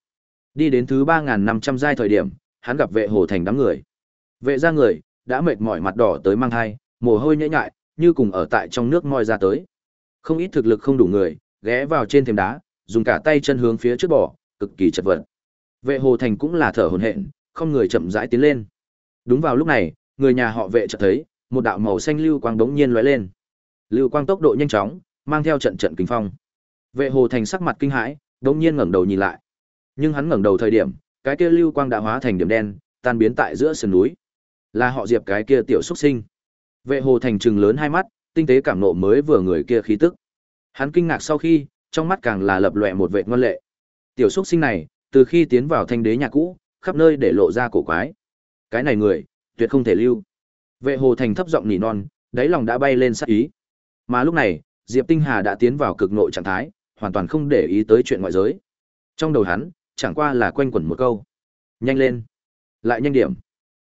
Đi đến thứ 3500 giai thời điểm, hắn gặp vệ hồ thành đám người. Vệ ra người, đã mệt mỏi mặt đỏ tới mang hai, mồ hôi nhễ nhại, như cùng ở tại trong nước moi ra tới. Không ít thực lực không đủ người, ghé vào trên thềm đá, dùng cả tay chân hướng phía trước bỏ, cực kỳ chật vật. Vệ Hồ Thành cũng là thở hổn hển, không người chậm rãi tiến lên. Đúng vào lúc này, người nhà họ Vệ chợt thấy, một đạo màu xanh lưu quang đống nhiên lóe lên. Lưu quang tốc độ nhanh chóng, mang theo trận trận kinh phong. Vệ Hồ Thành sắc mặt kinh hãi, đống nhiên ngẩng đầu nhìn lại. Nhưng hắn ngẩng đầu thời điểm, cái kia lưu quang đã hóa thành điểm đen, tan biến tại giữa sườn núi. Là họ Diệp cái kia tiểu xuất sinh. Vệ Hồ Thành trừng lớn hai mắt, tinh tế cảm nộ mới vừa người kia khí tức. Hắn kinh ngạc sau khi, trong mắt càng là lập lòe một vệ ngoan lệ. Tiểu xuất sinh này, từ khi tiến vào thanh đế nhà cũ, khắp nơi để lộ ra cổ quái. Cái này người, tuyệt không thể lưu. Vệ Hồ Thành thấp giọng nỉ non, đáy lòng đã bay lên sát ý. Mà lúc này, Diệp Tinh Hà đã tiến vào cực nội trạng thái, hoàn toàn không để ý tới chuyện ngoại giới. Trong đầu hắn, chẳng qua là quanh quẩn một câu. Nhanh lên. Lại nhanh điểm.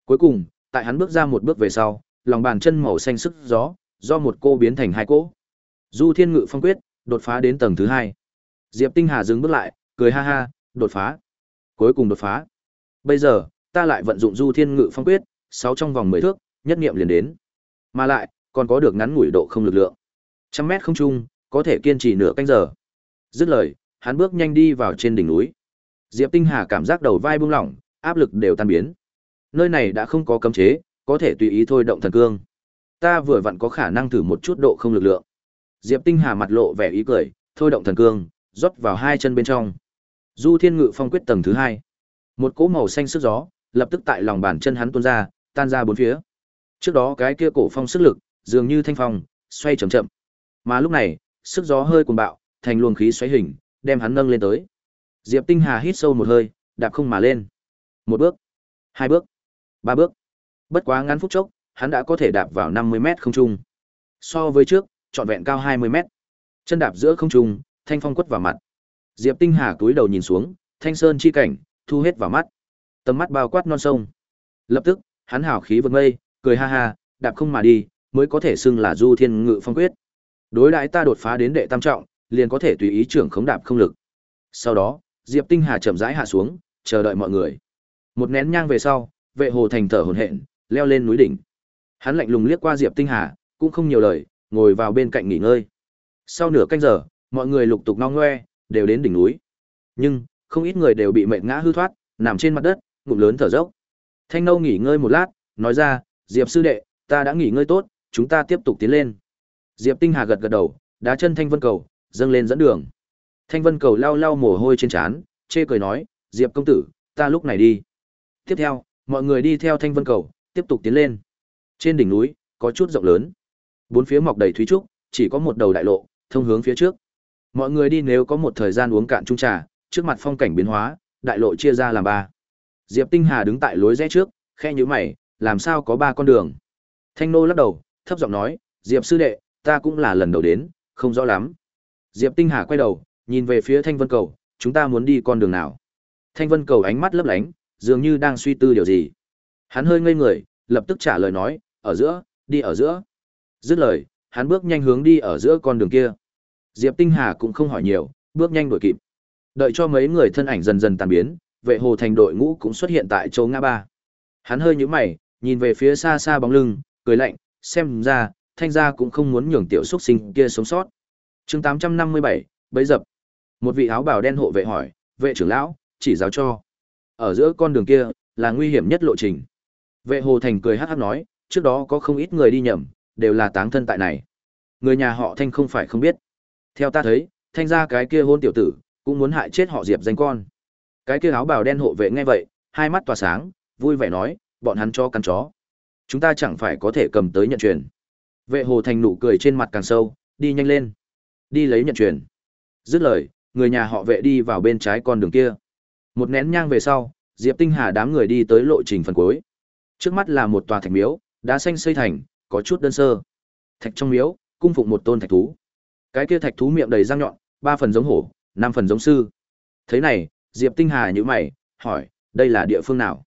Cuối cùng, tại hắn bước ra một bước về sau, lòng bàn chân màu xanh sức gió, do một cô biến thành hai cỗ. Du Thiên Ngự Phong Quyết, đột phá đến tầng thứ hai. Diệp Tinh Hà dừng bước lại, cười ha ha, đột phá. Cuối cùng đột phá. Bây giờ, ta lại vận dụng Du Thiên Ngự Phong Quyết, sáu trong vòng mười thước, nhất niệm liền đến. Mà lại, còn có được ngắn ngủi độ không lực lượng. Trăm mét không trung, có thể kiên trì nửa canh giờ. Dứt lời, hắn bước nhanh đi vào trên đỉnh núi. Diệp Tinh Hà cảm giác đầu vai buông lỏng, áp lực đều tan biến. Nơi này đã không có cấm chế, có thể tùy ý thôi động thần cương. Ta vừa vặn có khả năng thử một chút độ không lực lượng. Diệp Tinh Hà mặt lộ vẻ ý cười, thôi động thần cương, rót vào hai chân bên trong. Du Thiên Ngự Phong quyết tầng thứ hai. Một cỗ màu xanh sức gió, lập tức tại lòng bàn chân hắn tuôn ra, tan ra bốn phía. Trước đó cái kia cổ phong sức lực, dường như thanh phong, xoay chậm chậm. Mà lúc này, sức gió hơi cuồng bạo, thành luồng khí xoáy hình, đem hắn nâng lên tới. Diệp Tinh Hà hít sâu một hơi, đạp không mà lên. Một bước, hai bước, ba bước. Bất quá ngắn phút chốc, hắn đã có thể đạp vào 50 mét không trung. So với trước, trọn vẹn cao 20 mét. Chân đạp giữa không trung, thanh phong quất vào mặt. Diệp Tinh Hà cúi đầu nhìn xuống, thanh sơn chi cảnh thu hết vào mắt. Tầm mắt bao quát non sông. Lập tức, hắn hào khí vượt mây, cười ha ha, đạp không mà đi, mới có thể xưng là Du Thiên Ngự Phong quyết. Đối đãi ta đột phá đến đệ tam trọng, liền có thể tùy ý trưởng khống đạp không lực. Sau đó, Diệp Tinh Hà chậm rãi hạ xuống, chờ đợi mọi người. Một nén nhang về sau, Vệ Hồ Thành thở hổn hển, leo lên núi đỉnh. Hắn lạnh lùng liếc qua Diệp Tinh Hà, cũng không nhiều lời, ngồi vào bên cạnh nghỉ ngơi. Sau nửa canh giờ, mọi người lục tục no ngoe, đều đến đỉnh núi. Nhưng, không ít người đều bị mệt ngã hư thoát, nằm trên mặt đất, ngụm lớn thở dốc. Thanh Nâu nghỉ ngơi một lát, nói ra, Diệp sư đệ, ta đã nghỉ ngơi tốt, chúng ta tiếp tục tiến lên. Diệp Tinh Hà gật gật đầu, đá chân Thanh Vân Cầu, dâng lên dẫn đường. Thanh Vân Cầu lau lau mồ hôi trên trán, chê cười nói, Diệp công tử, ta lúc này đi. Tiếp theo, mọi người đi theo Thanh Vân Cầu, tiếp tục tiến lên. Trên đỉnh núi, có chút rộng lớn. Bốn phía mọc đầy thúy trúc, chỉ có một đầu đại lộ, thông hướng phía trước. Mọi người đi nếu có một thời gian uống cạn chung trà, trước mặt phong cảnh biến hóa, đại lộ chia ra làm ba. Diệp Tinh Hà đứng tại lối rẽ trước, khẽ nhíu mày, làm sao có ba con đường? Thanh nô lắc đầu, thấp giọng nói, Diệp sư đệ, ta cũng là lần đầu đến, không rõ lắm. Diệp Tinh Hà quay đầu, nhìn về phía Thanh Vân Cầu, chúng ta muốn đi con đường nào? Thanh Vân Cầu ánh mắt lấp lánh, dường như đang suy tư điều gì. Hắn hơi ngây người, lập tức trả lời nói, ở giữa, đi ở giữa. Dứt lời, hắn bước nhanh hướng đi ở giữa con đường kia. Diệp Tinh Hà cũng không hỏi nhiều, bước nhanh đuổi kịp. Đợi cho mấy người thân ảnh dần dần tan biến, vệ hồ thành đội ngũ cũng xuất hiện tại chỗ ngã ba. Hắn hơi nhíu mày, nhìn về phía xa xa bóng lưng, cười lạnh, xem ra, thanh gia cũng không muốn nhường tiểu xuất sinh kia sống sót. chương 857, bấy dập. Một vị áo bào đen hộ vệ hỏi, vệ trưởng lão, chỉ giáo cho. Ở giữa con đường kia, là nguy hiểm nhất lộ trình. Vệ hồ thành cười hát hát nói, trước đó có không ít người đi nhầm, đều là táng thân tại này. Người nhà họ thanh không phải không biết. Theo ta thấy, thanh gia cái kia hôn tiểu tử, cũng muốn hại chết họ diệp danh con. Cái kia áo bào đen hộ vệ nghe vậy, hai mắt tỏa sáng, vui vẻ nói, bọn hắn cho căn chó. Chúng ta chẳng phải có thể cầm tới nhận truyền. Vệ hồ thành nụ cười trên mặt càng sâu, đi nhanh lên. Đi lấy nhận truyền. Dứt lời, người nhà họ vệ đi vào bên trái con đường kia. Một nén nhang về sau, Diệp Tinh Hà đám người đi tới lộ trình phần cuối. Trước mắt là một tòa thạch miếu, đá xanh xây thành, có chút đơn sơ. Thạch trong miếu, cung phụng một tôn thạch thú. Cái kia thạch thú miệng đầy răng nhọn, ba phần giống hổ, năm phần giống sư. Thế này, Diệp Tinh Hà nhíu mày, hỏi, đây là địa phương nào?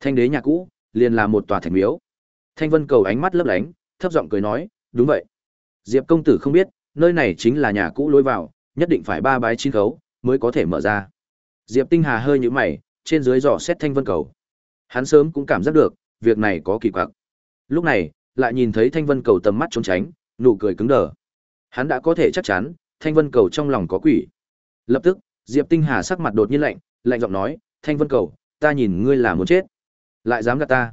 Thanh đế nhà cũ, liền là một tòa thành miếu. Thanh Vân cầu ánh mắt lấp lánh, thấp giọng cười nói, đúng vậy. Diệp công tử không biết, nơi này chính là nhà cũ lối vào, nhất định phải ba bái chín khấu mới có thể mở ra. Diệp Tinh Hà hơi nhíu mày, trên dưới dò xét Thanh Vân cầu. Hắn sớm cũng cảm giác được, việc này có kỳ quặc. Lúc này, lại nhìn thấy Thanh Vân cầu tầm mắt trốn tránh, nụ cười cứng đờ. Hắn đã có thể chắc chắn, Thanh Vân cầu trong lòng có quỷ. Lập tức, Diệp Tinh Hà sắc mặt đột nhiên lạnh, lạnh giọng nói, "Thanh Vân cầu, ta nhìn ngươi là muốn chết, lại dám gạt ta."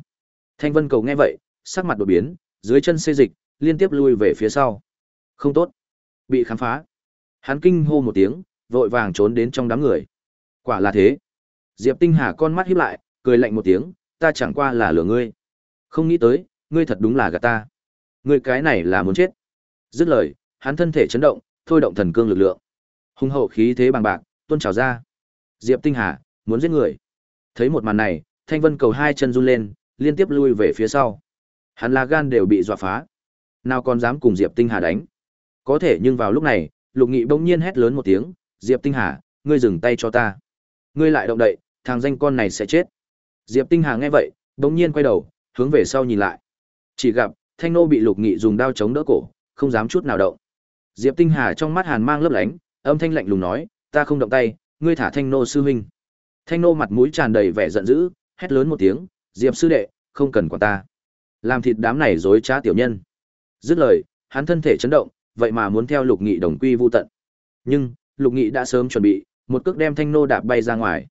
Thanh Vân cầu nghe vậy, sắc mặt đột biến, dưới chân xê dịch, liên tiếp lui về phía sau. Không tốt, bị khám phá. Hắn kinh hô một tiếng, vội vàng trốn đến trong đám người. Quả là thế. Diệp Tinh Hà con mắt híp lại, cười lạnh một tiếng, ta chẳng qua là lừa ngươi. Không nghĩ tới, ngươi thật đúng là gạt ta. Ngươi cái này là muốn chết. Dứt lời, hắn thân thể chấn động, thôi động thần cương lực lượng. Hung hậu khí thế bằng bạc, tuôn trào ra. Diệp Tinh Hà muốn giết người. Thấy một màn này, Thanh Vân cầu hai chân run lên, liên tiếp lui về phía sau. Hắn là gan đều bị dọa phá. Nào còn dám cùng Diệp Tinh Hà đánh. Có thể nhưng vào lúc này, Lục Nghị bỗng nhiên hét lớn một tiếng, "Diệp Tinh Hà, ngươi dừng tay cho ta. Ngươi lại động đậy, thằng danh con này sẽ chết." Diệp Tinh Hà nghe vậy, bỗng nhiên quay đầu, hướng về sau nhìn lại. Chỉ gặp, Thanh nô bị Lục Nghị dùng đao chống đỡ cổ, không dám chút nào động. Diệp Tinh Hà trong mắt hàn mang lấp lánh, âm thanh lạnh lùng nói, "Ta không động tay, ngươi thả Thanh nô sư huynh." Thanh nô mặt mũi tràn đầy vẻ giận dữ, hét lớn một tiếng, "Diệp sư đệ, không cần quản ta." Làm thịt đám này dối trá tiểu nhân. Dứt lời, hắn thân thể chấn động, vậy mà muốn theo Lục Nghị đồng quy vu tận. Nhưng, Lục Nghị đã sớm chuẩn bị, một cước đem Thanh nô đạp bay ra ngoài.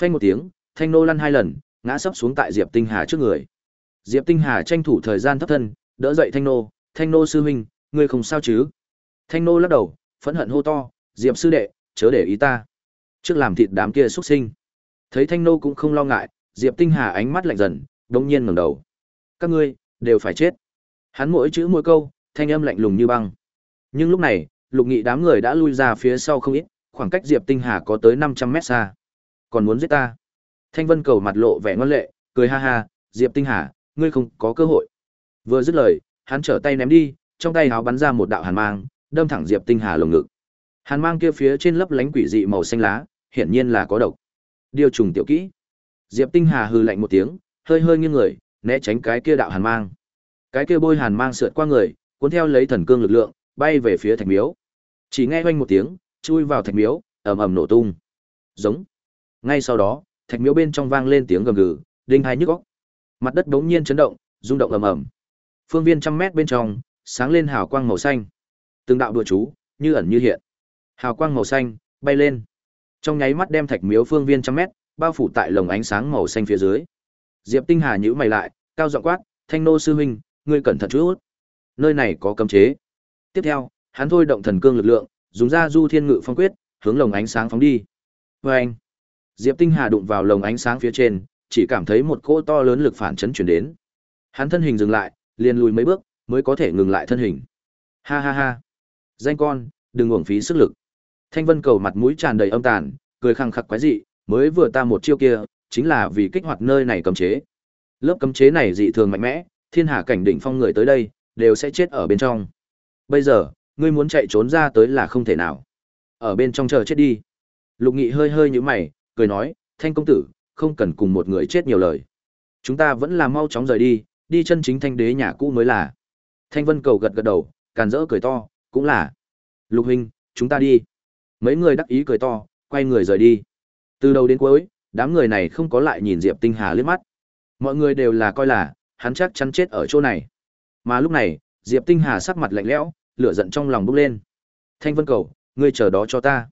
Phanh một tiếng, Thanh nô lăn hai lần, ngã sấp xuống tại Diệp Tinh Hà trước người. Diệp Tinh Hà tranh thủ thời gian thấp thân, đỡ dậy Thanh nô, "Thanh nô sư huynh, ngươi không sao chứ?" Thanh nô lắc đầu, phẫn hận hô to, "Diệp sư đệ, chớ để ý ta." Trước làm thịt đám kia xuất sinh. Thấy Thanh nô cũng không lo ngại, Diệp Tinh Hà ánh mắt lạnh dần, đột nhiên ngẩng đầu. "Các ngươi đều phải chết." Hắn mỗi chữ mỗi câu, thanh âm lạnh lùng như băng. Nhưng lúc này, Lục Nghị đám người đã lui ra phía sau không ít, khoảng cách Diệp Tinh Hà có tới 500 mét xa. Còn muốn giết ta? Thanh Vân cầu mặt lộ vẻ ngoan lệ, cười ha ha, Diệp Tinh Hà, ngươi không có cơ hội. Vừa dứt lời, hắn trở tay ném đi, trong tay háo bắn ra một đạo hàn mang, đâm thẳng Diệp Tinh Hà lồng ngực. Hàn mang kia phía trên lấp lánh quỷ dị màu xanh lá, hiển nhiên là có độc. Điều trùng tiểu kỹ. Diệp Tinh Hà hừ lạnh một tiếng, hơi hơi nghiêng người, né tránh cái kia đạo hàn mang. Cái kia bôi hàn mang sượt qua người, cuốn theo lấy thần cương lực lượng, bay về phía thạch miếu. Chỉ nghe oanh một tiếng, chui vào thạch miếu, ầm ầm nổ tung. Giống. Ngay sau đó, thạch miếu bên trong vang lên tiếng gầm gừ, đinh hai nhức óc. Mặt đất bỗng nhiên chấn động, rung động ầm ầm. Phương viên trăm mét bên trong, sáng lên hào quang màu xanh. Từng đạo đùa chú, như ẩn như hiện. Hào quang màu xanh bay lên. Trong nháy mắt đem thạch miếu phương viên trăm mét, bao phủ tại lồng ánh sáng màu xanh phía dưới. Diệp Tinh Hà nhíu mày lại, cao giọng quát, "Thanh nô sư huynh, ngươi cẩn thận chút. Nơi này có cấm chế." Tiếp theo, hắn thôi động thần cương lực lượng, dùng ra Du Thiên Ngự Phong Quyết, hướng lồng ánh sáng phóng đi. Oeng! Diệp Tinh Hà đụng vào lồng ánh sáng phía trên, chỉ cảm thấy một cỗ to lớn lực phản chấn chuyển đến. Hắn thân hình dừng lại, liền lùi mấy bước, mới có thể ngừng lại thân hình. Ha ha ha! Danh con, đừng uổng phí sức lực. Thanh Vân cầu mặt mũi tràn đầy âm tàn, cười khăng khặc quái dị, mới vừa ta một chiêu kia, chính là vì kích hoạt nơi này cấm chế. Lớp cấm chế này dị thường mạnh mẽ, thiên hạ cảnh đỉnh phong người tới đây, đều sẽ chết ở bên trong. Bây giờ, ngươi muốn chạy trốn ra tới là không thể nào. Ở bên trong chờ chết đi. Lục Nghị hơi hơi nhíu mày, cười nói, Thanh công tử, không cần cùng một người chết nhiều lời. Chúng ta vẫn là mau chóng rời đi, đi chân chính thanh đế nhà cũ mới là. Thanh Vân cầu gật gật đầu, càn rỡ cười to, cũng là. Lục huynh, chúng ta đi. Mấy người đắc ý cười to, quay người rời đi. Từ đầu đến cuối, đám người này không có lại nhìn Diệp Tinh Hà liếc mắt. Mọi người đều là coi là, hắn chắc chắn chết ở chỗ này. Mà lúc này, Diệp Tinh Hà sắc mặt lạnh lẽo, lửa giận trong lòng bốc lên. Thanh Vân Cầu, ngươi chờ đó cho ta.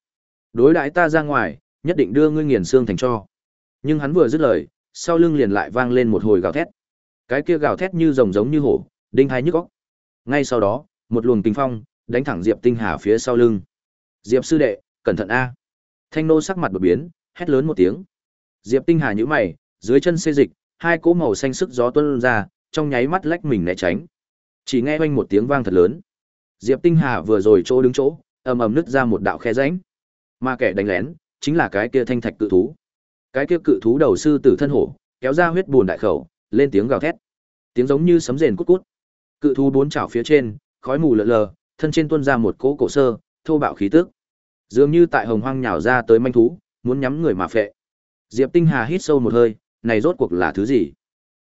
Đối đãi ta ra ngoài, nhất định đưa ngươi nghiền xương thành cho. Nhưng hắn vừa dứt lời, sau lưng liền lại vang lên một hồi gào thét. Cái kia gào thét như rồng giống như hổ, đinh hai nhức óc. Ngay sau đó, một luồng kinh phong đánh thẳng Diệp Tinh Hà phía sau lưng. Diệp sư đệ, cẩn thận a. Thanh nô sắc mặt đột biến, hét lớn một tiếng. Diệp Tinh Hà nhíu mày, dưới chân xê dịch, hai cỗ màu xanh sức gió tuôn ra, trong nháy mắt lách mình né tránh. Chỉ nghe oanh một tiếng vang thật lớn. Diệp Tinh Hà vừa rồi chỗ đứng chỗ, ầm ầm nứt ra một đạo khe rãnh. Mà kẻ đánh lén, chính là cái kia thanh thạch cự thú. Cái kia cự thú đầu sư tử thân hổ, kéo ra huyết buồn đại khẩu, lên tiếng gào thét. Tiếng giống như sấm rền cút cút. Cự thú bốn chảo phía trên, khói mù lờ lờ, thân trên tuôn ra một cỗ cổ sơ, thô bạo khí tức. Dường như tại hồng hoang nhào ra tới manh thú, muốn nhắm người mà phệ. Diệp Tinh Hà hít sâu một hơi, này rốt cuộc là thứ gì?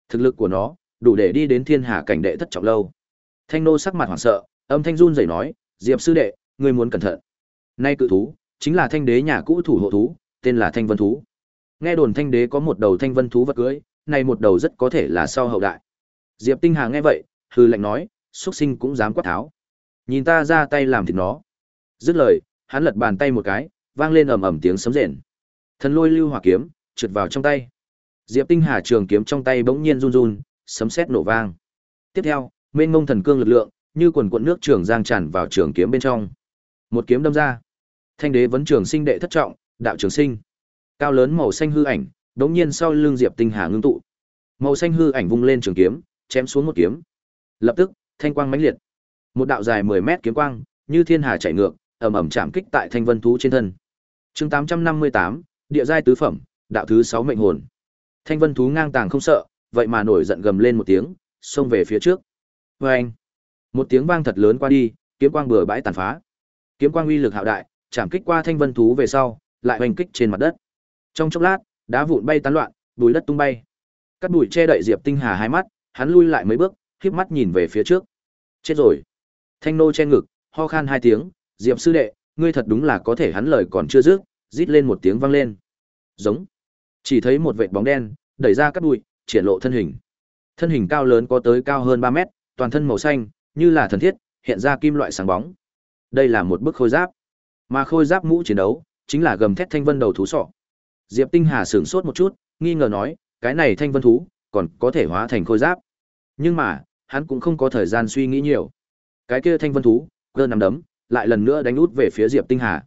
Thực lực của nó, đủ để đi đến thiên hà cảnh đệ thất trọng lâu. Thanh nô sắc mặt hoảng sợ, âm thanh run rẩy nói, "Diệp sư đệ, ngươi muốn cẩn thận." Nay cự thú, chính là thanh đế nhà cũ thủ hộ thú, tên là Thanh Vân thú. Nghe đồn thanh đế có một đầu thanh vân thú vật cưới, này một đầu rất có thể là sau hậu đại. Diệp Tinh Hà nghe vậy, hừ lạnh nói, xuất sinh cũng dám quát tháo. Nhìn ta ra tay làm thịt nó. Dứt lời, hắn lật bàn tay một cái, vang lên ầm ầm tiếng sấm rền. Thần lôi lưu hỏa kiếm, trượt vào trong tay. Diệp Tinh Hà trường kiếm trong tay bỗng nhiên run run, sấm sét nổ vang. Tiếp theo, mênh mông thần cương lực lượng, như quần cuộn nước trường giang tràn vào trường kiếm bên trong. Một kiếm đâm ra. Thanh đế vấn trường sinh đệ thất trọng, đạo trường sinh. Cao lớn màu xanh hư ảnh, đống nhiên sau lưng Diệp Tinh Hà ngưng tụ. Màu xanh hư ảnh vung lên trường kiếm, chém xuống một kiếm. Lập tức, thanh quang mãnh liệt. Một đạo dài 10 mét kiếm quang, như thiên hà chạy ngược, ầm ầm chạm kích tại thanh vân thú trên thân. Chương 858, địa giai tứ phẩm, đạo thứ 6 mệnh hồn. Thanh vân thú ngang tàng không sợ, vậy mà nổi giận gầm lên một tiếng, xông về phía trước. Oeng! Một tiếng vang thật lớn qua đi, kiếm quang bừa bãi tàn phá. Kiếm quang uy lực hạo đại, chạm kích qua thanh vân thú về sau, lại hoành kích trên mặt đất. Trong chốc lát, đá vụn bay tán loạn, bụi đất tung bay. Cắt bụi che đậy Diệp Tinh Hà hai mắt, hắn lui lại mấy bước, khép mắt nhìn về phía trước. Chết rồi. Thanh nô che ngực, ho khan hai tiếng, Diệp sư đệ, ngươi thật đúng là có thể hắn lời còn chưa dứt, rít lên một tiếng vang lên. Giống. Chỉ thấy một vệt bóng đen, đẩy ra cắt bụi, triển lộ thân hình. Thân hình cao lớn có tới cao hơn 3 mét, toàn thân màu xanh, như là thần thiết, hiện ra kim loại sáng bóng. Đây là một bức khôi giáp. Mà khôi giáp mũ chiến đấu, chính là gầm thét thanh vân đầu thú sọ. Diệp Tinh Hà sửng sốt một chút, nghi ngờ nói, cái này thanh vân thú, còn có thể hóa thành khôi giáp. Nhưng mà, hắn cũng không có thời gian suy nghĩ nhiều. Cái kia thanh vân thú, cơ nằm đấm, lại lần nữa đánh út về phía Diệp Tinh Hà.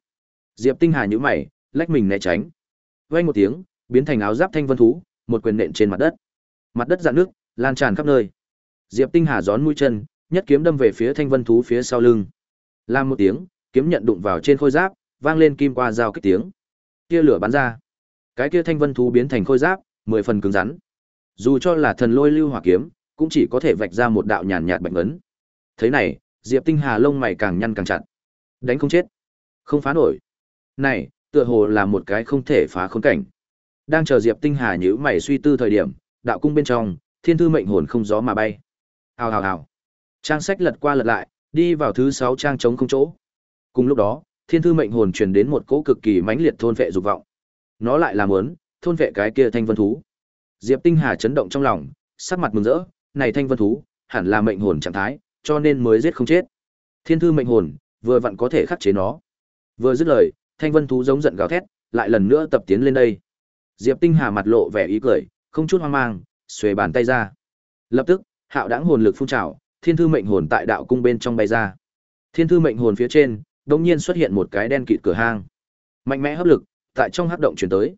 Diệp Tinh Hà nhíu mày, lách mình né tránh. Vang một tiếng, biến thành áo giáp thanh vân thú, một quyền nện trên mặt đất. Mặt đất rạn nước, lan tràn khắp nơi. Diệp Tinh Hà gión mũi chân, nhất kiếm đâm về phía thanh vân thú phía sau lưng. Làm một tiếng, kiếm nhận đụng vào trên khôi giáp, vang lên kim qua dao kích tiếng. Kia lửa bắn ra. Cái kia thanh vân thú biến thành khôi giáp, mười phần cứng rắn. Dù cho là thần lôi lưu hỏa kiếm, cũng chỉ có thể vạch ra một đạo nhàn nhạt bệnh ấn. Thế này, Diệp Tinh Hà lông mày càng nhăn càng chặt. Đánh không chết, không phá nổi. Này, tựa hồ là một cái không thể phá khốn cảnh. Đang chờ Diệp Tinh Hà nhíu mày suy tư thời điểm, đạo cung bên trong, thiên thư mệnh hồn không gió mà bay. Hào hào hào. Trang sách lật qua lật lại, đi vào thứ sáu trang trống không chỗ. Cùng lúc đó, thiên thư mệnh hồn truyền đến một cỗ cực kỳ mãnh liệt thôn vệ dục vọng. Nó lại làm muốn thôn vệ cái kia thanh vân thú. Diệp Tinh Hà chấn động trong lòng, sắc mặt mừng rỡ, này thanh vân thú, hẳn là mệnh hồn trạng thái, cho nên mới giết không chết. Thiên thư mệnh hồn, vừa vặn có thể khắc chế nó. Vừa dứt lời, thanh vân thú giống giận gào thét, lại lần nữa tập tiến lên đây. Diệp Tinh Hà mặt lộ vẻ ý cười, không chút hoang mang, xuề bàn tay ra. Lập tức, hạo đãng hồn lực phun trào, thiên thư mệnh hồn tại đạo cung bên trong bay ra. Thiên thư mệnh hồn phía trên, đột nhiên xuất hiện một cái đen kịt cửa hang. Mạnh mẽ hấp lực, tại trong hắc động truyền tới.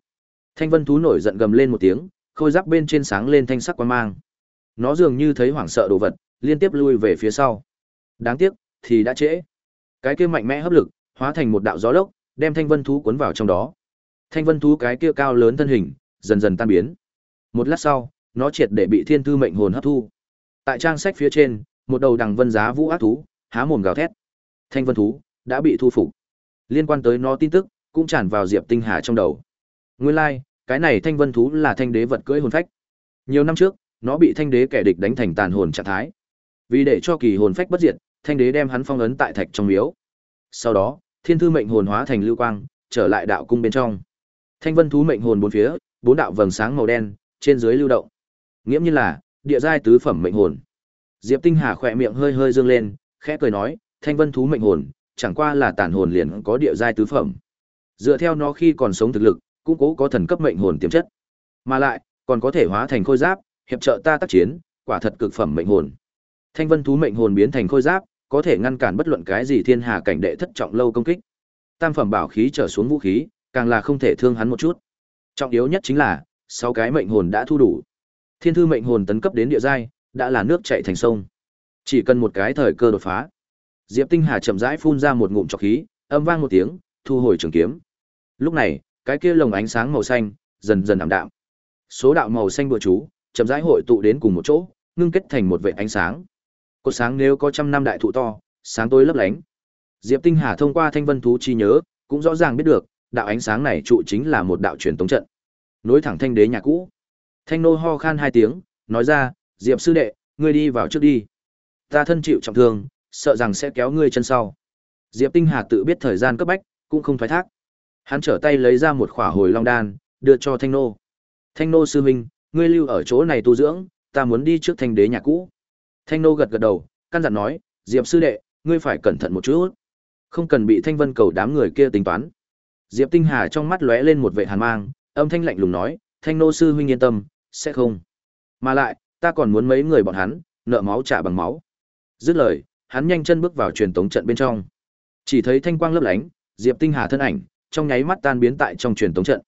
Thanh vân thú nổi giận gầm lên một tiếng, khôi giáp bên trên sáng lên thanh sắc quang mang. Nó dường như thấy hoảng sợ đồ vật, liên tiếp lui về phía sau. Đáng tiếc, thì đã trễ. Cái kia mạnh mẽ hấp lực, hóa thành một đạo gió lốc, đem thanh vân thú cuốn vào trong đó. Thanh vân thú cái kia cao lớn thân hình, dần dần tan biến. Một lát sau, nó triệt để bị thiên thư mệnh hồn hấp thu. Tại trang sách phía trên, một đầu đằng vân giá vũ ác thú, há mồm gào thét. Thanh vân thú đã bị thu phục. Liên quan tới nó tin tức cũng tràn vào Diệp Tinh Hà trong đầu. Nguyên lai, like, cái này thanh vân thú là thanh đế vật cưỡi hồn phách. Nhiều năm trước, nó bị thanh đế kẻ địch đánh thành tàn hồn trạng thái. Vì để cho kỳ hồn phách bất diệt, thanh đế đem hắn phong ấn tại thạch trong miếu. Sau đó, thiên thư mệnh hồn hóa thành lưu quang, trở lại đạo cung bên trong. Thanh vân thú mệnh hồn bốn phía, bốn đạo vầng sáng màu đen, trên dưới lưu động. Nghiễm như là địa giai tứ phẩm mệnh hồn. Diệp Tinh Hà khỏe miệng hơi hơi dương lên, khẽ cười nói, thanh vân thú mệnh hồn, chẳng qua là tàn hồn liền có địa giai tứ phẩm. Dựa theo nó khi còn sống thực lực, cũng cố có thần cấp mệnh hồn tiềm chất. Mà lại, còn có thể hóa thành khôi giáp, hiệp trợ ta tác chiến, quả thật cực phẩm mệnh hồn. Thanh vân thú mệnh hồn biến thành khôi giáp, có thể ngăn cản bất luận cái gì thiên hà cảnh đệ thất trọng lâu công kích. Tam phẩm bảo khí trở xuống vũ khí, càng là không thể thương hắn một chút. Trọng yếu nhất chính là, sáu cái mệnh hồn đã thu đủ. Thiên thư mệnh hồn tấn cấp đến địa giai, đã là nước chảy thành sông. Chỉ cần một cái thời cơ đột phá. Diệp Tinh Hà chậm rãi phun ra một ngụm trọc khí, âm vang một tiếng, thu hồi trường kiếm. Lúc này, cái kia lồng ánh sáng màu xanh dần dần ảm đạm. Số đạo màu xanh bừa chú chậm rãi hội tụ đến cùng một chỗ, ngưng kết thành một vệt ánh sáng. Cột sáng nếu có trăm năm đại thụ to, sáng tối lấp lánh. Diệp Tinh Hà thông qua thanh vân thú chi nhớ, cũng rõ ràng biết được, đạo ánh sáng này trụ chính là một đạo truyền tống trận. Nối thẳng thanh đế nhà cũ. Thanh nô ho khan hai tiếng, nói ra, Diệp sư đệ, ngươi đi vào trước đi. Ta thân chịu trọng thương, sợ rằng sẽ kéo ngươi chân sau. Diệp Tinh Hà tự biết thời gian cấp bách, cũng không thoái thác. Hắn trở tay lấy ra một khỏa hồi long đan, đưa cho Thanh nô. Thanh nô sư huynh, ngươi lưu ở chỗ này tu dưỡng, ta muốn đi trước thanh đế nhà cũ. Thanh nô gật gật đầu, căn dặn nói, Diệp sư đệ, ngươi phải cẩn thận một chút. Không cần bị thanh vân cầu đám người kia tính toán. Diệp Tinh Hà trong mắt lóe lên một vệ hàn mang, âm thanh lạnh lùng nói, thanh nô sư huynh yên tâm, sẽ không. Mà lại, ta còn muốn mấy người bọn hắn, nợ máu trả bằng máu. Dứt lời, hắn nhanh chân bước vào truyền tống trận bên trong. Chỉ thấy thanh quang lấp lánh, Diệp Tinh Hà thân ảnh, trong nháy mắt tan biến tại trong truyền tống trận.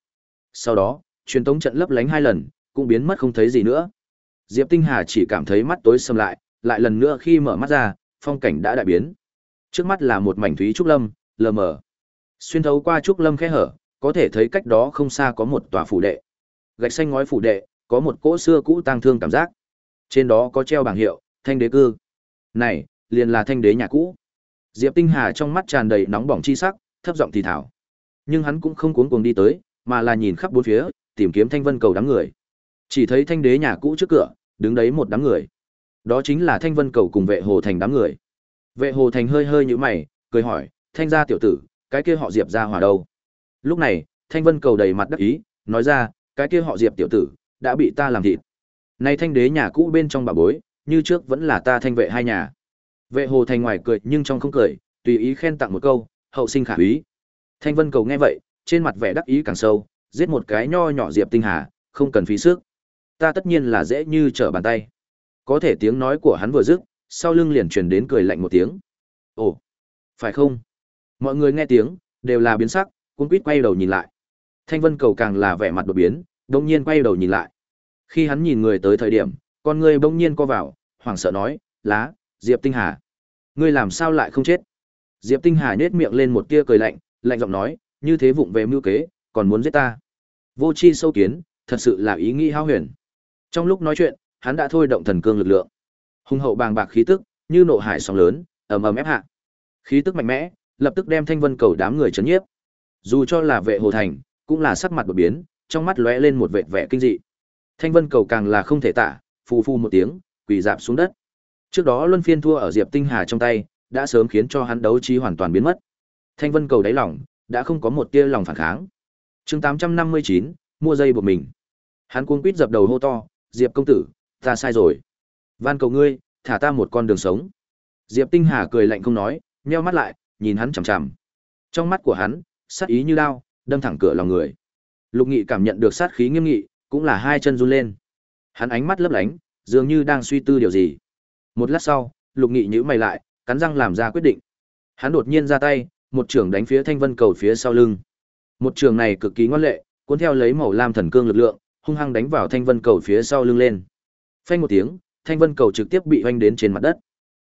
Sau đó, truyền tống trận lấp lánh hai lần, cũng biến mất không thấy gì nữa. Diệp Tinh Hà chỉ cảm thấy mắt tối sầm lại, lại lần nữa khi mở mắt ra, phong cảnh đã đại biến. Trước mắt là một mảnh thúy trúc lâm, lờ mờ. Xuyên thấu qua trúc lâm khe hở, có thể thấy cách đó không xa có một tòa phủ đệ. Gạch xanh ngói phủ đệ, có một cỗ xưa cũ tang thương cảm giác. Trên đó có treo bảng hiệu, Thanh đế cư. Này, liền là Thanh đế nhà cũ. Diệp Tinh Hà trong mắt tràn đầy nóng bỏng chi sắc, thấp giọng thì thào. Nhưng hắn cũng không cuống cuồng đi tới, mà là nhìn khắp bốn phía, tìm kiếm Thanh Vân cầu đám người. Chỉ thấy Thanh đế nhà cũ trước cửa, đứng đấy một đám người. Đó chính là Thanh Vân cầu cùng vệ hồ thành đám người. Vệ hồ thành hơi hơi nhíu mày, cười hỏi, "Thanh gia tiểu tử, cái kia họ Diệp gia hòa đâu?" Lúc này, Thanh Vân cầu đầy mặt đắc ý, nói ra, "Cái kia họ Diệp tiểu tử, đã bị ta làm thịt. Nay Thanh đế nhà cũ bên trong bà bối, như trước vẫn là ta thanh vệ hai nhà." Vệ hồ thành ngoài cười nhưng trong không cười, tùy ý khen tặng một câu, hậu sinh khả úy. Thanh Vân cầu nghe vậy, trên mặt vẻ đắc ý càng sâu, giết một cái nho nhỏ Diệp Tinh Hà, không cần phí sức. Ta tất nhiên là dễ như trở bàn tay. Có thể tiếng nói của hắn vừa dứt, sau lưng liền truyền đến cười lạnh một tiếng. Ồ, phải không? Mọi người nghe tiếng, đều là biến sắc, cuốn quýt quay đầu nhìn lại. Thanh Vân cầu càng là vẻ mặt đột biến, đông nhiên quay đầu nhìn lại. Khi hắn nhìn người tới thời điểm, con người bỗng nhiên co vào, hoảng sợ nói, lá, Diệp Tinh Hà. Ngươi làm sao lại không chết? Diệp Tinh Hà nhếch miệng lên một tia cười lạnh, lạnh giọng nói, như thế vụng về mưu kế, còn muốn giết ta. Vô chi sâu kiến, thật sự là ý nghĩ hao huyền. Trong lúc nói chuyện, hắn đã thôi động thần cương lực lượng. Hung hậu bàng bạc khí tức, như nộ hải sóng lớn, ầm ầm ép hạ. Khí tức mạnh mẽ, lập tức đem Thanh Vân cầu đám người chấn nhiếp. Dù cho là vệ hồ thành, cũng là sắc mặt đột biến, trong mắt lóe lên một vẻ vẻ kinh dị. Thanh Vân cầu càng là không thể tả, phù phù một tiếng, quỳ rạp xuống đất. Trước đó Luân Phiên thua ở Diệp Tinh Hà trong tay, đã sớm khiến cho hắn đấu trí hoàn toàn biến mất. Thanh Vân cầu đáy lòng, đã không có một tia lòng phản kháng. Chương 859, mua dây buộc mình. Hắn cuống quýt dập đầu hô to, "Diệp công tử, ta sai rồi. Van cầu ngươi, thả ta một con đường sống." Diệp Tinh Hà cười lạnh không nói, nheo mắt lại, nhìn hắn chằm chằm. Trong mắt của hắn, sát ý như đao, đâm thẳng cửa lòng người. Lục Nghị cảm nhận được sát khí nghiêm nghị, cũng là hai chân run lên. Hắn ánh mắt lấp lánh, dường như đang suy tư điều gì. Một lát sau, Lục Nghị nhíu mày lại, cắn răng làm ra quyết định. Hắn đột nhiên ra tay, một trường đánh phía Thanh Vân cầu phía sau lưng. Một trường này cực kỳ ngoan lệ, cuốn theo lấy màu lam thần cương lực lượng, hung hăng đánh vào Thanh Vân cầu phía sau lưng lên. Phanh một tiếng, Thanh Vân cầu trực tiếp bị hoành đến trên mặt đất.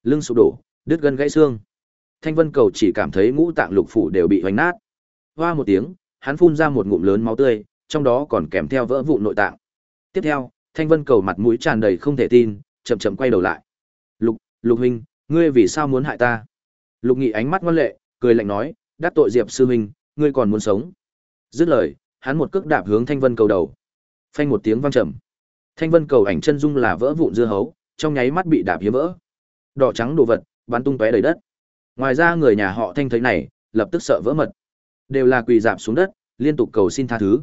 Lưng sụp đổ, đứt gân gãy xương. Thanh Vân cầu chỉ cảm thấy ngũ tạng lục phủ đều bị hoành nát. Hoa một tiếng, hắn phun ra một ngụm lớn máu tươi, trong đó còn kèm theo vỡ vụn nội tạng. Tiếp theo, Thanh Vân cầu mặt mũi tràn đầy không thể tin, chậm chậm quay đầu lại. "Lục, Lục huynh, ngươi vì sao muốn hại ta?" Lục Nghị ánh mắt ngoan lệ, cười lạnh nói, "Đắc tội Diệp sư huynh, ngươi còn muốn sống?" Dứt lời, hắn một cước đạp hướng Thanh Vân cầu đầu. Phanh một tiếng vang trầm. Thanh Vân cầu ảnh chân dung là vỡ vụn dưa hấu, trong nháy mắt bị đạp hiếm vỡ. Đỏ trắng đồ vật bắn tung tóe đầy đất. Ngoài ra người nhà họ Thanh thấy này, lập tức sợ vỡ mật. Đều là quỳ dạp xuống đất, liên tục cầu xin tha thứ.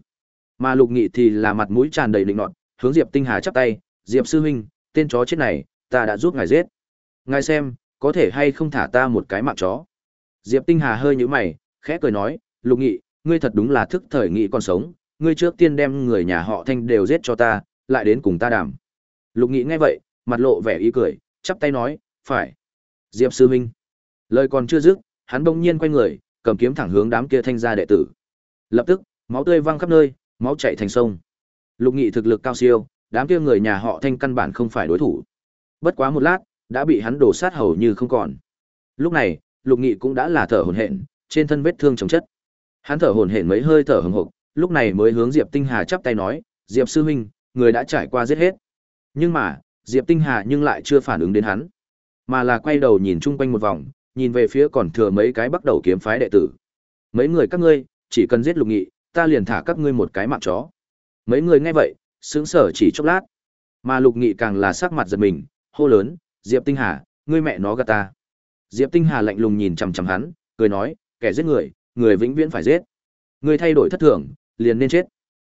Mà Lục Nghị thì là mặt mũi tràn đầy định nọt, hướng Diệp Tinh Hà chắp tay, "Diệp sư huynh, tên chó chết này, ta đã giúp ngài giết. Ngài xem, có thể hay không thả ta một cái mạng chó?" Diệp Tinh Hà hơi nhíu mày, khẽ cười nói, "Lục Nghị, ngươi thật đúng là thức thời nghị còn sống, ngươi trước tiên đem người nhà họ Thanh đều giết cho ta, lại đến cùng ta đàm." Lục Nghị nghe vậy, mặt lộ vẻ ý cười, chắp tay nói, "Phải." Diệp sư huynh. Lời còn chưa dứt, hắn bỗng nhiên quay người, cầm kiếm thẳng hướng đám kia thanh gia đệ tử. Lập tức, máu tươi văng khắp nơi, máu chảy thành sông. Lục Nghị thực lực cao siêu, đám kia người nhà họ Thanh căn bản không phải đối thủ. Bất quá một lát, đã bị hắn đổ sát hầu như không còn. Lúc này, Lục Nghị cũng đã là thở hổn hển, trên thân vết thương chồng chất. Hắn thở hổn hển mấy hơi thở hừng hực, lúc này mới hướng Diệp Tinh Hà chắp tay nói, "Diệp sư huynh, người đã trải qua giết hết." Nhưng mà, Diệp Tinh Hà nhưng lại chưa phản ứng đến hắn, mà là quay đầu nhìn chung quanh một vòng, nhìn về phía còn thừa mấy cái bắt đầu kiếm phái đệ tử. "Mấy người các ngươi, chỉ cần giết Lục Nghị, ta liền thả các ngươi một cái mạng chó." Mấy người nghe vậy, sững sờ chỉ chốc lát. Mà Lục Nghị càng là sắc mặt giật mình, hô lớn, "Diệp Tinh Hà, ngươi mẹ nó gạt ta." Diệp Tinh Hà lạnh lùng nhìn chằm chằm hắn, cười nói, "Kẻ giết người, người vĩnh viễn phải giết. Người thay đổi thất thường, liền nên chết."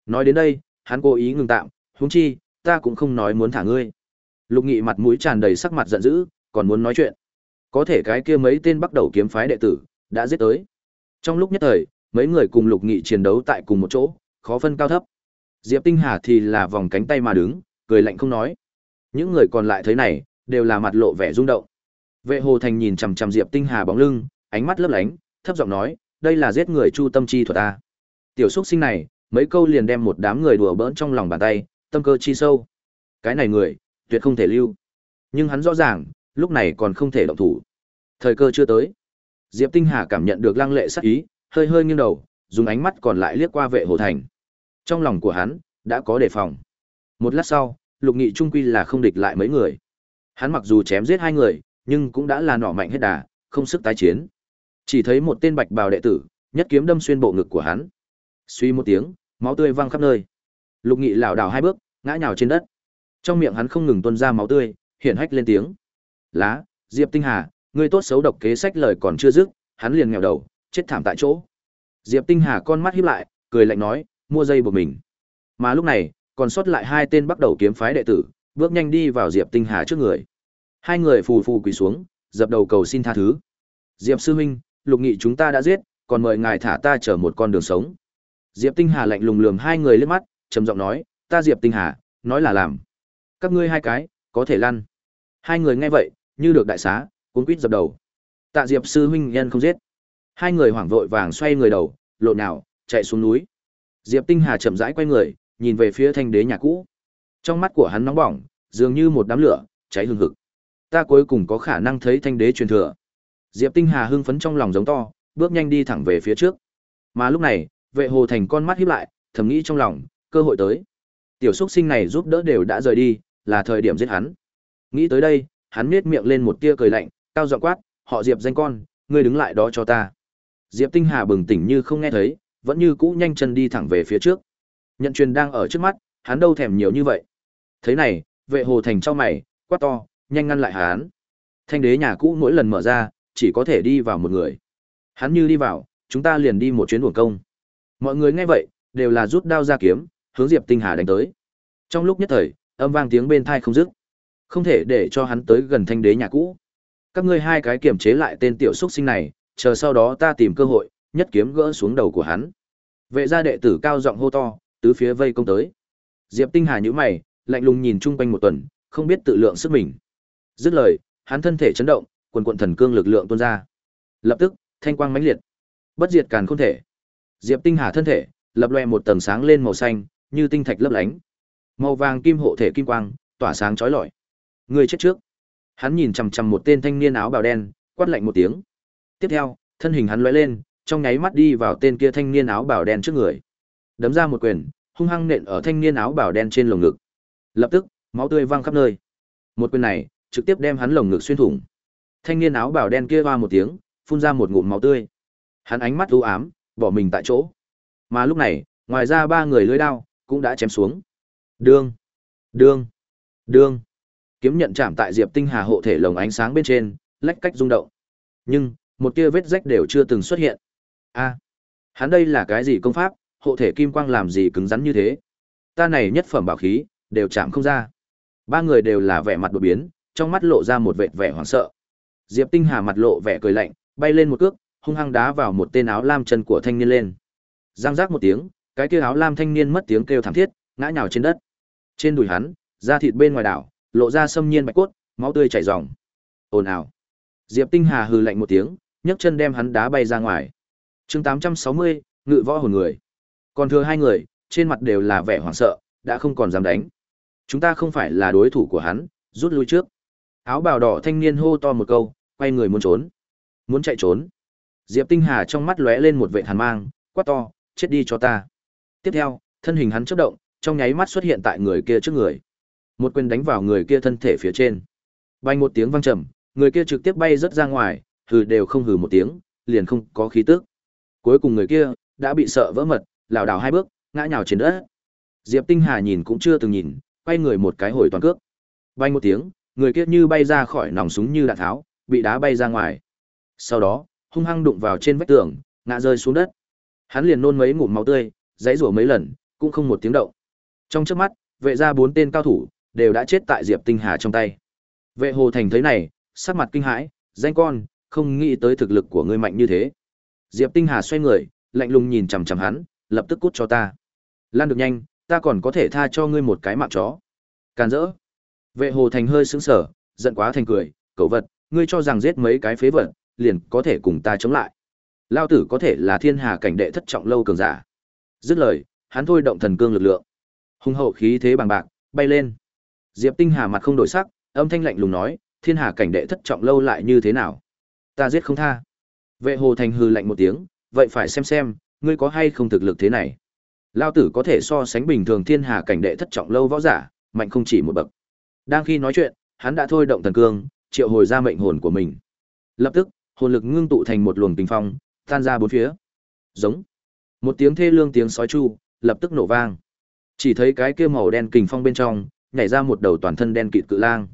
Nói đến đây, hắn cố ý ngừng tạm, "Huống chi, ta cũng không nói muốn thả ngươi." Lục Nghị mặt mũi tràn đầy sắc mặt giận dữ, còn muốn nói chuyện. Có thể cái kia mấy tên bắt đầu kiếm phái đệ tử đã giết tới. Trong lúc nhất thời, mấy người cùng Lục Nghị chiến đấu tại cùng một chỗ, khó phân cao thấp. Diệp Tinh Hà thì là vòng cánh tay mà đứng, cười lạnh không nói. Những người còn lại thấy này, đều là mặt lộ vẻ rung động. Vệ Hồ Thành nhìn chằm chằm Diệp Tinh Hà bóng lưng, ánh mắt lấp lánh, thấp giọng nói, đây là giết người chu tâm chi thuật ta. Tiểu xúc sinh này, mấy câu liền đem một đám người đùa bỡn trong lòng bàn tay, tâm cơ chi sâu. Cái này người, tuyệt không thể lưu. Nhưng hắn rõ ràng, lúc này còn không thể động thủ. Thời cơ chưa tới. Diệp Tinh Hà cảm nhận được lăng lệ sắc ý, hơi hơi nghiêng đầu, dùng ánh mắt còn lại liếc qua vệ hồ thành. Trong lòng của hắn, đã có đề phòng. Một lát sau, lục nghị trung quy là không địch lại mấy người. Hắn mặc dù chém giết hai người, nhưng cũng đã là nỏ mạnh hết đà, không sức tái chiến. Chỉ thấy một tên bạch bào đệ tử, nhất kiếm đâm xuyên bộ ngực của hắn. Suy một tiếng, máu tươi văng khắp nơi. Lục Nghị lảo đảo hai bước, ngã nhào trên đất. Trong miệng hắn không ngừng tuôn ra máu tươi, hiện hách lên tiếng. "Lá, Diệp Tinh Hà, ngươi tốt xấu độc kế sách lời còn chưa dứt, hắn liền nghèo đầu, chết thảm tại chỗ." Diệp Tinh Hà con mắt híp lại, cười lạnh nói, mua dây buộc mình. Mà lúc này, còn sót lại hai tên bắt đầu kiếm phái đệ tử, bước nhanh đi vào Diệp Tinh Hà trước người. Hai người phù phù quỳ xuống, dập đầu cầu xin tha thứ. Diệp sư huynh, lục nghị chúng ta đã giết, còn mời ngài thả ta trở một con đường sống. Diệp Tinh Hà lạnh lùng lườm hai người lên mắt, trầm giọng nói, ta Diệp Tinh Hà, nói là làm. Các ngươi hai cái, có thể lăn. Hai người nghe vậy, như được đại xá, cuống quýt dập đầu. Tạ Diệp sư huynh nhân không giết. Hai người hoảng vội vàng xoay người đầu, lộn nào, chạy xuống núi. Diệp Tinh Hà chậm rãi quay người, nhìn về phía thanh đế nhà cũ. Trong mắt của hắn nóng bỏng, dường như một đám lửa, cháy hừng hực. Ta cuối cùng có khả năng thấy thanh đế truyền thừa. Diệp Tinh Hà hưng phấn trong lòng giống to, bước nhanh đi thẳng về phía trước. Mà lúc này, vệ hồ thành con mắt híp lại, thầm nghĩ trong lòng, cơ hội tới. Tiểu xuất sinh này giúp đỡ đều đã rời đi, là thời điểm giết hắn. Nghĩ tới đây, hắn nhếch miệng lên một tia cười lạnh, cao giọng quát, "Họ Diệp danh con, ngươi đứng lại đó cho ta." Diệp Tinh Hà bừng tỉnh như không nghe thấy, vẫn như cũ nhanh chân đi thẳng về phía trước. Nhận truyền đang ở trước mắt, hắn đâu thèm nhiều như vậy. Thế này, vệ hồ thành trao mày, quát to, nhanh ngăn lại hắn. Thanh đế nhà cũ mỗi lần mở ra, chỉ có thể đi vào một người. Hắn như đi vào, chúng ta liền đi một chuyến uổng công. Mọi người nghe vậy, đều là rút đao ra kiếm, hướng Diệp Tinh Hà đánh tới. Trong lúc nhất thời, âm vang tiếng bên thai không dứt. Không thể để cho hắn tới gần thanh đế nhà cũ. Các ngươi hai cái kiểm chế lại tên tiểu xuất sinh này, chờ sau đó ta tìm cơ hội, nhất kiếm gỡ xuống đầu của hắn. Vệ gia đệ tử cao giọng hô to, tứ phía vây công tới. Diệp Tinh Hà nhíu mày, lạnh lùng nhìn chung quanh một tuần, không biết tự lượng sức mình. Dứt lời, hắn thân thể chấn động, quần quần thần cương lực lượng tuôn ra. Lập tức, thanh quang mãnh liệt. Bất diệt càn khôn thể. Diệp Tinh Hà thân thể, lập loè một tầng sáng lên màu xanh, như tinh thạch lấp lánh. Màu vàng kim hộ thể kim quang, tỏa sáng chói lọi. Người chết trước. Hắn nhìn chằm chằm một tên thanh niên áo bào đen, quát lạnh một tiếng. Tiếp theo, thân hình hắn lóe lên, trong nháy mắt đi vào tên kia thanh niên áo bào đen trước người. Đấm ra một quyền, hung hăng nện ở thanh niên áo bào đen trên lồng ngực. Lập tức, máu tươi văng khắp nơi. Một quyền này, trực tiếp đem hắn lồng ngực xuyên thủng. Thanh niên áo bào đen kia va một tiếng, phun ra một ngụm máu tươi. Hắn ánh mắt u ám, bỏ mình tại chỗ. Mà lúc này, ngoài ra ba người lưỡi đao cũng đã chém xuống. Đương, đương, đương. Kiếm nhận chạm tại Diệp Tinh Hà hộ thể lồng ánh sáng bên trên, lách cách rung động. Nhưng, một tia vết rách đều chưa từng xuất hiện. A, hắn đây là cái gì công pháp, hộ thể kim quang làm gì cứng rắn như thế? Ta này nhất phẩm bảo khí, đều chạm không ra. Ba người đều là vẻ mặt đột biến, trong mắt lộ ra một vẻ vẻ hoảng sợ. Diệp Tinh Hà mặt lộ vẻ cười lạnh, bay lên một cước, hung hăng đá vào một tên áo lam chân của thanh niên lên. Giang giác một tiếng, cái kia áo lam thanh niên mất tiếng kêu thảm thiết, ngã nhào trên đất. Trên đùi hắn, da thịt bên ngoài đảo, lộ ra sâm nhiên bạch cốt, máu tươi chảy ròng. Ồn ào. Diệp Tinh Hà hừ lạnh một tiếng, nhấc chân đem hắn đá bay ra ngoài. Chương 860, ngự võ hồn người. Còn thừa hai người, trên mặt đều là vẻ hoảng sợ, đã không còn dám đánh. Chúng ta không phải là đối thủ của hắn, rút lui trước. Áo bào đỏ thanh niên hô to một câu, quay người muốn trốn. Muốn chạy trốn. Diệp Tinh Hà trong mắt lóe lên một vệt hàn mang, quát to, chết đi cho ta. Tiếp theo, thân hình hắn chớp động, trong nháy mắt xuất hiện tại người kia trước người. Một quyền đánh vào người kia thân thể phía trên. Bay một tiếng vang trầm, người kia trực tiếp bay rất ra ngoài, hừ đều không hừ một tiếng, liền không có khí tức. Cuối cùng người kia đã bị sợ vỡ mật, lảo đảo hai bước, ngã nhào trên đất. Diệp Tinh Hà nhìn cũng chưa từng nhìn, quay người một cái hồi toàn cước. Bay một tiếng, người kia như bay ra khỏi nòng súng như đạn tháo, bị đá bay ra ngoài. Sau đó, hung hăng đụng vào trên vách tường, ngã rơi xuống đất. Hắn liền nôn mấy ngụm máu tươi, dãy rủa mấy lần, cũng không một tiếng động. Trong chớp mắt, vệ ra bốn tên cao thủ đều đã chết tại Diệp Tinh Hà trong tay. Vệ Hồ Thành thấy này, sắc mặt kinh hãi, danh con, không nghĩ tới thực lực của ngươi mạnh như thế. Diệp Tinh Hà xoay người, lạnh lùng nhìn chằm chằm hắn, lập tức cút cho ta. Lan được nhanh, ta còn có thể tha cho ngươi một cái mạng chó. Càn rỡ. Vệ Hồ Thành hơi sững sờ, giận quá thành cười, cẩu vật, ngươi cho rằng giết mấy cái phế vật, liền có thể cùng ta chống lại. Lao tử có thể là thiên hà cảnh đệ thất trọng lâu cường giả. Dứt lời, hắn thôi động thần cương lực lượng. Hung hậu khí thế bằng bạc, bay lên. Diệp Tinh Hà mặt không đổi sắc, âm thanh lạnh lùng nói, thiên hà cảnh đệ thất trọng lâu lại như thế nào? Ta giết không tha. Vệ Hồ Thành hừ lạnh một tiếng, vậy phải xem xem, ngươi có hay không thực lực thế này. Lao tử có thể so sánh bình thường thiên hà cảnh đệ thất trọng lâu võ giả, mạnh không chỉ một bậc. Đang khi nói chuyện, hắn đã thôi động thần cương, triệu hồi ra mệnh hồn của mình. Lập tức, hồn lực ngưng tụ thành một luồng tình phong, tan ra bốn phía. Giống. Một tiếng thê lương tiếng sói chu, lập tức nổ vang. Chỉ thấy cái kia màu đen kình phong bên trong, nhảy ra một đầu toàn thân đen kịt cự lang.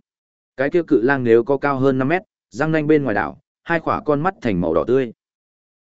Cái kia cự lang nếu có cao hơn năm mét, răng nanh bên ngoài đảo, hai khỏa con mắt thành màu đỏ tươi.